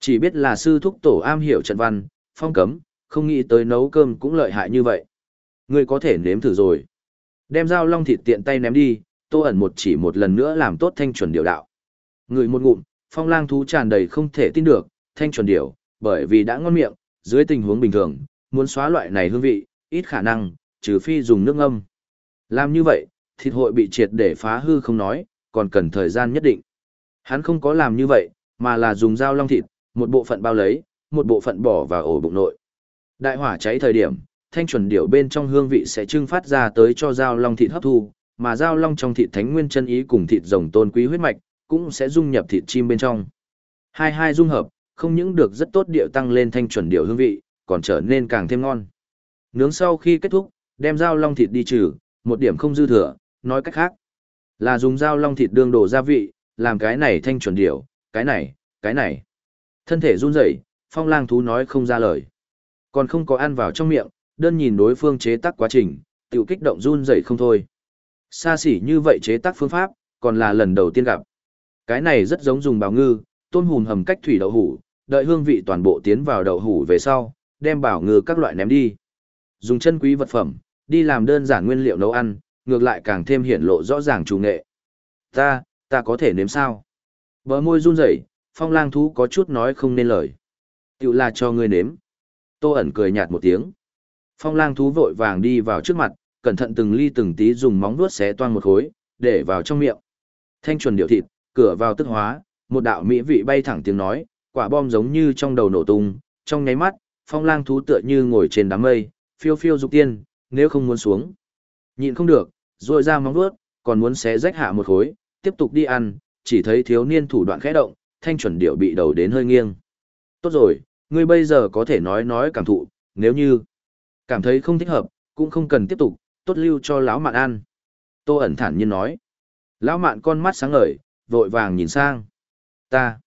Chỉ biết là sư thúc tổ am hiểu trận văn, phong cấm, không nghĩ tới nấu cơm cũng lợi hại như vậy. Ngươi có thể nếm thử rồi. Đem dao long thịt tiện tay ném đi, tô ẩn một chỉ một lần nữa làm tốt thanh chuẩn điều đạo. Người một ngụm, phong lang thú tràn đầy không thể tin được, thanh chuẩn điều, bởi vì đã ngon miệng, dưới tình huống bình thường, muốn xóa loại này hương vị, ít khả năng, trừ phi dùng nước ngâm. Làm như vậy, thịt hội bị triệt để phá hư không nói, còn cần thời gian nhất định. Hắn không có làm như vậy, mà là dùng dao long thịt, một bộ phận bao lấy, một bộ phận bỏ vào ổ bụng nội. Đại hỏa cháy thời điểm, thanh chuẩn điệu bên trong hương vị sẽ trưng phát ra tới cho dao long thịt hấp thu, mà dao long trong thịt thánh nguyên chân ý cùng thịt rồng tôn quý huyết mạch, cũng sẽ dung nhập thịt chim bên trong. Hai hai dung hợp, không những được rất tốt điệu tăng lên thanh chuẩn điệu hương vị, còn trở nên càng thêm ngon. Nướng sau khi kết thúc, đem dao long thịt đi trừ, một điểm không dư thừa, nói cách khác. Là dùng dao long thịt đương đổ gia vị, làm cái này thanh chuẩn điệu, cái này, cái này. Thân thể run rẩy, phong lang thú nói không ra lời. Còn không có ăn vào trong miệng, đơn nhìn đối phương chế tác quá trình, tiểu kích động run rẩy không thôi. Xa xỉ như vậy chế tác phương pháp, còn là lần đầu tiên gặp. Cái này rất giống dùng bào ngư, tôm hùm hầm cách thủy đậu hủ, đợi hương vị toàn bộ tiến vào đậu hủ về sau, đem bảo ngư các loại ném đi. Dùng chân quý vật phẩm, đi làm đơn giản nguyên liệu nấu ăn, ngược lại càng thêm hiển lộ rõ ràng chủ nghệ. Ta, ta có thể nếm sao? Bờ môi run rẩy, phong lang thú có chút nói không nên lời. Tiểu là cho ngươi nếm. Tô ẩn cười nhạt một tiếng. Phong lang thú vội vàng đi vào trước mặt, cẩn thận từng ly từng tí dùng móng vuốt xé toan một khối, để vào trong miệng. Thanh chuẩn điệu thịt, cửa vào tức hóa, một đạo mỹ vị bay thẳng tiếng nói, quả bom giống như trong đầu nổ tung, trong nháy mắt, phong lang thú tựa như ngồi trên đám mây, phiêu phiêu dục tiên, nếu không muốn xuống. Nhịn không được, rồi ra móng vuốt, còn muốn xé rách hạ một khối, tiếp tục đi ăn, chỉ thấy thiếu niên thủ đoạn khẽ động, thanh chuẩn điệu bị đầu đến hơi nghiêng. Tốt rồi, ngươi bây giờ có thể nói nói cảm thụ, nếu như cảm thấy không thích hợp, cũng không cần tiếp tục, tốt lưu cho lão mạn ăn. Tô ẩn thản nhiên nói. Lão mạn con mắt sáng ngời, vội vàng nhìn sang. Ta.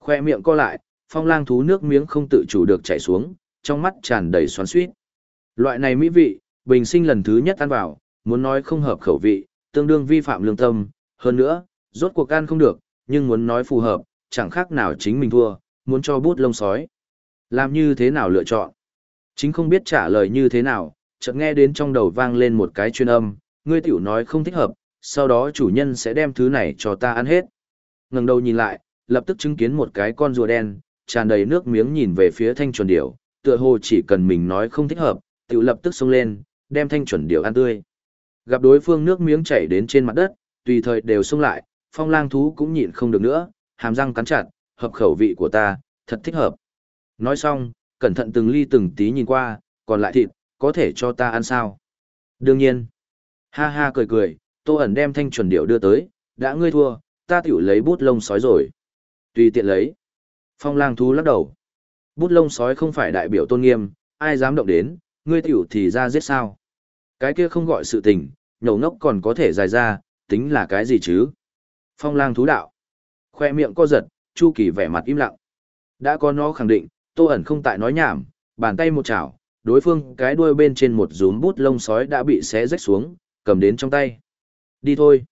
Khoe miệng co lại, phong lang thú nước miếng không tự chủ được chảy xuống, trong mắt tràn đầy xoắn suýt. Loại này mỹ vị, bình sinh lần thứ nhất ăn vào, muốn nói không hợp khẩu vị, tương đương vi phạm lương tâm, hơn nữa, rốt cuộc ăn không được, nhưng muốn nói phù hợp, chẳng khác nào chính mình thua, muốn cho bút lông sói. Làm như thế nào lựa chọn? Chính không biết trả lời như thế nào, chợt nghe đến trong đầu vang lên một cái chuyên âm, ngươi tiểu nói không thích hợp, sau đó chủ nhân sẽ đem thứ này cho ta ăn hết. Ngẩng đầu nhìn lại, lập tức chứng kiến một cái con rùa đen, tràn đầy nước miếng nhìn về phía thanh chuẩn điểu, tựa hồ chỉ cần mình nói không thích hợp, tiểu lập tức xông lên, đem thanh chuẩn điểu ăn tươi. Gặp đối phương nước miếng chảy đến trên mặt đất, tùy thời đều xông lại, phong lang thú cũng nhịn không được nữa, hàm răng cắn chặt, hợp khẩu vị của ta, thật thích hợp. Nói xong, cẩn thận từng ly từng tí nhìn qua, còn lại thịt, có thể cho ta ăn sao? Đương nhiên. Ha ha cười cười, tô ẩn đem thanh chuẩn điệu đưa tới, đã ngươi thua, ta tiểu lấy bút lông sói rồi. Tùy tiện lấy. Phong lang thú lắc đầu. Bút lông sói không phải đại biểu tôn nghiêm, ai dám động đến, ngươi tiểu thì ra giết sao. Cái kia không gọi sự tình, nhổ ngốc còn có thể dài ra, tính là cái gì chứ? Phong lang thú đạo. Khoe miệng co giật, Chu Kỳ vẻ mặt im lặng. Đã có nó khẳng định, Tô ẩn không tại nói nhảm, bàn tay một chảo, đối phương cái đuôi bên trên một rúm bút lông sói đã bị xé rách xuống, cầm đến trong tay. Đi thôi.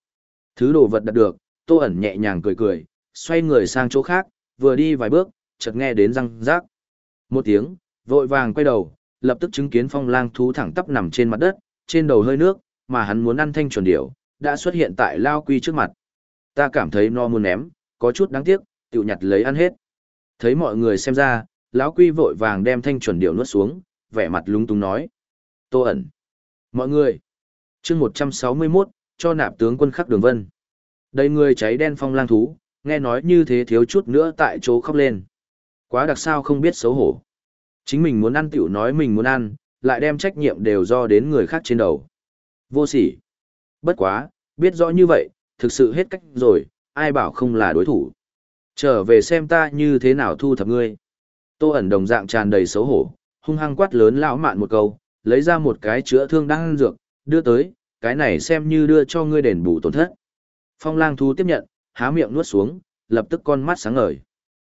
Thứ đồ vật đặt được, tô ẩn nhẹ nhàng cười cười, xoay người sang chỗ khác, vừa đi vài bước, chợt nghe đến răng rác. Một tiếng, vội vàng quay đầu, lập tức chứng kiến phong lang thú thẳng tắp nằm trên mặt đất, trên đầu hơi nước, mà hắn muốn ăn thanh chuẩn điểu, đã xuất hiện tại lao quy trước mặt. Ta cảm thấy no muốn ném, có chút đáng tiếc, tiểu nhặt lấy ăn hết. Thấy mọi người xem ra, lão quy vội vàng đem thanh chuẩn điểu nuốt xuống, vẻ mặt lúng túng nói. Tô ẩn. Mọi người. chương 161, cho nạp tướng quân khắc đường vân. Đây người cháy đen phong lang thú, nghe nói như thế thiếu chút nữa tại chỗ khóc lên. Quá đặc sao không biết xấu hổ. Chính mình muốn ăn tiểu nói mình muốn ăn, lại đem trách nhiệm đều do đến người khác trên đầu. Vô sỉ. Bất quá, biết rõ như vậy, thực sự hết cách rồi, ai bảo không là đối thủ. Trở về xem ta như thế nào thu thập ngươi. Tô ẩn đồng dạng tràn đầy xấu hổ, hung hăng quát lớn lão mạn một câu, lấy ra một cái chữa thương đang ăn dược, đưa tới, cái này xem như đưa cho ngươi đền bù tổn thất. Phong lang thú tiếp nhận, há miệng nuốt xuống, lập tức con mắt sáng ngời.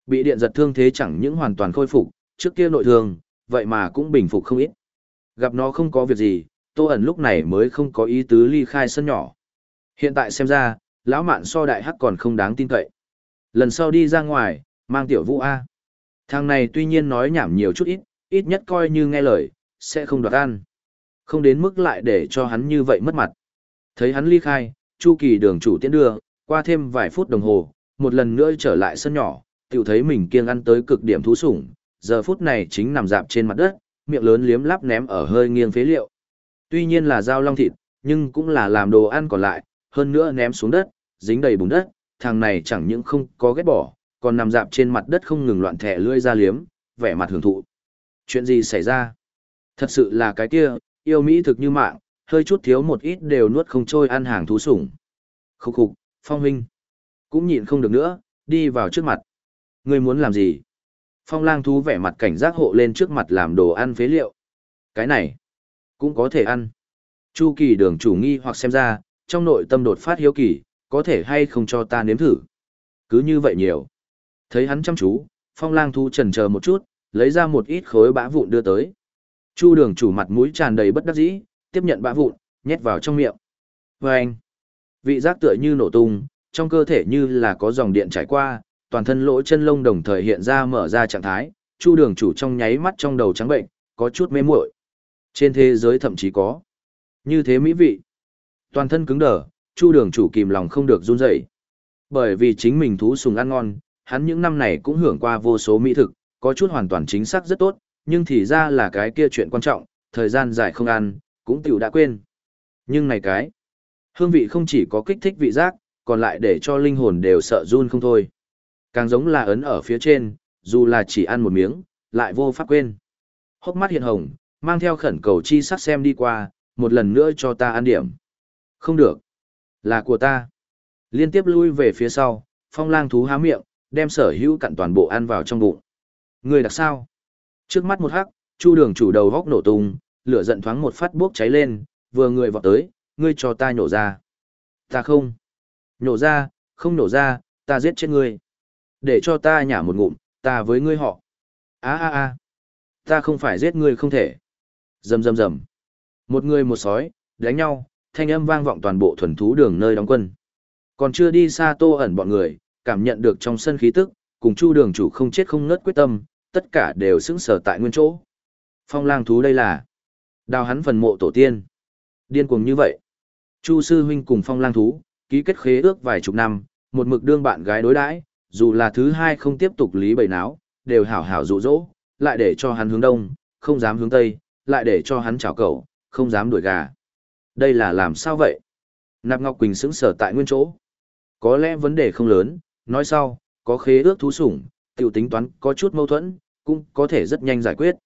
Bị điện giật thương thế chẳng những hoàn toàn khôi phục, trước kia nội thương, vậy mà cũng bình phục không ít. Gặp nó không có việc gì, Tô ẩn lúc này mới không có ý tứ ly khai sân nhỏ. Hiện tại xem ra, lão mạn so đại hắc còn không đáng tin cậy. Lần sau đi ra ngoài, mang tiểu vũ A. Thằng này tuy nhiên nói nhảm nhiều chút ít, ít nhất coi như nghe lời, sẽ không đoạt ăn. Không đến mức lại để cho hắn như vậy mất mặt. Thấy hắn ly khai, Chu Kỳ đường chủ tiễn đưa, qua thêm vài phút đồng hồ, một lần nữa trở lại sân nhỏ, tiểu thấy mình kiêng ăn tới cực điểm thú sủng, giờ phút này chính nằm dạp trên mặt đất, miệng lớn liếm lắp ném ở hơi nghiêng phế liệu. Tuy nhiên là dao long thịt, nhưng cũng là làm đồ ăn còn lại, hơn nữa ném xuống đất, dính đầy bùn đất, thằng này chẳng những không có ghét bỏ, còn nằm dạp trên mặt đất không ngừng loạn thẻ lưỡi ra liếm, vẻ mặt hưởng thụ. Chuyện gì xảy ra? Thật sự là cái kia, yêu Mỹ thực như mạng, hơi chút thiếu một ít đều nuốt không trôi ăn hàng thú sủng. Khúc khục, Phong huynh. Cũng nhịn không được nữa, đi vào trước mặt. Ngươi muốn làm gì? Phong lang thú vẻ mặt cảnh giác hộ lên trước mặt làm đồ ăn phế liệu. Cái này, cũng có thể ăn. Chu kỳ đường chủ nghi hoặc xem ra, trong nội tâm đột phát hiếu kỳ, có thể hay không cho ta nếm thử. Cứ như vậy nhiều. Thấy hắn chăm chú, phong lang thú trần chờ một chút, lấy ra một ít khối bã vụn đưa tới. Chu đường chủ mặt mũi tràn đầy bất đắc dĩ, tiếp nhận bã vụn, nhét vào trong miệng. Vâng! vị giác tựa như nổ tung, trong cơ thể như là có dòng điện trải qua, toàn thân lỗ chân lông đồng thời hiện ra mở ra trạng thái, chu đường chủ trong nháy mắt trong đầu trắng bệnh, có chút mê muội. Trên thế giới thậm chí có như thế mỹ vị. Toàn thân cứng đờ, chu đường chủ kìm lòng không được run rẩy. Bởi vì chính mình thú sùng ăn ngon, hắn những năm này cũng hưởng qua vô số mỹ thực, có chút hoàn toàn chính xác rất tốt, nhưng thì ra là cái kia chuyện quan trọng, thời gian dài không ăn, cũng tiểu đã quên. Nhưng này cái, hương vị không chỉ có kích thích vị giác, còn lại để cho linh hồn đều sợ run không thôi. Càng giống là ấn ở phía trên, dù là chỉ ăn một miếng, lại vô pháp quên. Hốc mắt hiện hồng, mang theo khẩn cầu chi sắc xem đi qua, một lần nữa cho ta ăn điểm. Không được. Là của ta. Liên tiếp lui về phía sau, phong lang thú há miệng, đem sở hữu cặn toàn bộ ăn vào trong bụng. Người đặc sao? Trước mắt một hắc, chu đường chủ đầu góc nổ tung, lửa giận thoáng một phát bốc cháy lên, vừa người vọt tới, ngươi cho ta nhổ ra. Ta không. Nhổ ra, không nhổ ra, ta giết chết ngươi. Để cho ta nhả một ngụm, ta với ngươi họ. á a a ta không phải giết ngươi không thể. Rầm rầm rầm. Một người một sói, đánh nhau, thanh âm vang vọng toàn bộ thuần thú đường nơi đóng quân. Còn chưa đi xa tô ẩn bọn người, cảm nhận được trong sân khí tức, cùng chu đường chủ không chết không ngớt quyết tâm, tất cả đều sững sờ tại nguyên chỗ. Phong lang thú đây là đào hắn phần mộ tổ tiên. Điên cuồng như vậy. Chu sư huynh cùng phong lang thú, ký kết khế ước vài chục năm, một mực đương bạn gái đối đãi, dù là thứ hai không tiếp tục lý bày náo, đều hảo hảo dụ dỗ, lại để cho hắn hướng đông, không dám hướng tây, lại để cho hắn chào cầu, không dám đuổi gà. Đây là làm sao vậy? Nạp Ngọc Quỳnh sững sờ tại nguyên chỗ. Có lẽ vấn đề không lớn, nói sau, có khế ước thú sủng, tiểu tính toán có chút mâu thuẫn, cũng có thể rất nhanh giải quyết.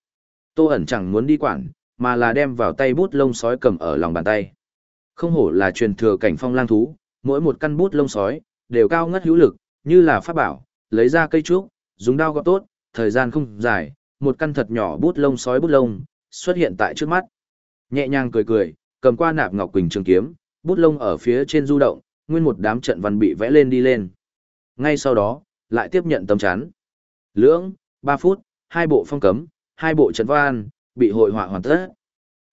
Tô ẩn chẳng muốn đi quản, mà là đem vào tay bút lông sói cầm ở lòng bàn tay. Không hổ là truyền thừa cảnh phong lang thú, mỗi một căn bút lông sói, đều cao ngất hữu lực, như là pháp bảo, lấy ra cây trúc, dùng đao gọt tốt, thời gian không dài, một căn thật nhỏ bút lông sói bút lông, xuất hiện tại trước mắt. Nhẹ nhàng cười cười, cầm qua nạp ngọc quỳnh trường kiếm, bút lông ở phía trên du động, nguyên một đám trận văn bị vẽ lên đi lên. Ngay sau đó, lại tiếp nhận tấm chắn. Lưỡng, 3 phút, hai bộ phong cấm, hai bộ trận văn, bị hội họa hoàn tất.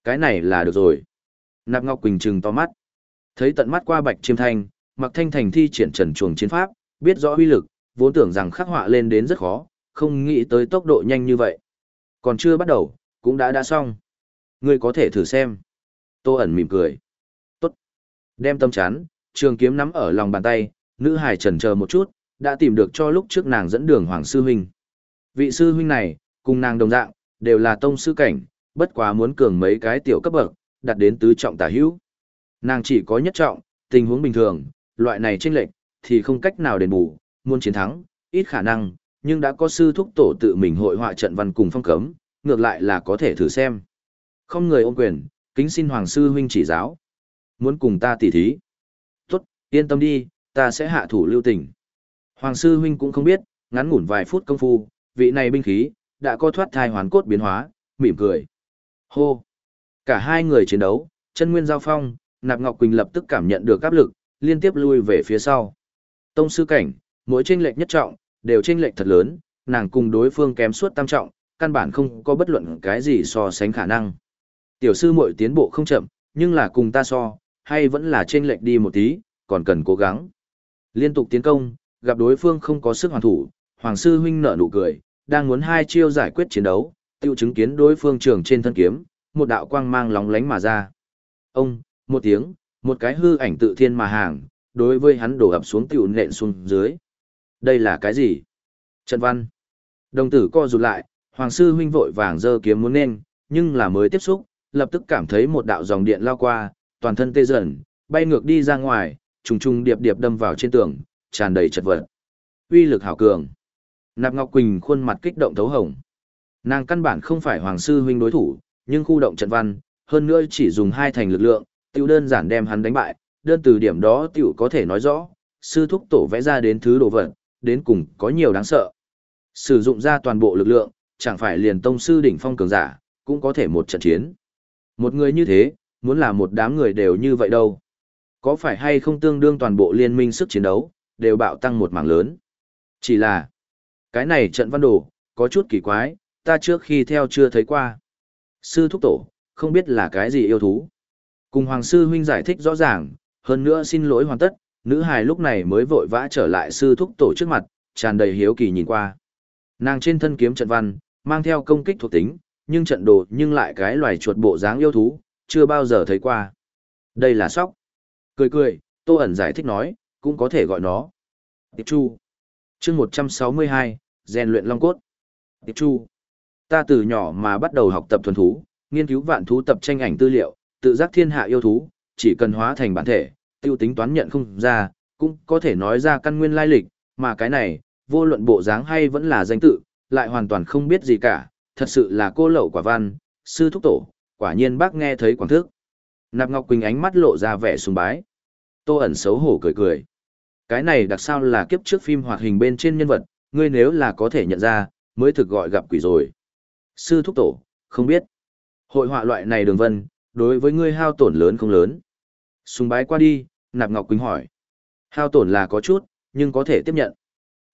Cái này là được rồi. Nạp Ngọc Quỳnh trừng to mắt. Thấy tận mắt qua Bạch Chiêm Thanh, Mặc Thanh Thành thi triển trần chuồng chiến pháp, biết rõ uy lực, vốn tưởng rằng khắc họa lên đến rất khó, không nghĩ tới tốc độ nhanh như vậy. Còn chưa bắt đầu, cũng đã đã xong. Ngươi có thể thử xem. Tô ẩn mỉm cười. Tốt. Đem tâm chán, trường kiếm nắm ở lòng bàn tay, nữ hài trần chờ một chút, đã tìm được cho lúc trước nàng dẫn đường Hoàng Sư Huynh. Vị Sư Huynh này, cùng nàng đồng dạng, đều là tông sư cảnh, bất quá muốn cường mấy cái tiểu cấp bậc, đặt đến tứ trọng tả hữu. Nàng chỉ có nhất trọng, tình huống bình thường, loại này chênh lệch thì không cách nào đền bù, muốn chiến thắng, ít khả năng, nhưng đã có sư thúc tổ tự mình hội họa trận văn cùng phong cấm, ngược lại là có thể thử xem. Không người ôm quyền, kính xin Hoàng sư huynh chỉ giáo. Muốn cùng ta tỉ thí. Tốt, yên tâm đi, ta sẽ hạ thủ lưu tình. Hoàng sư huynh cũng không biết, ngắn ngủn vài phút công phu, vị này binh khí, đã có thoát thai hoàn cốt biến hóa, mỉm cười. Hô! Cả hai người chiến đấu, chân nguyên giao phong, Nạp Ngọc Quỳnh lập tức cảm nhận được áp lực, liên tiếp lui về phía sau. Tông sư cảnh, mỗi tranh lệch nhất trọng, đều tranh lệch thật lớn, nàng cùng đối phương kém suốt tam trọng, căn bản không có bất luận cái gì so sánh khả năng. Tiểu sư muội tiến bộ không chậm, nhưng là cùng ta so, hay vẫn là tranh lệch đi một tí, còn cần cố gắng. Liên tục tiến công, gặp đối phương không có sức hoàn thủ, Hoàng sư huynh nở nụ cười, đang muốn hai chiêu giải quyết chiến đấu, tiêu chứng kiến đối phương trường trên thân kiếm, một đạo quang mang lóng lánh mà ra. Ông, một tiếng, một cái hư ảnh tự thiên mà hàng, đối với hắn đổ ập xuống tiểu nện xuống dưới. Đây là cái gì? Trận văn. Đồng tử co rụt lại, Hoàng sư huynh vội vàng giơ kiếm muốn nên, nhưng là mới tiếp xúc, lập tức cảm thấy một đạo dòng điện lao qua, toàn thân tê dần, bay ngược đi ra ngoài, trùng trùng điệp điệp đâm vào trên tường, tràn đầy chật vật. Uy lực hảo cường. Nạp Ngọc Quỳnh khuôn mặt kích động thấu hồng. Nàng căn bản không phải hoàng sư huynh đối thủ, nhưng khu động trận văn, hơn nữa chỉ dùng hai thành lực lượng, tiêu đơn giản đem hắn đánh bại, đơn từ điểm đó tiểu có thể nói rõ, sư thúc tổ vẽ ra đến thứ đồ vật, đến cùng có nhiều đáng sợ. Sử dụng ra toàn bộ lực lượng, chẳng phải liền tông sư đỉnh phong cường giả, cũng có thể một trận chiến. Một người như thế, muốn là một đám người đều như vậy đâu. Có phải hay không tương đương toàn bộ liên minh sức chiến đấu, đều bạo tăng một mảng lớn. Chỉ là, cái này trận văn đồ, có chút kỳ quái, ta trước khi theo chưa thấy qua. Sư thúc tổ, không biết là cái gì yêu thú. Cùng Hoàng sư huynh giải thích rõ ràng, hơn nữa xin lỗi hoàn tất, nữ hài lúc này mới vội vã trở lại sư thúc tổ trước mặt, tràn đầy hiếu kỳ nhìn qua. Nàng trên thân kiếm trận văn, mang theo công kích thuộc tính, nhưng trận đồ nhưng lại cái loài chuột bộ dáng yêu thú, chưa bao giờ thấy qua. Đây là sóc. Cười cười, Tô ẩn giải thích nói, cũng có thể gọi nó. Tiệp Chu. chương 162, rèn luyện long cốt. Tiệp Chu. Ta từ nhỏ mà bắt đầu học tập thuần thú, nghiên cứu vạn thú tập tranh ảnh tư liệu, tự giác thiên hạ yêu thú, chỉ cần hóa thành bản thể, tiêu tính toán nhận không ra, cũng có thể nói ra căn nguyên lai lịch, mà cái này, vô luận bộ dáng hay vẫn là danh tự, lại hoàn toàn không biết gì cả, thật sự là cô lậu quả văn, sư thúc tổ, quả nhiên bác nghe thấy quảng thức. Nạp Ngọc Quỳnh ánh mắt lộ ra vẻ sùng bái. Tô ẩn xấu hổ cười cười. Cái này đặc sao là kiếp trước phim hoạt hình bên trên nhân vật, ngươi nếu là có thể nhận ra, mới thực gọi gặp quỷ rồi. Sư thúc tổ, không biết. Hội họa loại này đường vân, đối với ngươi hao tổn lớn không lớn. Sùng bái qua đi, Nạp Ngọc Quỳnh hỏi. Hao tổn là có chút, nhưng có thể tiếp nhận.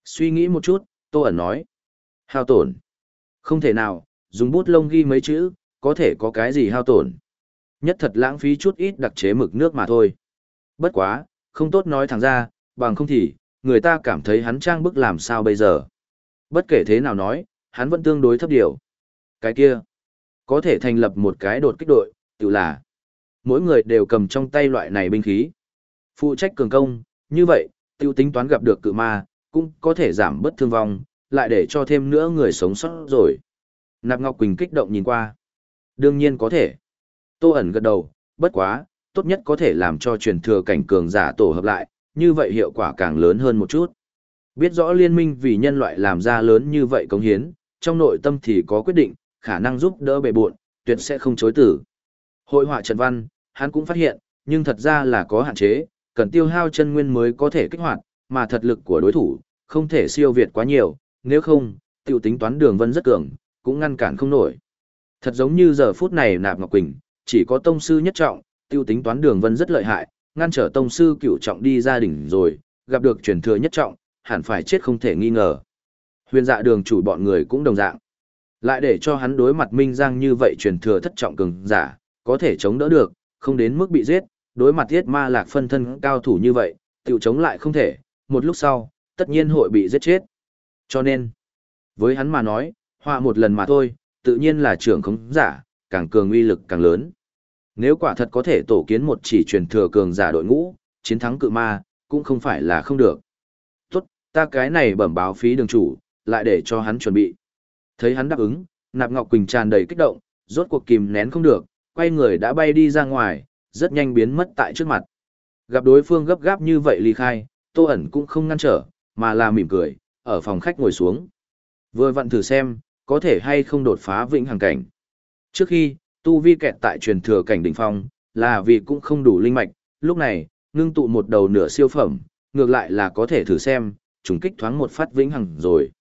Suy nghĩ một chút, Tô ẩn nói. Hao tổn. Không thể nào, dùng bút lông ghi mấy chữ, có thể có cái gì hao tổn. Nhất thật lãng phí chút ít đặc chế mực nước mà thôi. Bất quá, không tốt nói thẳng ra, bằng không thì, người ta cảm thấy hắn trang bức làm sao bây giờ. Bất kể thế nào nói, hắn vẫn tương đối thấp điều. Cái kia, có thể thành lập một cái đột kích đội, tự là mỗi người đều cầm trong tay loại này binh khí. Phụ trách cường công, như vậy, tiêu tính toán gặp được cự ma, cũng có thể giảm bất thương vong, lại để cho thêm nữa người sống sót rồi. Nạp Ngọc Quỳnh kích động nhìn qua. Đương nhiên có thể. Tô ẩn gật đầu, bất quá, tốt nhất có thể làm cho truyền thừa cảnh cường giả tổ hợp lại, như vậy hiệu quả càng lớn hơn một chút. Biết rõ liên minh vì nhân loại làm ra lớn như vậy công hiến, trong nội tâm thì có quyết định, khả năng giúp đỡ bề buộn, tuyệt sẽ không chối tử. Hội họa Trần Văn, hắn cũng phát hiện, nhưng thật ra là có hạn chế, cần tiêu hao chân nguyên mới có thể kích hoạt, mà thật lực của đối thủ, không thể siêu việt quá nhiều, nếu không, tiểu tính toán đường vân rất cường, cũng ngăn cản không nổi. Thật giống như giờ phút này nạp Ngọc Quỳnh, chỉ có tông sư nhất trọng, tiêu tính toán đường vân rất lợi hại, ngăn trở tông sư cửu trọng đi ra đỉnh rồi, gặp được truyền thừa nhất trọng, hẳn phải chết không thể nghi ngờ. Huyền dạ đường chủ bọn người cũng đồng dạng. Lại để cho hắn đối mặt Minh Giang như vậy truyền thừa thất trọng cường giả, có thể chống đỡ được, không đến mức bị giết, đối mặt thiết ma lạc phân thân cao thủ như vậy, tiểu chống lại không thể, một lúc sau, tất nhiên hội bị giết chết. Cho nên, với hắn mà nói, họa một lần mà thôi, tự nhiên là trưởng khống giả, càng cường uy lực càng lớn. Nếu quả thật có thể tổ kiến một chỉ truyền thừa cường giả đội ngũ, chiến thắng cự ma, cũng không phải là không được. Tốt, ta cái này bẩm báo phí đường chủ, lại để cho hắn chuẩn bị. Thấy hắn đáp ứng, Nạp Ngọc Quỳnh tràn đầy kích động, rốt cuộc kìm nén không được, quay người đã bay đi ra ngoài, rất nhanh biến mất tại trước mặt. Gặp đối phương gấp gáp như vậy ly khai, Tô ẩn cũng không ngăn trở, mà là mỉm cười, ở phòng khách ngồi xuống. Vừa vặn thử xem, có thể hay không đột phá vĩnh hằng cảnh. Trước khi, tu vi kẹt tại truyền thừa cảnh đỉnh phong, là vì cũng không đủ linh mạch, lúc này, ngưng tụ một đầu nửa siêu phẩm, ngược lại là có thể thử xem, trùng kích thoáng một phát vĩnh hằng rồi.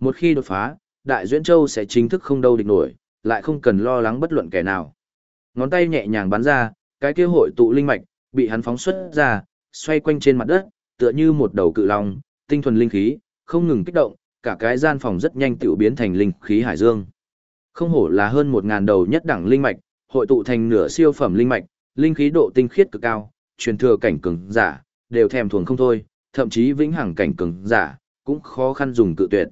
Một khi đột phá, Đại Duyễn Châu sẽ chính thức không đâu địch nổi, lại không cần lo lắng bất luận kẻ nào. Ngón tay nhẹ nhàng bắn ra, cái kia hội tụ linh mạch, bị hắn phóng xuất ra, xoay quanh trên mặt đất, tựa như một đầu cự long, tinh thuần linh khí, không ngừng kích động, cả cái gian phòng rất nhanh tiểu biến thành linh khí hải dương. Không hổ là hơn một ngàn đầu nhất đẳng linh mạch, hội tụ thành nửa siêu phẩm linh mạch, linh khí độ tinh khiết cực cao, truyền thừa cảnh cường giả, đều thèm thuồng không thôi, thậm chí vĩnh hằng cảnh cường giả, cũng khó khăn dùng cự tuyệt.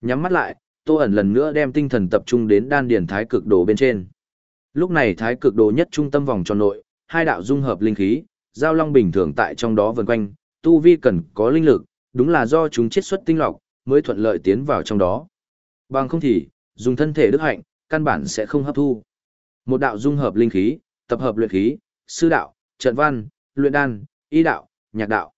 Nhắm mắt lại, Tô ẩn lần nữa đem tinh thần tập trung đến đan điển thái cực đồ bên trên. Lúc này thái cực đồ nhất trung tâm vòng tròn nội, hai đạo dung hợp linh khí, giao long bình thường tại trong đó vần quanh, tu vi cần có linh lực, đúng là do chúng chiết xuất tinh lọc, mới thuận lợi tiến vào trong đó. Bằng không thì, dùng thân thể đức hạnh, căn bản sẽ không hấp thu. Một đạo dung hợp linh khí, tập hợp luyện khí, sư đạo, trận văn, luyện đan, y đạo, nhạc đạo.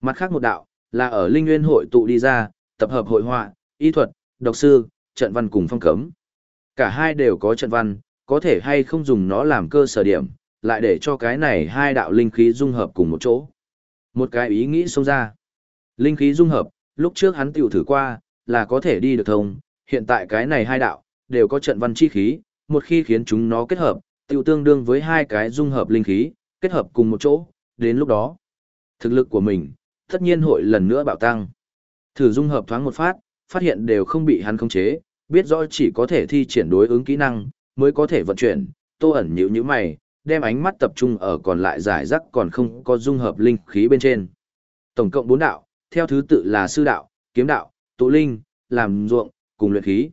Mặt khác một đạo, là ở linh nguyên hội tụ đi ra, tập hợp hội họa, y thuật, độc sư, trận văn cùng phong cấm. Cả hai đều có trận văn, có thể hay không dùng nó làm cơ sở điểm, lại để cho cái này hai đạo linh khí dung hợp cùng một chỗ. Một cái ý nghĩ xông ra. Linh khí dung hợp, lúc trước hắn tiểu thử qua, là có thể đi được thông, hiện tại cái này hai đạo, đều có trận văn chi khí, một khi khiến chúng nó kết hợp, tiểu tương đương với hai cái dung hợp linh khí, kết hợp cùng một chỗ, đến lúc đó, thực lực của mình, tất nhiên hội lần nữa bạo tăng. Thử dung hợp thoáng một phát, phát hiện đều không bị hắn khống chế, biết rõ chỉ có thể thi triển đối ứng kỹ năng, mới có thể vận chuyển, tô ẩn nhíu như mày, đem ánh mắt tập trung ở còn lại giải rắc còn không có dung hợp linh khí bên trên. Tổng cộng 4 đạo, theo thứ tự là sư đạo, kiếm đạo, tụ linh, làm ruộng, cùng luyện khí.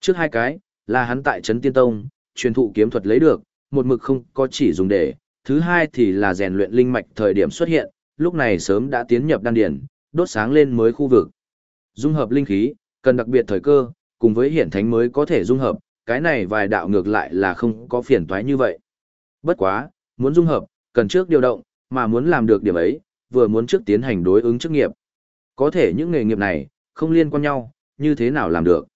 Trước hai cái, là hắn tại Trấn Tiên Tông, truyền thụ kiếm thuật lấy được, một mực không có chỉ dùng để, thứ hai thì là rèn luyện linh mạch thời điểm xuất hiện, lúc này sớm đã tiến nhập đan điển, đốt sáng lên mới khu vực. Dung hợp linh khí, cần đặc biệt thời cơ, cùng với hiển thánh mới có thể dung hợp, cái này vài đạo ngược lại là không có phiền toái như vậy. Bất quá, muốn dung hợp, cần trước điều động, mà muốn làm được điểm ấy, vừa muốn trước tiến hành đối ứng chức nghiệp. Có thể những nghề nghiệp này, không liên quan nhau, như thế nào làm được.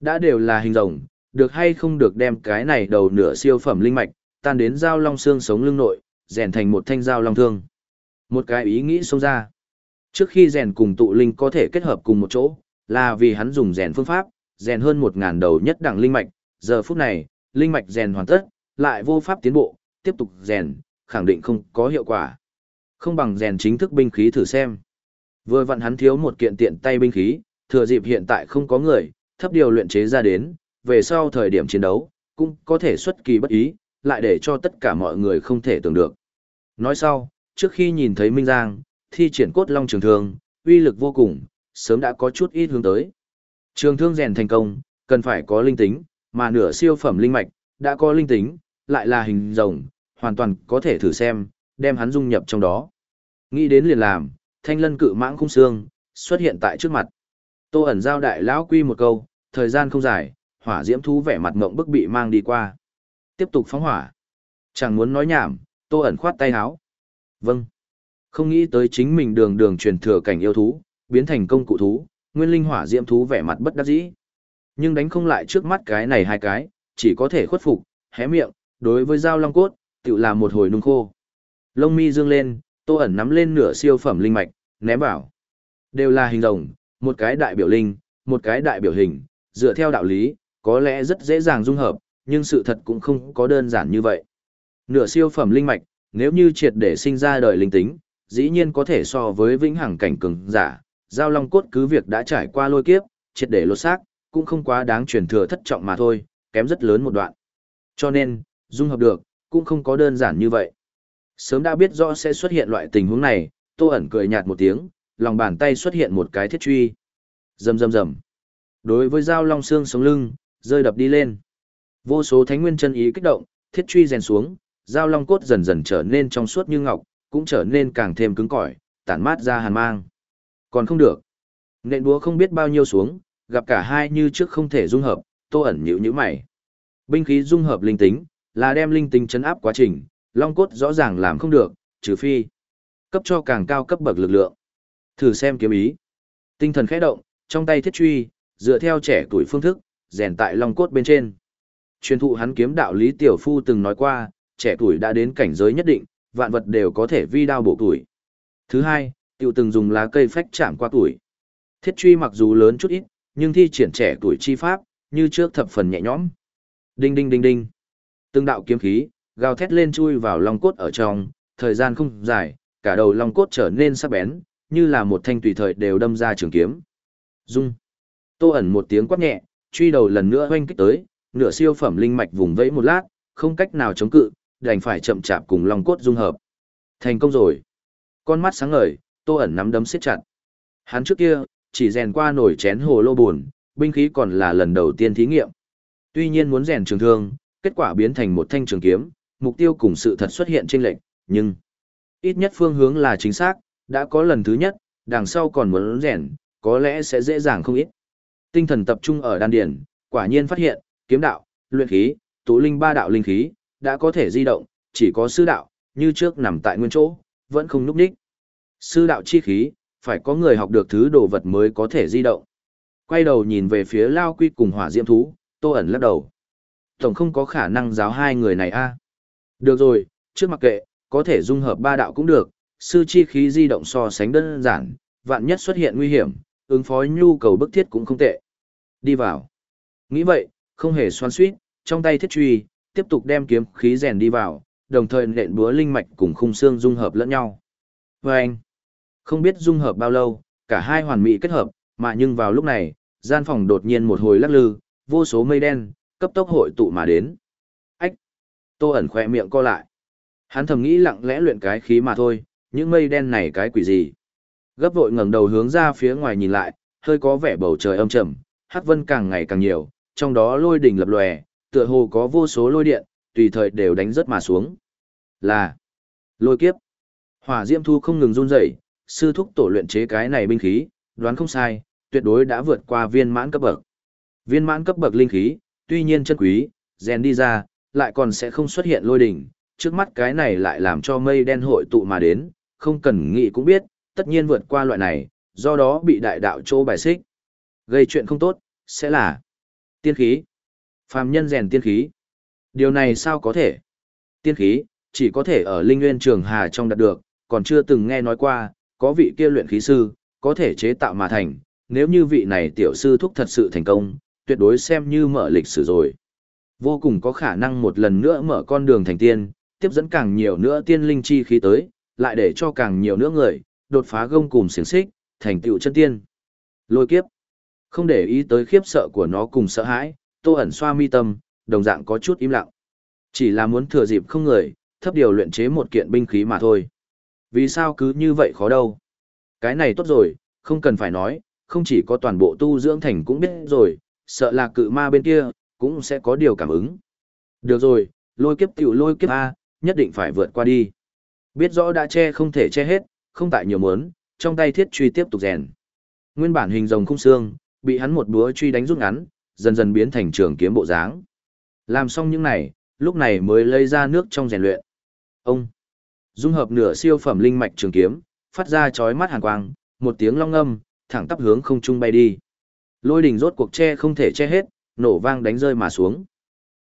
Đã đều là hình rồng, được hay không được đem cái này đầu nửa siêu phẩm linh mạch, tan đến dao long xương sống lưng nội, rèn thành một thanh dao long thương. Một cái ý nghĩ xông ra. Trước khi rèn cùng tụ linh có thể kết hợp cùng một chỗ, là vì hắn dùng rèn phương pháp, rèn hơn một ngàn đầu nhất đẳng linh mạch, giờ phút này, linh mạch rèn hoàn tất, lại vô pháp tiến bộ, tiếp tục rèn, khẳng định không có hiệu quả. Không bằng rèn chính thức binh khí thử xem. Vừa vặn hắn thiếu một kiện tiện tay binh khí, thừa dịp hiện tại không có người, thấp điều luyện chế ra đến, về sau thời điểm chiến đấu, cũng có thể xuất kỳ bất ý, lại để cho tất cả mọi người không thể tưởng được. Nói sau, trước khi nhìn thấy Minh Giang, thi triển cốt long trường thương, uy lực vô cùng, sớm đã có chút ít hướng tới. Trường thương rèn thành công, cần phải có linh tính, mà nửa siêu phẩm linh mạch, đã có linh tính, lại là hình rồng, hoàn toàn có thể thử xem, đem hắn dung nhập trong đó. Nghĩ đến liền làm, thanh lân cự mãng khung xương, xuất hiện tại trước mặt. Tô ẩn giao đại lão quy một câu, thời gian không dài, hỏa diễm thú vẻ mặt ngộng bức bị mang đi qua. Tiếp tục phóng hỏa. Chẳng muốn nói nhảm, tô ẩn khoát tay háo. Vâng. Không nghĩ tới chính mình đường đường truyền thừa cảnh yêu thú, biến thành công cụ thú, nguyên linh hỏa diễm thú vẻ mặt bất đắc dĩ. Nhưng đánh không lại trước mắt cái này hai cái, chỉ có thể khuất phục, hé miệng, đối với dao long cốt, tự là một hồi nung khô. Lông mi dương lên, tô ẩn nắm lên nửa siêu phẩm linh mạch, ném vào. Đều là hình rồng, một cái đại biểu linh, một cái đại biểu hình, dựa theo đạo lý, có lẽ rất dễ dàng dung hợp, nhưng sự thật cũng không có đơn giản như vậy. Nửa siêu phẩm linh mạch, nếu như triệt để sinh ra đời linh tính, dĩ nhiên có thể so với vĩnh hằng cảnh cường giả, giao long cốt cứ việc đã trải qua lôi kiếp, triệt để lột xác, cũng không quá đáng truyền thừa thất trọng mà thôi, kém rất lớn một đoạn. Cho nên, dung hợp được, cũng không có đơn giản như vậy. Sớm đã biết rõ sẽ xuất hiện loại tình huống này, Tô ẩn cười nhạt một tiếng, lòng bàn tay xuất hiện một cái thiết truy. Rầm rầm rầm. Đối với dao long xương sống lưng, rơi đập đi lên. Vô số thánh nguyên chân ý kích động, thiết truy rèn xuống, dao long cốt dần dần trở nên trong suốt như ngọc, cũng trở nên càng thêm cứng cỏi, tản mát ra hàn mang. Còn không được. Nện búa không biết bao nhiêu xuống, gặp cả hai như trước không thể dung hợp, Tô ẩn nhíu nhíu mày. Binh khí dung hợp linh tính, là đem linh tính chấn áp quá trình, long cốt rõ ràng làm không được, trừ phi cấp cho càng cao cấp bậc lực lượng. Thử xem kiếm ý. Tinh thần khẽ động, trong tay thiết truy, dựa theo trẻ tuổi phương thức, rèn tại long cốt bên trên. Truyền thụ hắn kiếm đạo Lý Tiểu Phu từng nói qua, trẻ tuổi đã đến cảnh giới nhất định, vạn vật đều có thể vi đao bổ tuổi. Thứ hai, tiểu từng dùng lá cây phách chạm qua tuổi. Thiết truy mặc dù lớn chút ít, nhưng thi triển trẻ tuổi chi pháp, như trước thập phần nhẹ nhõm. Đinh đinh đinh đinh. Từng đạo kiếm khí, gào thét lên chui vào long cốt ở trong, thời gian không dài, cả đầu long cốt trở nên sắc bén, như là một thanh tùy thời đều đâm ra trường kiếm. Dung. Tô ẩn một tiếng quát nhẹ, truy đầu lần nữa hoanh kích tới, nửa siêu phẩm linh mạch vùng vẫy một lát, không cách nào chống cự, đành phải chậm chạp cùng long cốt dung hợp. Thành công rồi. Con mắt sáng ngời, Tô ẩn nắm đấm siết chặt. Hắn trước kia, chỉ rèn qua nổi chén hồ lô buồn, binh khí còn là lần đầu tiên thí nghiệm. Tuy nhiên muốn rèn trường thương, kết quả biến thành một thanh trường kiếm, mục tiêu cùng sự thật xuất hiện trên lệnh, nhưng ít nhất phương hướng là chính xác, đã có lần thứ nhất, đằng sau còn muốn rèn, có lẽ sẽ dễ dàng không ít. Tinh thần tập trung ở đan điển, quả nhiên phát hiện, kiếm đạo, luyện khí, tụ linh ba đạo linh khí, đã có thể di động, chỉ có sư đạo, như trước nằm tại nguyên chỗ, vẫn không núp đích. Sư đạo chi khí, phải có người học được thứ đồ vật mới có thể di động. Quay đầu nhìn về phía Lao Quy cùng hỏa diễm thú, Tô ẩn lắc đầu. Tổng không có khả năng giáo hai người này a Được rồi, trước mặc kệ, có thể dung hợp ba đạo cũng được, sư chi khí di động so sánh đơn giản, vạn nhất xuất hiện nguy hiểm, ứng phó nhu cầu bức thiết cũng không tệ. Đi vào. Nghĩ vậy, không hề xoan suýt, trong tay thiết truy, tiếp tục đem kiếm khí rèn đi vào, đồng thời nện búa linh mạch cùng khung xương dung hợp lẫn nhau. Và anh, không biết dung hợp bao lâu, cả hai hoàn mỹ kết hợp, mà nhưng vào lúc này, gian phòng đột nhiên một hồi lắc lư, vô số mây đen, cấp tốc hội tụ mà đến. Ách! Tô ẩn khỏe miệng co lại. Hắn thầm nghĩ lặng lẽ luyện cái khí mà thôi, những mây đen này cái quỷ gì. Gấp vội ngẩng đầu hướng ra phía ngoài nhìn lại, hơi có vẻ bầu trời âm trầm, hát vân càng ngày càng nhiều, trong đó lôi đỉnh lập lòe, tựa hồ có vô số lôi điện, tùy thời đều đánh rất mà xuống. Là lôi kiếp. Hỏa diễm thu không ngừng run rẩy, sư thúc tổ luyện chế cái này binh khí, đoán không sai, tuyệt đối đã vượt qua viên mãn cấp bậc. Viên mãn cấp bậc linh khí, tuy nhiên chân quý, rèn đi ra, lại còn sẽ không xuất hiện lôi đỉnh, trước mắt cái này lại làm cho mây đen hội tụ mà đến, không cần nghĩ cũng biết, tất nhiên vượt qua loại này, do đó bị đại đạo chỗ bài xích. Gây chuyện không tốt, sẽ là tiên khí. Phàm nhân rèn tiên khí. Điều này sao có thể? Tiên khí, chỉ có thể ở linh nguyên trường hà trong đạt được, còn chưa từng nghe nói qua, có vị kia luyện khí sư, có thể chế tạo mà thành, nếu như vị này tiểu sư thúc thật sự thành công, tuyệt đối xem như mở lịch sử rồi. Vô cùng có khả năng một lần nữa mở con đường thành tiên, tiếp dẫn càng nhiều nữa tiên linh chi khí tới, lại để cho càng nhiều nữa người, đột phá gông cùng xiềng xích, thành tựu chân tiên. Lôi kiếp. Không để ý tới khiếp sợ của nó cùng sợ hãi, tô ẩn xoa mi tâm, đồng dạng có chút im lặng. Chỉ là muốn thừa dịp không người, thấp điều luyện chế một kiện binh khí mà thôi. Vì sao cứ như vậy khó đâu? Cái này tốt rồi, không cần phải nói, không chỉ có toàn bộ tu dưỡng thành cũng biết rồi, sợ là cự ma bên kia, cũng sẽ có điều cảm ứng. Được rồi, lôi kiếp tiểu lôi kiếp A, nhất định phải vượt qua đi. Biết rõ đã che không thể che hết, không tại nhiều mớn, trong tay thiết truy tiếp tục rèn. Nguyên bản hình rồng khung xương, bị hắn một búa truy đánh rút ngắn, dần dần biến thành trường kiếm bộ dáng. Làm xong những này, lúc này mới lấy ra nước trong rèn luyện. Ông dung hợp nửa siêu phẩm linh mạch trường kiếm, phát ra chói mắt hàn quang, một tiếng long âm, thẳng tắp hướng không trung bay đi. Lôi đỉnh rốt cuộc che không thể che hết, nổ vang đánh rơi mà xuống.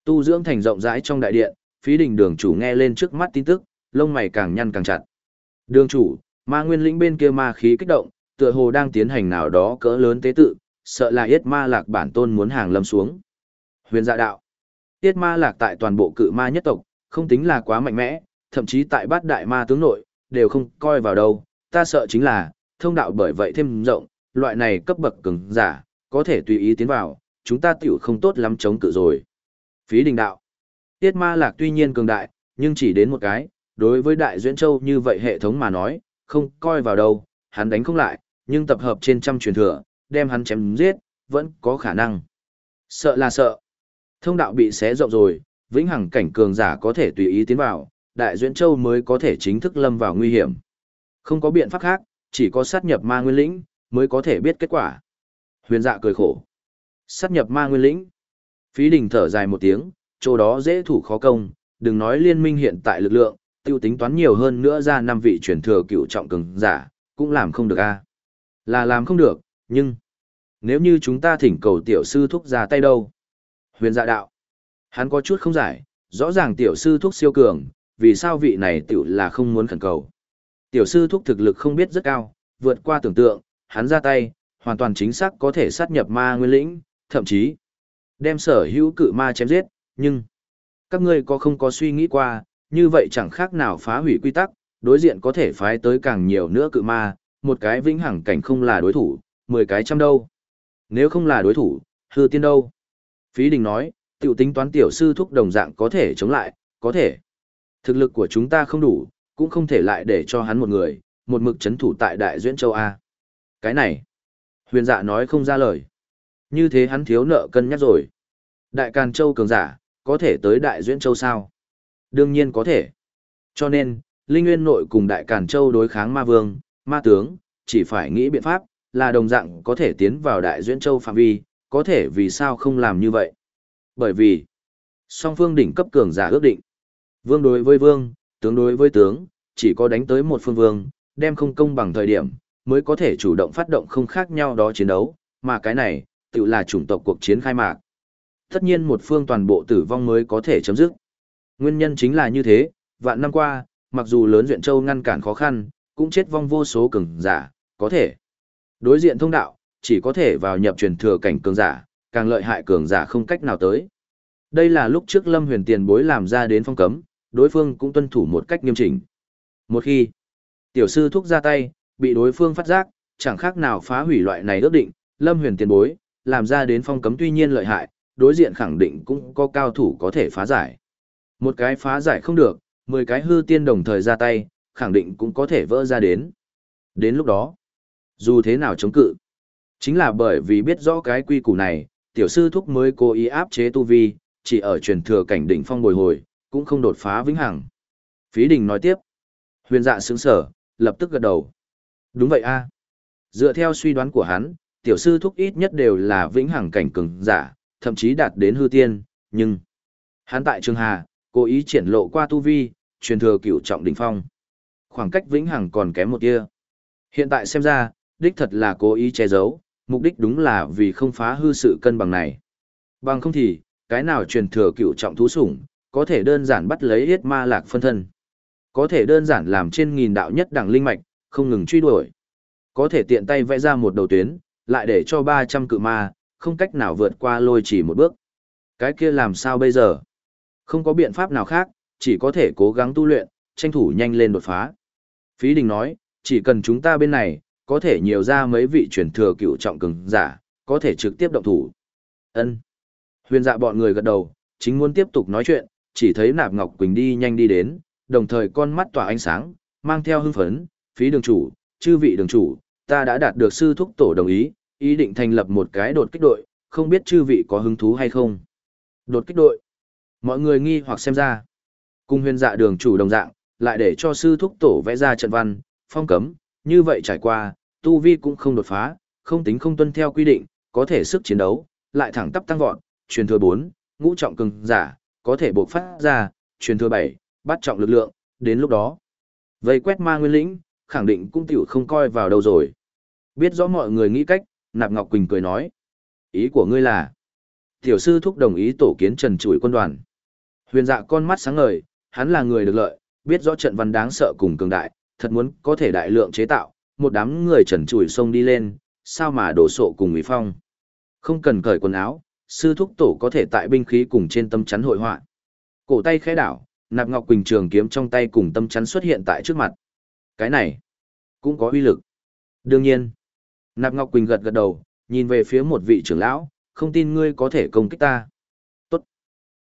Tu dưỡng thành rộng rãi trong đại điện, phí đỉnh đường chủ nghe lên trước mắt tin tức, lông mày càng nhăn càng chặt. Đường chủ, ma nguyên lĩnh bên kia ma khí kích động, tựa hồ đang tiến hành nào đó cỡ lớn tế tự, sợ là yết ma lạc bản tôn muốn hàng lâm xuống. Huyền dạ đạo. Yết ma lạc tại toàn bộ cự ma nhất tộc, không tính là quá mạnh mẽ, thậm chí tại bát đại ma tướng nội, đều không coi vào đâu, ta sợ chính là, thông đạo bởi vậy thêm rộng, loại này cấp bậc cứng, giả, có thể tùy ý tiến vào, chúng ta tiểu không tốt lắm chống cự rồi. Phí đình đạo. Tiết ma lạc tuy nhiên cường đại, nhưng chỉ đến một cái, đối với Đại Duyễn Châu như vậy hệ thống mà nói, không coi vào đâu, hắn đánh không lại, nhưng tập hợp trên trăm truyền thừa, đem hắn chém giết, vẫn có khả năng. Sợ là sợ. Thông đạo bị xé rộng rồi, vĩnh hằng cảnh cường giả có thể tùy ý tiến vào, Đại Duyễn Châu mới có thể chính thức lâm vào nguy hiểm. Không có biện pháp khác, chỉ có sát nhập ma nguyên lĩnh, mới có thể biết kết quả. Huyền dạ cười khổ. Sát nhập ma nguyên lĩnh. Phí đình thở dài một tiếng, chỗ đó dễ thủ khó công, đừng nói liên minh hiện tại lực lượng, tiêu tính toán nhiều hơn nữa ra năm vị truyền thừa cựu trọng cường giả, cũng làm không được a. Là làm không được, nhưng nếu như chúng ta thỉnh cầu tiểu sư thúc ra tay đâu? Huyền dạ đạo. Hắn có chút không giải, rõ ràng tiểu sư thúc siêu cường, vì sao vị này tiểu là không muốn khẩn cầu. Tiểu sư thúc thực lực không biết rất cao, vượt qua tưởng tượng, hắn ra tay, hoàn toàn chính xác có thể sát nhập ma nguyên lĩnh, thậm chí đem sở hữu cự ma chém giết, nhưng các ngươi có không có suy nghĩ qua, như vậy chẳng khác nào phá hủy quy tắc, đối diện có thể phái tới càng nhiều nữa cự ma, một cái vĩnh hằng cảnh không là đối thủ, mười cái trăm đâu. Nếu không là đối thủ, hư tiên đâu. Phí đình nói, tiểu tính toán tiểu sư thúc đồng dạng có thể chống lại, có thể. Thực lực của chúng ta không đủ, cũng không thể lại để cho hắn một người, một mực chấn thủ tại Đại Duyễn Châu A. Cái này, huyền dạ nói không ra lời. Như thế hắn thiếu nợ cân nhắc rồi. Đại Càn Châu cường giả, có thể tới Đại Duyễn Châu sao? Đương nhiên có thể. Cho nên, Linh Nguyên nội cùng Đại Càn Châu đối kháng ma vương, ma tướng, chỉ phải nghĩ biện pháp, là đồng dạng có thể tiến vào Đại Duyễn Châu phạm vi, có thể vì sao không làm như vậy? Bởi vì, song phương đỉnh cấp cường giả ước định. Vương đối với vương, tướng đối với tướng, chỉ có đánh tới một phương vương, đem không công bằng thời điểm, mới có thể chủ động phát động không khác nhau đó chiến đấu, mà cái này, tự là chủng tộc cuộc chiến khai mạc. Tất nhiên một phương toàn bộ tử vong mới có thể chấm dứt. Nguyên nhân chính là như thế, vạn năm qua, mặc dù lớn duyện châu ngăn cản khó khăn, cũng chết vong vô số cường giả, có thể. Đối diện thông đạo, chỉ có thể vào nhập truyền thừa cảnh cường giả, càng lợi hại cường giả không cách nào tới. Đây là lúc trước Lâm Huyền tiền bối làm ra đến phong cấm, đối phương cũng tuân thủ một cách nghiêm chỉnh. Một khi tiểu sư thúc ra tay, bị đối phương phát giác, chẳng khác nào phá hủy loại này ước định, Lâm Huyền tiền bối, làm ra đến phong cấm tuy nhiên lợi hại, đối diện khẳng định cũng có cao thủ có thể phá giải. Một cái phá giải không được, mười cái hư tiên đồng thời ra tay, khẳng định cũng có thể vỡ ra đến. Đến lúc đó, dù thế nào chống cự, chính là bởi vì biết rõ cái quy củ này, tiểu sư thúc mới cố ý áp chế tu vi, chỉ ở truyền thừa cảnh đỉnh phong bồi hồi, cũng không đột phá vĩnh hằng. Phí đình nói tiếp. Huyền dạ sướng sở, lập tức gật đầu. Đúng vậy a. Dựa theo suy đoán của hắn, tiểu sư thúc ít nhất đều là vĩnh hằng cảnh cường giả, thậm chí đạt đến hư tiên, nhưng hắn tại Trường Hà, cố ý triển lộ qua tu vi, truyền thừa cửu trọng đỉnh phong. Khoảng cách vĩnh hằng còn kém một tia. Hiện tại xem ra, đích thật là cố ý che giấu, mục đích đúng là vì không phá hư sự cân bằng này. Bằng không thì, cái nào truyền thừa cựu trọng thú sủng, có thể đơn giản bắt lấy yết ma lạc phân thân. Có thể đơn giản làm trên nghìn đạo nhất đẳng linh mạch, không ngừng truy đuổi. Có thể tiện tay vẽ ra một đầu tuyến, lại để cho 300 cự ma, không cách nào vượt qua lôi chỉ một bước. Cái kia làm sao bây giờ? Không có biện pháp nào khác, chỉ có thể cố gắng tu luyện, tranh thủ nhanh lên đột phá. Phí Đình nói, chỉ cần chúng ta bên này, có thể nhiều ra mấy vị truyền thừa cựu trọng cường giả, có thể trực tiếp động thủ. Ân. Huyền dạ bọn người gật đầu, chính muốn tiếp tục nói chuyện, chỉ thấy nạp ngọc quỳnh đi nhanh đi đến, đồng thời con mắt tỏa ánh sáng, mang theo hưng phấn, phí đường chủ, chư vị đường chủ, ta đã đạt được sư thúc tổ đồng ý, ý định thành lập một cái đột kích đội, không biết chư vị có hứng thú hay không. Đột kích đội. Mọi người nghi hoặc xem ra. Cung huyền dạ đường chủ đồng dạng, lại để cho sư thúc tổ vẽ ra trận văn, phong cấm, như vậy trải qua, tu vi cũng không đột phá, không tính không tuân theo quy định, có thể sức chiến đấu, lại thẳng tắp tăng vọt, truyền thừa bốn ngũ trọng cường giả, có thể buộc phát ra, truyền thừa bảy bắt trọng lực lượng, đến lúc đó. Vây quét ma nguyên lĩnh, khẳng định cũng tiểu không coi vào đâu rồi. Biết rõ mọi người nghĩ cách, Nạp Ngọc Quỳnh cười nói. Ý của ngươi là, tiểu sư thúc đồng ý tổ kiến trần chuỗi quân đoàn. Huyền dạ con mắt sáng ngời, hắn là người được lợi, biết rõ trận văn đáng sợ cùng cường đại, thật muốn có thể đại lượng chế tạo, một đám người trần chuỗi xông đi lên, sao mà đổ sộ cùng Mỹ Phong. Không cần cởi quần áo, sư thúc tổ có thể tại binh khí cùng trên tâm chắn hội họa. Cổ tay khẽ đảo, nạp ngọc quỳnh trường kiếm trong tay cùng tâm chắn xuất hiện tại trước mặt. Cái này cũng có uy lực. Đương nhiên, nạp ngọc quỳnh gật gật đầu, nhìn về phía một vị trưởng lão, không tin ngươi có thể công kích ta. Tốt.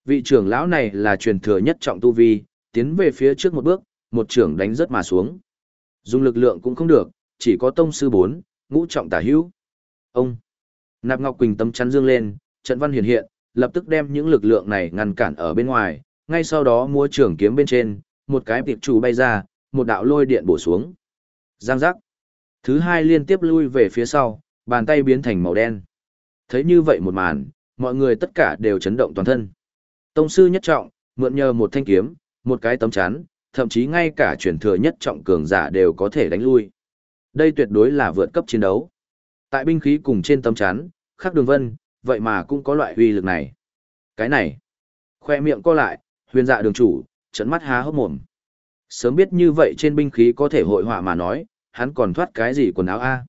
Vị trưởng lão này là truyền thừa nhất trọng tu vi, tiến về phía trước một bước, một trưởng đánh rất mà xuống. Dùng lực lượng cũng không được, chỉ có tông sư 4, ngũ trọng tả hữu. Ông Nạp Ngọc Quỳnh tấm chắn dương lên, trận văn hiện hiện, lập tức đem những lực lượng này ngăn cản ở bên ngoài, ngay sau đó mua trưởng kiếm bên trên, một cái tiệp chủ bay ra, một đạo lôi điện bổ xuống. Giang giác. Thứ hai liên tiếp lui về phía sau, bàn tay biến thành màu đen. Thấy như vậy một màn, mọi người tất cả đều chấn động toàn thân. Tông sư nhất trọng, mượn nhờ một thanh kiếm, một cái tấm chắn, thậm chí ngay cả truyền thừa nhất trọng cường giả đều có thể đánh lui. Đây tuyệt đối là vượt cấp chiến đấu. Tại binh khí cùng trên tấm chắn, khắc đường vân, vậy mà cũng có loại uy lực này. Cái này, khoe miệng co lại, huyền dạ đường chủ, trận mắt há hốc mồm. Sớm biết như vậy trên binh khí có thể hội họa mà nói, hắn còn thoát cái gì quần áo A.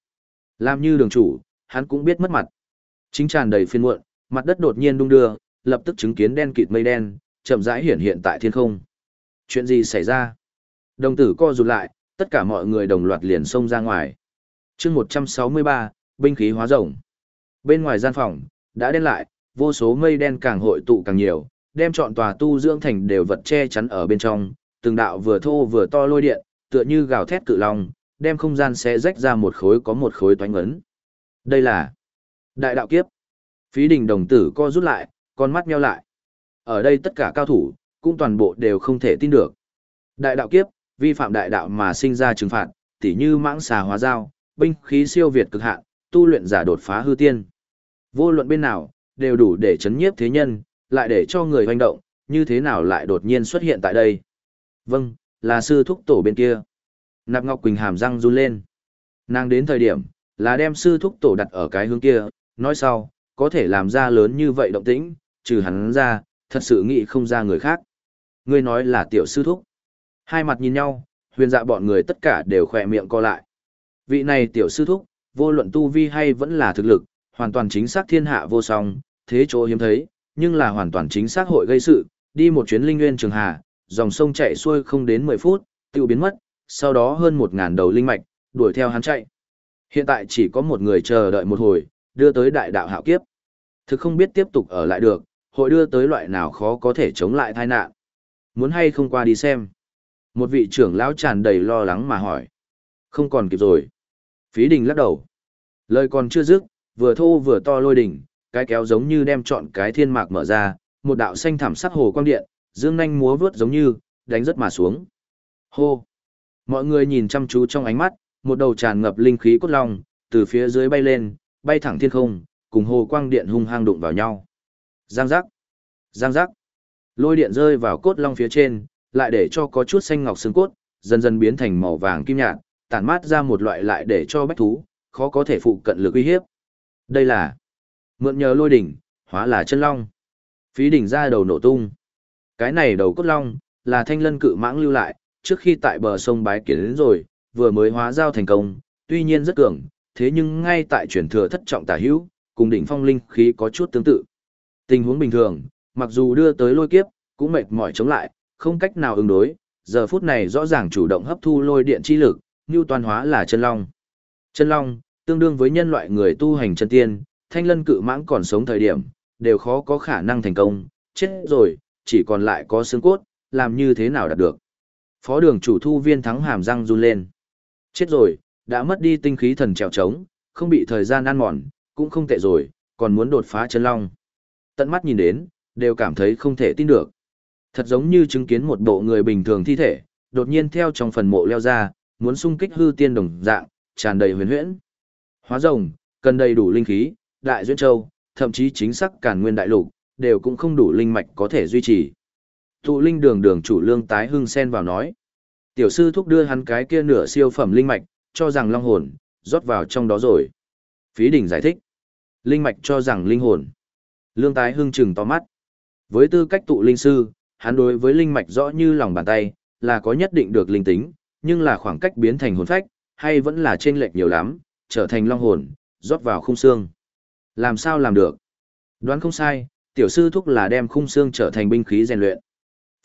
Làm như đường chủ, hắn cũng biết mất mặt. Chính tràn đầy phiên muộn, mặt đất đột nhiên đung đưa, lập tức chứng kiến đen kịt mây đen, chậm rãi hiển hiện tại thiên không. Chuyện gì xảy ra? Đồng tử co rụt lại, tất cả mọi người đồng loạt liền xông ra ngoài. chương 163, binh khí hóa rồng. Bên ngoài gian phòng, đã đen lại, vô số mây đen càng hội tụ càng nhiều, đem trọn tòa tu dưỡng thành đều vật che chắn ở bên trong, từng đạo vừa thô vừa to lôi điện, tựa như gào thét cự long, đem không gian sẽ rách ra một khối có một khối toánh ấn. Đây là đại đạo kiếp. Phí đình đồng tử co rút lại, con mắt nheo lại. Ở đây tất cả cao thủ, cũng toàn bộ đều không thể tin được. Đại đạo kiếp, vi phạm đại đạo mà sinh ra trừng phạt, tỉ như mãng xà hóa dao, binh khí siêu việt cực hạn, tu luyện giả đột phá hư tiên. Vô luận bên nào, đều đủ để chấn nhiếp thế nhân, lại để cho người hoành động, như thế nào lại đột nhiên xuất hiện tại đây. Vâng, là sư thúc tổ bên kia. Nạp Ngọc Quỳnh hàm răng run lên. Nàng đến thời điểm, là đem sư thúc tổ đặt ở cái hướng kia, nói sau, có thể làm ra lớn như vậy động tĩnh, trừ hắn ra, thật sự nghĩ không ra người khác. Ngươi nói là tiểu sư thúc. Hai mặt nhìn nhau, huyền dạ bọn người tất cả đều khỏe miệng co lại. Vị này tiểu sư thúc, vô luận tu vi hay vẫn là thực lực, hoàn toàn chính xác thiên hạ vô song, thế chỗ hiếm thấy, nhưng là hoàn toàn chính xác hội gây sự, đi một chuyến linh nguyên trường hà, dòng sông chạy xuôi không đến 10 phút, tiêu biến mất, sau đó hơn 1000 đầu linh mạch, đuổi theo hắn chạy. Hiện tại chỉ có một người chờ đợi một hồi, đưa tới đại đạo hạo kiếp. Thực không biết tiếp tục ở lại được, hội đưa tới loại nào khó có thể chống lại tai nạn. Muốn hay không qua đi xem. Một vị trưởng lão tràn đầy lo lắng mà hỏi. Không còn kịp rồi. Phí đình lắc đầu. Lời còn chưa dứt, vừa thô vừa to lôi đỉnh, cái kéo giống như đem trọn cái thiên mạc mở ra, một đạo xanh thảm sắc hồ quang điện, dương nhanh múa vướt giống như, đánh rất mà xuống. Hô! Mọi người nhìn chăm chú trong ánh mắt, một đầu tràn ngập linh khí cốt long, từ phía dưới bay lên, bay thẳng thiên không, cùng hồ quang điện hung hăng đụng vào nhau. Giang giác! Giang giác! Lôi điện rơi vào cốt long phía trên, lại để cho có chút xanh ngọc xương cốt, dần dần biến thành màu vàng kim nhạt, tản mát ra một loại lại để cho bách thú, khó có thể phụ cận lực uy hiếp. Đây là mượn nhờ lôi đỉnh, hóa là chân long. Phí đỉnh ra đầu nổ tung. Cái này đầu cốt long, là thanh lân cự mãng lưu lại, trước khi tại bờ sông bái kiến đến rồi, vừa mới hóa giao thành công, tuy nhiên rất cường, thế nhưng ngay tại chuyển thừa thất trọng tả hữu, cùng đỉnh phong linh khí có chút tương tự. Tình huống bình thường, mặc dù đưa tới lôi kiếp, cũng mệt mỏi chống lại, không cách nào ứng đối, giờ phút này rõ ràng chủ động hấp thu lôi điện chi lực, như toàn hóa là chân long. Chân long, tương đương với nhân loại người tu hành chân tiên, thanh lân cự mãng còn sống thời điểm, đều khó có khả năng thành công, chết rồi, chỉ còn lại có xương cốt, làm như thế nào đạt được. Phó đường chủ thu viên thắng hàm răng run lên. Chết rồi, đã mất đi tinh khí thần trèo trống, không bị thời gian ăn mòn, cũng không tệ rồi, còn muốn đột phá chân long. Tận mắt nhìn đến, đều cảm thấy không thể tin được. Thật giống như chứng kiến một bộ người bình thường thi thể, đột nhiên theo trong phần mộ leo ra, muốn sung kích hư tiên đồng dạng, tràn đầy huyền huyễn. Hóa rồng, cần đầy đủ linh khí, đại duyên châu, thậm chí chính xác cản nguyên đại lục, đều cũng không đủ linh mạch có thể duy trì. Tụ linh đường đường chủ lương tái hưng sen vào nói. Tiểu sư thúc đưa hắn cái kia nửa siêu phẩm linh mạch, cho rằng long hồn, rót vào trong đó rồi. Phí đỉnh giải thích. Linh mạch cho rằng linh hồn. Lương tái hưng chừng to mắt. Với tư cách tụ linh sư, hắn đối với linh mạch rõ như lòng bàn tay, là có nhất định được linh tính, nhưng là khoảng cách biến thành hồn phách, hay vẫn là trên lệch nhiều lắm, trở thành long hồn, rót vào khung xương. Làm sao làm được? Đoán không sai, tiểu sư thúc là đem khung xương trở thành binh khí rèn luyện.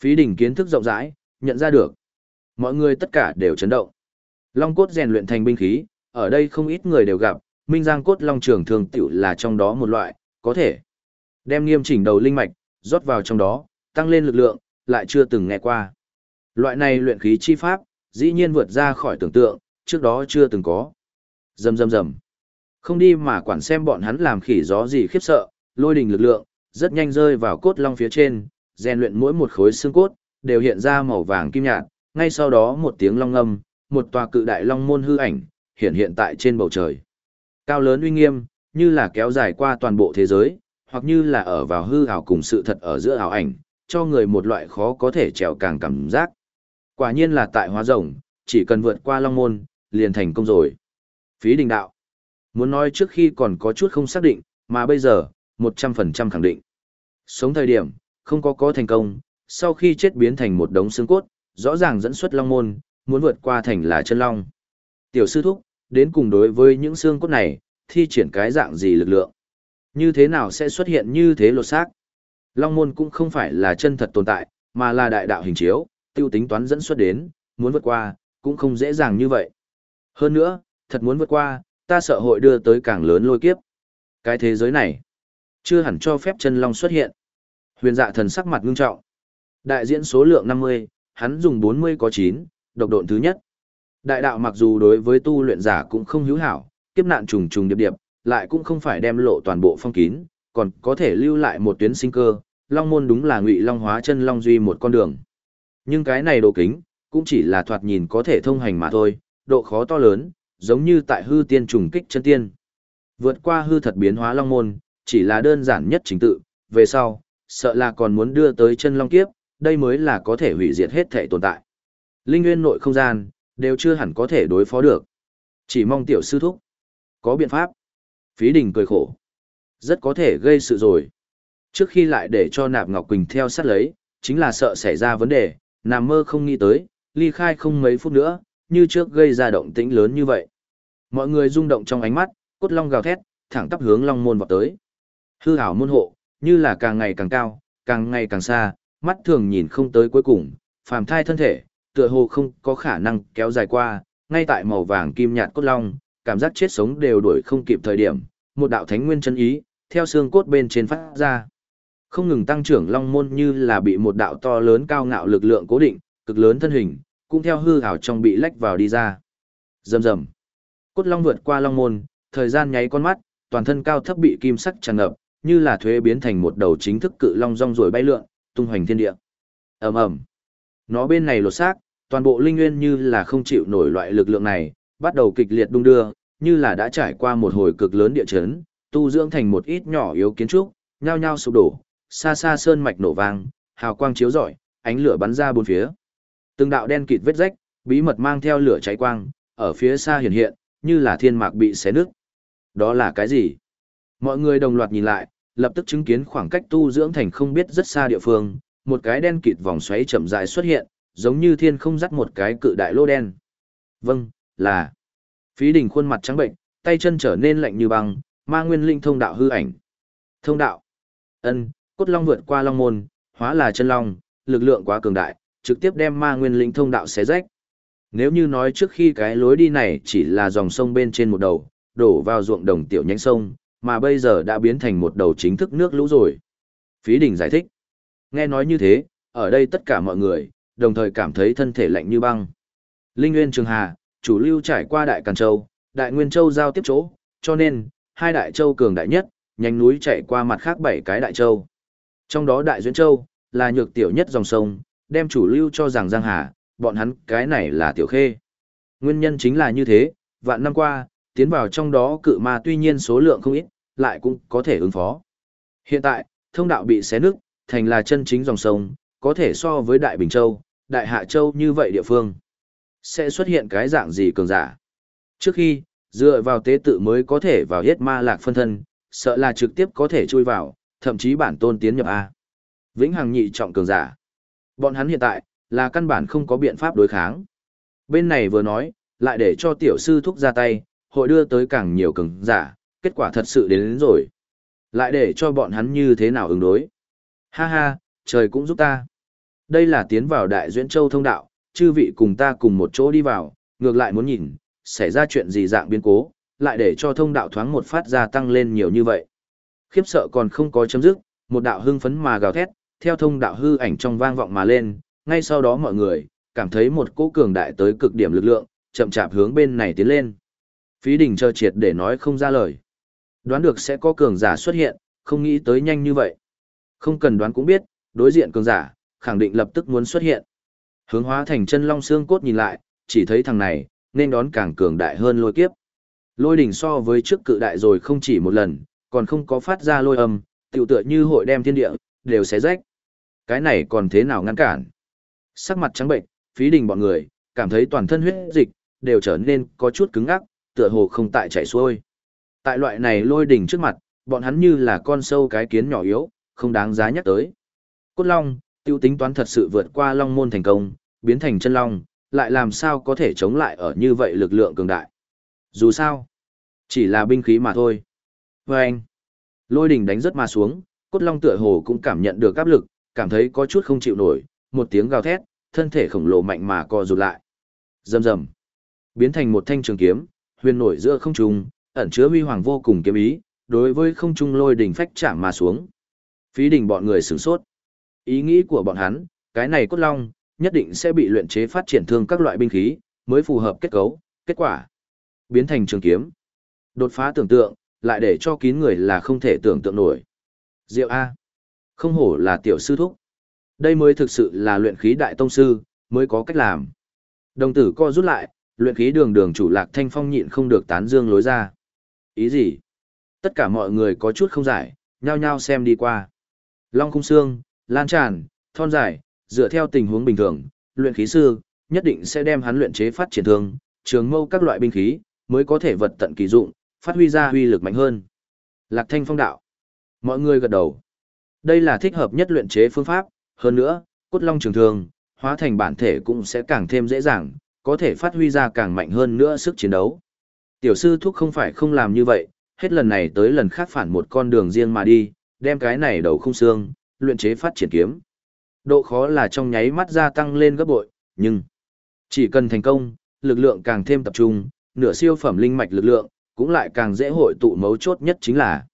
Phí đỉnh kiến thức rộng rãi, nhận ra được. Mọi người tất cả đều chấn động. Long cốt rèn luyện thành binh khí, ở đây không ít người đều gặp, minh giang cốt long trường thường tiểu là trong đó một loại, có thể đem nghiêm chỉnh đầu linh mạch, rót vào trong đó, tăng lên lực lượng, lại chưa từng nghe qua. Loại này luyện khí chi pháp, dĩ nhiên vượt ra khỏi tưởng tượng, trước đó chưa từng có. Rầm rầm rầm. Không đi mà quản xem bọn hắn làm khỉ gió gì khiếp sợ, lôi đình lực lượng, rất nhanh rơi vào cốt long phía trên, rèn luyện mỗi một khối xương cốt, đều hiện ra màu vàng kim nhạt, ngay sau đó một tiếng long âm một tòa cự đại long môn hư ảnh, hiện hiện tại trên bầu trời. Cao lớn uy nghiêm, như là kéo dài qua toàn bộ thế giới, hoặc như là ở vào hư ảo cùng sự thật ở giữa ảo ảnh, cho người một loại khó có thể trèo càng cảm giác. Quả nhiên là tại hóa rồng, chỉ cần vượt qua long môn, liền thành công rồi. Phí đình đạo. Muốn nói trước khi còn có chút không xác định, mà bây giờ, 100% khẳng định. Sống thời điểm, không có có thành công, sau khi chết biến thành một đống xương cốt, rõ ràng dẫn xuất long môn, muốn vượt qua thành là chân long. Tiểu sư thúc, đến cùng đối với những xương cốt này, thi triển cái dạng gì lực lượng? Như thế nào sẽ xuất hiện như thế lột xác? Long môn cũng không phải là chân thật tồn tại, mà là đại đạo hình chiếu, tiêu tính toán dẫn xuất đến, muốn vượt qua, cũng không dễ dàng như vậy. Hơn nữa, thật muốn vượt qua, ta sợ hội đưa tới càng lớn lôi kiếp. Cái thế giới này, chưa hẳn cho phép chân long xuất hiện. Huyền dạ thần sắc mặt ngưng trọng. Đại diễn số lượng 50, hắn dùng 40 có 9, độc độn thứ nhất. Đại đạo mặc dù đối với tu luyện giả cũng không hữu hảo, kiếp nạn trùng trùng điệp điệp, lại cũng không phải đem lộ toàn bộ phong kín, còn có thể lưu lại một tuyến sinh cơ, long môn đúng là ngụy long hóa chân long duy một con đường. Nhưng cái này độ kính, cũng chỉ là thoạt nhìn có thể thông hành mà thôi, độ khó to lớn, giống như tại hư tiên trùng kích chân tiên. Vượt qua hư thật biến hóa long môn, chỉ là đơn giản nhất chính tự, về sau, sợ là còn muốn đưa tới chân long kiếp, đây mới là có thể hủy diệt hết thể tồn tại. Linh nguyên nội không gian, đều chưa hẳn có thể đối phó được. Chỉ mong tiểu sư thúc. Có biện pháp. Phí đình cười khổ. Rất có thể gây sự rồi. Trước khi lại để cho nạp Ngọc Quỳnh theo sát lấy, chính là sợ xảy ra vấn đề, nằm mơ không nghĩ tới, ly khai không mấy phút nữa, như trước gây ra động tĩnh lớn như vậy. Mọi người rung động trong ánh mắt, cốt long gào thét, thẳng tắp hướng long môn vọt tới. Hư ảo môn hộ, như là càng ngày càng cao, càng ngày càng xa, mắt thường nhìn không tới cuối cùng, phàm thai thân thể, tựa hồ không có khả năng kéo dài qua, ngay tại màu vàng kim nhạt cốt long, cảm giác chết sống đều đuổi không kịp thời điểm, một đạo thánh nguyên chân ý, theo xương cốt bên trên phát ra. Không ngừng tăng trưởng long môn như là bị một đạo to lớn cao ngạo lực lượng cố định, cực lớn thân hình, cũng theo hư ảo trong bị lách vào đi ra. Rầm rầm. Cốt long vượt qua long môn, thời gian nháy con mắt, toàn thân cao thấp bị kim sắc tràn ngập, như là thuế biến thành một đầu chính thức cự long rong rồi bay lượn, tung hoành thiên địa. Ầm ầm. Nó bên này lột xác, toàn bộ linh nguyên như là không chịu nổi loại lực lượng này, bắt đầu kịch liệt đung đưa, như là đã trải qua một hồi cực lớn địa chấn, tu dưỡng thành một ít nhỏ yếu kiến trúc, nhao nhao sụp đổ, xa xa sơn mạch nổ vang, hào quang chiếu rọi, ánh lửa bắn ra bốn phía. Từng đạo đen kịt vết rách, bí mật mang theo lửa cháy quang, ở phía xa hiện hiện, như là thiên mạc bị xé nứt. Đó là cái gì? Mọi người đồng loạt nhìn lại, lập tức chứng kiến khoảng cách tu dưỡng thành không biết rất xa địa phương, một cái đen kịt vòng xoáy chậm rãi xuất hiện, giống như thiên không dắt một cái cự đại lô đen. Vâng, là. Phí đỉnh khuôn mặt trắng bệnh, tay chân trở nên lạnh như băng, ma nguyên linh thông đạo hư ảnh. Thông đạo. ân cốt long vượt qua long môn, hóa là chân long, lực lượng quá cường đại, trực tiếp đem ma nguyên linh thông đạo xé rách. Nếu như nói trước khi cái lối đi này chỉ là dòng sông bên trên một đầu, đổ vào ruộng đồng tiểu nhánh sông, mà bây giờ đã biến thành một đầu chính thức nước lũ rồi. Phí đình giải thích. Nghe nói như thế, ở đây tất cả mọi người, đồng thời cảm thấy thân thể lạnh như băng. Linh Nguyên Trường Hà, chủ lưu trải qua Đại Càn Châu, Đại Nguyên Châu giao tiếp chỗ, cho nên, hai Đại Châu cường đại nhất, nhánh núi chạy qua mặt khác bảy cái Đại Châu. Trong đó Đại Duyên Châu, là nhược tiểu nhất dòng sông, đem chủ lưu cho rằng Giang Hà, bọn hắn cái này là tiểu khê. Nguyên nhân chính là như thế, vạn năm qua, tiến vào trong đó cự ma tuy nhiên số lượng không ít, lại cũng có thể ứng phó. Hiện tại, thông đạo bị xé nứt, thành là chân chính dòng sông, có thể so với Đại Bình Châu, Đại Hạ Châu như vậy địa phương. Sẽ xuất hiện cái dạng gì cường giả? Trước khi, dựa vào tế tự mới có thể vào hết ma lạc phân thân, sợ là trực tiếp có thể chui vào, thậm chí bản tôn tiến nhập A. Vĩnh Hằng nhị trọng cường giả. Bọn hắn hiện tại, là căn bản không có biện pháp đối kháng. Bên này vừa nói, lại để cho tiểu sư thúc ra tay, hội đưa tới càng nhiều cường giả, kết quả thật sự đến, đến rồi. Lại để cho bọn hắn như thế nào ứng đối. Ha ha, trời cũng giúp ta. Đây là tiến vào đại duyễn châu thông đạo, chư vị cùng ta cùng một chỗ đi vào, ngược lại muốn nhìn, xảy ra chuyện gì dạng biến cố, lại để cho thông đạo thoáng một phát ra tăng lên nhiều như vậy. Khiếp sợ còn không có chấm dứt, một đạo hưng phấn mà gào thét, theo thông đạo hư ảnh trong vang vọng mà lên, ngay sau đó mọi người, cảm thấy một cỗ cường đại tới cực điểm lực lượng, chậm chạp hướng bên này tiến lên. Phí đình chờ triệt để nói không ra lời. Đoán được sẽ có cường giả xuất hiện, không nghĩ tới nhanh như vậy. Không cần đoán cũng biết, đối diện cường giả, khẳng định lập tức muốn xuất hiện. Hướng hóa thành chân long xương cốt nhìn lại, chỉ thấy thằng này, nên đón càng cường đại hơn lôi kiếp. Lôi đỉnh so với trước cự đại rồi không chỉ một lần, còn không có phát ra lôi âm, tiểu tựa như hội đem thiên địa, đều xé rách. Cái này còn thế nào ngăn cản? Sắc mặt trắng bệnh, phí đình bọn người, cảm thấy toàn thân huyết dịch, đều trở nên có chút cứng ngắc, tựa hồ không tại chảy xuôi. Tại loại này lôi đỉnh trước mặt, bọn hắn như là con sâu cái kiến nhỏ yếu, không đáng giá nhắc tới. Cốt Long, tiêu tính toán thật sự vượt qua Long môn thành công, biến thành chân Long, lại làm sao có thể chống lại ở như vậy lực lượng cường đại. Dù sao, chỉ là binh khí mà thôi. Vâng! anh, lôi đỉnh đánh rất mà xuống, Cốt Long tựa hồ cũng cảm nhận được áp lực, cảm thấy có chút không chịu nổi, một tiếng gào thét, thân thể khổng lồ mạnh mà co rụt lại. Rầm rầm, biến thành một thanh trường kiếm, huyền nổi giữa không trung, ẩn chứa huy hoàng vô cùng kiếm ý, đối với không trung lôi đỉnh phách chạm mà xuống. Phí đỉnh bọn người sửng sốt. Ý nghĩ của bọn hắn, cái này cốt long, nhất định sẽ bị luyện chế phát triển thương các loại binh khí, mới phù hợp kết cấu, kết quả. Biến thành trường kiếm. Đột phá tưởng tượng, lại để cho kín người là không thể tưởng tượng nổi. Diệu A. Không hổ là tiểu sư thúc. Đây mới thực sự là luyện khí đại tông sư, mới có cách làm. Đồng tử co rút lại, luyện khí đường đường chủ lạc thanh phong nhịn không được tán dương lối ra. Ý gì? Tất cả mọi người có chút không giải, nhao nhao xem đi qua. Long khung xương, lan tràn, thon dài, dựa theo tình huống bình thường, luyện khí sư, nhất định sẽ đem hắn luyện chế phát triển thương, trường mâu các loại binh khí, mới có thể vật tận kỳ dụng, phát huy ra huy lực mạnh hơn. Lạc thanh phong đạo. Mọi người gật đầu. Đây là thích hợp nhất luyện chế phương pháp, hơn nữa, cốt long trường thương, hóa thành bản thể cũng sẽ càng thêm dễ dàng, có thể phát huy ra càng mạnh hơn nữa sức chiến đấu. Tiểu sư thuốc không phải không làm như vậy, hết lần này tới lần khác phản một con đường riêng mà đi, đem cái này đầu không xương, luyện chế phát triển kiếm. Độ khó là trong nháy mắt gia tăng lên gấp bội, nhưng chỉ cần thành công, lực lượng càng thêm tập trung, nửa siêu phẩm linh mạch lực lượng, cũng lại càng dễ hội tụ mấu chốt nhất chính là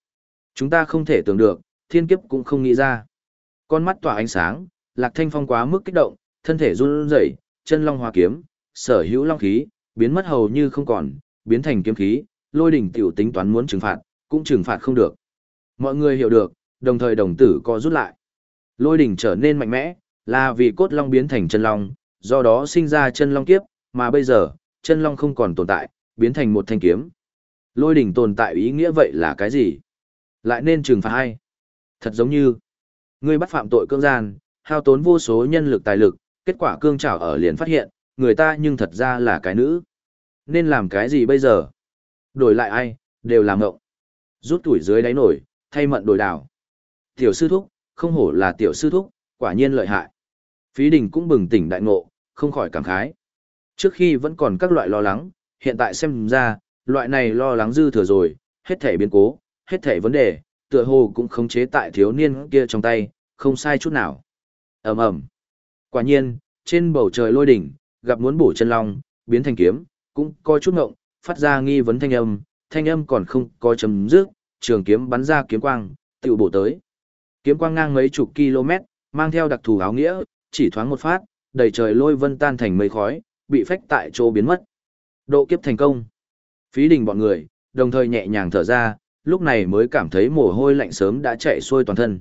chúng ta không thể tưởng được, thiên kiếp cũng không nghĩ ra. Con mắt tỏa ánh sáng, Lạc Thanh Phong quá mức kích động, thân thể run rẩy, chân long hoa kiếm, sở hữu long khí, biến mất hầu như không còn, biến thành kiếm khí, lôi đỉnh tiểu tính toán muốn trừng phạt, cũng trừng phạt không được. Mọi người hiểu được, đồng thời đồng tử co rút lại. Lôi đỉnh trở nên mạnh mẽ, là vì cốt long biến thành chân long, do đó sinh ra chân long kiếp, mà bây giờ, chân long không còn tồn tại, biến thành một thanh kiếm. Lôi đỉnh tồn tại ý nghĩa vậy là cái gì? Lại nên trừng phạt hay? Thật giống như, người bắt phạm tội cương gian, hao tốn vô số nhân lực tài lực, kết quả cương trảo ở liền phát hiện, người ta nhưng thật ra là cái nữ. Nên làm cái gì bây giờ? Đổi lại ai, đều làm ngộng. Rút tuổi dưới đáy nổi, thay mận đổi đảo. Tiểu sư thúc, không hổ là tiểu sư thúc, quả nhiên lợi hại. Phí đình cũng bừng tỉnh đại ngộ, không khỏi cảm khái. Trước khi vẫn còn các loại lo lắng, hiện tại xem ra, loại này lo lắng dư thừa rồi, hết thể biến cố, hết thể vấn đề, tựa hồ cũng khống chế tại thiếu niên kia trong tay, không sai chút nào. ầm ầm Quả nhiên, trên bầu trời lôi đỉnh, gặp muốn bổ chân long, biến thành kiếm, cũng coi chút ngộng, phát ra nghi vấn thanh âm, thanh âm còn không có chấm dứt, trường kiếm bắn ra kiếm quang, tựu bổ tới. Kiếm quang ngang mấy chục km, mang theo đặc thù áo nghĩa, chỉ thoáng một phát, đầy trời lôi vân tan thành mây khói, bị phách tại chỗ biến mất. Độ kiếp thành công. Phí đình bọn người, đồng thời nhẹ nhàng thở ra, lúc này mới cảm thấy mồ hôi lạnh sớm đã chạy xuôi toàn thân.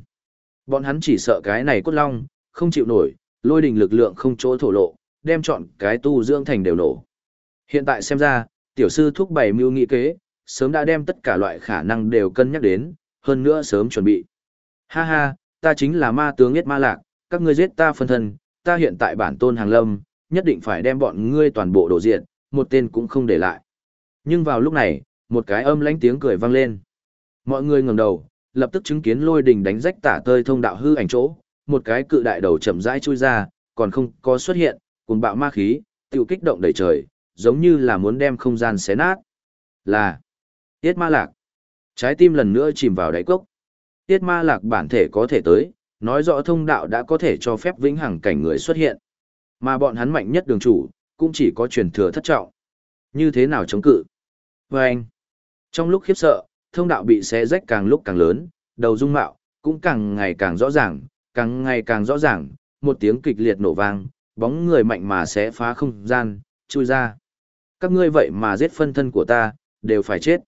Bọn hắn chỉ sợ cái này cốt long, không chịu nổi, lôi đình lực lượng không chỗ thổ lộ, đem chọn cái tu dưỡng thành đều nổ. Hiện tại xem ra, tiểu sư thúc bày mưu nghị kế, sớm đã đem tất cả loại khả năng đều cân nhắc đến, hơn nữa sớm chuẩn bị. Ha ha, ta chính là ma tướng nhất ma lạc, các ngươi giết ta phân thân, ta hiện tại bản tôn hàng lâm, nhất định phải đem bọn ngươi toàn bộ đổ diện, một tên cũng không để lại. Nhưng vào lúc này, một cái âm lánh tiếng cười vang lên. Mọi người ngẩng đầu, lập tức chứng kiến lôi đình đánh rách tả tơi thông đạo hư ảnh chỗ, một cái cự đại đầu chậm rãi chui ra, còn không có xuất hiện, cùng bạo ma khí, tiêu kích động đầy trời, giống như là muốn đem không gian xé nát. Là Tiết Ma Lạc. Trái tim lần nữa chìm vào đáy cốc. Tiết Ma Lạc bản thể có thể tới, nói rõ thông đạo đã có thể cho phép vĩnh hằng cảnh người xuất hiện. Mà bọn hắn mạnh nhất đường chủ, cũng chỉ có truyền thừa thất trọng. Như thế nào chống cự? Và anh, trong lúc khiếp sợ, thông đạo bị xé rách càng lúc càng lớn, đầu dung mạo, cũng càng ngày càng rõ ràng, càng ngày càng rõ ràng, một tiếng kịch liệt nổ vang, bóng người mạnh mà xé phá không gian, chui ra. Các ngươi vậy mà giết phân thân của ta, đều phải chết.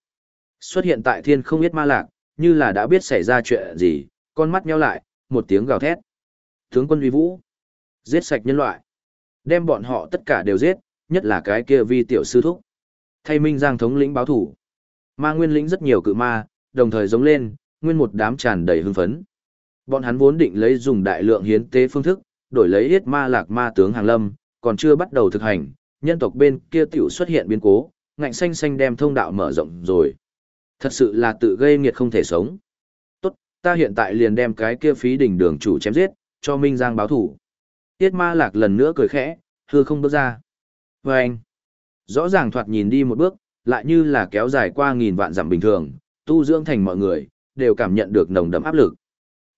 Xuất hiện tại thiên không biết ma lạc, như là đã biết xảy ra chuyện gì, con mắt nheo lại, một tiếng gào thét. Tướng quân uy vũ, giết sạch nhân loại. Đem bọn họ tất cả đều giết, nhất là cái kia vi tiểu sư thúc. Thay Minh Giang thống lĩnh báo thủ. Ma nguyên lĩnh rất nhiều cự ma, đồng thời giống lên, nguyên một đám tràn đầy hưng phấn. Bọn hắn vốn định lấy dùng đại lượng hiến tế phương thức, đổi lấy yết ma lạc ma tướng hàng lâm, còn chưa bắt đầu thực hành, nhân tộc bên kia tiểu xuất hiện biến cố, ngạnh xanh xanh đem thông đạo mở rộng rồi. Thật sự là tự gây nghiệt không thể sống. Tốt, ta hiện tại liền đem cái kia phí đỉnh đường chủ chém giết, cho Minh Giang báo thủ. Tiết ma lạc lần nữa cười khẽ, hư không bước ra. Và anh, rõ ràng thoạt nhìn đi một bước, lại như là kéo dài qua nghìn vạn dặm bình thường, tu dưỡng thành mọi người, đều cảm nhận được nồng đậm áp lực.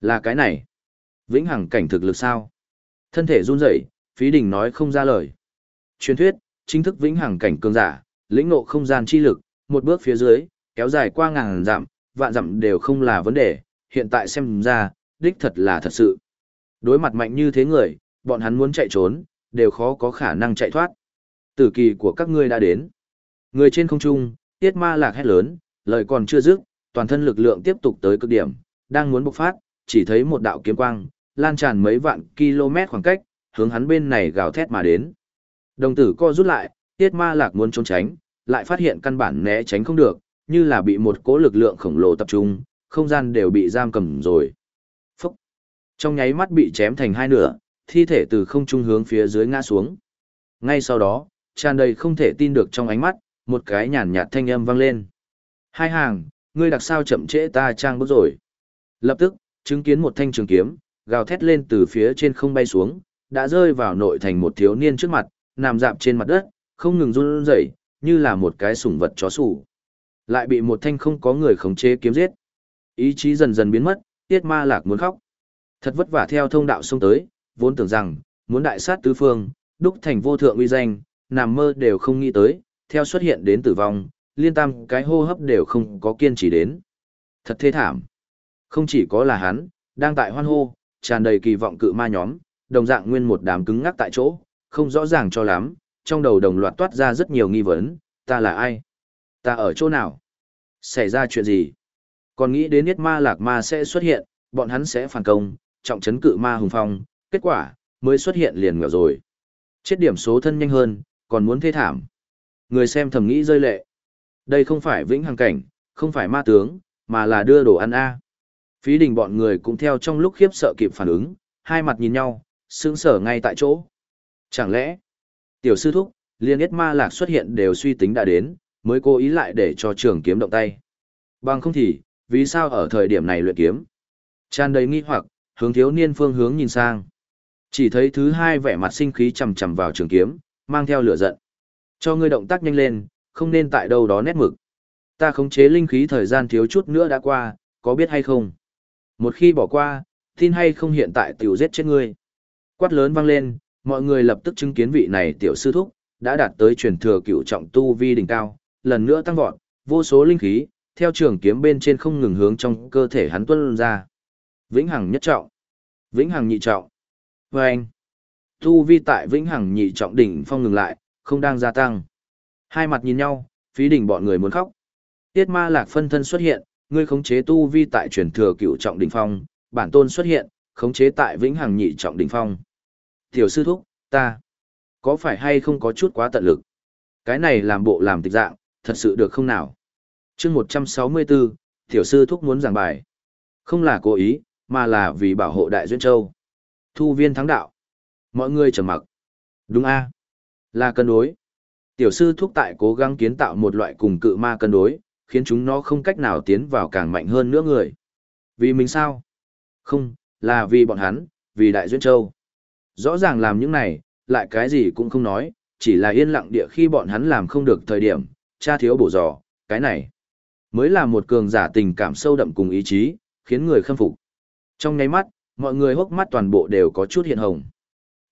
Là cái này. Vĩnh hằng cảnh thực lực sao? Thân thể run rẩy, phí đình nói không ra lời. Truyền thuyết, chính thức vĩnh hằng cảnh cường giả, lĩnh ngộ không gian chi lực, một bước phía dưới, kéo dài qua ngàn dặm, vạn dặm đều không là vấn đề, hiện tại xem ra, đích thật là thật sự. Đối mặt mạnh như thế người, bọn hắn muốn chạy trốn, đều khó có khả năng chạy thoát. Tử kỳ của các ngươi đã đến. Người trên không trung, tiết ma lạc hét lớn, lời còn chưa dứt, toàn thân lực lượng tiếp tục tới cực điểm, đang muốn bộc phát, chỉ thấy một đạo kiếm quang, lan tràn mấy vạn km khoảng cách, hướng hắn bên này gào thét mà đến. Đồng tử co rút lại, tiết ma lạc muốn trốn tránh, lại phát hiện căn bản né tránh không được, như là bị một cỗ lực lượng khổng lồ tập trung, không gian đều bị giam cầm rồi. Phúc! Trong nháy mắt bị chém thành hai nửa, thi thể từ không trung hướng phía dưới ngã xuống. Ngay sau đó, tràn đầy không thể tin được trong ánh mắt, một cái nhàn nhạt thanh âm vang lên. Hai hàng, ngươi đặc sao chậm trễ ta trang bước rồi. Lập tức, chứng kiến một thanh trường kiếm, gào thét lên từ phía trên không bay xuống, đã rơi vào nội thành một thiếu niên trước mặt, nằm dạp trên mặt đất, không ngừng run rẩy, như là một cái sủng vật chó sủ. Lại bị một thanh không có người khống chế kiếm giết. Ý chí dần dần biến mất, tiết ma lạc muốn khóc. Thật vất vả theo thông đạo xông tới, vốn tưởng rằng, muốn đại sát tứ phương, đúc thành vô thượng uy danh, nằm mơ đều không nghĩ tới, theo xuất hiện đến tử vong, liên tam cái hô hấp đều không có kiên trì đến. Thật thê thảm. Không chỉ có là hắn, đang tại hoan hô, tràn đầy kỳ vọng cự ma nhóm, đồng dạng nguyên một đám cứng ngắc tại chỗ, không rõ ràng cho lắm, trong đầu đồng loạt toát ra rất nhiều nghi vấn, ta là ai? Ta ở chỗ nào? Xảy ra chuyện gì? Còn nghĩ đến Niết Ma Lạc Ma sẽ xuất hiện, bọn hắn sẽ phản công, trọng trấn cự ma hùng phong, kết quả, mới xuất hiện liền ngờ rồi. Chết điểm số thân nhanh hơn, còn muốn thê thảm. Người xem thầm nghĩ rơi lệ. Đây không phải vĩnh hằng cảnh, không phải ma tướng, mà là đưa đồ ăn A. Phí đình bọn người cũng theo trong lúc khiếp sợ kịp phản ứng, hai mặt nhìn nhau, sững sở ngay tại chỗ. Chẳng lẽ, tiểu sư thúc, liên yết ma lạc xuất hiện đều suy tính đã đến, mới cố ý lại để cho trường kiếm động tay. Bằng không thì, vì sao ở thời điểm này luyện kiếm? Tràn đầy nghi hoặc, hướng thiếu niên phương hướng nhìn sang. Chỉ thấy thứ hai vẻ mặt sinh khí chầm chầm vào trường kiếm, mang theo lửa giận. Cho ngươi động tác nhanh lên, không nên tại đâu đó nét mực. Ta khống chế linh khí thời gian thiếu chút nữa đã qua, có biết hay không? Một khi bỏ qua, tin hay không hiện tại tiểu giết chết ngươi. Quát lớn vang lên, mọi người lập tức chứng kiến vị này tiểu sư thúc, đã đạt tới truyền thừa cựu trọng tu vi đỉnh cao, lần nữa tăng vọt, vô số linh khí, theo trường kiếm bên trên không ngừng hướng trong cơ thể hắn tuân ra. Vĩnh hằng nhất trọng, vĩnh hằng nhị trọng. Và anh, tu vi tại vĩnh hằng nhị trọng đỉnh phong ngừng lại, không đang gia tăng. Hai mặt nhìn nhau, phí đỉnh bọn người muốn khóc. Tiết ma lạc phân thân xuất hiện, ngươi khống chế tu vi tại truyền thừa cựu trọng đỉnh phong, bản tôn xuất hiện, khống chế tại vĩnh hằng nhị trọng đỉnh phong. Tiểu sư thúc, ta, có phải hay không có chút quá tận lực? Cái này làm bộ làm tịch dạng, thật sự được không nào? chương 164, tiểu sư thúc muốn giảng bài. Không là cố ý, mà là vì bảo hộ đại duyên châu. Thu viên thắng đạo. Mọi người trầm mặc. Đúng a là cân đối. Tiểu sư thúc tại cố gắng kiến tạo một loại cùng cự ma cân đối, khiến chúng nó không cách nào tiến vào càng mạnh hơn nữa người. Vì mình sao? Không, là vì bọn hắn, vì Đại Duyên Châu. Rõ ràng làm những này, lại cái gì cũng không nói, chỉ là yên lặng địa khi bọn hắn làm không được thời điểm, cha thiếu bổ dò, cái này mới là một cường giả tình cảm sâu đậm cùng ý chí, khiến người khâm phục. Trong nháy mắt, mọi người hốc mắt toàn bộ đều có chút hiện hồng.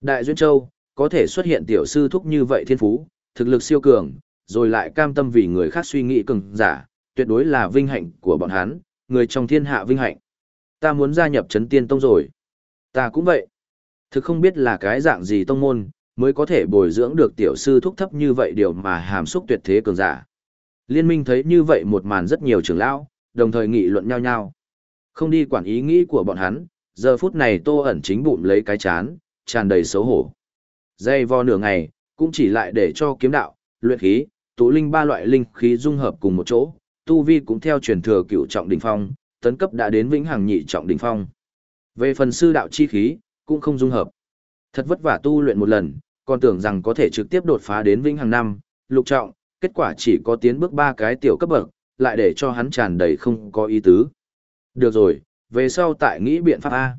Đại Duyên Châu, có thể xuất hiện tiểu sư thúc như vậy thiên phú, thực lực siêu cường, rồi lại cam tâm vì người khác suy nghĩ cường giả, tuyệt đối là vinh hạnh của bọn hắn, người trong thiên hạ vinh hạnh. Ta muốn gia nhập chấn tiên tông rồi. Ta cũng vậy. Thực không biết là cái dạng gì tông môn, mới có thể bồi dưỡng được tiểu sư thúc thấp như vậy điều mà hàm xúc tuyệt thế cường giả. Liên minh thấy như vậy một màn rất nhiều trưởng lão, đồng thời nghị luận nhau nhau. Không đi quản ý nghĩ của bọn hắn, giờ phút này tô ẩn chính bụng lấy cái chán, tràn đầy xấu hổ. Dây vo nửa ngày, cũng chỉ lại để cho kiếm đạo, luyện khí, tụ linh ba loại linh khí dung hợp cùng một chỗ, tu vi cũng theo truyền thừa cựu trọng đỉnh phong, tấn cấp đã đến vĩnh hằng nhị trọng đỉnh phong. Về phần sư đạo chi khí, cũng không dung hợp. Thật vất vả tu luyện một lần, còn tưởng rằng có thể trực tiếp đột phá đến vĩnh hằng năm, lục trọng, kết quả chỉ có tiến bước ba cái tiểu cấp bậc, lại để cho hắn tràn đầy không có ý tứ. Được rồi, về sau tại nghĩ biện pháp A.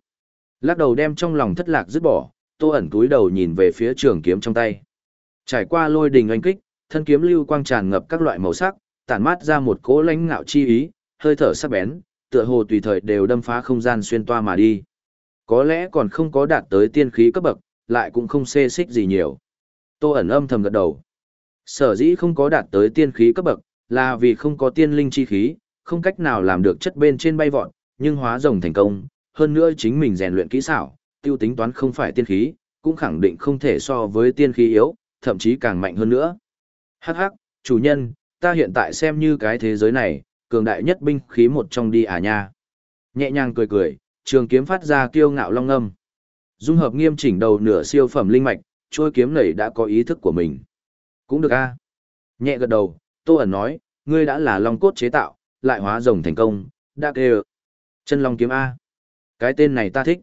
Lắc đầu đem trong lòng thất lạc dứt bỏ, tô ẩn túi đầu nhìn về phía trường kiếm trong tay. Trải qua lôi đình oanh kích, thân kiếm lưu quang tràn ngập các loại màu sắc, tản mát ra một cỗ lãnh ngạo chi ý, hơi thở sắc bén, tựa hồ tùy thời đều đâm phá không gian xuyên toa mà đi. Có lẽ còn không có đạt tới tiên khí cấp bậc, lại cũng không xê xích gì nhiều. Tô ẩn âm thầm gật đầu. Sở dĩ không có đạt tới tiên khí cấp bậc, là vì không có tiên linh chi khí, không cách nào làm được chất bên trên bay vọt, nhưng hóa rồng thành công, hơn nữa chính mình rèn luyện kỹ xảo, tiêu tính toán không phải tiên khí, cũng khẳng định không thể so với tiên khí yếu, thậm chí càng mạnh hơn nữa. Hắc hắc, chủ nhân, ta hiện tại xem như cái thế giới này, cường đại nhất binh khí một trong đi à nha. Nhẹ nhàng cười cười, trường kiếm phát ra kiêu ngạo long âm. Dung hợp nghiêm chỉnh đầu nửa siêu phẩm linh mạch, trôi kiếm này đã có ý thức của mình. Cũng được a. Nhẹ gật đầu, Tô ẩn nói, ngươi đã là long cốt chế tạo, lại hóa rồng thành công, đã kêu. Chân long kiếm A. Cái tên này ta thích.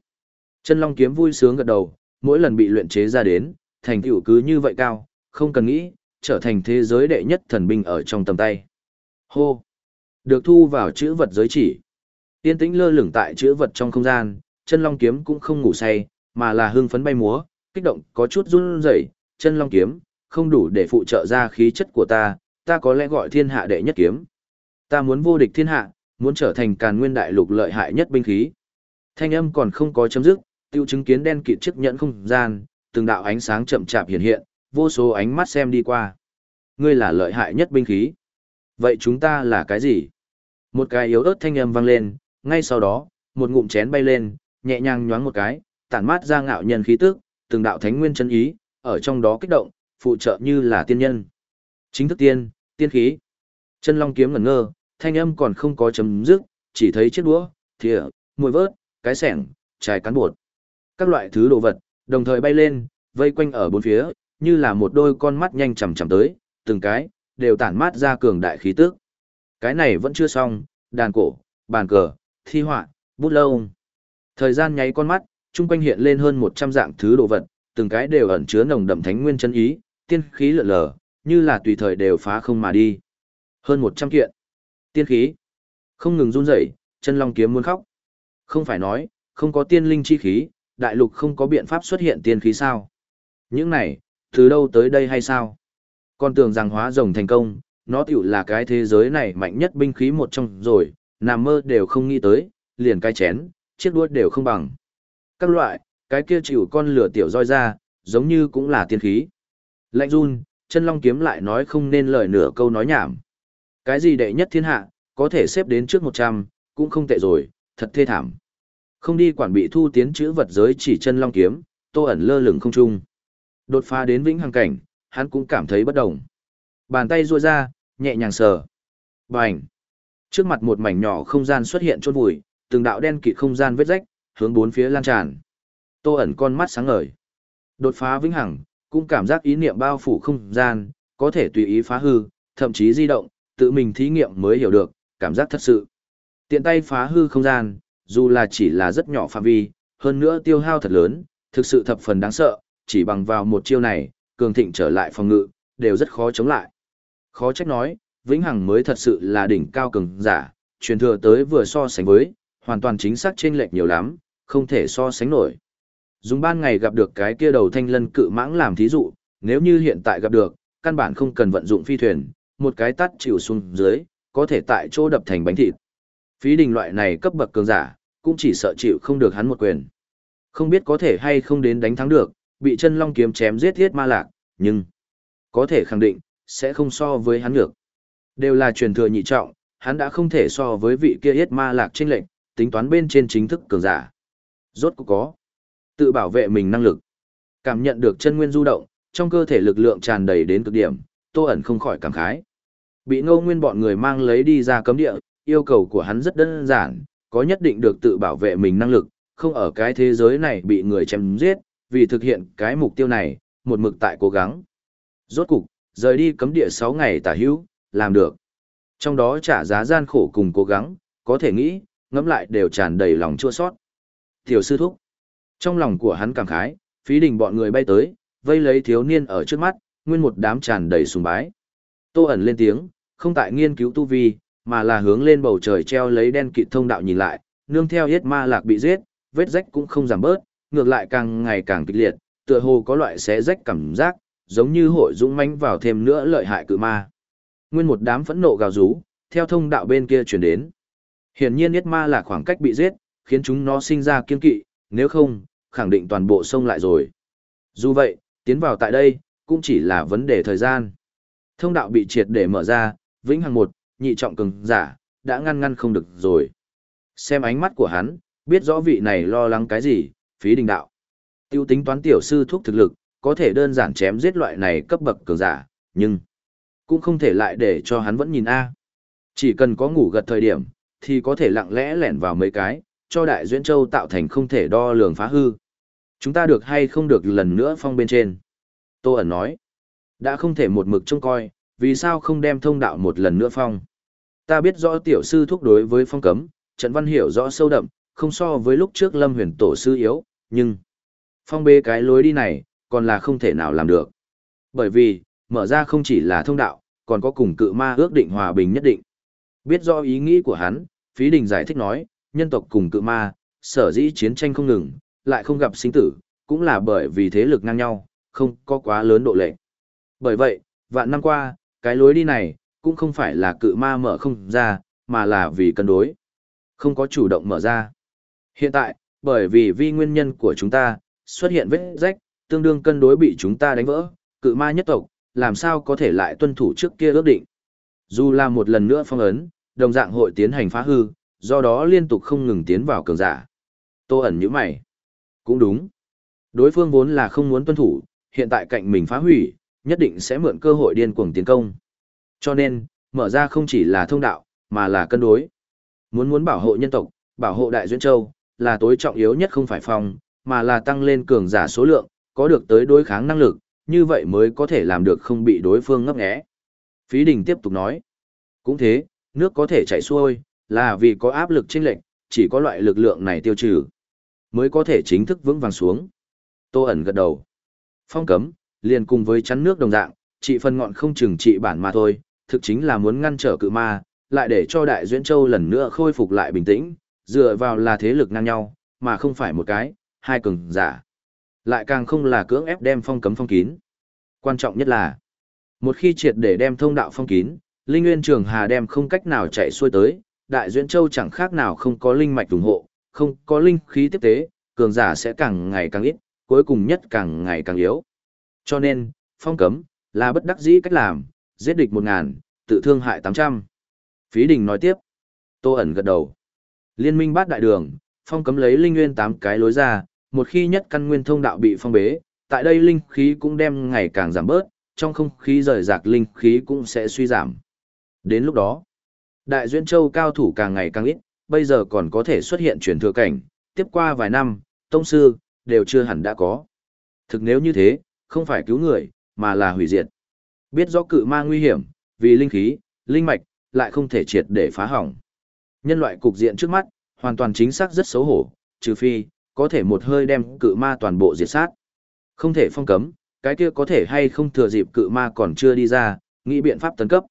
Chân long kiếm vui sướng gật đầu, mỗi lần bị luyện chế ra đến, thành tựu cứ như vậy cao, không cần nghĩ, trở thành thế giới đệ nhất thần binh ở trong tầm tay. Hô! Được thu vào chữ vật giới chỉ. Tiên tĩnh lơ lửng tại chữ vật trong không gian, chân long kiếm cũng không ngủ say, mà là hưng phấn bay múa, kích động có chút run rẩy, chân long kiếm, không đủ để phụ trợ ra khí chất của ta, ta có lẽ gọi thiên hạ đệ nhất kiếm. Ta muốn vô địch thiên hạ, muốn trở thành càn nguyên đại lục lợi hại nhất binh khí. Thanh âm còn không có chấm dứt, tiêu chứng kiến đen kịt chiếc nhẫn không gian, từng đạo ánh sáng chậm chạp hiện hiện, vô số ánh mắt xem đi qua. Ngươi là lợi hại nhất binh khí. Vậy chúng ta là cái gì? Một cái yếu ớt thanh âm vang lên, ngay sau đó, một ngụm chén bay lên, nhẹ nhàng nhoáng một cái, tản mát ra ngạo nhân khí tức, từng đạo thánh nguyên chân ý, ở trong đó kích động, phụ trợ như là tiên nhân. Chính thức tiên, tiên khí. Chân long kiếm ngẩn ngơ, thanh âm còn không có chấm dứt, chỉ thấy chiếc đũa, thìa, mùi vớt, cái sẻng, trái cán bột. Các loại thứ đồ vật, đồng thời bay lên, vây quanh ở bốn phía, như là một đôi con mắt nhanh chằm chằm tới, từng cái, đều tản mát ra cường đại khí tức. Cái này vẫn chưa xong, đàn cổ, bàn cờ, thi họa, bút lâu. Thời gian nháy con mắt, chung quanh hiện lên hơn 100 dạng thứ đồ vật, từng cái đều ẩn chứa nồng đậm thánh nguyên chân ý, tiên khí lượn lờ, như là tùy thời đều phá không mà đi. Hơn 100 kiện. Tiên khí. Không ngừng run rẩy, chân long kiếm muốn khóc. Không phải nói, không có tiên linh chi khí, đại lục không có biện pháp xuất hiện tiên khí sao? Những này, từ đâu tới đây hay sao? Con tưởng rằng hóa rồng thành công, nó tiểu là cái thế giới này mạnh nhất binh khí một trong rồi, nằm mơ đều không nghĩ tới, liền cái chén, chiếc đuôi đều không bằng. Các loại, cái kia chịu con lửa tiểu roi ra, giống như cũng là tiên khí. Lạnh run, chân long kiếm lại nói không nên lời nửa câu nói nhảm. Cái gì đệ nhất thiên hạ, có thể xếp đến trước 100, cũng không tệ rồi, thật thê thảm. Không đi quản bị thu tiến chữ vật giới chỉ chân long kiếm, tô ẩn lơ lửng không trung. Đột phá đến vĩnh hằng cảnh, hắn cũng cảm thấy bất động. Bàn tay ruôi ra, nhẹ nhàng sờ. Bành! Trước mặt một mảnh nhỏ không gian xuất hiện chôn vùi, từng đạo đen kịt không gian vết rách, hướng bốn phía lan tràn. Tô ẩn con mắt sáng ngời. Đột phá vĩnh hằng, cũng cảm giác ý niệm bao phủ không gian, có thể tùy ý phá hư, thậm chí di động, tự mình thí nghiệm mới hiểu được, cảm giác thật sự. Tiện tay phá hư không gian, dù là chỉ là rất nhỏ phạm vi, hơn nữa tiêu hao thật lớn, thực sự thập phần đáng sợ, chỉ bằng vào một chiêu này, cường thịnh trở lại phòng ngự, đều rất khó chống lại. Khó trách nói, Vĩnh Hằng mới thật sự là đỉnh cao cường giả, truyền thừa tới vừa so sánh với, hoàn toàn chính xác chênh lệch nhiều lắm, không thể so sánh nổi. Dùng ban ngày gặp được cái kia đầu thanh lân cự mãng làm thí dụ, nếu như hiện tại gặp được, căn bản không cần vận dụng phi thuyền, một cái tắt chịu xuống dưới, có thể tại chỗ đập thành bánh thịt. Phí đình loại này cấp bậc cường giả, cũng chỉ sợ chịu không được hắn một quyền. Không biết có thể hay không đến đánh thắng được, bị chân long kiếm chém giết thiết ma lạc, nhưng có thể khẳng định, sẽ không so với hắn được. Đều là truyền thừa nhị trọng, hắn đã không thể so với vị kia yết ma lạc trên lệnh, tính toán bên trên chính thức cường giả. Rốt cũng có. Tự bảo vệ mình năng lực. Cảm nhận được chân nguyên du động, trong cơ thể lực lượng tràn đầy đến cực điểm, Tô ẩn không khỏi cảm khái. Bị ngô nguyên bọn người mang lấy đi ra cấm địa, yêu cầu của hắn rất đơn giản, có nhất định được tự bảo vệ mình năng lực, không ở cái thế giới này bị người chém giết, vì thực hiện cái mục tiêu này, một mực tại cố gắng. Rốt cục, rời đi cấm địa 6 ngày tả hữu, làm được. Trong đó trả giá gian khổ cùng cố gắng, có thể nghĩ, ngẫm lại đều tràn đầy lòng chua sót. Tiểu sư thúc. Trong lòng của hắn cảm khái, phí đình bọn người bay tới, vây lấy thiếu niên ở trước mắt, nguyên một đám tràn đầy sùng bái. Tô ẩn lên tiếng, không tại nghiên cứu tu vi, mà là hướng lên bầu trời treo lấy đen kịt thông đạo nhìn lại, nương theo yết ma lạc bị giết, vết rách cũng không giảm bớt, ngược lại càng ngày càng kịch liệt, tựa hồ có loại xé rách cảm giác, giống như hội dũng mãnh vào thêm nữa lợi hại cự ma. Nguyên một đám phẫn nộ gào rú, theo thông đạo bên kia chuyển đến. Hiển nhiên yết ma lạc khoảng cách bị giết, khiến chúng nó sinh ra kiên kỵ, nếu không, khẳng định toàn bộ sông lại rồi. Dù vậy, tiến vào tại đây, cũng chỉ là vấn đề thời gian. Thông đạo bị triệt để mở ra, vĩnh hằng một, nhị trọng cường giả, đã ngăn ngăn không được rồi. Xem ánh mắt của hắn, biết rõ vị này lo lắng cái gì, phí đình đạo. Tiêu tính toán tiểu sư thuốc thực lực, có thể đơn giản chém giết loại này cấp bậc cường giả, nhưng cũng không thể lại để cho hắn vẫn nhìn A. Chỉ cần có ngủ gật thời điểm, thì có thể lặng lẽ lẻn vào mấy cái, cho Đại Duyễn Châu tạo thành không thể đo lường phá hư. Chúng ta được hay không được lần nữa phong bên trên. Tô ẩn nói, đã không thể một mực trông coi, vì sao không đem thông đạo một lần nữa phong. Ta biết rõ tiểu sư thúc đối với phong cấm, trận văn hiểu rõ sâu đậm, không so với lúc trước lâm huyền tổ sư yếu, nhưng phong bê cái lối đi này, còn là không thể nào làm được. Bởi vì, mở ra không chỉ là thông đạo, còn có cùng cự ma ước định hòa bình nhất định. Biết rõ ý nghĩ của hắn, phí đình giải thích nói, nhân tộc cùng cự ma, sở dĩ chiến tranh không ngừng, lại không gặp sinh tử, cũng là bởi vì thế lực ngang nhau, không có quá lớn độ lệ. Bởi vậy, vạn năm qua, cái lối đi này, cũng không phải là cự ma mở không ra, mà là vì cân đối. Không có chủ động mở ra. Hiện tại, bởi vì vi nguyên nhân của chúng ta, xuất hiện vết rách, tương đương cân đối bị chúng ta đánh vỡ, cự ma nhất tộc, làm sao có thể lại tuân thủ trước kia ước định. Dù là một lần nữa phong ấn, đồng dạng hội tiến hành phá hư, do đó liên tục không ngừng tiến vào cường giả. Tô ẩn như mày. Cũng đúng. Đối phương vốn là không muốn tuân thủ, hiện tại cạnh mình phá hủy, nhất định sẽ mượn cơ hội điên cuồng tiến công. Cho nên, mở ra không chỉ là thông đạo, mà là cân đối. Muốn muốn bảo hộ nhân tộc, bảo hộ Đại Duyên Châu, là tối trọng yếu nhất không phải phòng, mà là tăng lên cường giả số lượng, có được tới đối kháng năng lực, như vậy mới có thể làm được không bị đối phương ngấp nghé. Phí Đình tiếp tục nói, cũng thế, nước có thể chảy xuôi, là vì có áp lực chênh lệnh chỉ có loại lực lượng này tiêu trừ, mới có thể chính thức vững vàng xuống. Tô ẩn gật đầu. Phong cấm, liền cùng với chắn nước đồng dạng, trị phần ngọn không chừng trị bản mà thôi, thực chính là muốn ngăn trở cự ma, lại để cho Đại Duyễn Châu lần nữa khôi phục lại bình tĩnh, dựa vào là thế lực ngang nhau, mà không phải một cái, hai cường giả. Lại càng không là cưỡng ép đem phong cấm phong kín. Quan trọng nhất là, một khi triệt để đem thông đạo phong kín, Linh Nguyên Trường Hà đem không cách nào chạy xuôi tới, Đại Duyễn Châu chẳng khác nào không có linh mạch ủng hộ, không có linh khí tiếp tế, cường giả sẽ càng ngày càng ít, cuối cùng nhất càng ngày càng yếu. Cho nên, phong cấm, là bất đắc dĩ cách làm, giết địch một ngàn, tự thương hại tám trăm. Phí Đình nói tiếp. Tô ẩn gật đầu. Liên minh bát đại đường, phong cấm lấy linh nguyên tám cái lối ra, một khi nhất căn nguyên thông đạo bị phong bế, tại đây linh khí cũng đem ngày càng giảm bớt, trong không khí rời rạc linh khí cũng sẽ suy giảm. Đến lúc đó, Đại Duyên Châu cao thủ càng ngày càng ít, bây giờ còn có thể xuất hiện chuyển thừa cảnh, tiếp qua vài năm, tông sư, đều chưa hẳn đã có. Thực nếu như thế, không phải cứu người, mà là hủy diệt. Biết rõ cự ma nguy hiểm, vì linh khí, linh mạch, lại không thể triệt để phá hỏng. Nhân loại cục diện trước mắt, hoàn toàn chính xác rất xấu hổ, trừ phi, có thể một hơi đem cự ma toàn bộ diệt sát. Không thể phong cấm, cái kia có thể hay không thừa dịp cự ma còn chưa đi ra, nghĩ biện pháp tấn cấp.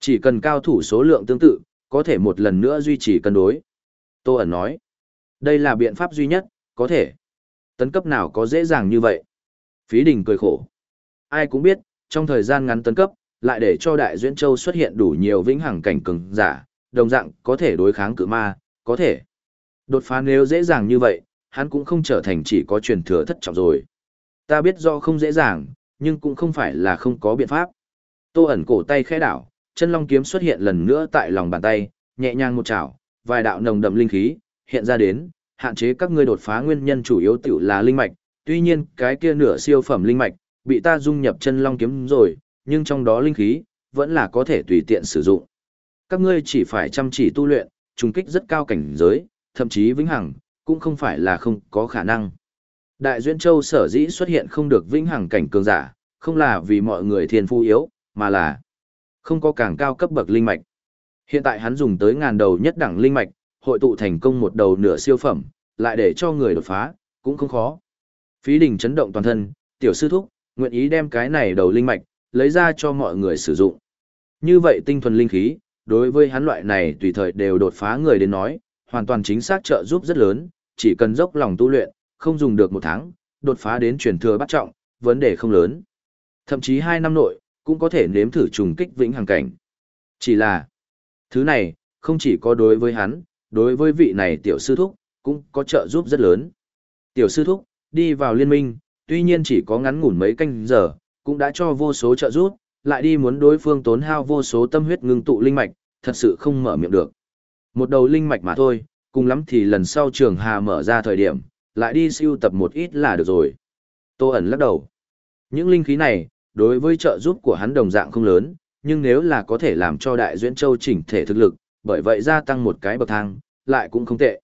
Chỉ cần cao thủ số lượng tương tự, có thể một lần nữa duy trì cân đối. Tô ẩn nói, đây là biện pháp duy nhất, có thể. Tấn cấp nào có dễ dàng như vậy? Phí đình cười khổ. Ai cũng biết, trong thời gian ngắn tấn cấp, lại để cho Đại Duyễn Châu xuất hiện đủ nhiều vĩnh hằng cảnh cường giả, đồng dạng có thể đối kháng cự ma, có thể. Đột phá nếu dễ dàng như vậy, hắn cũng không trở thành chỉ có truyền thừa thất trọng rồi. Ta biết do không dễ dàng, nhưng cũng không phải là không có biện pháp. Tô ẩn cổ tay khẽ đảo, chân long kiếm xuất hiện lần nữa tại lòng bàn tay, nhẹ nhàng một chảo, vài đạo nồng đậm linh khí hiện ra đến, hạn chế các ngươi đột phá nguyên nhân chủ yếu tiểu là linh mạch, tuy nhiên cái kia nửa siêu phẩm linh mạch, bị ta dung nhập chân long kiếm rồi, nhưng trong đó linh khí, vẫn là có thể tùy tiện sử dụng. Các ngươi chỉ phải chăm chỉ tu luyện, trùng kích rất cao cảnh giới, thậm chí vĩnh hằng, cũng không phải là không có khả năng. Đại Duyên Châu sở dĩ xuất hiện không được vĩnh hằng cảnh cường giả, không là vì mọi người thiên phu yếu, mà là không có càng cao cấp bậc linh mạch. Hiện tại hắn dùng tới ngàn đầu nhất đẳng linh mạch, hội tụ thành công một đầu nửa siêu phẩm, lại để cho người đột phá, cũng không khó. Phí đình chấn động toàn thân, tiểu sư thúc, nguyện ý đem cái này đầu linh mạch, lấy ra cho mọi người sử dụng. Như vậy tinh thuần linh khí, đối với hắn loại này tùy thời đều đột phá người đến nói, hoàn toàn chính xác trợ giúp rất lớn, chỉ cần dốc lòng tu luyện, không dùng được một tháng, đột phá đến truyền thừa bắt trọng, vấn đề không lớn. Thậm chí hai năm nội, cũng có thể nếm thử trùng kích vĩnh hằng cảnh. Chỉ là, thứ này, không chỉ có đối với hắn, đối với vị này tiểu sư thúc, cũng có trợ giúp rất lớn. Tiểu sư thúc, đi vào liên minh, tuy nhiên chỉ có ngắn ngủn mấy canh giờ, cũng đã cho vô số trợ giúp, lại đi muốn đối phương tốn hao vô số tâm huyết ngưng tụ linh mạch, thật sự không mở miệng được. Một đầu linh mạch mà thôi, cùng lắm thì lần sau trường hà mở ra thời điểm, lại đi siêu tập một ít là được rồi. Tô ẩn lắc đầu. Những linh khí này, đối với trợ giúp của hắn đồng dạng không lớn, nhưng nếu là có thể làm cho Đại Duyễn Châu chỉnh thể thực lực, bởi vậy gia tăng một cái bậc thang, lại cũng không tệ.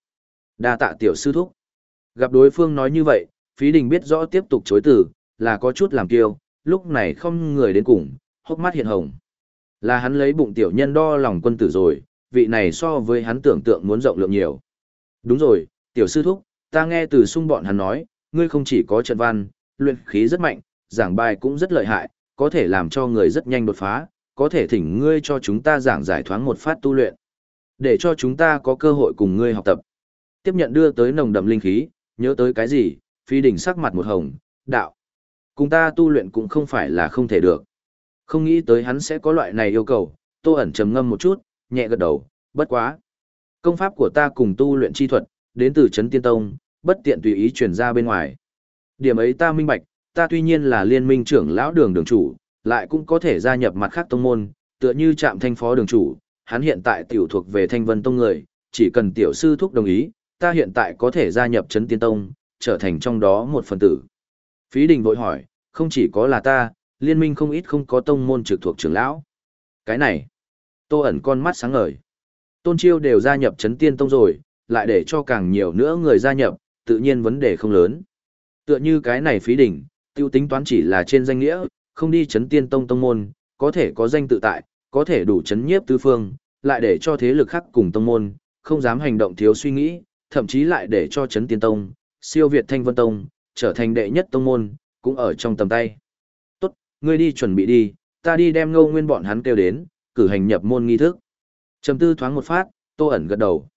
Đa tạ tiểu sư thúc. Gặp đối phương nói như vậy, phí đình biết rõ tiếp tục chối từ, là có chút làm kiêu, lúc này không người đến cùng, hốc mắt hiện hồng. Là hắn lấy bụng tiểu nhân đo lòng quân tử rồi, vị này so với hắn tưởng tượng muốn rộng lượng nhiều. Đúng rồi, tiểu sư thúc, ta nghe từ sung bọn hắn nói, ngươi không chỉ có trận văn, luyện khí rất mạnh, giảng bài cũng rất lợi hại, có thể làm cho người rất nhanh đột phá, có thể thỉnh ngươi cho chúng ta giảng giải thoáng một phát tu luyện. Để cho chúng ta có cơ hội cùng ngươi học tập. Tiếp nhận đưa tới nồng đậm linh khí, nhớ tới cái gì, phi đỉnh sắc mặt một hồng, đạo. Cùng ta tu luyện cũng không phải là không thể được. Không nghĩ tới hắn sẽ có loại này yêu cầu, tô ẩn trầm ngâm một chút, nhẹ gật đầu, bất quá. Công pháp của ta cùng tu luyện chi thuật, đến từ Trấn Tiên Tông, bất tiện tùy ý truyền ra bên ngoài. Điểm ấy ta minh bạch, ta tuy nhiên là liên minh trưởng lão đường đường chủ, lại cũng có thể gia nhập mặt khác tông môn, tựa như trạm thanh phó đường chủ, hắn hiện tại tiểu thuộc về thanh vân tông người, chỉ cần tiểu sư thúc đồng ý, ta hiện tại có thể gia nhập Trấn Tiên Tông, trở thành trong đó một phần tử. Phí đình vội hỏi, không chỉ có là ta, liên minh không ít không có tông môn trực thuộc trưởng lão. Cái này, tô ẩn con mắt sáng ngời. Tôn chiêu đều gia nhập chấn tiên tông rồi, lại để cho càng nhiều nữa người gia nhập, tự nhiên vấn đề không lớn. Tựa như cái này phí đỉnh, tiêu tính toán chỉ là trên danh nghĩa, không đi chấn tiên tông tông môn, có thể có danh tự tại, có thể đủ chấn nhiếp tứ phương, lại để cho thế lực khác cùng tông môn, không dám hành động thiếu suy nghĩ, thậm chí lại để cho chấn tiên tông, siêu việt thanh vân tông, trở thành đệ nhất tông môn, cũng ở trong tầm tay. Tốt, ngươi đi chuẩn bị đi, ta đi đem ngô nguyên bọn hắn kêu đến, cử hành nhập môn nghi thức. Trầm tư thoáng một phát, tô ẩn gật đầu.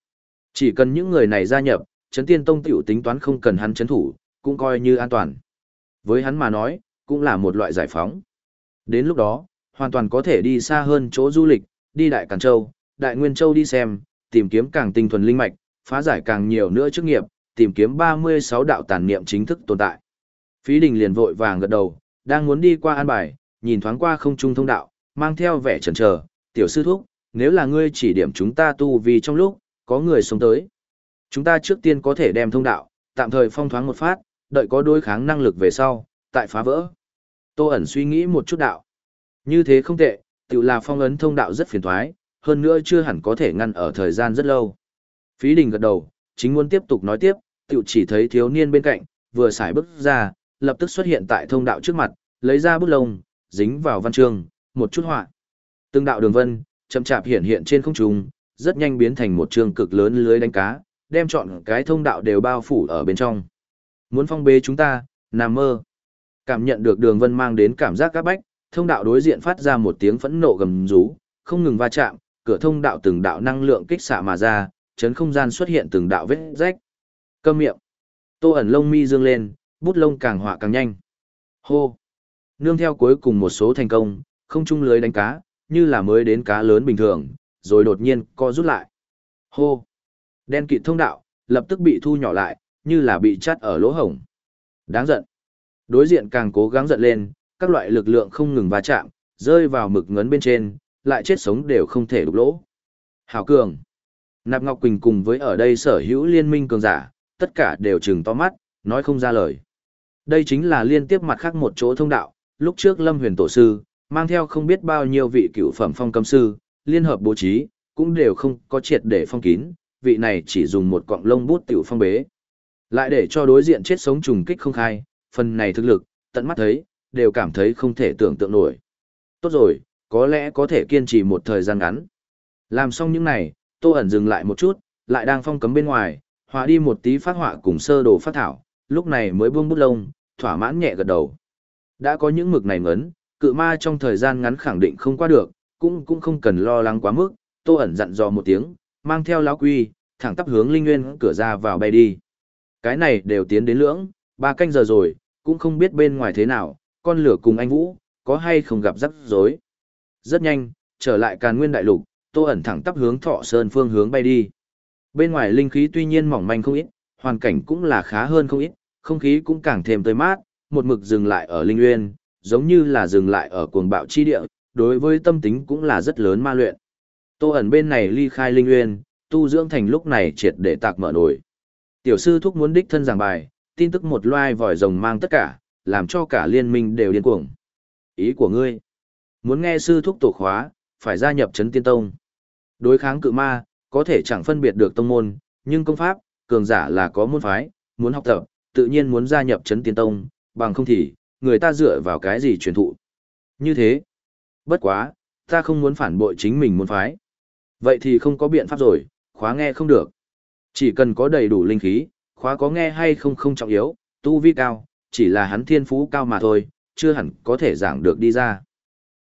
Chỉ cần những người này gia nhập, chấn tiên tông tiểu tính toán không cần hắn chấn thủ, cũng coi như an toàn. Với hắn mà nói, cũng là một loại giải phóng. Đến lúc đó, hoàn toàn có thể đi xa hơn chỗ du lịch, đi Đại Càn Châu, Đại Nguyên Châu đi xem, tìm kiếm càng tinh thuần linh mạch, phá giải càng nhiều nữa chức nghiệp, tìm kiếm 36 đạo tàn niệm chính thức tồn tại. Phí đình liền vội vàng gật đầu, đang muốn đi qua an bài, nhìn thoáng qua không trung thông đạo, mang theo vẻ chần chờ, tiểu sư thúc, nếu là ngươi chỉ điểm chúng ta tu vì trong lúc, có người sống tới. Chúng ta trước tiên có thể đem thông đạo, tạm thời phong thoáng một phát, đợi có đối kháng năng lực về sau, tại phá vỡ. Tô ẩn suy nghĩ một chút đạo. Như thế không tệ, tự là phong ấn thông đạo rất phiền thoái, hơn nữa chưa hẳn có thể ngăn ở thời gian rất lâu. Phí đình gật đầu, chính muốn tiếp tục nói tiếp, tiểu chỉ thấy thiếu niên bên cạnh, vừa xài bước ra, lập tức xuất hiện tại thông đạo trước mặt, lấy ra bút lông, dính vào văn chương, một chút họa. Từng đạo đường vân, chậm chạp hiện hiện trên không trung, rất nhanh biến thành một trường cực lớn lưới đánh cá, đem chọn cái thông đạo đều bao phủ ở bên trong. Muốn phong bế chúng ta, nằm mơ. Cảm nhận được đường vân mang đến cảm giác các bách, thông đạo đối diện phát ra một tiếng phẫn nộ gầm rú, không ngừng va chạm, cửa thông đạo từng đạo năng lượng kích xạ mà ra, chấn không gian xuất hiện từng đạo vết rách. Câm miệng. Tô ẩn lông mi dương lên, bút lông càng họa càng nhanh. Hô. Nương theo cuối cùng một số thành công, không chung lưới đánh cá, như là mới đến cá lớn bình thường, rồi đột nhiên co rút lại. Hô! Đen kịt thông đạo, lập tức bị thu nhỏ lại, như là bị chắt ở lỗ hổng. Đáng giận. Đối diện càng cố gắng giận lên, các loại lực lượng không ngừng va chạm, rơi vào mực ngấn bên trên, lại chết sống đều không thể đục lỗ. Hảo cường. Nạp Ngọc Quỳnh cùng với ở đây sở hữu liên minh cường giả, tất cả đều trừng to mắt, nói không ra lời. Đây chính là liên tiếp mặt khác một chỗ thông đạo, lúc trước Lâm Huyền Tổ Sư, mang theo không biết bao nhiêu vị cựu phẩm phong cấm sư, liên hợp bố trí, cũng đều không có triệt để phong kín, vị này chỉ dùng một cọng lông bút tiểu phong bế. Lại để cho đối diện chết sống trùng kích không khai, phần này thực lực, tận mắt thấy, đều cảm thấy không thể tưởng tượng nổi. Tốt rồi, có lẽ có thể kiên trì một thời gian ngắn. Làm xong những này, Tô ẩn dừng lại một chút, lại đang phong cấm bên ngoài, hòa đi một tí phát họa cùng sơ đồ phát thảo, lúc này mới buông bút lông, thỏa mãn nhẹ gật đầu. Đã có những mực này ngấn, cự ma trong thời gian ngắn khẳng định không qua được, cũng cũng không cần lo lắng quá mức, Tô ẩn dặn dò một tiếng, mang theo lão quy, thẳng tắp hướng linh nguyên cửa ra vào bay đi. Cái này đều tiến đến lưỡng, ba canh giờ rồi, cũng không biết bên ngoài thế nào, con lửa cùng anh Vũ, có hay không gặp rắc rối. Rất nhanh, trở lại càn nguyên đại lục, tô ẩn thẳng tắp hướng thọ sơn phương hướng bay đi. Bên ngoài linh khí tuy nhiên mỏng manh không ít, hoàn cảnh cũng là khá hơn không ít, không khí cũng càng thêm tươi mát, một mực dừng lại ở linh nguyên, giống như là dừng lại ở cuồng bạo chi địa, đối với tâm tính cũng là rất lớn ma luyện. Tô ẩn bên này ly khai linh nguyên, tu dưỡng thành lúc này triệt để tạc mở nổi. Tiểu sư thúc muốn đích thân giảng bài, tin tức một loai vòi rồng mang tất cả, làm cho cả liên minh đều điên cuồng. Ý của ngươi, muốn nghe sư thúc tổ khóa, phải gia nhập chấn tiên tông. Đối kháng cự ma, có thể chẳng phân biệt được tông môn, nhưng công pháp, cường giả là có môn phái, muốn học tập, tự nhiên muốn gia nhập chấn tiên tông, bằng không thì, người ta dựa vào cái gì truyền thụ. Như thế, bất quá, ta không muốn phản bội chính mình môn phái. Vậy thì không có biện pháp rồi, khóa nghe không được. Chỉ cần có đầy đủ linh khí, khóa có nghe hay không không trọng yếu, tu vi cao, chỉ là hắn thiên phú cao mà thôi, chưa hẳn có thể giảng được đi ra.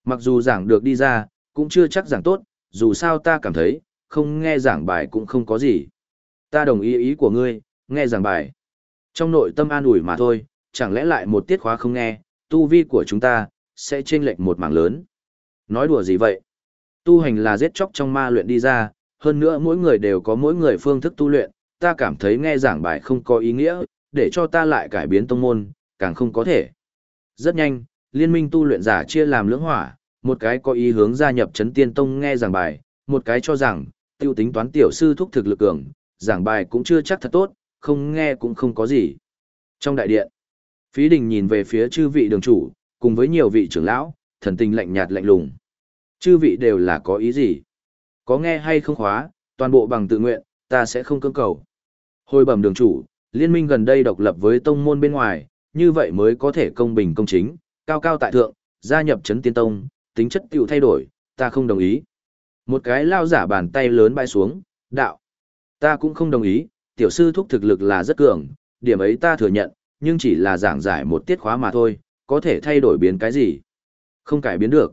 Mặc dù giảng được đi ra, cũng chưa chắc giảng tốt, dù sao ta cảm thấy, không nghe giảng bài cũng không có gì. Ta đồng ý ý của ngươi, nghe giảng bài. Trong nội tâm an ủi mà thôi, chẳng lẽ lại một tiết khóa không nghe, tu vi của chúng ta, sẽ chênh lệch một mảng lớn. Nói đùa gì vậy? Tu hành là giết chóc trong ma luyện đi ra, hơn nữa mỗi người đều có mỗi người phương thức tu luyện, ta cảm thấy nghe giảng bài không có ý nghĩa, để cho ta lại cải biến tông môn, càng không có thể. Rất nhanh, liên minh tu luyện giả chia làm lưỡng hỏa, một cái có ý hướng gia nhập chấn tiên tông nghe giảng bài, một cái cho rằng, tiêu tính toán tiểu sư thúc thực lực cường, giảng bài cũng chưa chắc thật tốt, không nghe cũng không có gì. Trong đại điện, phí đình nhìn về phía chư vị đường chủ, cùng với nhiều vị trưởng lão, thần tình lạnh nhạt lạnh lùng. Chư vị đều là có ý gì? Có nghe hay không khóa, toàn bộ bằng tự nguyện, ta sẽ không cưỡng cầu. Hồi bẩm đường chủ, liên minh gần đây độc lập với tông môn bên ngoài, như vậy mới có thể công bình công chính, cao cao tại thượng, gia nhập chấn tiên tông, tính chất tiểu thay đổi, ta không đồng ý. Một cái lao giả bàn tay lớn bay xuống, đạo. Ta cũng không đồng ý, tiểu sư thúc thực lực là rất cường, điểm ấy ta thừa nhận, nhưng chỉ là giảng giải một tiết khóa mà thôi, có thể thay đổi biến cái gì. Không cải biến được.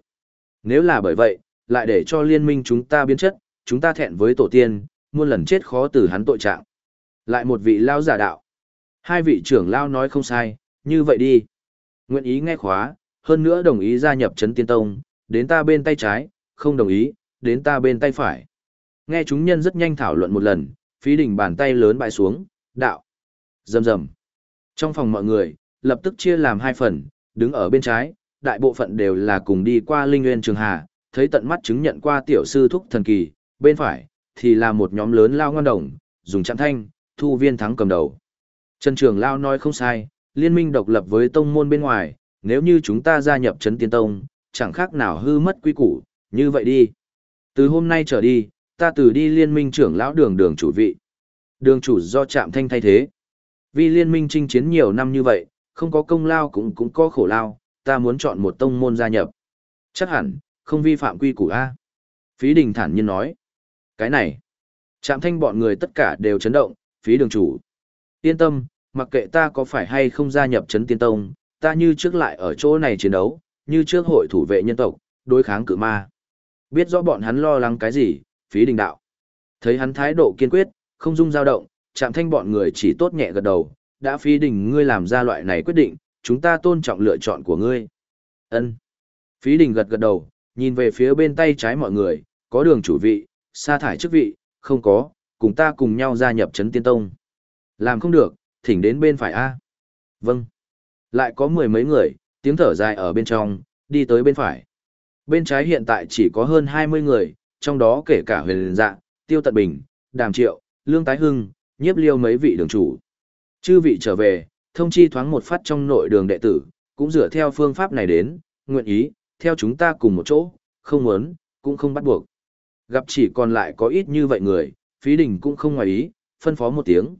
Nếu là bởi vậy, lại để cho liên minh chúng ta biến chất, chúng ta thẹn với tổ tiên, muôn lần chết khó từ hắn tội trạng. Lại một vị lao giả đạo. Hai vị trưởng lao nói không sai, như vậy đi. Nguyện ý nghe khóa, hơn nữa đồng ý gia nhập chấn tiên tông, đến ta bên tay trái, không đồng ý, đến ta bên tay phải. Nghe chúng nhân rất nhanh thảo luận một lần, phí đỉnh bàn tay lớn bại xuống, đạo. Rầm rầm. Trong phòng mọi người, lập tức chia làm hai phần, đứng ở bên trái, đại bộ phận đều là cùng đi qua Linh Nguyên Trường Hà, thấy tận mắt chứng nhận qua tiểu sư thúc thần kỳ, bên phải, thì là một nhóm lớn lao ngon đồng, dùng chạm thanh, thu viên thắng cầm đầu. Trần Trường Lao nói không sai, liên minh độc lập với tông môn bên ngoài, nếu như chúng ta gia nhập Trấn Tiên Tông, chẳng khác nào hư mất quy củ, như vậy đi. Từ hôm nay trở đi, ta từ đi liên minh trưởng lão đường đường chủ vị. Đường chủ do trạm thanh thay thế. Vì liên minh chinh chiến nhiều năm như vậy, không có công lao cũng cũng có khổ lao, ta muốn chọn một tông môn gia nhập. Chắc hẳn, không vi phạm quy củ A. Phí đình thản nhiên nói. Cái này, trạm thanh bọn người tất cả đều chấn động, phí đường chủ. Yên tâm, mặc kệ ta có phải hay không gia nhập chấn tiên tông, ta như trước lại ở chỗ này chiến đấu, như trước hội thủ vệ nhân tộc, đối kháng cự ma. Biết rõ bọn hắn lo lắng cái gì, phí đình đạo. Thấy hắn thái độ kiên quyết, không dung dao động, chạm thanh bọn người chỉ tốt nhẹ gật đầu, đã phí đình ngươi làm ra loại này quyết định, chúng ta tôn trọng lựa chọn của ngươi. Ân. Phí đình gật gật đầu, nhìn về phía bên tay trái mọi người, có đường chủ vị, sa thải chức vị, không có, cùng ta cùng nhau gia nhập chấn tiên tông. Làm không được, thỉnh đến bên phải A. Vâng. Lại có mười mấy người, tiếng thở dài ở bên trong, đi tới bên phải. Bên trái hiện tại chỉ có hơn 20 người, trong đó kể cả huyền dạ, tiêu tận bình, đàm triệu, lương tái hưng, nhiếp liêu mấy vị đường chủ. Chư vị trở về, thông chi thoáng một phát trong nội đường đệ tử, cũng dựa theo phương pháp này đến, nguyện ý, theo chúng ta cùng một chỗ, không muốn, cũng không bắt buộc. Gặp chỉ còn lại có ít như vậy người, phí đình cũng không ngoài ý, phân phó một tiếng.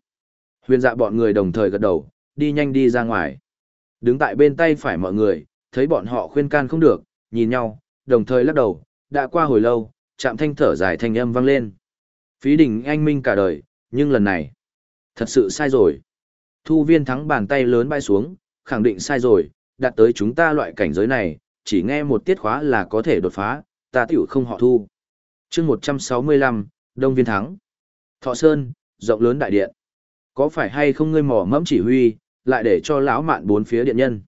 Huyền dạ bọn người đồng thời gật đầu, đi nhanh đi ra ngoài. Đứng tại bên tay phải mọi người, thấy bọn họ khuyên can không được, nhìn nhau, đồng thời lắc đầu, đã qua hồi lâu, chạm thanh thở dài thanh âm vang lên. Phí đình anh minh cả đời, nhưng lần này, thật sự sai rồi. Thu viên thắng bàn tay lớn bay xuống, khẳng định sai rồi, đạt tới chúng ta loại cảnh giới này, chỉ nghe một tiết khóa là có thể đột phá, ta tiểu không họ thu. chương 165, Đông Viên Thắng. Thọ Sơn, rộng lớn đại điện. Có phải hay không ngươi mỏ mẫm chỉ huy, lại để cho lão mạn bốn phía điện nhân.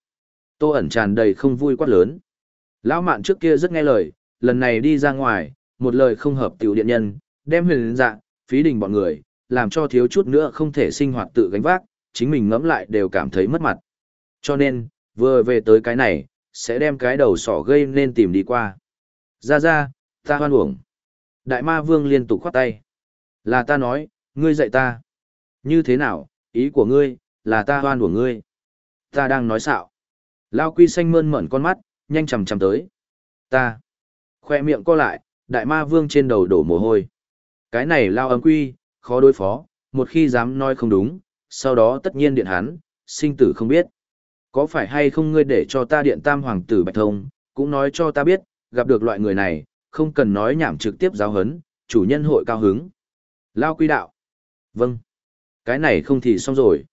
Tô ẩn tràn đầy không vui quát lớn. Lão mạn trước kia rất nghe lời, lần này đi ra ngoài, một lời không hợp tiểu điện nhân, đem huyền dạ, phí đình bọn người, làm cho thiếu chút nữa không thể sinh hoạt tự gánh vác, chính mình ngẫm lại đều cảm thấy mất mặt. Cho nên, vừa về tới cái này, sẽ đem cái đầu sỏ gây nên tìm đi qua. Ra ra, ta hoan uổng. Đại ma vương liên tục khoát tay. Là ta nói, ngươi dạy ta. Như thế nào, ý của ngươi, là ta hoan của ngươi. Ta đang nói xạo. Lao quy xanh mơn mởn con mắt, nhanh chầm chầm tới. Ta. Khoe miệng co lại, đại ma vương trên đầu đổ mồ hôi. Cái này lao ấm quy, khó đối phó, một khi dám nói không đúng, sau đó tất nhiên điện hắn, sinh tử không biết. Có phải hay không ngươi để cho ta điện tam hoàng tử Bạch Thông, cũng nói cho ta biết, gặp được loại người này, không cần nói nhảm trực tiếp giáo hấn, chủ nhân hội cao hứng. Lao quy đạo. Vâng. Cái này không thì xong rồi.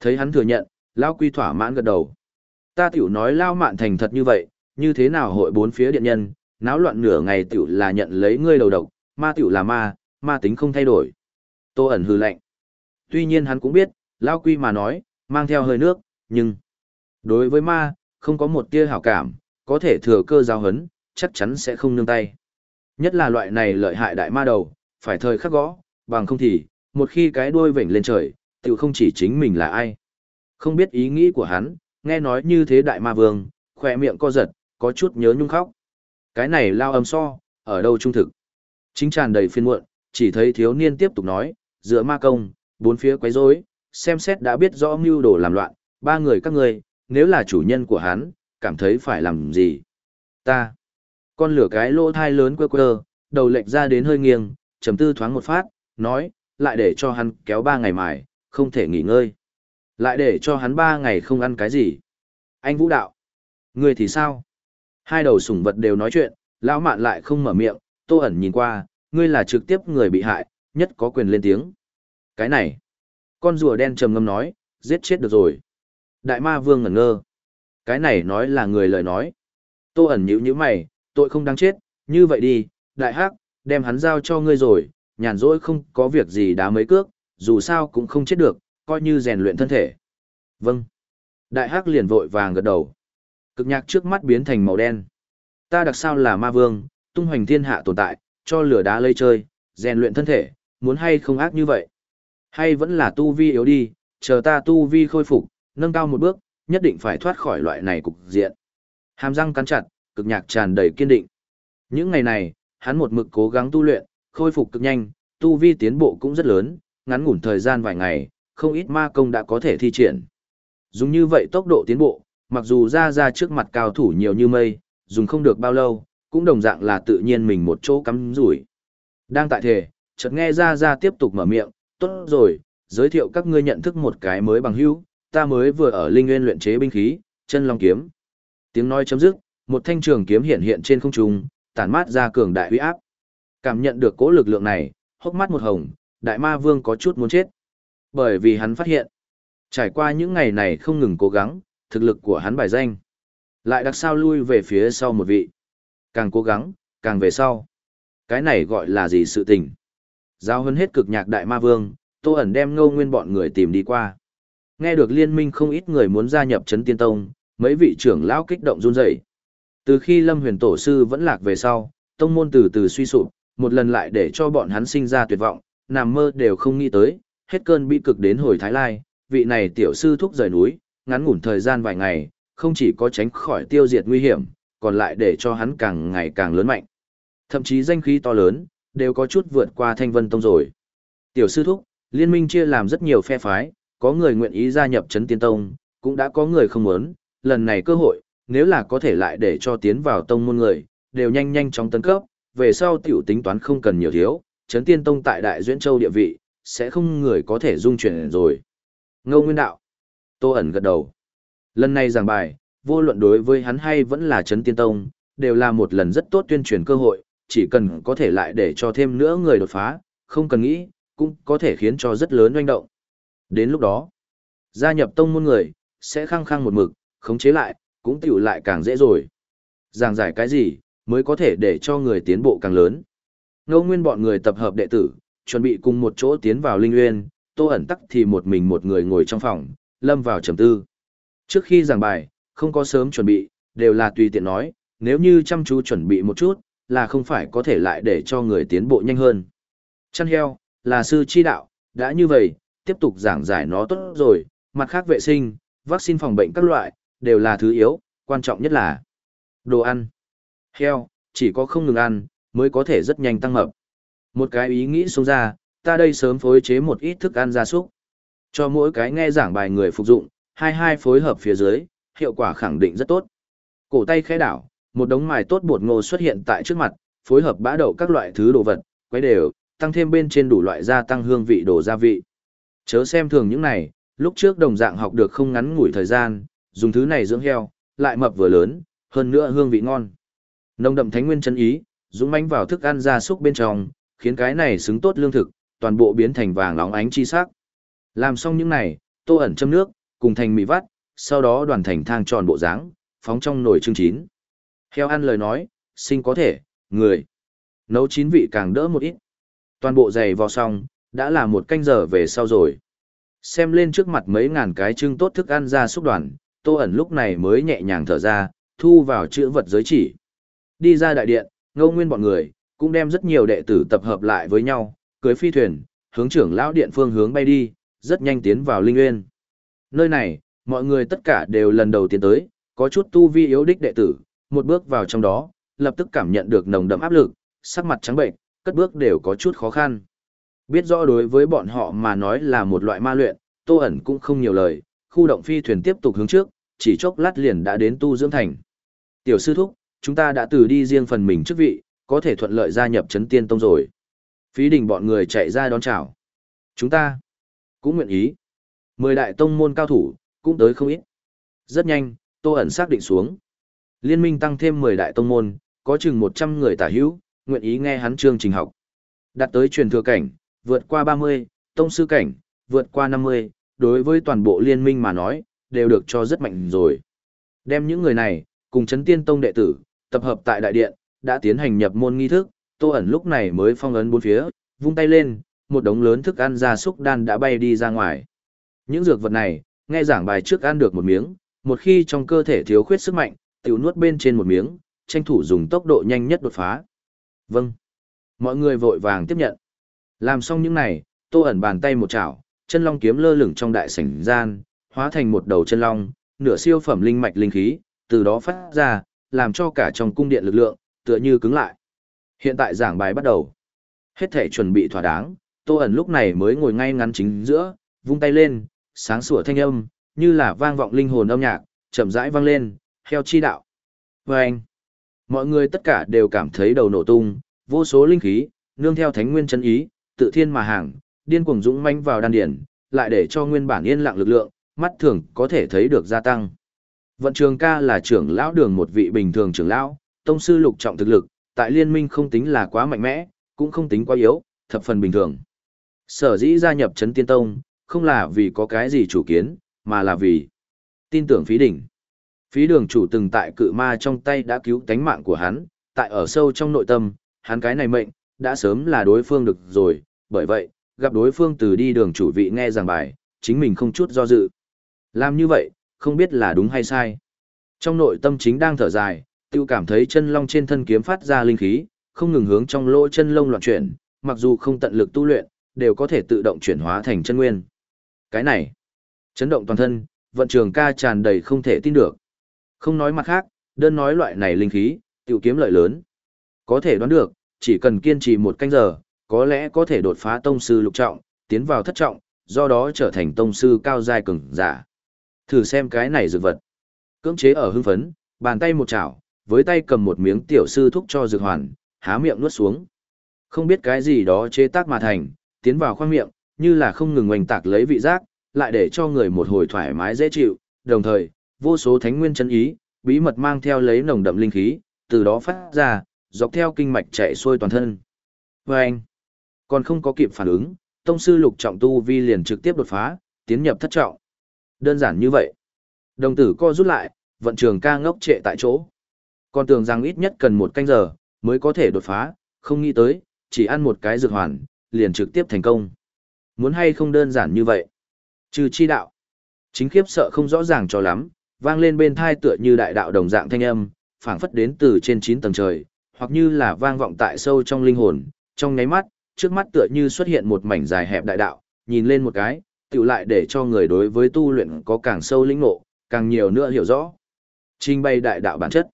Thấy hắn thừa nhận, Lao quy thỏa mãn gật đầu. Ta tiểu nói Lao mạn thành thật như vậy, như thế nào hội bốn phía điện nhân, náo loạn nửa ngày tiểu là nhận lấy ngươi đầu độc, ma tiểu là ma, ma tính không thay đổi. Tô ẩn hư lạnh. Tuy nhiên hắn cũng biết, Lao quy mà nói, mang theo hơi nước, nhưng... Đối với ma, không có một tia hảo cảm, có thể thừa cơ giao hấn, chắc chắn sẽ không nương tay. Nhất là loại này lợi hại đại ma đầu, phải thời khắc gõ, bằng không thì, một khi cái đuôi vểnh lên trời, tự không chỉ chính mình là ai. Không biết ý nghĩ của hắn, nghe nói như thế đại ma vương, khỏe miệng co giật, có chút nhớ nhung khóc. Cái này lao âm so, ở đâu trung thực. Chính tràn đầy phiên muộn, chỉ thấy thiếu niên tiếp tục nói, giữa ma công, bốn phía quấy rối, xem xét đã biết rõ mưu đồ làm loạn, ba người các ngươi, nếu là chủ nhân của hắn, cảm thấy phải làm gì? Ta. Con lửa cái lỗ thai lớn quơ quơ, đầu lệch ra đến hơi nghiêng, trầm tư thoáng một phát, nói, lại để cho hắn kéo ba ngày mải, không thể nghỉ ngơi. Lại để cho hắn ba ngày không ăn cái gì. Anh Vũ Đạo. Người thì sao? Hai đầu sủng vật đều nói chuyện, lão mạn lại không mở miệng, tô ẩn nhìn qua, ngươi là trực tiếp người bị hại, nhất có quyền lên tiếng. Cái này. Con rùa đen trầm ngâm nói, giết chết được rồi. Đại ma vương ngẩn ngơ. Cái này nói là người lời nói. Tô ẩn nhữ như mày, tội không đáng chết, như vậy đi, đại hắc, đem hắn giao cho ngươi rồi, nhàn rỗi không có việc gì đá mấy cước, dù sao cũng không chết được, coi như rèn luyện thân thể. Vâng. Đại hắc liền vội vàng gật đầu. Cực nhạc trước mắt biến thành màu đen. Ta đặc sao là ma vương, tung hoành thiên hạ tồn tại, cho lửa đá lây chơi, rèn luyện thân thể, muốn hay không ác như vậy. Hay vẫn là tu vi yếu đi, chờ ta tu vi khôi phục, nâng cao một bước, nhất định phải thoát khỏi loại này cục diện. Hàm răng cắn chặt, cực nhạc tràn đầy kiên định. Những ngày này, hắn một mực cố gắng tu luyện, khôi phục cực nhanh, tu vi tiến bộ cũng rất lớn, ngắn ngủn thời gian vài ngày, không ít ma công đã có thể thi triển. Dùng như vậy tốc độ tiến bộ, mặc dù ra ra trước mặt cao thủ nhiều như mây, dùng không được bao lâu, cũng đồng dạng là tự nhiên mình một chỗ cắm rủi. Đang tại thể, chợt nghe ra ra tiếp tục mở miệng, tốt rồi, giới thiệu các ngươi nhận thức một cái mới bằng hữu, ta mới vừa ở linh nguyên luyện chế binh khí, chân long kiếm. Tiếng nói chấm dứt, một thanh trường kiếm hiện hiện trên không trung, tản mát ra cường đại uy áp. Cảm nhận được cỗ lực lượng này, hốc mắt một hồng, đại ma vương có chút muốn chết. Bởi vì hắn phát hiện, trải qua những ngày này không ngừng cố gắng, thực lực của hắn bài danh. Lại đặc sao lui về phía sau một vị. Càng cố gắng, càng về sau. Cái này gọi là gì sự tình. Giao hơn hết cực nhạc đại ma vương, tô ẩn đem ngô nguyên bọn người tìm đi qua. Nghe được liên minh không ít người muốn gia nhập Trấn tiên tông, mấy vị trưởng lão kích động run rẩy. Từ khi Lâm Huyền Tổ sư vẫn lạc về sau, tông môn từ từ suy sụp, một lần lại để cho bọn hắn sinh ra tuyệt vọng, nằm mơ đều không nghĩ tới, hết cơn bi cực đến hồi Thái Lai, vị này tiểu sư thúc rời núi, ngắn ngủn thời gian vài ngày, không chỉ có tránh khỏi tiêu diệt nguy hiểm, còn lại để cho hắn càng ngày càng lớn mạnh. Thậm chí danh khí to lớn, đều có chút vượt qua Thanh Vân Tông rồi. Tiểu sư thúc, liên minh chia làm rất nhiều phe phái, có người nguyện ý gia nhập chấn tiên tông, cũng đã có người không muốn, lần này cơ hội, nếu là có thể lại để cho tiến vào tông môn người, đều nhanh nhanh chóng tấn cấp, về sau tiểu tính toán không cần nhiều thiếu, chấn tiên tông tại Đại Duyễn Châu địa vị, sẽ không người có thể dung chuyển rồi. Ngô Nguyên Đạo. Tô ẩn gật đầu. Lần này giảng bài, vô luận đối với hắn hay vẫn là chấn tiên tông, đều là một lần rất tốt tuyên truyền cơ hội, chỉ cần có thể lại để cho thêm nữa người đột phá, không cần nghĩ, cũng có thể khiến cho rất lớn doanh động. Đến lúc đó, gia nhập tông môn người, sẽ khăng khăng một mực, khống chế lại, cũng tiểu lại càng dễ rồi. Giảng giải cái gì, mới có thể để cho người tiến bộ càng lớn. Ngô Nguyên bọn người tập hợp đệ tử, chuẩn bị cùng một chỗ tiến vào Linh Nguyên, Tô ẩn tắc thì một mình một người ngồi trong phòng, lâm vào trầm tư. Trước khi giảng bài, không có sớm chuẩn bị, đều là tùy tiện nói, nếu như chăm chú chuẩn bị một chút, là không phải có thể lại để cho người tiến bộ nhanh hơn. Chăn heo, là sư chi đạo, đã như vậy, tiếp tục giảng giải nó tốt rồi, mặt khác vệ sinh, vaccine phòng bệnh các loại, đều là thứ yếu, quan trọng nhất là đồ ăn. Heo, chỉ có không ngừng ăn, mới có thể rất nhanh tăng mập. Một cái ý nghĩ xuống ra, ta đây sớm phối chế một ít thức ăn gia súc. Cho mỗi cái nghe giảng bài người phục dụng, hai hai phối hợp phía dưới, hiệu quả khẳng định rất tốt. Cổ tay khẽ đảo, một đống mài tốt bột ngô xuất hiện tại trước mặt, phối hợp bã đậu các loại thứ đồ vật, quấy đều, tăng thêm bên trên đủ loại gia tăng hương vị đồ gia vị. Chớ xem thường những này, lúc trước đồng dạng học được không ngắn ngủi thời gian, dùng thứ này dưỡng heo, lại mập vừa lớn, hơn nữa hương vị ngon. Nông đậm thánh nguyên chân ý, dũng mãnh vào thức ăn gia súc bên trong, khiến cái này xứng tốt lương thực, toàn bộ biến thành vàng óng ánh chi sắc. Làm xong những này, tô ẩn châm nước, cùng thành mì vắt, sau đó đoàn thành thang tròn bộ dáng, phóng trong nồi trưng chín. Heo ăn lời nói, sinh có thể, người. Nấu chín vị càng đỡ một ít. Toàn bộ dày vào xong, đã là một canh giờ về sau rồi. Xem lên trước mặt mấy ngàn cái trưng tốt thức ăn ra xúc đoàn, tô ẩn lúc này mới nhẹ nhàng thở ra, thu vào chữ vật giới chỉ. Đi ra đại điện, ngô nguyên bọn người, cũng đem rất nhiều đệ tử tập hợp lại với nhau, cưới phi thuyền, hướng trưởng lão điện phương hướng bay đi, rất nhanh tiến vào linh nguyên. Nơi này, mọi người tất cả đều lần đầu tiến tới, có chút tu vi yếu đích đệ tử, một bước vào trong đó, lập tức cảm nhận được nồng đậm áp lực, sắc mặt trắng bệnh, cất bước đều có chút khó khăn. Biết rõ đối với bọn họ mà nói là một loại ma luyện, Tô ẩn cũng không nhiều lời, khu động phi thuyền tiếp tục hướng trước, chỉ chốc lát liền đã đến tu dưỡng thành. Tiểu sư thúc, chúng ta đã từ đi riêng phần mình chức vị, có thể thuận lợi gia nhập chấn tiên tông rồi. Phí đình bọn người chạy ra đón chào. Chúng ta cũng nguyện ý. Mười đại tông môn cao thủ, cũng tới không ít. Rất nhanh, Tô ẩn xác định xuống. Liên minh tăng thêm 10 đại tông môn, có chừng 100 người tả hữu, nguyện ý nghe hắn chương trình học. Đạt tới truyền thừa cảnh, vượt qua 30, tông sư cảnh, vượt qua 50, đối với toàn bộ liên minh mà nói, đều được cho rất mạnh rồi. Đem những người này, cùng chấn tiên tông đệ tử, tập hợp tại đại điện, đã tiến hành nhập môn nghi thức, tô ẩn lúc này mới phong ấn bốn phía, vung tay lên, một đống lớn thức ăn gia súc đan đã bay đi ra ngoài. Những dược vật này, nghe giảng bài trước ăn được một miếng, một khi trong cơ thể thiếu khuyết sức mạnh, tiểu nuốt bên trên một miếng, tranh thủ dùng tốc độ nhanh nhất đột phá. Vâng. Mọi người vội vàng tiếp nhận. Làm xong những này, tô ẩn bàn tay một chảo, chân long kiếm lơ lửng trong đại sảnh gian, hóa thành một đầu chân long, nửa siêu phẩm linh mạch linh khí, từ đó phát ra, làm cho cả trong cung điện lực lượng, tựa như cứng lại. Hiện tại giảng bài bắt đầu. Hết thể chuẩn bị thỏa đáng, tô ẩn lúc này mới ngồi ngay ngắn chính giữa, vung tay lên, sáng sủa thanh âm, như là vang vọng linh hồn âm nhạc, chậm rãi vang lên, theo chi đạo. Và anh, mọi người tất cả đều cảm thấy đầu nổ tung, vô số linh khí, nương theo thánh nguyên chân ý, tự thiên mà hàng, điên cuồng dũng mãnh vào đan điển, lại để cho nguyên bản yên lặng lực lượng, mắt thường có thể thấy được gia tăng. Vận trường ca là trưởng lão đường một vị bình thường trưởng lão, tông sư lục trọng thực lực, tại liên minh không tính là quá mạnh mẽ, cũng không tính quá yếu, thập phần bình thường. Sở dĩ gia nhập chấn tiên tông, không là vì có cái gì chủ kiến, mà là vì tin tưởng phí đỉnh. Phí đường chủ từng tại cự ma trong tay đã cứu tánh mạng của hắn, tại ở sâu trong nội tâm, hắn cái này mệnh, đã sớm là đối phương được rồi, bởi vậy, gặp đối phương từ đi đường chủ vị nghe giảng bài, chính mình không chút do dự. Làm như vậy, không biết là đúng hay sai. Trong nội tâm chính đang thở dài, tiêu cảm thấy chân long trên thân kiếm phát ra linh khí, không ngừng hướng trong lỗ chân lông loạn chuyển, mặc dù không tận lực tu luyện, đều có thể tự động chuyển hóa thành chân nguyên. Cái này, chấn động toàn thân, vận trường ca tràn đầy không thể tin được. Không nói mặt khác, đơn nói loại này linh khí, Tiêu kiếm lợi lớn. Có thể đoán được, chỉ cần kiên trì một canh giờ, có lẽ có thể đột phá tông sư lục trọng, tiến vào thất trọng, do đó trở thành tông sư cao giai cường giả. Thử xem cái này dược vật. Cưỡng chế ở hưng phấn, bàn tay một chảo, với tay cầm một miếng tiểu sư thúc cho dược hoàn, há miệng nuốt xuống. Không biết cái gì đó chế tác mà thành, tiến vào khoang miệng, như là không ngừng oanh tạc lấy vị giác, lại để cho người một hồi thoải mái dễ chịu, đồng thời, vô số thánh nguyên chân ý, bí mật mang theo lấy nồng đậm linh khí, từ đó phát ra, dọc theo kinh mạch chạy xuôi toàn thân. Và anh, còn không có kịp phản ứng, tông sư lục trọng tu vi liền trực tiếp đột phá, tiến nhập thất trọng. Đơn giản như vậy. Đồng tử co rút lại, vận trường ca ngốc trệ tại chỗ. Còn tưởng rằng ít nhất cần một canh giờ, mới có thể đột phá, không nghĩ tới, chỉ ăn một cái dược hoàn, liền trực tiếp thành công. Muốn hay không đơn giản như vậy. Trừ chi đạo. Chính khiếp sợ không rõ ràng cho lắm, vang lên bên thai tựa như đại đạo đồng dạng thanh âm, phảng phất đến từ trên 9 tầng trời, hoặc như là vang vọng tại sâu trong linh hồn, trong nháy mắt, trước mắt tựa như xuất hiện một mảnh dài hẹp đại đạo, nhìn lên một cái, tự lại để cho người đối với tu luyện có càng sâu lĩnh ngộ, càng nhiều nữa hiểu rõ. Trình bày đại đạo bản chất.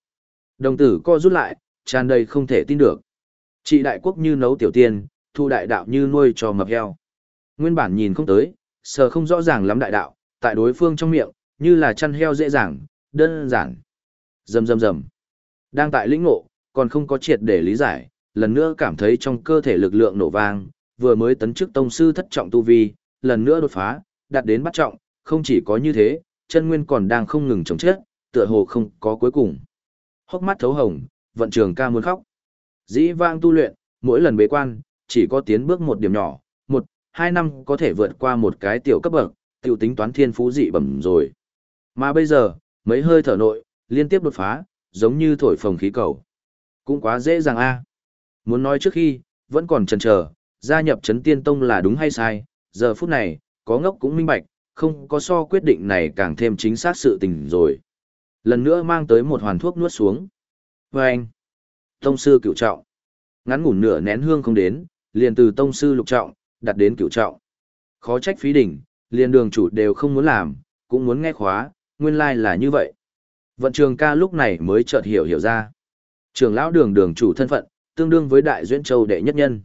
Đồng tử co rút lại, tràn đầy không thể tin được. Trị đại quốc như nấu tiểu tiên, thu đại đạo như nuôi cho mập heo. Nguyên bản nhìn không tới, sờ không rõ ràng lắm đại đạo, tại đối phương trong miệng, như là chăn heo dễ dàng, đơn giản. Rầm rầm rầm. Đang tại lĩnh ngộ, còn không có triệt để lý giải, lần nữa cảm thấy trong cơ thể lực lượng nổ vang, vừa mới tấn chức tông sư thất trọng tu vi, lần nữa đột phá, đạt đến bắt trọng, không chỉ có như thế, chân nguyên còn đang không ngừng chống chết, tựa hồ không có cuối cùng. Hốc mắt thấu hồng, vận trường ca muốn khóc. Dĩ vang tu luyện, mỗi lần bế quan, chỉ có tiến bước một điểm nhỏ, một, hai năm có thể vượt qua một cái tiểu cấp bậc, tiểu tính toán thiên phú dị bẩm rồi. Mà bây giờ, mấy hơi thở nội, liên tiếp đột phá, giống như thổi phồng khí cầu. Cũng quá dễ dàng a. Muốn nói trước khi, vẫn còn chần chờ, gia nhập chấn tiên tông là đúng hay sai, giờ phút này, có ngốc cũng minh bạch, không có so quyết định này càng thêm chính xác sự tình rồi. Lần nữa mang tới một hoàn thuốc nuốt xuống. Và anh, tông sư cựu trọng, ngắn ngủn nửa nén hương không đến, liền từ tông sư lục trọng, đặt đến cựu trọng. Khó trách phí đỉnh, liền đường chủ đều không muốn làm, cũng muốn nghe khóa, nguyên lai like là như vậy. Vận trường ca lúc này mới chợt hiểu hiểu ra. Trường lão đường đường chủ thân phận, tương đương với đại duyên châu đệ nhất nhân.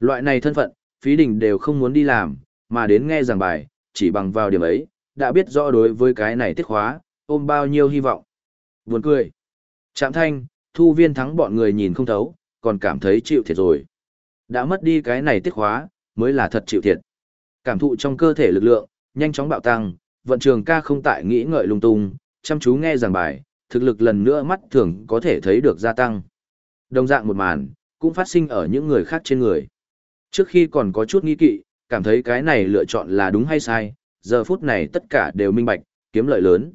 Loại này thân phận, phí đình đều không muốn đi làm, mà đến nghe giảng bài, chỉ bằng vào điểm ấy, đã biết rõ đối với cái này tiết khóa, ôm bao nhiêu hy vọng. Buồn cười. Trạm thanh, thu viên thắng bọn người nhìn không thấu, còn cảm thấy chịu thiệt rồi. Đã mất đi cái này tiết khóa, mới là thật chịu thiệt. Cảm thụ trong cơ thể lực lượng, nhanh chóng bạo tăng, vận trường ca không tại nghĩ ngợi lung tung, chăm chú nghe giảng bài, thực lực lần nữa mắt thường có thể thấy được gia tăng. Đồng dạng một màn, cũng phát sinh ở những người khác trên người. Trước khi còn có chút nghi kỵ, cảm thấy cái này lựa chọn là đúng hay sai, giờ phút này tất cả đều minh bạch, kiếm lợi lớn.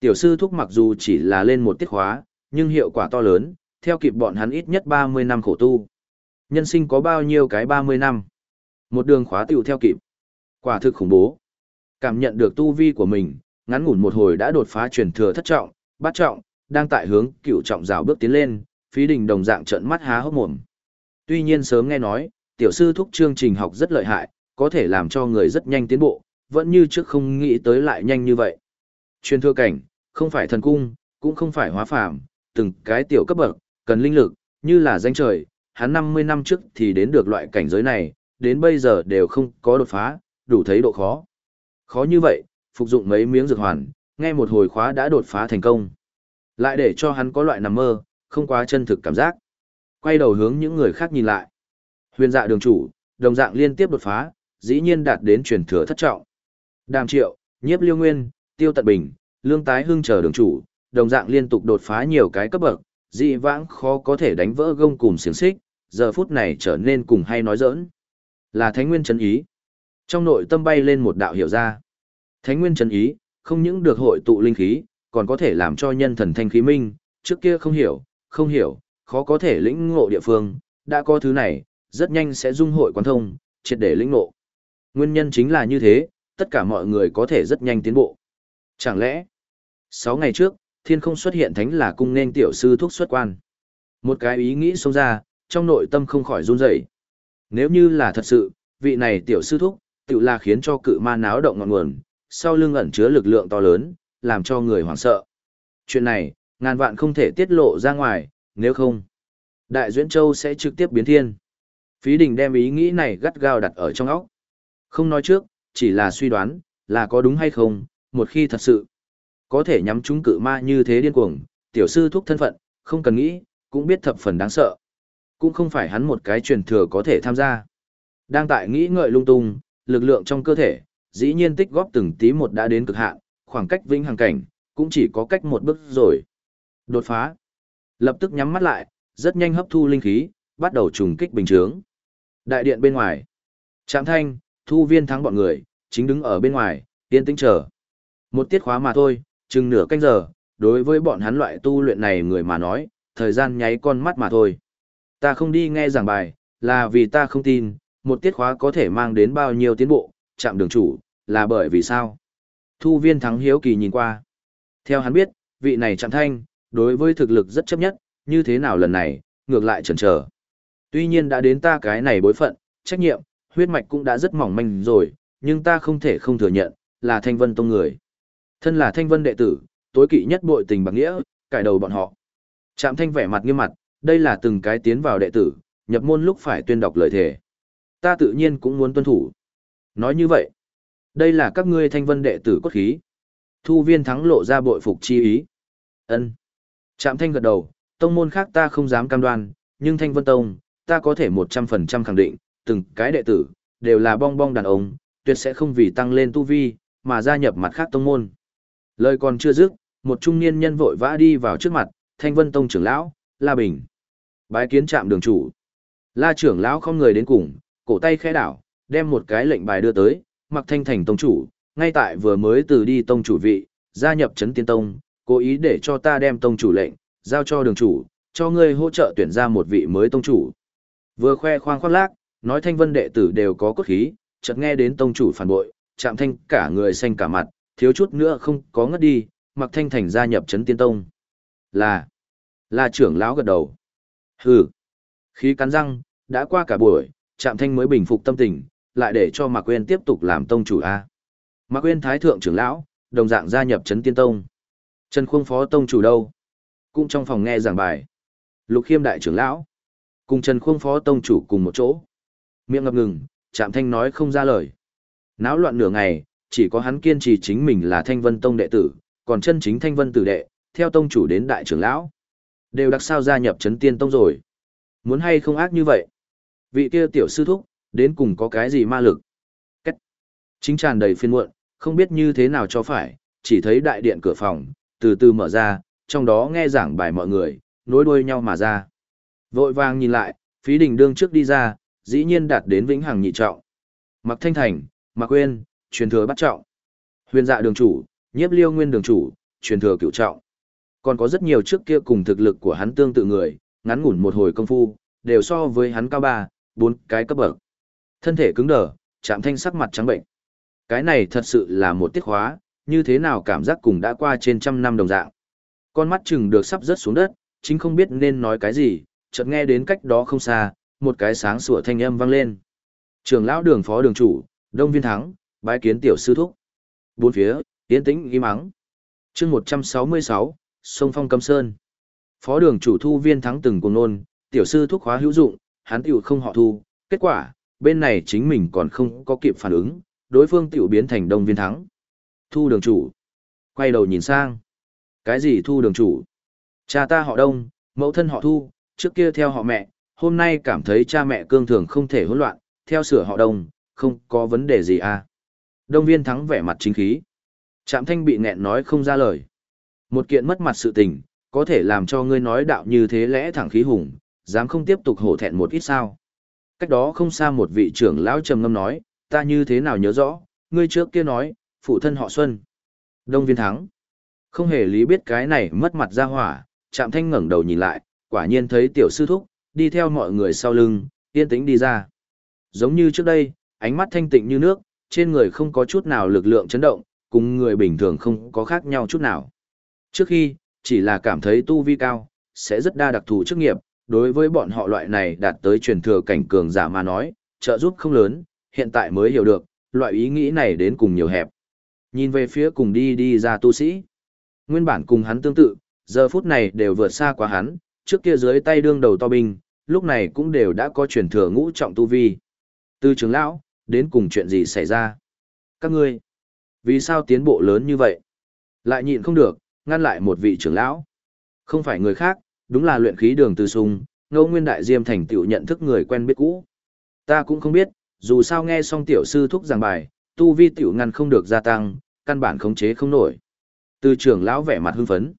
Tiểu sư thúc mặc dù chỉ là lên một tiết khóa, nhưng hiệu quả to lớn, theo kịp bọn hắn ít nhất 30 năm khổ tu. Nhân sinh có bao nhiêu cái 30 năm? Một đường khóa tiểu theo kịp. Quả thực khủng bố. Cảm nhận được tu vi của mình, ngắn ngủn một hồi đã đột phá truyền thừa thất trọng, bát trọng, đang tại hướng cựu trọng rào bước tiến lên, phí đình đồng dạng trận mắt há hốc mồm. Tuy nhiên sớm nghe nói, tiểu sư thúc chương trình học rất lợi hại, có thể làm cho người rất nhanh tiến bộ, vẫn như trước không nghĩ tới lại nhanh như vậy. Truyền thưa cảnh, không phải thần cung, cũng không phải hóa phàm, từng cái tiểu cấp bậc, cần linh lực, như là danh trời, hắn 50 năm trước thì đến được loại cảnh giới này, đến bây giờ đều không có đột phá, đủ thấy độ khó. Khó như vậy, phục dụng mấy miếng dược hoàn, nghe một hồi khóa đã đột phá thành công. Lại để cho hắn có loại nằm mơ, không quá chân thực cảm giác. Quay đầu hướng những người khác nhìn lại. Huyền dạ đường chủ, đồng dạng liên tiếp đột phá, dĩ nhiên đạt đến truyền thừa thất trọng. Đàm triệu, nhiếp liêu nguyên, tiêu tận bình, lương tái hưng chờ đường chủ, đồng dạng liên tục đột phá nhiều cái cấp bậc, dị vãng khó có thể đánh vỡ gông cùng xiềng xích, giờ phút này trở nên cùng hay nói giỡn. Là thánh nguyên chân ý. Trong nội tâm bay lên một đạo hiểu ra. Thánh nguyên chân ý, không những được hội tụ linh khí, còn có thể làm cho nhân thần thanh khí minh, trước kia không hiểu, không hiểu, khó có thể lĩnh ngộ địa phương, đã có thứ này, rất nhanh sẽ dung hội quan thông, triệt để lĩnh ngộ. Nguyên nhân chính là như thế, tất cả mọi người có thể rất nhanh tiến bộ. Chẳng lẽ, 6 ngày trước, thiên không xuất hiện thánh là cung nên tiểu sư thuốc xuất quan. Một cái ý nghĩ xông ra, trong nội tâm không khỏi run rẩy. Nếu như là thật sự, vị này tiểu sư thúc, tự là khiến cho cự ma náo động ngọn nguồn, sau lưng ẩn chứa lực lượng to lớn, làm cho người hoảng sợ. Chuyện này, ngàn vạn không thể tiết lộ ra ngoài, nếu không, Đại Duyễn Châu sẽ trực tiếp biến thiên. Phí đình đem ý nghĩ này gắt gao đặt ở trong óc. Không nói trước, chỉ là suy đoán, là có đúng hay không, một khi thật sự có thể nhắm chúng cự ma như thế điên cuồng, tiểu sư thúc thân phận, không cần nghĩ, cũng biết thập phần đáng sợ. Cũng không phải hắn một cái truyền thừa có thể tham gia. Đang tại nghĩ ngợi lung tung, lực lượng trong cơ thể, dĩ nhiên tích góp từng tí một đã đến cực hạn, khoảng cách vĩnh hằng cảnh, cũng chỉ có cách một bước rồi. Đột phá. Lập tức nhắm mắt lại, rất nhanh hấp thu linh khí, bắt đầu trùng kích bình chướng. Đại điện bên ngoài. Trạm thanh, thu viên thắng bọn người, chính đứng ở bên ngoài, yên tĩnh chờ. Một tiết khóa mà thôi, chừng nửa canh giờ, đối với bọn hắn loại tu luyện này người mà nói, thời gian nháy con mắt mà thôi. Ta không đi nghe giảng bài, là vì ta không tin, một tiết khóa có thể mang đến bao nhiêu tiến bộ, chạm đường chủ, là bởi vì sao? Thu viên thắng hiếu kỳ nhìn qua. Theo hắn biết, vị này chạm thanh, đối với thực lực rất chấp nhất, như thế nào lần này, ngược lại chần chờ. Tuy nhiên đã đến ta cái này bối phận, trách nhiệm, huyết mạch cũng đã rất mỏng manh rồi, nhưng ta không thể không thừa nhận, là thanh vân tông người. Thân là thanh vân đệ tử, tối kỵ nhất bội tình bằng nghĩa, cải đầu bọn họ. Trạm thanh vẻ mặt nghiêm mặt, đây là từng cái tiến vào đệ tử, nhập môn lúc phải tuyên đọc lời thề. Ta tự nhiên cũng muốn tuân thủ. Nói như vậy, đây là các ngươi thanh vân đệ tử cốt khí. Thu viên thắng lộ ra bội phục chi ý. ân Trạm thanh gật đầu, tông môn khác ta không dám cam đoan, nhưng thanh vân tông, ta có thể 100% khẳng định, từng cái đệ tử, đều là bong bong đàn ông, tuyệt sẽ không vì tăng lên tu vi, mà gia nhập mặt khác tông môn. Lời còn chưa dứt, một trung niên nhân vội vã đi vào trước mặt, thanh vân tông trưởng lão, La Bình. Bái kiến trạm đường chủ. La trưởng lão không người đến cùng, cổ tay khẽ đảo, đem một cái lệnh bài đưa tới, mặc thanh thành tông chủ, ngay tại vừa mới từ đi tông chủ vị, gia nhập chấn tiên tông, cố ý để cho ta đem tông chủ lệnh, giao cho đường chủ, cho ngươi hỗ trợ tuyển ra một vị mới tông chủ. Vừa khoe khoang khoác lác, nói thanh vân đệ tử đều có cốt khí, chợt nghe đến tông chủ phản bội, chạm thanh cả người xanh cả mặt, thiếu chút nữa không có ngất đi, mặc thanh thành gia nhập chấn tiên tông. Là, là trưởng lão gật đầu. Hừ, khí cắn răng, đã qua cả buổi, chạm thanh mới bình phục tâm tình, lại để cho Mạc Quyên tiếp tục làm tông chủ A. Mạc Quyên thái thượng trưởng lão, đồng dạng gia nhập chấn tiên tông. Trần Khuông phó tông chủ đâu? Cũng trong phòng nghe giảng bài. Lục khiêm đại trưởng lão. Cùng Trần Khuông phó tông chủ cùng một chỗ. Miệng ngập ngừng, chạm thanh nói không ra lời. Náo loạn nửa ngày, chỉ có hắn kiên trì chính mình là thanh vân tông đệ tử, còn chân chính thanh vân tử đệ, theo tông chủ đến đại trưởng lão. Đều đặc sao gia nhập chấn tiên tông rồi. Muốn hay không ác như vậy? Vị kia tiểu sư thúc, đến cùng có cái gì ma lực? Cách. Chính tràn đầy phiên muộn, không biết như thế nào cho phải, chỉ thấy đại điện cửa phòng, từ từ mở ra, trong đó nghe giảng bài mọi người, nối đuôi nhau mà ra. Vội vàng nhìn lại, phí đình đương trước đi ra, dĩ nhiên đạt đến vĩnh hằng nhị trọng. Mặc thanh thành, mặc quên, truyền thừa bắt trọng. Huyền dạ đường chủ, nhiếp liêu nguyên đường chủ, truyền thừa cựu trọng. Còn có rất nhiều trước kia cùng thực lực của hắn tương tự người, ngắn ngủn một hồi công phu, đều so với hắn cao ba, bốn cái cấp bậc. Thân thể cứng đờ, chạm thanh sắc mặt trắng bệnh. Cái này thật sự là một tiết khóa, như thế nào cảm giác cùng đã qua trên trăm năm đồng dạng. Con mắt chừng được sắp rớt xuống đất, chính không biết nên nói cái gì, chợt nghe đến cách đó không xa, một cái sáng sủa thanh âm vang lên. Trường lão đường phó đường chủ, Đông Viên Thắng, bái kiến tiểu sư thúc. Bốn phía, tiến tĩnh im mắng. chương 166, sông phong cấm sơn. Phó đường chủ thu viên thắng từng cùng nôn, tiểu sư thúc khóa hữu dụng, hắn tiểu không họ thu. Kết quả, bên này chính mình còn không có kịp phản ứng, đối phương tiểu biến thành đông viên thắng. Thu đường chủ. Quay đầu nhìn sang. Cái gì thu đường chủ? Cha ta họ đông, mẫu thân họ thu, trước kia theo họ mẹ, hôm nay cảm thấy cha mẹ cương thường không thể hỗn loạn, theo sửa họ đông, không có vấn đề gì à. Đông viên thắng vẻ mặt chính khí. Trạm thanh bị nghẹn nói không ra lời. Một kiện mất mặt sự tình, có thể làm cho ngươi nói đạo như thế lẽ thẳng khí hùng, dám không tiếp tục hổ thẹn một ít sao. Cách đó không xa một vị trưởng lão trầm ngâm nói, ta như thế nào nhớ rõ, ngươi trước kia nói, phụ thân họ Xuân. Đông viên thắng. Không hề lý biết cái này mất mặt ra hỏa, Trạm thanh ngẩng đầu nhìn lại, quả nhiên thấy tiểu sư thúc, đi theo mọi người sau lưng, yên tĩnh đi ra. Giống như trước đây, ánh mắt thanh tịnh như nước, trên người không có chút nào lực lượng chấn động, cùng người bình thường không có khác nhau chút nào. Trước khi, chỉ là cảm thấy tu vi cao, sẽ rất đa đặc thù chức nghiệp, đối với bọn họ loại này đạt tới truyền thừa cảnh cường giả mà nói, trợ giúp không lớn, hiện tại mới hiểu được, loại ý nghĩ này đến cùng nhiều hẹp. Nhìn về phía cùng đi đi ra tu sĩ. Nguyên bản cùng hắn tương tự, giờ phút này đều vượt xa quá hắn, trước kia dưới tay đương đầu to binh, lúc này cũng đều đã có truyền thừa ngũ trọng tu vi. Từ trưởng lão, đến cùng chuyện gì xảy ra? Các ngươi, vì sao tiến bộ lớn như vậy? Lại nhịn không được, ngăn lại một vị trưởng lão. Không phải người khác, đúng là luyện khí đường từ sung, ngô nguyên đại diêm thành tựu nhận thức người quen biết cũ. Ta cũng không biết, dù sao nghe xong tiểu sư thúc giảng bài, tu vi tiểu ngăn không được gia tăng, căn bản khống chế không nổi. Từ trưởng lão vẻ mặt hưng phấn.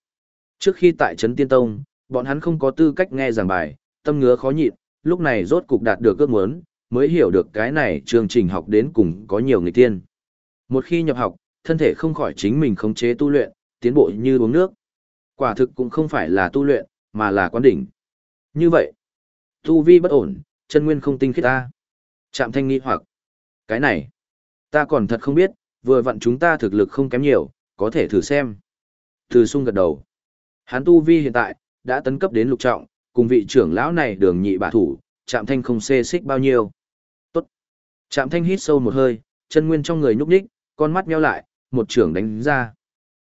Trước khi tại Trấn Tiên Tông, bọn hắn không có tư cách nghe giảng bài, tâm ngứa khó nhịn, lúc này rốt cục đạt được ước muốn, mới hiểu được cái này chương trình học đến cùng có nhiều người tiên. Một khi nhập học, thân thể không khỏi chính mình khống chế tu luyện, tiến bộ như uống nước. Quả thực cũng không phải là tu luyện, mà là quán đỉnh. Như vậy, tu vi bất ổn, chân nguyên không tinh khiết ta. Trạm thanh nghi hoặc, cái này, ta còn thật không biết, vừa vặn chúng ta thực lực không kém nhiều, có thể thử xem. Từ sung gật đầu. Hắn tu vi hiện tại, đã tấn cấp đến lục trọng, cùng vị trưởng lão này đường nhị bà thủ, chạm thanh không xê xích bao nhiêu. Tốt. Chạm thanh hít sâu một hơi, chân nguyên trong người nhúc nhích, con mắt nheo lại, một trưởng đánh ra.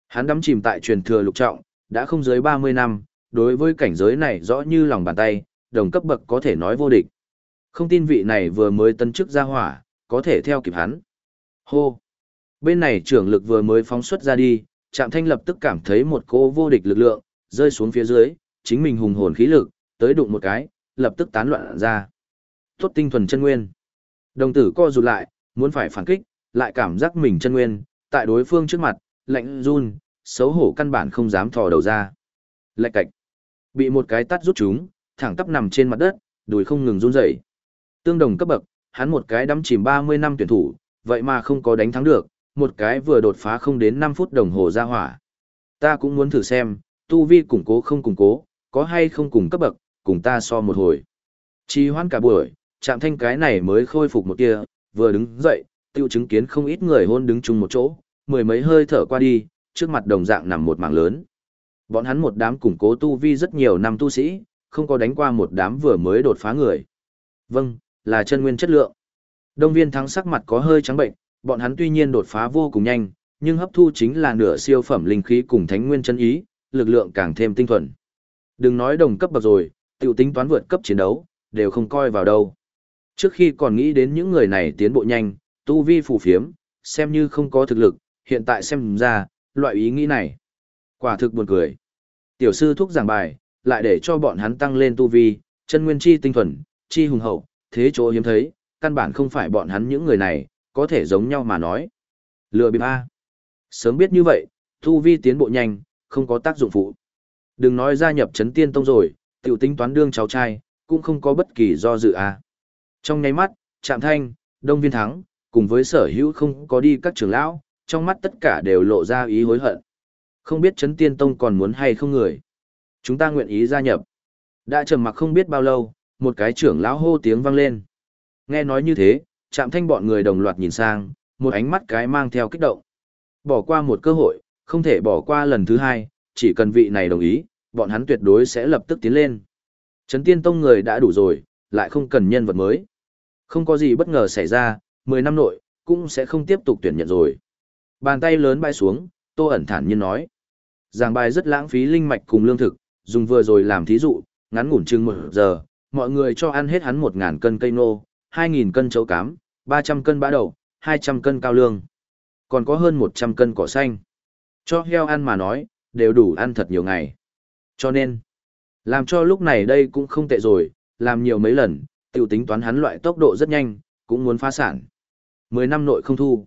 Hắn đắm chìm tại truyền thừa lục trọng, đã không dưới 30 năm, đối với cảnh giới này rõ như lòng bàn tay, đồng cấp bậc có thể nói vô địch. Không tin vị này vừa mới tân chức ra hỏa, có thể theo kịp hắn. Hô! Bên này trưởng lực vừa mới phóng xuất ra đi, Trạm Thanh lập tức cảm thấy một cỗ vô địch lực lượng, rơi xuống phía dưới, chính mình hùng hồn khí lực, tới đụng một cái, lập tức tán loạn ra. Tốt tinh thuần chân nguyên. Đồng tử co rụt lại, muốn phải phản kích, lại cảm giác mình chân nguyên, tại đối phương trước mặt, lạnh run, xấu hổ căn bản không dám thò đầu ra. Lạch cạch. Bị một cái tắt rút chúng, thẳng tắp nằm trên mặt đất, đùi không ngừng run rẩy. Tương đồng cấp bậc, hắn một cái đắm chìm 30 năm tuyển thủ, vậy mà không có đánh thắng được, một cái vừa đột phá không đến 5 phút đồng hồ ra hỏa. Ta cũng muốn thử xem, tu vi củng cố không củng cố, có hay không cùng cấp bậc, cùng ta so một hồi. Chi hoãn cả buổi, chạm thanh cái này mới khôi phục một kia, vừa đứng dậy, tiêu chứng kiến không ít người hôn đứng chung một chỗ, mười mấy hơi thở qua đi, trước mặt đồng dạng nằm một mảng lớn. Bọn hắn một đám củng cố tu vi rất nhiều năm tu sĩ, không có đánh qua một đám vừa mới đột phá người. Vâng, là chân nguyên chất lượng. Đông viên thắng sắc mặt có hơi trắng bệnh, bọn hắn tuy nhiên đột phá vô cùng nhanh, nhưng hấp thu chính là nửa siêu phẩm linh khí cùng thánh nguyên chân ý, lực lượng càng thêm tinh thuần. Đừng nói đồng cấp bậc rồi, tiểu tính toán vượt cấp chiến đấu, đều không coi vào đâu. Trước khi còn nghĩ đến những người này tiến bộ nhanh, tu vi phù phiếm, xem như không có thực lực, hiện tại xem ra, loại ý nghĩ này. Quả thực buồn cười. Tiểu sư thúc giảng bài, lại để cho bọn hắn tăng lên tu vi, chân nguyên chi tinh thuần, chi hùng hậu, thế chỗ hiếm thấy, căn bản không phải bọn hắn những người này, có thể giống nhau mà nói. Lừa bịp A. Sớm biết như vậy, tu vi tiến bộ nhanh, không có tác dụng phụ. Đừng nói gia nhập chấn tiên tông rồi, tiểu tính toán đương cháu trai, cũng không có bất kỳ do dự à. Trong nháy mắt, Trạm Thanh, Đông Viên Thắng, cùng với sở hữu không có đi các trưởng lão, trong mắt tất cả đều lộ ra ý hối hận. Không biết chấn tiên tông còn muốn hay không người. Chúng ta nguyện ý gia nhập. Đã trầm mặc không biết bao lâu, một cái trưởng lão hô tiếng vang lên. Nghe nói như thế, trạm thanh bọn người đồng loạt nhìn sang, một ánh mắt cái mang theo kích động. Bỏ qua một cơ hội, không thể bỏ qua lần thứ hai, chỉ cần vị này đồng ý, bọn hắn tuyệt đối sẽ lập tức tiến lên. Trấn tiên tông người đã đủ rồi, lại không cần nhân vật mới. Không có gì bất ngờ xảy ra, 10 năm nội, cũng sẽ không tiếp tục tuyển nhận rồi. Bàn tay lớn bay xuống, tô ẩn thản nhiên nói. Giảng bài rất lãng phí linh mạch cùng lương thực, dùng vừa rồi làm thí dụ, ngắn ngủn chừng một giờ, mọi người cho ăn hết hắn 1.000 cân cây nô, 2.000 cân chấu cám, 300 cân bã đậu, 200 cân cao lương. Còn có hơn 100 cân cỏ xanh. Cho heo ăn mà nói, đều đủ ăn thật nhiều ngày. Cho nên, làm cho lúc này đây cũng không tệ rồi, làm nhiều mấy lần, tiểu tính toán hắn loại tốc độ rất nhanh, cũng muốn phá sản. 10 năm nội không thu.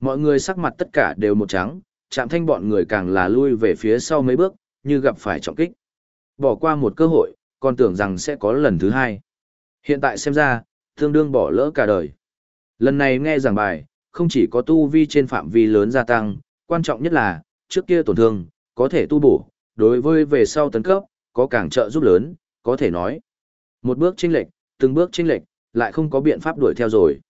Mọi người sắc mặt tất cả đều một trắng, chạm thanh bọn người càng là lui về phía sau mấy bước, như gặp phải trọng kích. Bỏ qua một cơ hội, còn tưởng rằng sẽ có lần thứ hai. Hiện tại xem ra, tương đương bỏ lỡ cả đời. Lần này nghe giảng bài, không chỉ có tu vi trên phạm vi lớn gia tăng, quan trọng nhất là, trước kia tổn thương, có thể tu bổ, đối với về sau tấn cấp, có càng trợ giúp lớn, có thể nói. Một bước chênh lệch, từng bước chênh lệch, lại không có biện pháp đuổi theo rồi.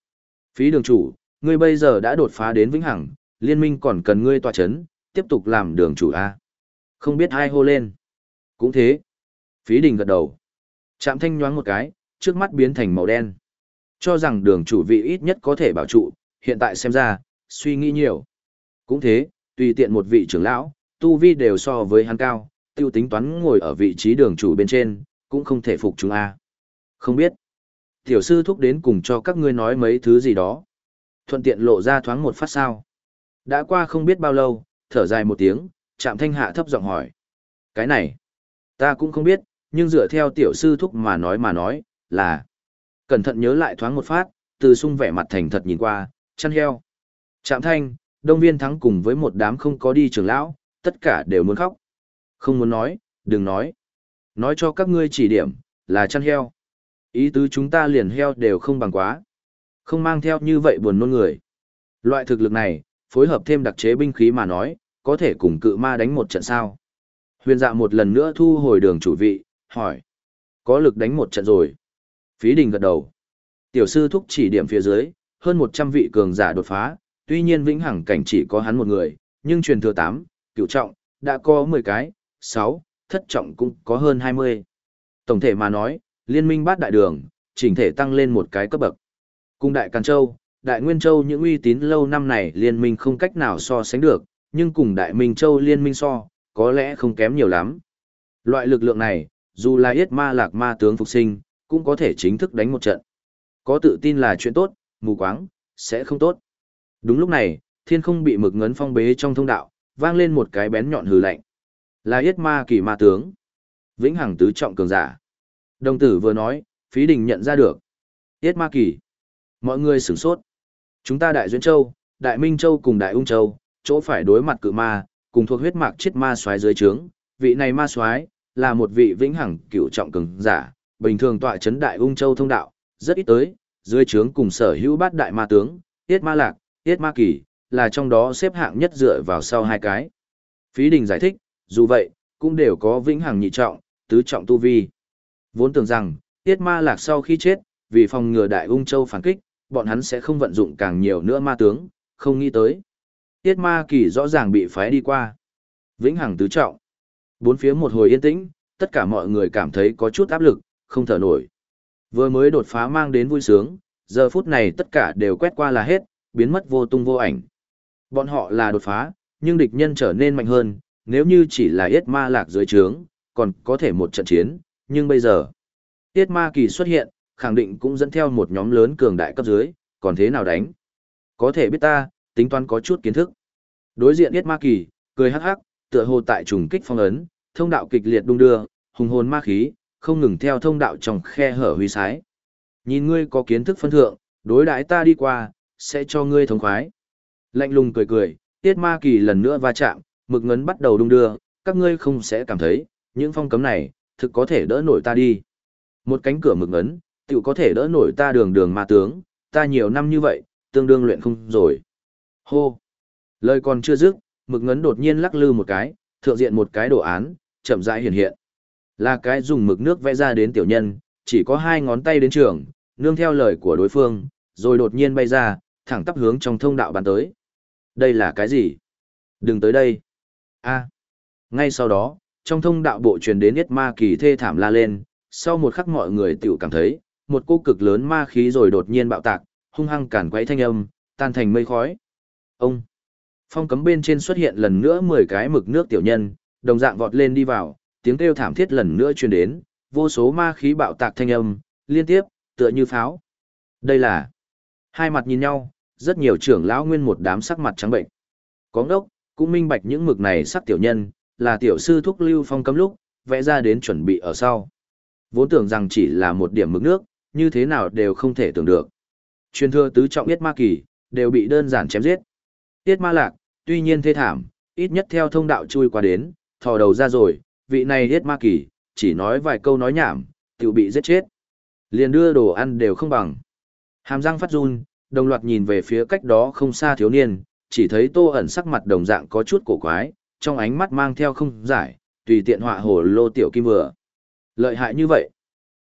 Phí đường chủ, ngươi bây giờ đã đột phá đến vĩnh hằng, liên minh còn cần ngươi tọa chấn, tiếp tục làm đường chủ A. Không biết ai hô lên. Cũng thế. Phí đình gật đầu. Chạm thanh nhoáng một cái, trước mắt biến thành màu đen. Cho rằng đường chủ vị ít nhất có thể bảo trụ, hiện tại xem ra, suy nghĩ nhiều. Cũng thế, tùy tiện một vị trưởng lão, tu vi đều so với hắn cao, tiêu tính toán ngồi ở vị trí đường chủ bên trên, cũng không thể phục chúng A. Không biết. Tiểu sư thúc đến cùng cho các ngươi nói mấy thứ gì đó. Thuận tiện lộ ra thoáng một phát sao. Đã qua không biết bao lâu, thở dài một tiếng, chạm thanh hạ thấp giọng hỏi. Cái này, ta cũng không biết, nhưng dựa theo tiểu sư thúc mà nói mà nói, là... Cẩn thận nhớ lại thoáng một phát, từ sung vẻ mặt thành thật nhìn qua, chăn heo. Trạm thanh, đông viên thắng cùng với một đám không có đi trường lão, tất cả đều muốn khóc. Không muốn nói, đừng nói. Nói cho các ngươi chỉ điểm, là chăn heo. Ý tứ chúng ta liền heo đều không bằng quá. Không mang theo như vậy buồn nôn người. Loại thực lực này, phối hợp thêm đặc chế binh khí mà nói, có thể cùng cự ma đánh một trận sao. Huyền dạ một lần nữa thu hồi đường chủ vị, hỏi. Có lực đánh một trận rồi. Phí đình gật đầu. Tiểu sư thúc chỉ điểm phía dưới, hơn 100 vị cường giả đột phá, tuy nhiên vĩnh hằng cảnh chỉ có hắn một người, nhưng truyền thừa 8, cựu trọng, đã có 10 cái, 6, thất trọng cũng có hơn 20. Tổng thể mà nói, liên minh bát đại đường, chỉnh thể tăng lên một cái cấp bậc. Cùng đại Càn Châu, đại Nguyên Châu những uy tín lâu năm này liên minh không cách nào so sánh được, nhưng cùng đại Minh Châu liên minh so, có lẽ không kém nhiều lắm. Loại lực lượng này, dù là yết ma lạc ma tướng phục sinh, cũng có thể chính thức đánh một trận. Có tự tin là chuyện tốt, mù quáng, sẽ không tốt. Đúng lúc này, thiên không bị mực ngấn phong bế trong thông đạo, vang lên một cái bén nhọn hừ lạnh. Là yết ma kỳ ma tướng. Vĩnh hằng tứ trọng cường giả. Đồng tử vừa nói, phí đình nhận ra được. Yết ma kỳ. Mọi người sửng sốt. Chúng ta đại duyên châu, đại minh châu cùng đại ung châu, chỗ phải đối mặt cự ma, cùng thuộc huyết mạc chết ma soái dưới trướng. Vị này ma soái là một vị vĩnh hằng cựu trọng cường giả, bình thường tọa chấn đại ung châu thông đạo, rất ít tới, dưới trướng cùng sở hữu bát đại ma tướng, Yết Ma Lạc, Yết Ma Kỳ, là trong đó xếp hạng nhất dựa vào sau hai cái. Phí Đình giải thích, dù vậy, cũng đều có vĩnh hằng nhị trọng, tứ trọng tu vi. Vốn tưởng rằng, Tiết Ma Lạc sau khi chết, vì phòng ngừa đại ung châu phản kích, bọn hắn sẽ không vận dụng càng nhiều nữa ma tướng, không nghĩ tới. Tiết Ma Kỳ rõ ràng bị phái đi qua. Vĩnh hằng tứ trọng. Bốn phía một hồi yên tĩnh, tất cả mọi người cảm thấy có chút áp lực, không thở nổi. Vừa mới đột phá mang đến vui sướng, giờ phút này tất cả đều quét qua là hết, biến mất vô tung vô ảnh. Bọn họ là đột phá, nhưng địch nhân trở nên mạnh hơn, nếu như chỉ là yết ma lạc dưới trướng, còn có thể một trận chiến, nhưng bây giờ, yết ma kỳ xuất hiện, khẳng định cũng dẫn theo một nhóm lớn cường đại cấp dưới, còn thế nào đánh? Có thể biết ta, tính toán có chút kiến thức. Đối diện yết ma kỳ, cười hắc hắc, tựa hồ tại trùng kích phong ấn, thông đạo kịch liệt đung đưa, hùng hồn ma khí, không ngừng theo thông đạo trong khe hở huy sái. Nhìn ngươi có kiến thức phân thượng, đối đãi ta đi qua, sẽ cho ngươi thống khoái. Lạnh lùng cười cười, tiết ma kỳ lần nữa va chạm, mực ngấn bắt đầu đung đưa, các ngươi không sẽ cảm thấy, những phong cấm này, thực có thể đỡ nổi ta đi. Một cánh cửa mực ngấn, tiểu có thể đỡ nổi ta đường đường ma tướng, ta nhiều năm như vậy, tương đương luyện không rồi. Hô! Lời còn chưa dứt, mực ngấn đột nhiên lắc lư một cái, thượng diện một cái đồ án, chậm rãi hiện hiện. Là cái dùng mực nước vẽ ra đến tiểu nhân, chỉ có hai ngón tay đến trường, nương theo lời của đối phương, rồi đột nhiên bay ra, thẳng tắp hướng trong thông đạo bắn tới. Đây là cái gì? Đừng tới đây. a Ngay sau đó, trong thông đạo bộ truyền đến yết ma kỳ thê thảm la lên, sau một khắc mọi người tiểu cảm thấy, một cô cực lớn ma khí rồi đột nhiên bạo tạc, hung hăng cản quấy thanh âm, tan thành mây khói. Ông! Phong cấm bên trên xuất hiện lần nữa 10 cái mực nước tiểu nhân, đồng dạng vọt lên đi vào, tiếng kêu thảm thiết lần nữa truyền đến, vô số ma khí bạo tạc thanh âm, liên tiếp, tựa như pháo. Đây là hai mặt nhìn nhau, rất nhiều trưởng lão nguyên một đám sắc mặt trắng bệnh. Có ngốc, cũng minh bạch những mực này sắc tiểu nhân, là tiểu sư thúc lưu phong cấm lúc, vẽ ra đến chuẩn bị ở sau. Vốn tưởng rằng chỉ là một điểm mực nước, như thế nào đều không thể tưởng được. Truyền thừa tứ trọng yết ma kỳ, đều bị đơn giản chém giết. Yết ma lạc, tuy nhiên thê thảm, ít nhất theo thông đạo chui qua đến, thò đầu ra rồi, vị này yết ma kỳ, chỉ nói vài câu nói nhảm, tiểu bị giết chết. Liền đưa đồ ăn đều không bằng. Hàm răng phát run, đồng loạt nhìn về phía cách đó không xa thiếu niên, chỉ thấy tô ẩn sắc mặt đồng dạng có chút cổ quái, trong ánh mắt mang theo không giải, tùy tiện họa hồ lô tiểu kim vừa. Lợi hại như vậy.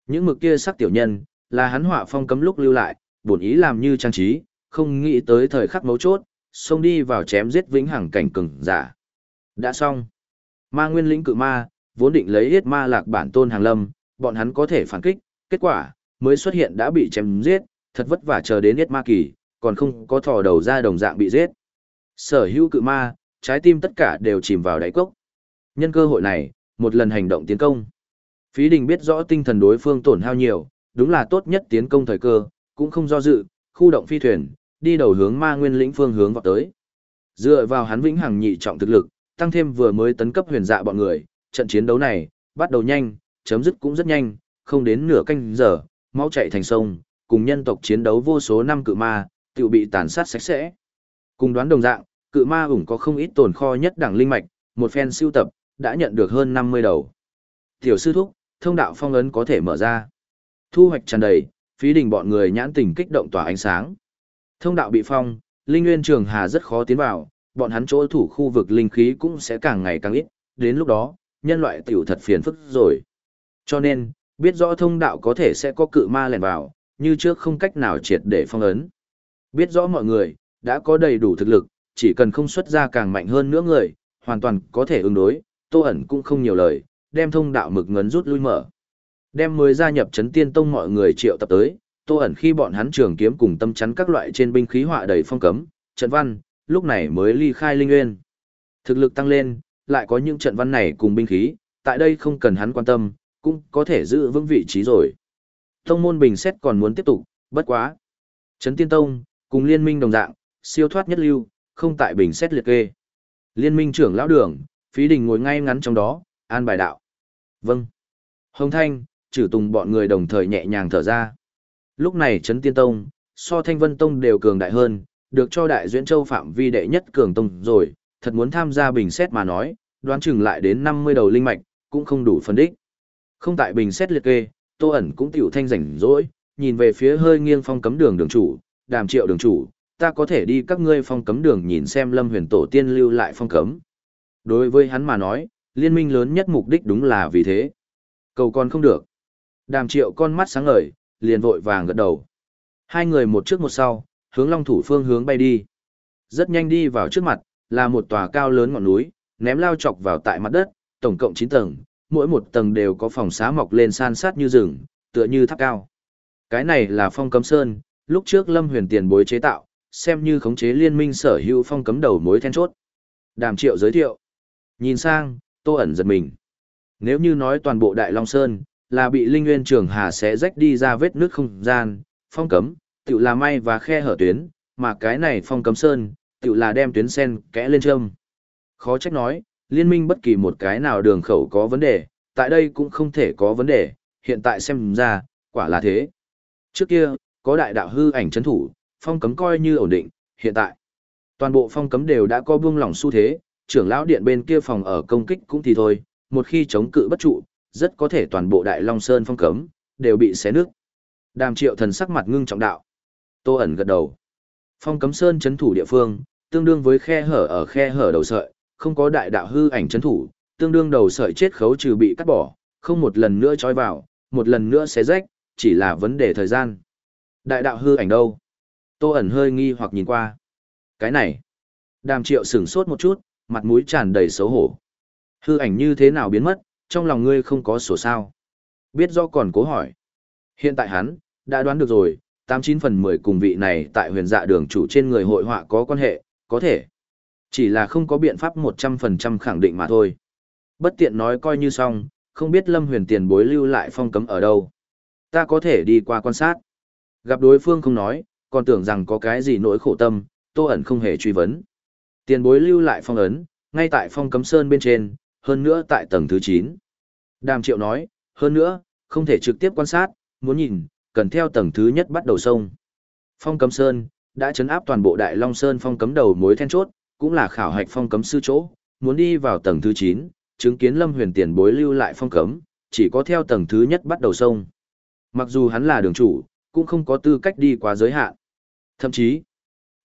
Những mực kia sắc tiểu nhân, là hắn họa phong cấm lúc lưu lại, bổn ý làm như trang trí, không nghĩ tới thời khắc mấu chốt, xông đi vào chém giết vĩnh hằng cảnh cường giả. Đã xong. Ma nguyên lĩnh cự ma, vốn định lấy hết ma lạc bản tôn hàng lâm, bọn hắn có thể phản kích, kết quả, mới xuất hiện đã bị chém giết, thật vất vả chờ đến yết ma kỳ, còn không có thò đầu ra đồng dạng bị giết. Sở hữu cự ma, trái tim tất cả đều chìm vào đáy cốc. Nhân cơ hội này, một lần hành động tiến công. Phí đình biết rõ tinh thần đối phương tổn hao nhiều, đúng là tốt nhất tiến công thời cơ, cũng không do dự, khu động phi thuyền, đi đầu hướng ma nguyên lĩnh phương hướng vào tới. Dựa vào hắn vĩnh hằng nhị trọng thực lực, tăng thêm vừa mới tấn cấp huyền dạ bọn người, trận chiến đấu này, bắt đầu nhanh, chấm dứt cũng rất nhanh, không đến nửa canh giờ, máu chạy thành sông, cùng nhân tộc chiến đấu vô số năm cự ma, tự bị tàn sát sạch sẽ. Cùng đoán đồng dạng, cự ma ủng có không ít tồn kho nhất đẳng linh mạch, một phen siêu tập, đã nhận được hơn 50 đầu. Tiểu sư thúc, thông đạo phong ấn có thể mở ra. Thu hoạch tràn đầy, phí đình bọn người nhãn tình kích động tỏa ánh sáng. Thông đạo bị phong, linh nguyên trường hà rất khó tiến vào, bọn hắn chỗ thủ khu vực linh khí cũng sẽ càng ngày càng ít, đến lúc đó, nhân loại tiểu thật phiền phức rồi. Cho nên, biết rõ thông đạo có thể sẽ có cự ma lẻn vào, như trước không cách nào triệt để phong ấn. Biết rõ mọi người, đã có đầy đủ thực lực, chỉ cần không xuất ra càng mạnh hơn nữa người, hoàn toàn có thể ứng đối, tô ẩn cũng không nhiều lời, đem thông đạo mực ngấn rút lui mở. Đem mới gia nhập chấn tiên tông mọi người triệu tập tới, tô ẩn khi bọn hắn trường kiếm cùng tâm chắn các loại trên binh khí họa đầy phong cấm, trận văn, lúc này mới ly khai linh nguyên. Thực lực tăng lên, lại có những trận văn này cùng binh khí, tại đây không cần hắn quan tâm, cũng có thể giữ vững vị trí rồi. Tông môn bình xét còn muốn tiếp tục, bất quá. Trấn Tiên Tông, cùng liên minh đồng dạng, siêu thoát nhất lưu, không tại bình xét liệt kê. Liên minh trưởng lão đường, phí đình ngồi ngay ngắn trong đó, an bài đạo. Vâng. Hồng Thanh, trừ tùng bọn người đồng thời nhẹ nhàng thở ra. Lúc này Trấn Tiên Tông, so Thanh Vân Tông đều cường đại hơn, được cho Đại Duyễn Châu phạm vi đệ nhất cường tông rồi, thật muốn tham gia bình xét mà nói, đoán chừng lại đến 50 đầu linh mạch, cũng không đủ phân đích. Không tại bình xét liệt kê, Tô ẩn cũng tiểu thanh rảnh rỗi, nhìn về phía hơi nghiêng phong cấm đường đường chủ, đàm triệu đường chủ, ta có thể đi các ngươi phong cấm đường nhìn xem lâm huyền tổ tiên lưu lại phong cấm. Đối với hắn mà nói, liên minh lớn nhất mục đích đúng là vì thế. Cầu con không được. Đàm triệu con mắt sáng ngời, liền vội vàng gật đầu. Hai người một trước một sau, hướng long thủ phương hướng bay đi. Rất nhanh đi vào trước mặt, là một tòa cao lớn ngọn núi, ném lao chọc vào tại mặt đất, tổng cộng 9 tầng, mỗi một tầng đều có phòng xá mọc lên san sát như rừng, tựa như tháp cao. Cái này là phong cấm sơn, lúc trước Lâm Huyền tiền bối chế tạo, xem như khống chế liên minh sở hữu phong cấm đầu mối then chốt. Đàm Triệu giới thiệu. Nhìn sang, Tô ẩn giật mình. Nếu như nói toàn bộ Đại Long Sơn là bị Linh Nguyên Trường Hà sẽ rách đi ra vết nước không gian, phong cấm, tự là may và khe hở tuyến, mà cái này phong cấm sơn, tự là đem tuyến sen kẽ lên trâm. Khó trách nói, liên minh bất kỳ một cái nào đường khẩu có vấn đề, tại đây cũng không thể có vấn đề, hiện tại xem ra, quả là thế. Trước kia, có đại đạo hư ảnh chấn thủ, phong cấm coi như ổn định, hiện tại, toàn bộ phong cấm đều đã có buông lỏng xu thế, trưởng lão điện bên kia phòng ở công kích cũng thì thôi, một khi chống cự bất trụ, rất có thể toàn bộ đại long sơn phong cấm, đều bị xé nước. Đàm triệu thần sắc mặt ngưng trọng đạo. Tô ẩn gật đầu. Phong cấm sơn chấn thủ địa phương, tương đương với khe hở ở khe hở đầu sợi, không có đại đạo hư ảnh chấn thủ, tương đương đầu sợi chết khấu trừ bị cắt bỏ, không một lần nữa trói vào, một lần nữa xé rách, chỉ là vấn đề thời gian. Đại đạo hư ảnh đâu? Tô ẩn hơi nghi hoặc nhìn qua. Cái này. Đàm triệu sửng sốt một chút, mặt mũi tràn đầy xấu hổ. Hư ảnh như thế nào biến mất, trong lòng ngươi không có sổ sao. Biết do còn cố hỏi. Hiện tại hắn, đã đoán được rồi, 89 phần 10 cùng vị này tại huyền dạ đường chủ trên người hội họa có quan hệ, có thể. Chỉ là không có biện pháp 100% khẳng định mà thôi. Bất tiện nói coi như xong, không biết Lâm Huyền tiền bối lưu lại phong cấm ở đâu. Ta có thể đi qua quan sát. Gặp đối phương không nói, còn tưởng rằng có cái gì nỗi khổ tâm, Tô ẩn không hề truy vấn. Tiền bối lưu lại phong ấn, ngay tại phong cấm sơn bên trên, hơn nữa tại tầng thứ 9. Đàm triệu nói, hơn nữa, không thể trực tiếp quan sát, muốn nhìn, cần theo tầng thứ nhất bắt đầu sông. Phong cấm sơn, đã chấn áp toàn bộ Đại Long Sơn phong cấm đầu mối then chốt, cũng là khảo hạch phong cấm sư chỗ, muốn đi vào tầng thứ 9, chứng kiến Lâm Huyền tiền bối lưu lại phong cấm, chỉ có theo tầng thứ nhất bắt đầu sông. Mặc dù hắn là đường chủ, cũng không có tư cách đi qua giới hạn. Thậm chí,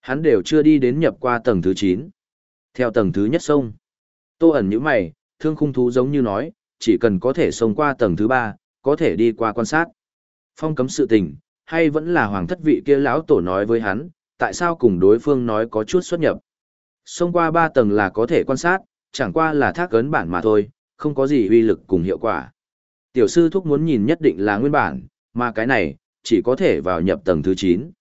hắn đều chưa đi đến nhập qua tầng thứ 9. Theo tầng thứ nhất sông, tô ẩn như mày, thương khung thú giống như nói, chỉ cần có thể sông qua tầng thứ 3, có thể đi qua quan sát. Phong cấm sự tình, hay vẫn là hoàng thất vị kia lão tổ nói với hắn, tại sao cùng đối phương nói có chút xuất nhập. Xông qua ba tầng là có thể quan sát, chẳng qua là thác ấn bản mà thôi, không có gì uy lực cùng hiệu quả. Tiểu sư thúc muốn nhìn nhất định là nguyên bản, mà cái này, chỉ có thể vào nhập tầng thứ 9.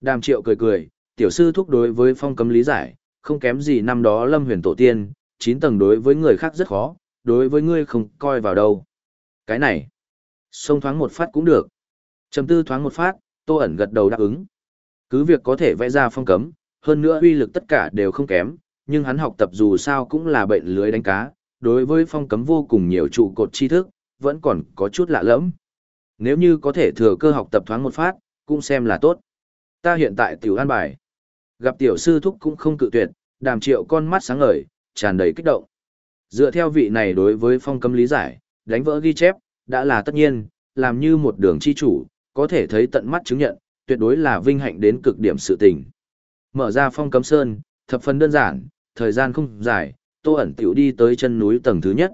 Đàm triệu cười cười, tiểu sư thúc đối với phong cấm lý giải, không kém gì năm đó lâm huyền tổ tiên, 9 tầng đối với người khác rất khó, đối với ngươi không coi vào đâu. Cái này, xông thoáng một phát cũng được. Trầm tư thoáng một phát, tô ẩn gật đầu đáp ứng. Cứ việc có thể vẽ ra phong cấm, hơn nữa uy lực tất cả đều không kém, nhưng hắn học tập dù sao cũng là bệnh lưới đánh cá, đối với phong cấm vô cùng nhiều trụ cột tri thức, vẫn còn có chút lạ lẫm. Nếu như có thể thừa cơ học tập thoáng một phát, cũng xem là tốt. Ta hiện tại tiểu an bài. Gặp tiểu sư thúc cũng không cự tuyệt, đàm triệu con mắt sáng ngời, tràn đầy kích động. Dựa theo vị này đối với phong cấm lý giải, đánh vỡ ghi chép, đã là tất nhiên, làm như một đường chi chủ, có thể thấy tận mắt chứng nhận, tuyệt đối là vinh hạnh đến cực điểm sự tình. Mở ra phong cấm sơn, thập phần đơn giản, thời gian không dài, tô ẩn tiểu đi tới chân núi tầng thứ nhất.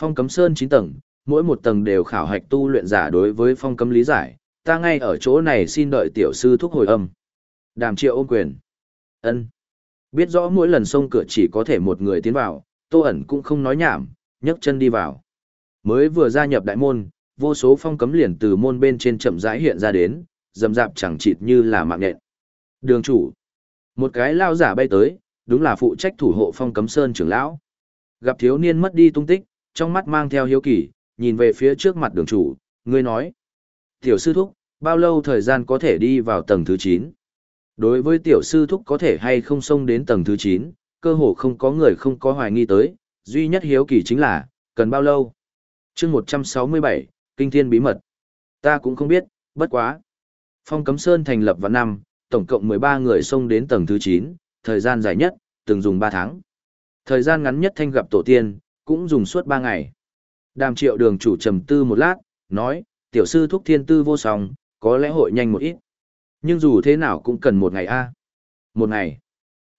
Phong cấm sơn 9 tầng, mỗi một tầng đều khảo hạch tu luyện giả đối với phong cấm lý giải, ta ngay ở chỗ này xin đợi tiểu sư thúc hồi âm. Đàm triệu ôm quyền. ân Biết rõ mỗi lần xông cửa chỉ có thể một người tiến vào, tô ẩn cũng không nói nhảm, nhấc chân đi vào. Mới vừa gia nhập đại môn, vô số phong cấm liền từ môn bên trên chậm rãi hiện ra đến, dầm dạp chẳng chịt như là mạng nhện. Đường chủ. Một cái lao giả bay tới, đúng là phụ trách thủ hộ phong cấm sơn trưởng lão. Gặp thiếu niên mất đi tung tích, trong mắt mang theo hiếu kỳ, nhìn về phía trước mặt đường chủ, ngươi nói. Tiểu sư thúc, bao lâu thời gian có thể đi vào tầng thứ 9? Đối với tiểu sư thúc có thể hay không xông đến tầng thứ 9, cơ hồ không có người không có hoài nghi tới, duy nhất hiếu kỳ chính là, cần bao lâu? chương 167, Kinh Thiên Bí Mật. Ta cũng không biết, bất quá. Phong Cấm Sơn thành lập vào năm, tổng cộng 13 người xông đến tầng thứ 9, thời gian dài nhất, từng dùng 3 tháng. Thời gian ngắn nhất thanh gặp tổ tiên, cũng dùng suốt 3 ngày. Đàm triệu đường chủ trầm tư một lát, nói, tiểu sư thúc thiên tư vô song, có lẽ hội nhanh một ít. Nhưng dù thế nào cũng cần một ngày a Một ngày.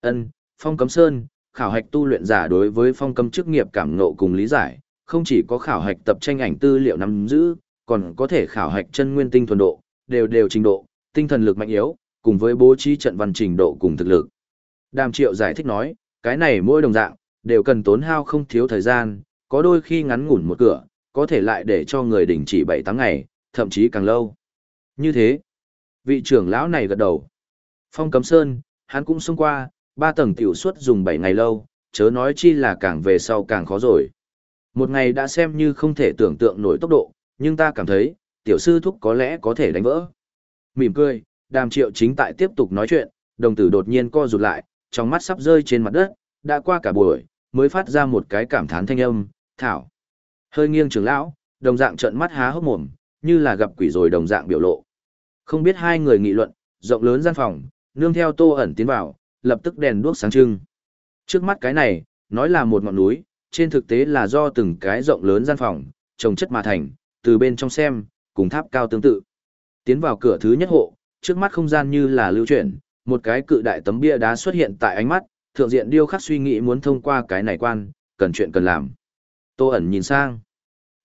ân phong cấm sơn, khảo hạch tu luyện giả đối với phong cấm chức nghiệp cảm ngộ cùng lý giải, không chỉ có khảo hạch tập tranh ảnh tư liệu nắm giữ, còn có thể khảo hạch chân nguyên tinh thuần độ, đều đều trình độ, tinh thần lực mạnh yếu, cùng với bố trí trận văn trình độ cùng thực lực. Đàm Triệu giải thích nói, cái này mỗi đồng dạng, đều cần tốn hao không thiếu thời gian, có đôi khi ngắn ngủn một cửa, có thể lại để cho người đình chỉ 7 tháng ngày, thậm chí càng lâu. Như thế, vị trưởng lão này gật đầu. Phong Cấm Sơn, hắn cũng xông qua, ba tầng tiểu suất dùng 7 ngày lâu, chớ nói chi là càng về sau càng khó rồi. Một ngày đã xem như không thể tưởng tượng nổi tốc độ, nhưng ta cảm thấy, tiểu sư thúc có lẽ có thể đánh vỡ. Mỉm cười, đàm triệu chính tại tiếp tục nói chuyện, đồng tử đột nhiên co rụt lại, trong mắt sắp rơi trên mặt đất, đã qua cả buổi, mới phát ra một cái cảm thán thanh âm, thảo. Hơi nghiêng trưởng lão, đồng dạng trợn mắt há hốc mồm, như là gặp quỷ rồi đồng dạng biểu lộ. Không biết hai người nghị luận, rộng lớn gian phòng, nương theo tô ẩn tiến vào, lập tức đèn đuốc sáng trưng. Trước mắt cái này, nói là một ngọn núi, trên thực tế là do từng cái rộng lớn gian phòng, trồng chất mà thành, từ bên trong xem, cùng tháp cao tương tự. Tiến vào cửa thứ nhất hộ, trước mắt không gian như là lưu chuyển, một cái cự đại tấm bia đá xuất hiện tại ánh mắt, thượng diện điêu khắc suy nghĩ muốn thông qua cái này quan, cần chuyện cần làm. Tô ẩn nhìn sang.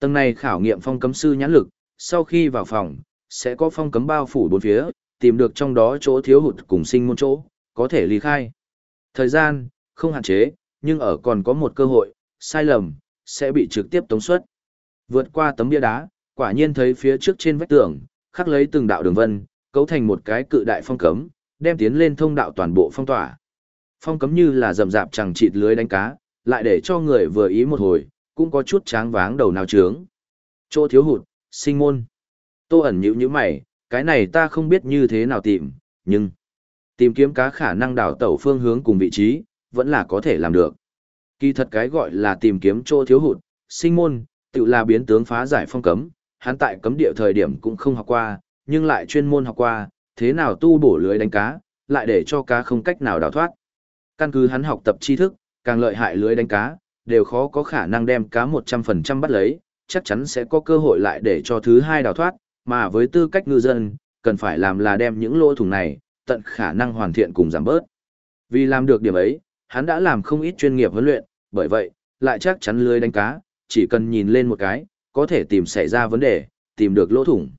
Tầng này khảo nghiệm phong cấm sư nhãn lực, sau khi vào phòng, sẽ có phong cấm bao phủ bốn phía, tìm được trong đó chỗ thiếu hụt cùng sinh môn chỗ, có thể ly khai. Thời gian, không hạn chế, nhưng ở còn có một cơ hội, sai lầm, sẽ bị trực tiếp tống suất. Vượt qua tấm bia đá, quả nhiên thấy phía trước trên vách tường, khắc lấy từng đạo đường vân, cấu thành một cái cự đại phong cấm, đem tiến lên thông đạo toàn bộ phong tỏa. Phong cấm như là rầm rạp chẳng chịt lưới đánh cá, lại để cho người vừa ý một hồi, cũng có chút tráng váng đầu nào trướng. Chỗ thiếu hụt, sinh môn. Tô ẩn nhữ như mày, cái này ta không biết như thế nào tìm, nhưng tìm kiếm cá khả năng đảo tẩu phương hướng cùng vị trí, vẫn là có thể làm được. Kỳ thật cái gọi là tìm kiếm chỗ thiếu hụt, sinh môn, tự là biến tướng phá giải phong cấm, hắn tại cấm địa thời điểm cũng không học qua, nhưng lại chuyên môn học qua, thế nào tu bổ lưới đánh cá, lại để cho cá không cách nào đào thoát. Căn cứ hắn học tập tri thức, càng lợi hại lưới đánh cá, đều khó có khả năng đem cá 100% bắt lấy, chắc chắn sẽ có cơ hội lại để cho thứ hai đào thoát, mà với tư cách ngư dân, cần phải làm là đem những lỗ thủng này, tận khả năng hoàn thiện cùng giảm bớt. Vì làm được điểm ấy, hắn đã làm không ít chuyên nghiệp huấn luyện, bởi vậy, lại chắc chắn lưới đánh cá, chỉ cần nhìn lên một cái, có thể tìm xảy ra vấn đề, tìm được lỗ thủng.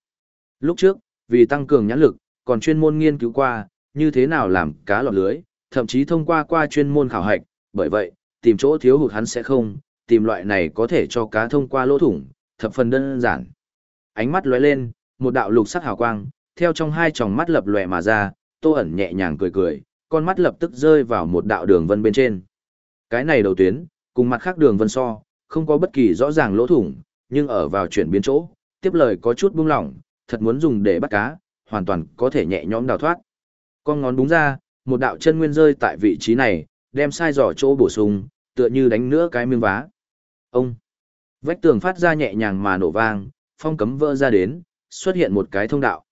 Lúc trước, vì tăng cường nhãn lực, còn chuyên môn nghiên cứu qua, như thế nào làm cá lọt lưới, thậm chí thông qua qua chuyên môn khảo hạch, bởi vậy, tìm chỗ thiếu hụt hắn sẽ không, tìm loại này có thể cho cá thông qua lỗ thủng, thập phần đơn giản. Ánh mắt lóe lên, một đạo lục sắc hào quang, theo trong hai tròng mắt lập lòe mà ra, Tô ẩn nhẹ nhàng cười cười, con mắt lập tức rơi vào một đạo đường vân bên trên. Cái này đầu tuyến, cùng mặt khác đường vân so, không có bất kỳ rõ ràng lỗ thủng, nhưng ở vào chuyển biến chỗ, tiếp lời có chút buông lỏng, thật muốn dùng để bắt cá, hoàn toàn có thể nhẹ nhõm đào thoát. Con ngón búng ra, một đạo chân nguyên rơi tại vị trí này, đem sai dò chỗ bổ sung, tựa như đánh nữa cái miếng vá. Ông! Vách tường phát ra nhẹ nhàng mà nổ vang, phong cấm vỡ ra đến, xuất hiện một cái thông đạo.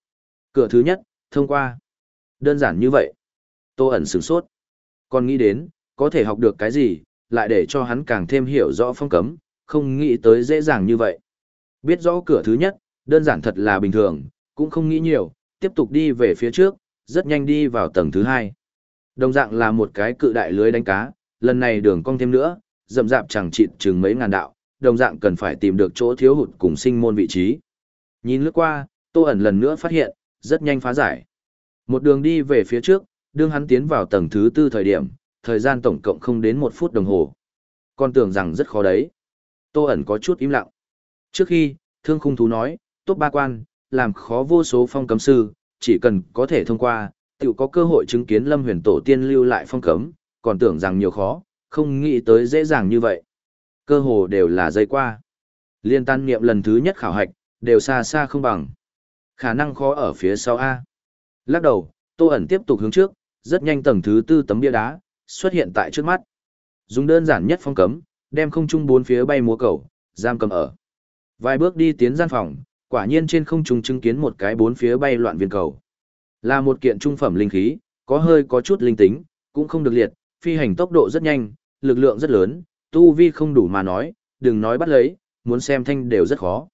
Cửa thứ nhất, thông qua. Đơn giản như vậy. Tô ẩn sửng sốt. Còn nghĩ đến, có thể học được cái gì, lại để cho hắn càng thêm hiểu rõ phong cấm, không nghĩ tới dễ dàng như vậy. Biết rõ cửa thứ nhất, đơn giản thật là bình thường, cũng không nghĩ nhiều, tiếp tục đi về phía trước, rất nhanh đi vào tầng thứ hai. Đồng dạng là một cái cự đại lưới đánh cá, lần này đường cong thêm nữa, rậm rạp chẳng chịt chừng mấy ngàn đạo, đồng dạng cần phải tìm được chỗ thiếu hụt cùng sinh môn vị trí. Nhìn lướt qua, Tô ẩn lần nữa phát hiện, rất nhanh phá giải. Một đường đi về phía trước, đương hắn tiến vào tầng thứ tư thời điểm, thời gian tổng cộng không đến một phút đồng hồ. Con tưởng rằng rất khó đấy. Tô ẩn có chút im lặng. Trước khi, thương khung thú nói, tốt ba quan, làm khó vô số phong cấm sư, chỉ cần có thể thông qua, tự có cơ hội chứng kiến lâm huyền tổ tiên lưu lại phong cấm, còn tưởng rằng nhiều khó, không nghĩ tới dễ dàng như vậy. Cơ hồ đều là dây qua. Liên tan nghiệm lần thứ nhất khảo hạch, đều xa xa không bằng. Khả năng khó ở phía sau A. Lắc đầu, Tô ẩn tiếp tục hướng trước, rất nhanh tầng thứ tư tấm bia đá, xuất hiện tại trước mắt. Dùng đơn giản nhất phong cấm, đem không trung bốn phía bay múa cầu, giam cầm ở. Vài bước đi tiến gian phòng, quả nhiên trên không trung chứng kiến một cái bốn phía bay loạn viên cầu. Là một kiện trung phẩm linh khí, có hơi có chút linh tính, cũng không được liệt, phi hành tốc độ rất nhanh, lực lượng rất lớn, tu vi không đủ mà nói, đừng nói bắt lấy, muốn xem thanh đều rất khó.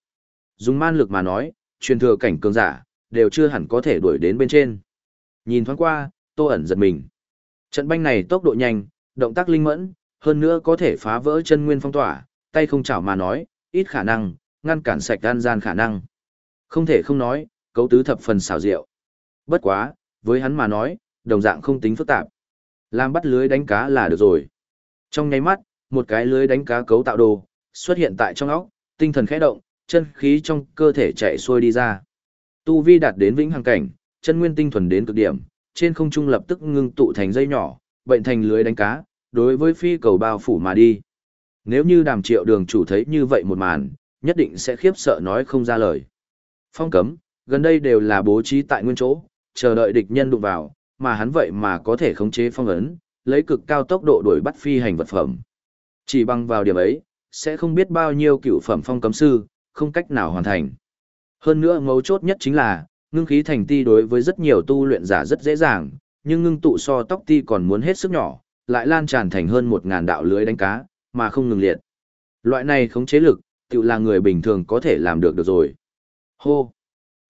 Dùng man lực mà nói, truyền thừa cảnh cường giả, đều chưa hẳn có thể đuổi đến bên trên. Nhìn thoáng qua, tô ẩn giật mình. Trận banh này tốc độ nhanh, động tác linh mẫn, hơn nữa có thể phá vỡ chân nguyên phong tỏa, tay không chảo mà nói, ít khả năng, ngăn cản sạch gan gian khả năng. Không thể không nói, cấu tứ thập phần xảo diệu. Bất quá, với hắn mà nói, đồng dạng không tính phức tạp. Làm bắt lưới đánh cá là được rồi. Trong nháy mắt, một cái lưới đánh cá cấu tạo đồ, xuất hiện tại trong óc, tinh thần khẽ động, chân khí trong cơ thể chạy xuôi đi ra. Tu vi đạt đến vĩnh hằng cảnh, chân nguyên tinh thuần đến cực điểm, trên không trung lập tức ngưng tụ thành dây nhỏ, bệnh thành lưới đánh cá, đối với phi cầu bao phủ mà đi. Nếu như đàm triệu đường chủ thấy như vậy một màn, nhất định sẽ khiếp sợ nói không ra lời. Phong cấm, gần đây đều là bố trí tại nguyên chỗ, chờ đợi địch nhân đụng vào, mà hắn vậy mà có thể khống chế phong ấn, lấy cực cao tốc độ đuổi bắt phi hành vật phẩm. Chỉ bằng vào điểm ấy, sẽ không biết bao nhiêu cựu phẩm phong cấm sư, không cách nào hoàn thành. Hơn nữa mấu chốt nhất chính là, ngưng khí thành ti đối với rất nhiều tu luyện giả rất dễ dàng, nhưng ngưng tụ so tóc ti còn muốn hết sức nhỏ, lại lan tràn thành hơn một ngàn đạo lưới đánh cá, mà không ngừng liệt. Loại này khống chế lực, tự là người bình thường có thể làm được được rồi. Hô!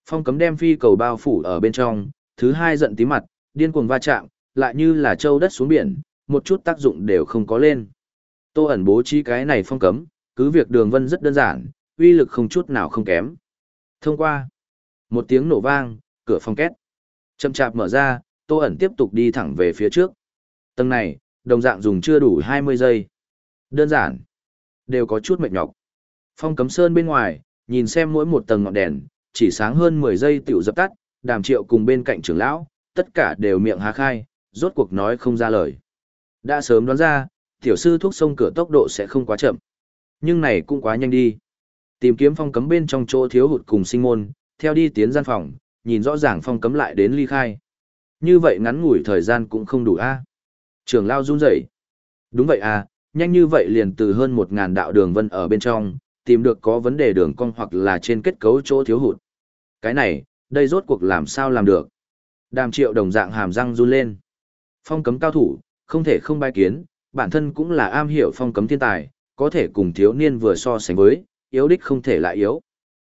Phong cấm đem phi cầu bao phủ ở bên trong, thứ hai giận tí mặt, điên cuồng va chạm, lại như là châu đất xuống biển, một chút tác dụng đều không có lên. Tô ẩn bố trí cái này phong cấm, cứ việc đường vân rất đơn giản, uy lực không chút nào không kém. Thông qua, một tiếng nổ vang, cửa phong két. Chậm chạp mở ra, Tô ẩn tiếp tục đi thẳng về phía trước. Tầng này, đồng dạng dùng chưa đủ 20 giây. Đơn giản, đều có chút mệt nhọc. Phong cấm sơn bên ngoài, nhìn xem mỗi một tầng ngọn đèn, chỉ sáng hơn 10 giây tiểu dập tắt, đàm triệu cùng bên cạnh trưởng lão, tất cả đều miệng há khai, rốt cuộc nói không ra lời. Đã sớm đoán ra, tiểu sư thuốc sông cửa tốc độ sẽ không quá chậm. Nhưng này cũng quá nhanh đi. Tìm kiếm phong cấm bên trong chỗ thiếu hụt cùng sinh môn, theo đi tiến gian phòng, nhìn rõ ràng phong cấm lại đến ly khai. Như vậy ngắn ngủi thời gian cũng không đủ a. À? Trưởng lao run rẩy. Đúng vậy à, nhanh như vậy liền từ hơn một ngàn đạo đường vân ở bên trong, tìm được có vấn đề đường cong hoặc là trên kết cấu chỗ thiếu hụt. Cái này, đây rốt cuộc làm sao làm được. Đàm triệu đồng dạng hàm răng run lên. Phong cấm cao thủ, không thể không bài kiến, bản thân cũng là am hiểu phong cấm thiên tài, có thể cùng thiếu niên vừa so sánh với, yếu đích không thể lại yếu.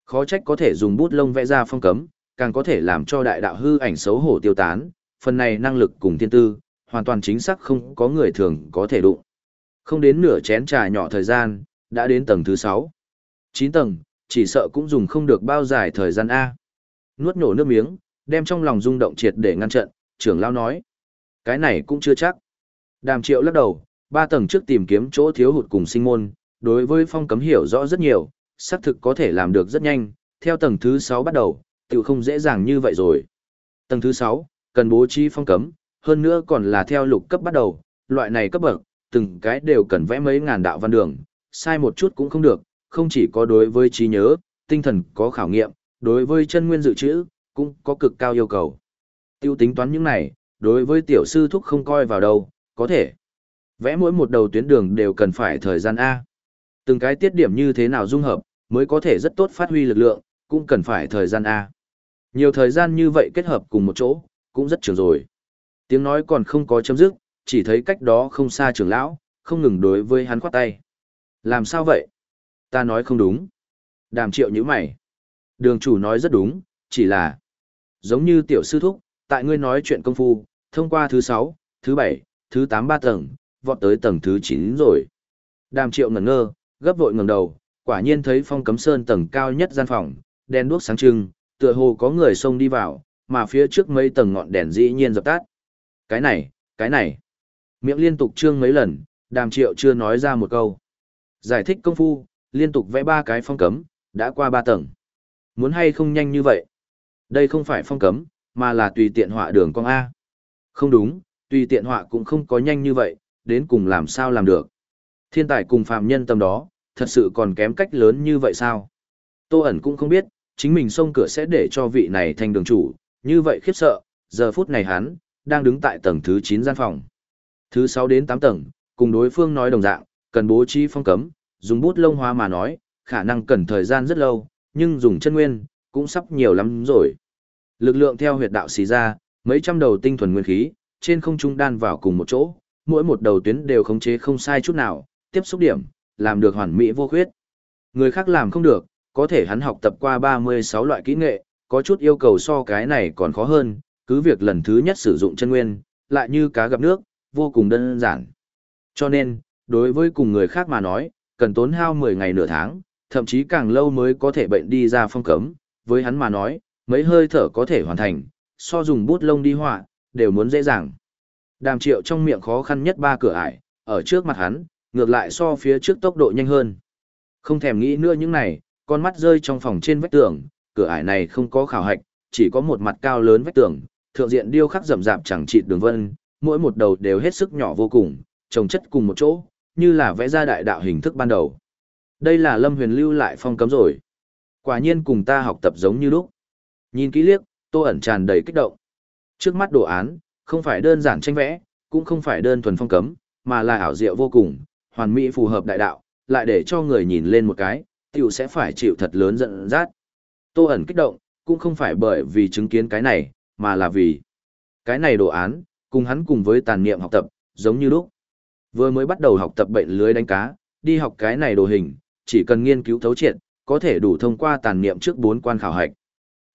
Khó trách có thể dùng bút lông vẽ ra phong cấm, càng có thể làm cho đại đạo hư ảnh xấu hổ tiêu tán, phần này năng lực cùng thiên tư, hoàn toàn chính xác không có người thường có thể đụng. Không đến nửa chén trà nhỏ thời gian, đã đến tầng thứ 6. 9 tầng, chỉ sợ cũng dùng không được bao dài thời gian A. Nuốt nổ nước miếng, đem trong lòng rung động triệt để ngăn trận, trưởng lao nói. Cái này cũng chưa chắc. Đàm triệu lắc đầu, ba tầng trước tìm kiếm chỗ thiếu hụt cùng sinh môn, đối với phong cấm hiểu rõ rất nhiều, xác thực có thể làm được rất nhanh, theo tầng thứ 6 bắt đầu, tự không dễ dàng như vậy rồi. Tầng thứ 6, cần bố trí phong cấm, hơn nữa còn là theo lục cấp bắt đầu, loại này cấp bậc, từng cái đều cần vẽ mấy ngàn đạo văn đường, sai một chút cũng không được, không chỉ có đối với trí nhớ, tinh thần có khảo nghiệm, đối với chân nguyên dự trữ, cũng có cực cao yêu cầu. Tiêu tính toán những này, đối với tiểu sư thúc không coi vào đâu, có thể. Vẽ mỗi một đầu tuyến đường đều cần phải thời gian A. Từng cái tiết điểm như thế nào dung hợp, mới có thể rất tốt phát huy lực lượng, cũng cần phải thời gian A. Nhiều thời gian như vậy kết hợp cùng một chỗ, cũng rất trường rồi. Tiếng nói còn không có chấm dứt, chỉ thấy cách đó không xa trưởng lão, không ngừng đối với hắn khoát tay. Làm sao vậy? Ta nói không đúng. Đàm triệu như mày. Đường chủ nói rất đúng, chỉ là giống như tiểu sư thúc, tại ngươi nói chuyện công phu, thông qua thứ 6, thứ 7, thứ 8 ba tầng, vọt tới tầng thứ 9 rồi. Đàm triệu ngẩn ngơ, gấp vội ngẩng đầu, quả nhiên thấy phong cấm sơn tầng cao nhất gian phòng, đèn đuốc sáng trưng, tựa hồ có người xông đi vào, mà phía trước mấy tầng ngọn đèn dĩ nhiên dập tắt. Cái này, cái này. Miệng liên tục trương mấy lần, đàm triệu chưa nói ra một câu. Giải thích công phu, liên tục vẽ ba cái phong cấm, đã qua ba tầng. Muốn hay không nhanh như vậy? Đây không phải phong cấm, mà là tùy tiện họa đường cong A. Không đúng, tùy tiện họa cũng không có nhanh như vậy, đến cùng làm sao làm được. Thiên tài cùng phàm nhân tâm đó, thật sự còn kém cách lớn như vậy sao? Tô ẩn cũng không biết, chính mình xông cửa sẽ để cho vị này thành đường chủ, như vậy khiếp sợ, giờ phút này hắn, đang đứng tại tầng thứ 9 gian phòng. Thứ 6 đến 8 tầng, cùng đối phương nói đồng dạng, cần bố trí phong cấm, dùng bút lông hoa mà nói, khả năng cần thời gian rất lâu, nhưng dùng chân nguyên, cũng sắp nhiều lắm rồi. Lực lượng theo huyệt đạo xì ra, mấy trăm đầu tinh thuần nguyên khí, trên không trung đan vào cùng một chỗ, mỗi một đầu tuyến đều khống chế không sai chút nào, tiếp xúc điểm, làm được hoàn mỹ vô khuyết. Người khác làm không được, có thể hắn học tập qua 36 loại kỹ nghệ, có chút yêu cầu so cái này còn khó hơn, cứ việc lần thứ nhất sử dụng chân nguyên, lại như cá gặp nước, vô cùng đơn giản. Cho nên, đối với cùng người khác mà nói, cần tốn hao 10 ngày nửa tháng, thậm chí càng lâu mới có thể bệnh đi ra phong cấm, với hắn mà nói, mấy hơi thở có thể hoàn thành, so dùng bút lông đi họa, đều muốn dễ dàng. Đàm triệu trong miệng khó khăn nhất ba cửa ải, ở trước mặt hắn, ngược lại so phía trước tốc độ nhanh hơn. Không thèm nghĩ nữa những này, con mắt rơi trong phòng trên vách tường, cửa ải này không có khảo hạch, chỉ có một mặt cao lớn vách tường, thượng diện điêu khắc rậm rạp chẳng chịt đường vân, mỗi một đầu đều hết sức nhỏ vô cùng, trồng chất cùng một chỗ, như là vẽ ra đại đạo hình thức ban đầu. Đây là Lâm Huyền lưu lại phong cấm rồi. Quả nhiên cùng ta học tập giống như lúc. Nhìn kỹ liếc, Tô ẩn tràn đầy kích động. Trước mắt đồ án, không phải đơn giản tranh vẽ, cũng không phải đơn thuần phong cấm, mà là ảo diệu vô cùng, hoàn mỹ phù hợp đại đạo, lại để cho người nhìn lên một cái, tiểu sẽ phải chịu thật lớn giận dắt. Tô ẩn kích động, cũng không phải bởi vì chứng kiến cái này, mà là vì cái này đồ án, cùng hắn cùng với tàn niệm học tập, giống như lúc. Vừa mới bắt đầu học tập bệnh lưới đánh cá, đi học cái này đồ hình, chỉ cần nghiên cứu thấu triệt, có thể đủ thông qua tàn niệm trước bốn quan khảo hạch.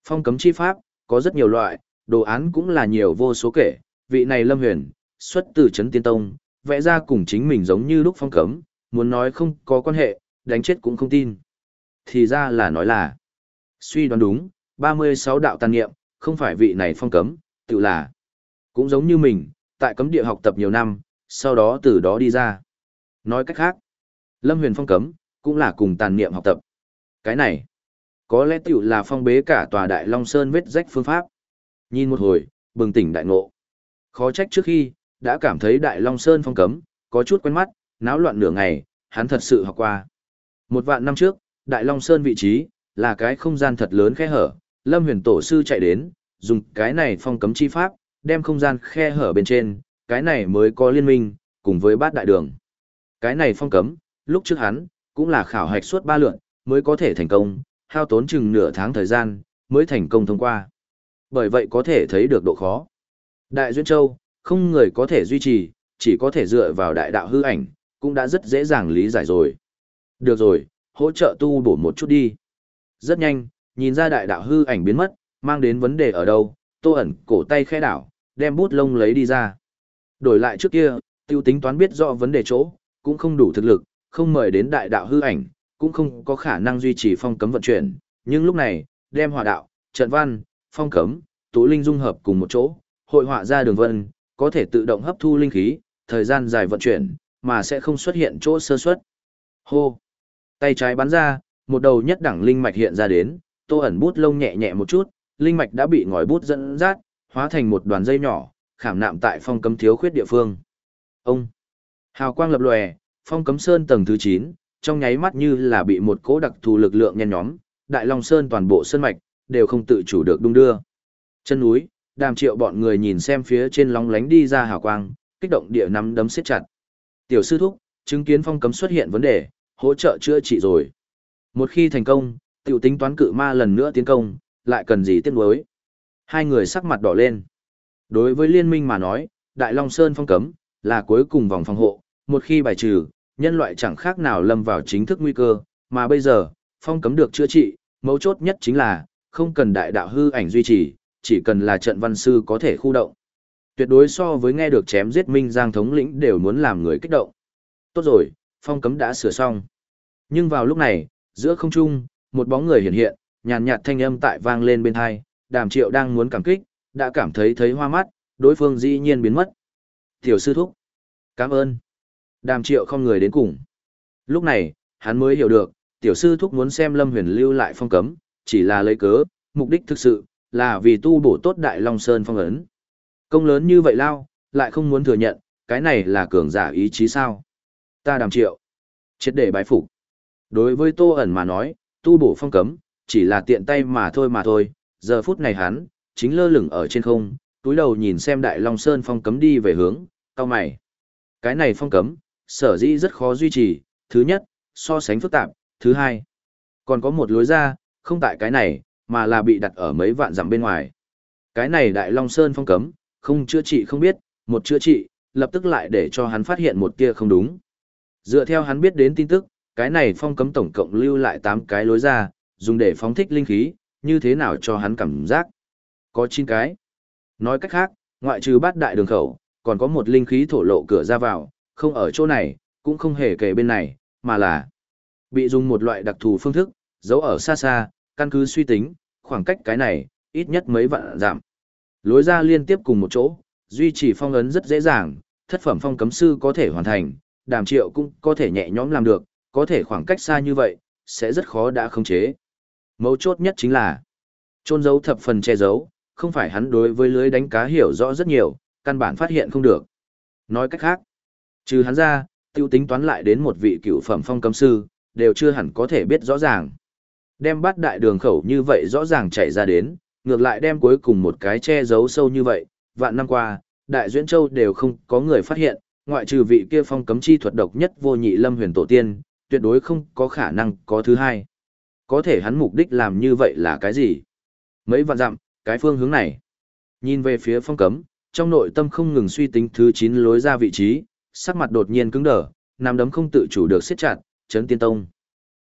Phong cấm chi pháp, có rất nhiều loại, đồ án cũng là nhiều vô số kể, vị này Lâm Huyền, xuất từ chấn tiên tông, vẽ ra cùng chính mình giống như lúc phong cấm, muốn nói không có quan hệ, đánh chết cũng không tin. Thì ra là nói là, suy đoán đúng, 36 đạo tàn niệm, không phải vị này phong cấm, tự là, cũng giống như mình, tại cấm địa học tập nhiều năm, sau đó từ đó đi ra. Nói cách khác, Lâm Huyền phong cấm, cũng là cùng tàn niệm học tập. Cái này, có lẽ tiểu là phong bế cả tòa Đại Long Sơn vết rách phương pháp. Nhìn một hồi, bừng tỉnh đại ngộ. Khó trách trước khi, đã cảm thấy Đại Long Sơn phong cấm, có chút quen mắt, náo loạn nửa ngày, hắn thật sự học qua. Một vạn năm trước, Đại Long Sơn vị trí, là cái không gian thật lớn khe hở, Lâm Huyền Tổ Sư chạy đến, dùng cái này phong cấm chi pháp, đem không gian khe hở bên trên, cái này mới có liên minh, cùng với bát đại đường. Cái này phong cấm, lúc trước hắn, cũng là khảo hạch suốt ba lượn, mới có thể thành công, hao tốn chừng nửa tháng thời gian, mới thành công thông qua. Bởi vậy có thể thấy được độ khó. Đại Duyên Châu, không người có thể duy trì, chỉ có thể dựa vào đại đạo hư ảnh, cũng đã rất dễ dàng lý giải rồi. Được rồi, hỗ trợ tu bổ một chút đi. Rất nhanh, nhìn ra đại đạo hư ảnh biến mất, mang đến vấn đề ở đâu, tô ẩn cổ tay khẽ đảo, đem bút lông lấy đi ra. Đổi lại trước kia, tiêu tính toán biết rõ vấn đề chỗ, cũng không đủ thực lực, không mời đến đại đạo hư ảnh, cũng không có khả năng duy trì phong cấm vận chuyển, nhưng lúc này, đem hòa đạo, trận văn, phong cấm, tụ linh dung hợp cùng một chỗ, hội họa ra đường vân, có thể tự động hấp thu linh khí, thời gian dài vận chuyển, mà sẽ không xuất hiện chỗ sơ suất. Hô! Tay trái bắn ra, một đầu nhất đẳng linh mạch hiện ra đến, tô ẩn bút lông nhẹ nhẹ một chút, linh mạch đã bị ngòi bút dẫn dắt, hóa thành một đoàn dây nhỏ, khảm nạm tại phong cấm thiếu khuyết địa phương. Ông! Hào quang lập lòe, phong cấm sơn tầng thứ 9, trong nháy mắt như là bị một cỗ đặc thù lực lượng nhen nhóm, đại long sơn toàn bộ sơn mạch, đều không tự chủ được đung đưa. Chân núi, đàm triệu bọn người nhìn xem phía trên long lánh đi ra hào quang, kích động địa nắm đấm siết chặt. Tiểu sư thúc, chứng kiến phong cấm xuất hiện vấn đề, hỗ trợ chữa trị rồi. Một khi thành công, tiểu tính toán cự ma lần nữa tiến công, lại cần gì tiếc nuối. Hai người sắc mặt đỏ lên. Đối với liên minh mà nói, Đại Long Sơn phong cấm, là cuối cùng vòng phòng hộ, một khi bài trừ, nhân loại chẳng khác nào lâm vào chính thức nguy cơ, mà bây giờ, phong cấm được chữa trị, mấu chốt nhất chính là, không cần đại đạo hư ảnh duy trì, chỉ cần là trận văn sư có thể khu động. Tuyệt đối so với nghe được chém giết Minh Giang thống lĩnh đều muốn làm người kích động. Tốt rồi, phong cấm đã sửa xong. Nhưng vào lúc này, giữa không trung, một bóng người hiện hiện, nhàn nhạt thanh âm tại vang lên bên hai, đàm triệu đang muốn cảm kích, đã cảm thấy thấy hoa mắt, đối phương dĩ nhiên biến mất. Tiểu sư thúc. Cảm ơn. Đàm triệu không người đến cùng. Lúc này, hắn mới hiểu được, tiểu sư thúc muốn xem Lâm Huyền lưu lại phong cấm, chỉ là lấy cớ, mục đích thực sự, là vì tu bổ tốt Đại Long Sơn phong ấn. Công lớn như vậy lao, lại không muốn thừa nhận, cái này là cường giả ý chí sao. Ta đàm triệu. Chết để bái phục. Đối với Tô ẩn mà nói, tu bổ phong cấm, chỉ là tiện tay mà thôi mà thôi, giờ phút này hắn, chính lơ lửng ở trên không, túi đầu nhìn xem Đại Long Sơn phong cấm đi về hướng, cao mày. Cái này phong cấm, sở dĩ rất khó duy trì, thứ nhất, so sánh phức tạp, thứ hai, còn có một lối ra, không tại cái này, mà là bị đặt ở mấy vạn dặm bên ngoài. Cái này Đại Long Sơn phong cấm, không chữa trị không biết, một chữa trị, lập tức lại để cho hắn phát hiện một tia không đúng. Dựa theo hắn biết đến tin tức, cái này phong cấm tổng cộng lưu lại 8 cái lối ra, dùng để phóng thích linh khí, như thế nào cho hắn cảm giác. Có 9 cái. Nói cách khác, ngoại trừ bát đại đường khẩu, còn có một linh khí thổ lộ cửa ra vào, không ở chỗ này, cũng không hề kể bên này, mà là bị dùng một loại đặc thù phương thức, giấu ở xa xa, căn cứ suy tính, khoảng cách cái này, ít nhất mấy vạn giảm. Lối ra liên tiếp cùng một chỗ, duy trì phong ấn rất dễ dàng, thất phẩm phong cấm sư có thể hoàn thành, đàm triệu cũng có thể nhẹ nhõm làm được, có thể khoảng cách xa như vậy, sẽ rất khó đã khống chế. Mấu chốt nhất chính là, trôn giấu thập phần che giấu, không phải hắn đối với lưới đánh cá hiểu rõ rất nhiều, căn bản phát hiện không được. Nói cách khác, trừ hắn ra, tiêu tính toán lại đến một vị cựu phẩm phong cấm sư, đều chưa hẳn có thể biết rõ ràng. Đem bắt đại đường khẩu như vậy rõ ràng chạy ra đến, ngược lại đem cuối cùng một cái che giấu sâu như vậy, vạn năm qua, đại duyễn châu đều không có người phát hiện, ngoại trừ vị kia phong cấm chi thuật độc nhất vô nhị lâm huyền tổ tiên, tuyệt đối không có khả năng có thứ hai. Có thể hắn mục đích làm như vậy là cái gì? Mấy vạn dặm, cái phương hướng này. Nhìn về phía phong cấm, trong nội tâm không ngừng suy tính thứ 9 lối ra vị trí, sắc mặt đột nhiên cứng đờ, nằm đấm không tự chủ được siết chặt, chấn tiên tông.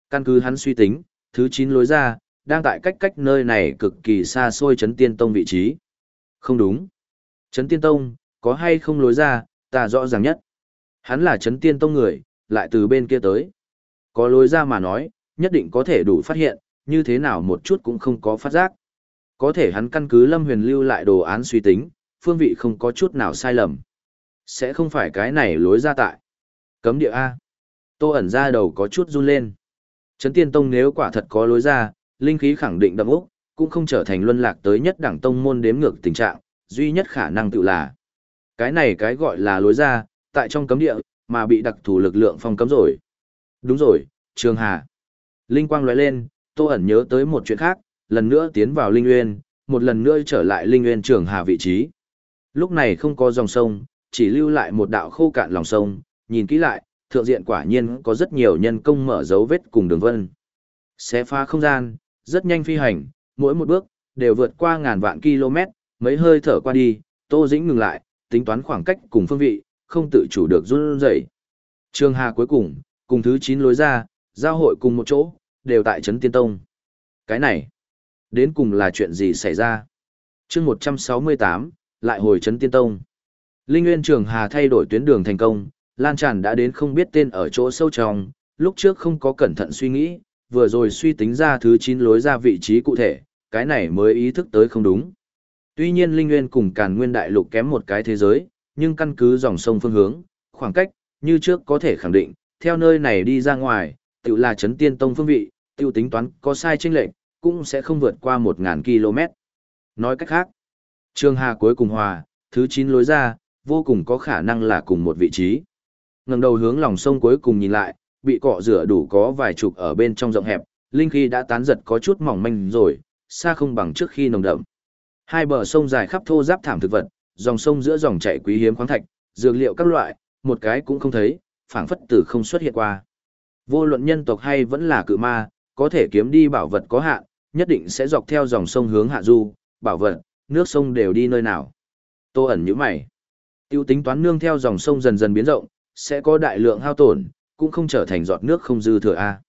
Căn cứ hắn suy tính, thứ 9 lối ra, đang tại cách cách nơi này cực kỳ xa xôi chấn tiên tông vị trí. Không đúng. Chấn tiên tông, có hay không lối ra, ta rõ ràng nhất. Hắn là chấn tiên tông người, lại từ bên kia tới. Có lối ra mà nói, nhất định có thể đủ phát hiện, như thế nào một chút cũng không có phát giác. Có thể hắn căn cứ Lâm Huyền lưu lại đồ án suy tính, phương vị không có chút nào sai lầm. Sẽ không phải cái này lối ra tại. Cấm địa A. Tô ẩn ra đầu có chút run lên. Trấn Tiên Tông nếu quả thật có lối ra, linh khí khẳng định đậm úc, cũng không trở thành luân lạc tới nhất đẳng tông môn đếm ngược tình trạng, duy nhất khả năng tự là. Cái này cái gọi là lối ra, tại trong cấm địa, mà bị đặc thù lực lượng phong cấm rồi. Đúng rồi, Trường Hà. Linh quang lóe lên, Tô ẩn nhớ tới một chuyện khác, lần nữa tiến vào Linh Nguyên, một lần nữa trở lại Linh Nguyên Trường Hà vị trí. Lúc này không có dòng sông, chỉ lưu lại một đạo khô cạn lòng sông, nhìn kỹ lại, thượng diện quả nhiên có rất nhiều nhân công mở dấu vết cùng đường vân. Xé phá không gian, rất nhanh phi hành, mỗi một bước, đều vượt qua ngàn vạn km, mấy hơi thở qua đi, Tô Dĩnh ngừng lại, tính toán khoảng cách cùng phương vị, không tự chủ được run rẩy. Trường Hà cuối cùng, cùng thứ 9 lối ra, giao hội cùng một chỗ, đều tại Trấn Tiên Tông. Cái này, đến cùng là chuyện gì xảy ra? chương 168, lại hồi Trấn Tiên Tông. Linh Nguyên Trường Hà thay đổi tuyến đường thành công, lan tràn đã đến không biết tên ở chỗ sâu trong, lúc trước không có cẩn thận suy nghĩ, vừa rồi suy tính ra thứ 9 lối ra vị trí cụ thể, cái này mới ý thức tới không đúng. Tuy nhiên Linh Nguyên cùng Càn Nguyên Đại Lục kém một cái thế giới, nhưng căn cứ dòng sông phương hướng, khoảng cách, như trước có thể khẳng định, theo nơi này đi ra ngoài, tự là chấn tiên tông phương vị, tiêu tính toán có sai chênh lệch, cũng sẽ không vượt qua 1.000 km. Nói cách khác, Trường Hà cuối cùng hòa, thứ 9 lối ra, vô cùng có khả năng là cùng một vị trí. Ngẩng đầu hướng lòng sông cuối cùng nhìn lại, bị cọ rửa đủ có vài chục ở bên trong rộng hẹp, linh khí đã tán giật có chút mỏng manh rồi, xa không bằng trước khi nồng đậm. Hai bờ sông dài khắp thô giáp thảm thực vật, dòng sông giữa dòng chảy quý hiếm khoáng thạch, dược liệu các loại, một cái cũng không thấy, phảng phất tử không xuất hiện qua. Vô luận nhân tộc hay vẫn là cự ma, có thể kiếm đi bảo vật có hạn, nhất định sẽ dọc theo dòng sông hướng hạ du, bảo vật, nước sông đều đi nơi nào. Tô ẩn như mày. Tiêu tính toán nương theo dòng sông dần dần biến rộng, sẽ có đại lượng hao tổn, cũng không trở thành giọt nước không dư thừa a.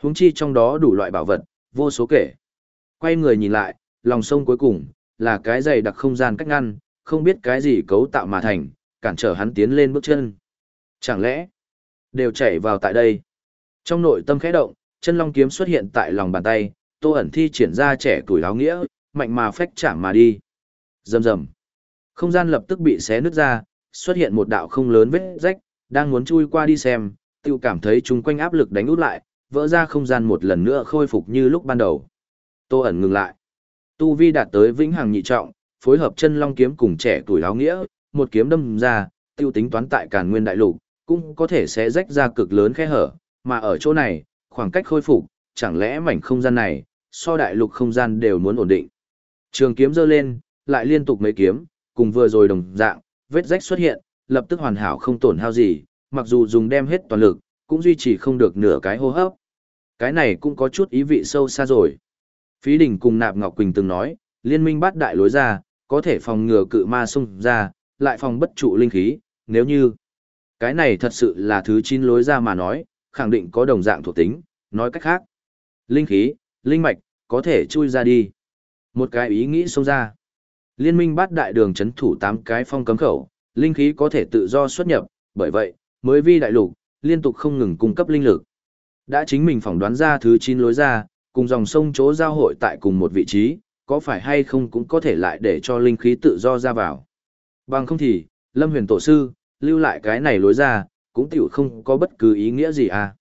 Huống chi trong đó đủ loại bảo vật, vô số kể. Quay người nhìn lại, lòng sông cuối cùng là cái dày đặc không gian cách ngăn, không biết cái gì cấu tạo mà thành, cản trở hắn tiến lên bước chân. Chẳng lẽ đều chảy vào tại đây? Trong nội tâm khẽ động, chân long kiếm xuất hiện tại lòng bàn tay, Tô ẩn thi triển ra trẻ tuổi áo nghĩa, mạnh mà phách chạm mà đi. Rầm rầm. Không gian lập tức bị xé nứt ra, xuất hiện một đạo không lớn vết rách, đang muốn chui qua đi xem, tiêu cảm thấy chung quanh áp lực đánh út lại, vỡ ra không gian một lần nữa khôi phục như lúc ban đầu. Tô ẩn ngừng lại. Tu vi đạt tới vĩnh hằng nhị trọng, phối hợp chân long kiếm cùng trẻ tuổi áo nghĩa, một kiếm đâm ra, tiêu tính toán tại Càn Nguyên đại lục, cũng có thể sẽ rách ra cực lớn khe hở, mà ở chỗ này, khoảng cách khôi phục, chẳng lẽ mảnh không gian này, so đại lục không gian đều muốn ổn định. Trường kiếm giơ lên, lại liên tục mấy kiếm, cùng vừa rồi đồng dạng, vết rách xuất hiện, lập tức hoàn hảo không tổn hao gì, mặc dù dùng đem hết toàn lực, cũng duy trì không được nửa cái hô hấp. Cái này cũng có chút ý vị sâu xa rồi. Phí đỉnh cùng Nạp Ngọc Quỳnh từng nói, liên minh bắt đại lối ra, có thể phòng ngừa cự ma xung ra, lại phòng bất trụ linh khí, nếu như cái này thật sự là thứ chín lối ra mà nói, khẳng định có đồng dạng thuộc tính, nói cách khác. Linh khí, linh mạch, có thể chui ra đi. Một cái ý nghĩ xông ra. Liên minh bắt đại đường chấn thủ 8 cái phong cấm khẩu, linh khí có thể tự do xuất nhập, bởi vậy, mới vi đại lục, liên tục không ngừng cung cấp linh lực. Đã chính mình phỏng đoán ra thứ 9 lối ra, cùng dòng sông chỗ giao hội tại cùng một vị trí, có phải hay không cũng có thể lại để cho linh khí tự do ra vào. Bằng không thì, Lâm Huyền Tổ Sư, lưu lại cái này lối ra, cũng tiểu không có bất cứ ý nghĩa gì à.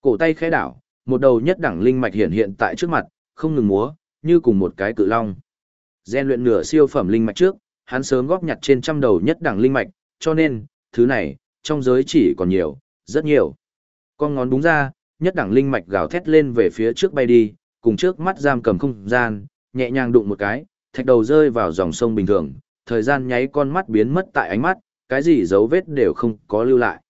Cổ tay khẽ đảo, một đầu nhất đẳng linh mạch hiện hiện tại trước mặt, không ngừng múa, như cùng một cái cự long. Gen luyện nửa siêu phẩm linh mạch trước, hắn sớm góp nhặt trên trăm đầu nhất đẳng linh mạch, cho nên, thứ này, trong giới chỉ còn nhiều, rất nhiều. Con ngón búng ra, nhất đẳng linh mạch gào thét lên về phía trước bay đi, cùng trước mắt giam cầm không gian, nhẹ nhàng đụng một cái, thạch đầu rơi vào dòng sông bình thường, thời gian nháy con mắt biến mất tại ánh mắt, cái gì dấu vết đều không có lưu lại.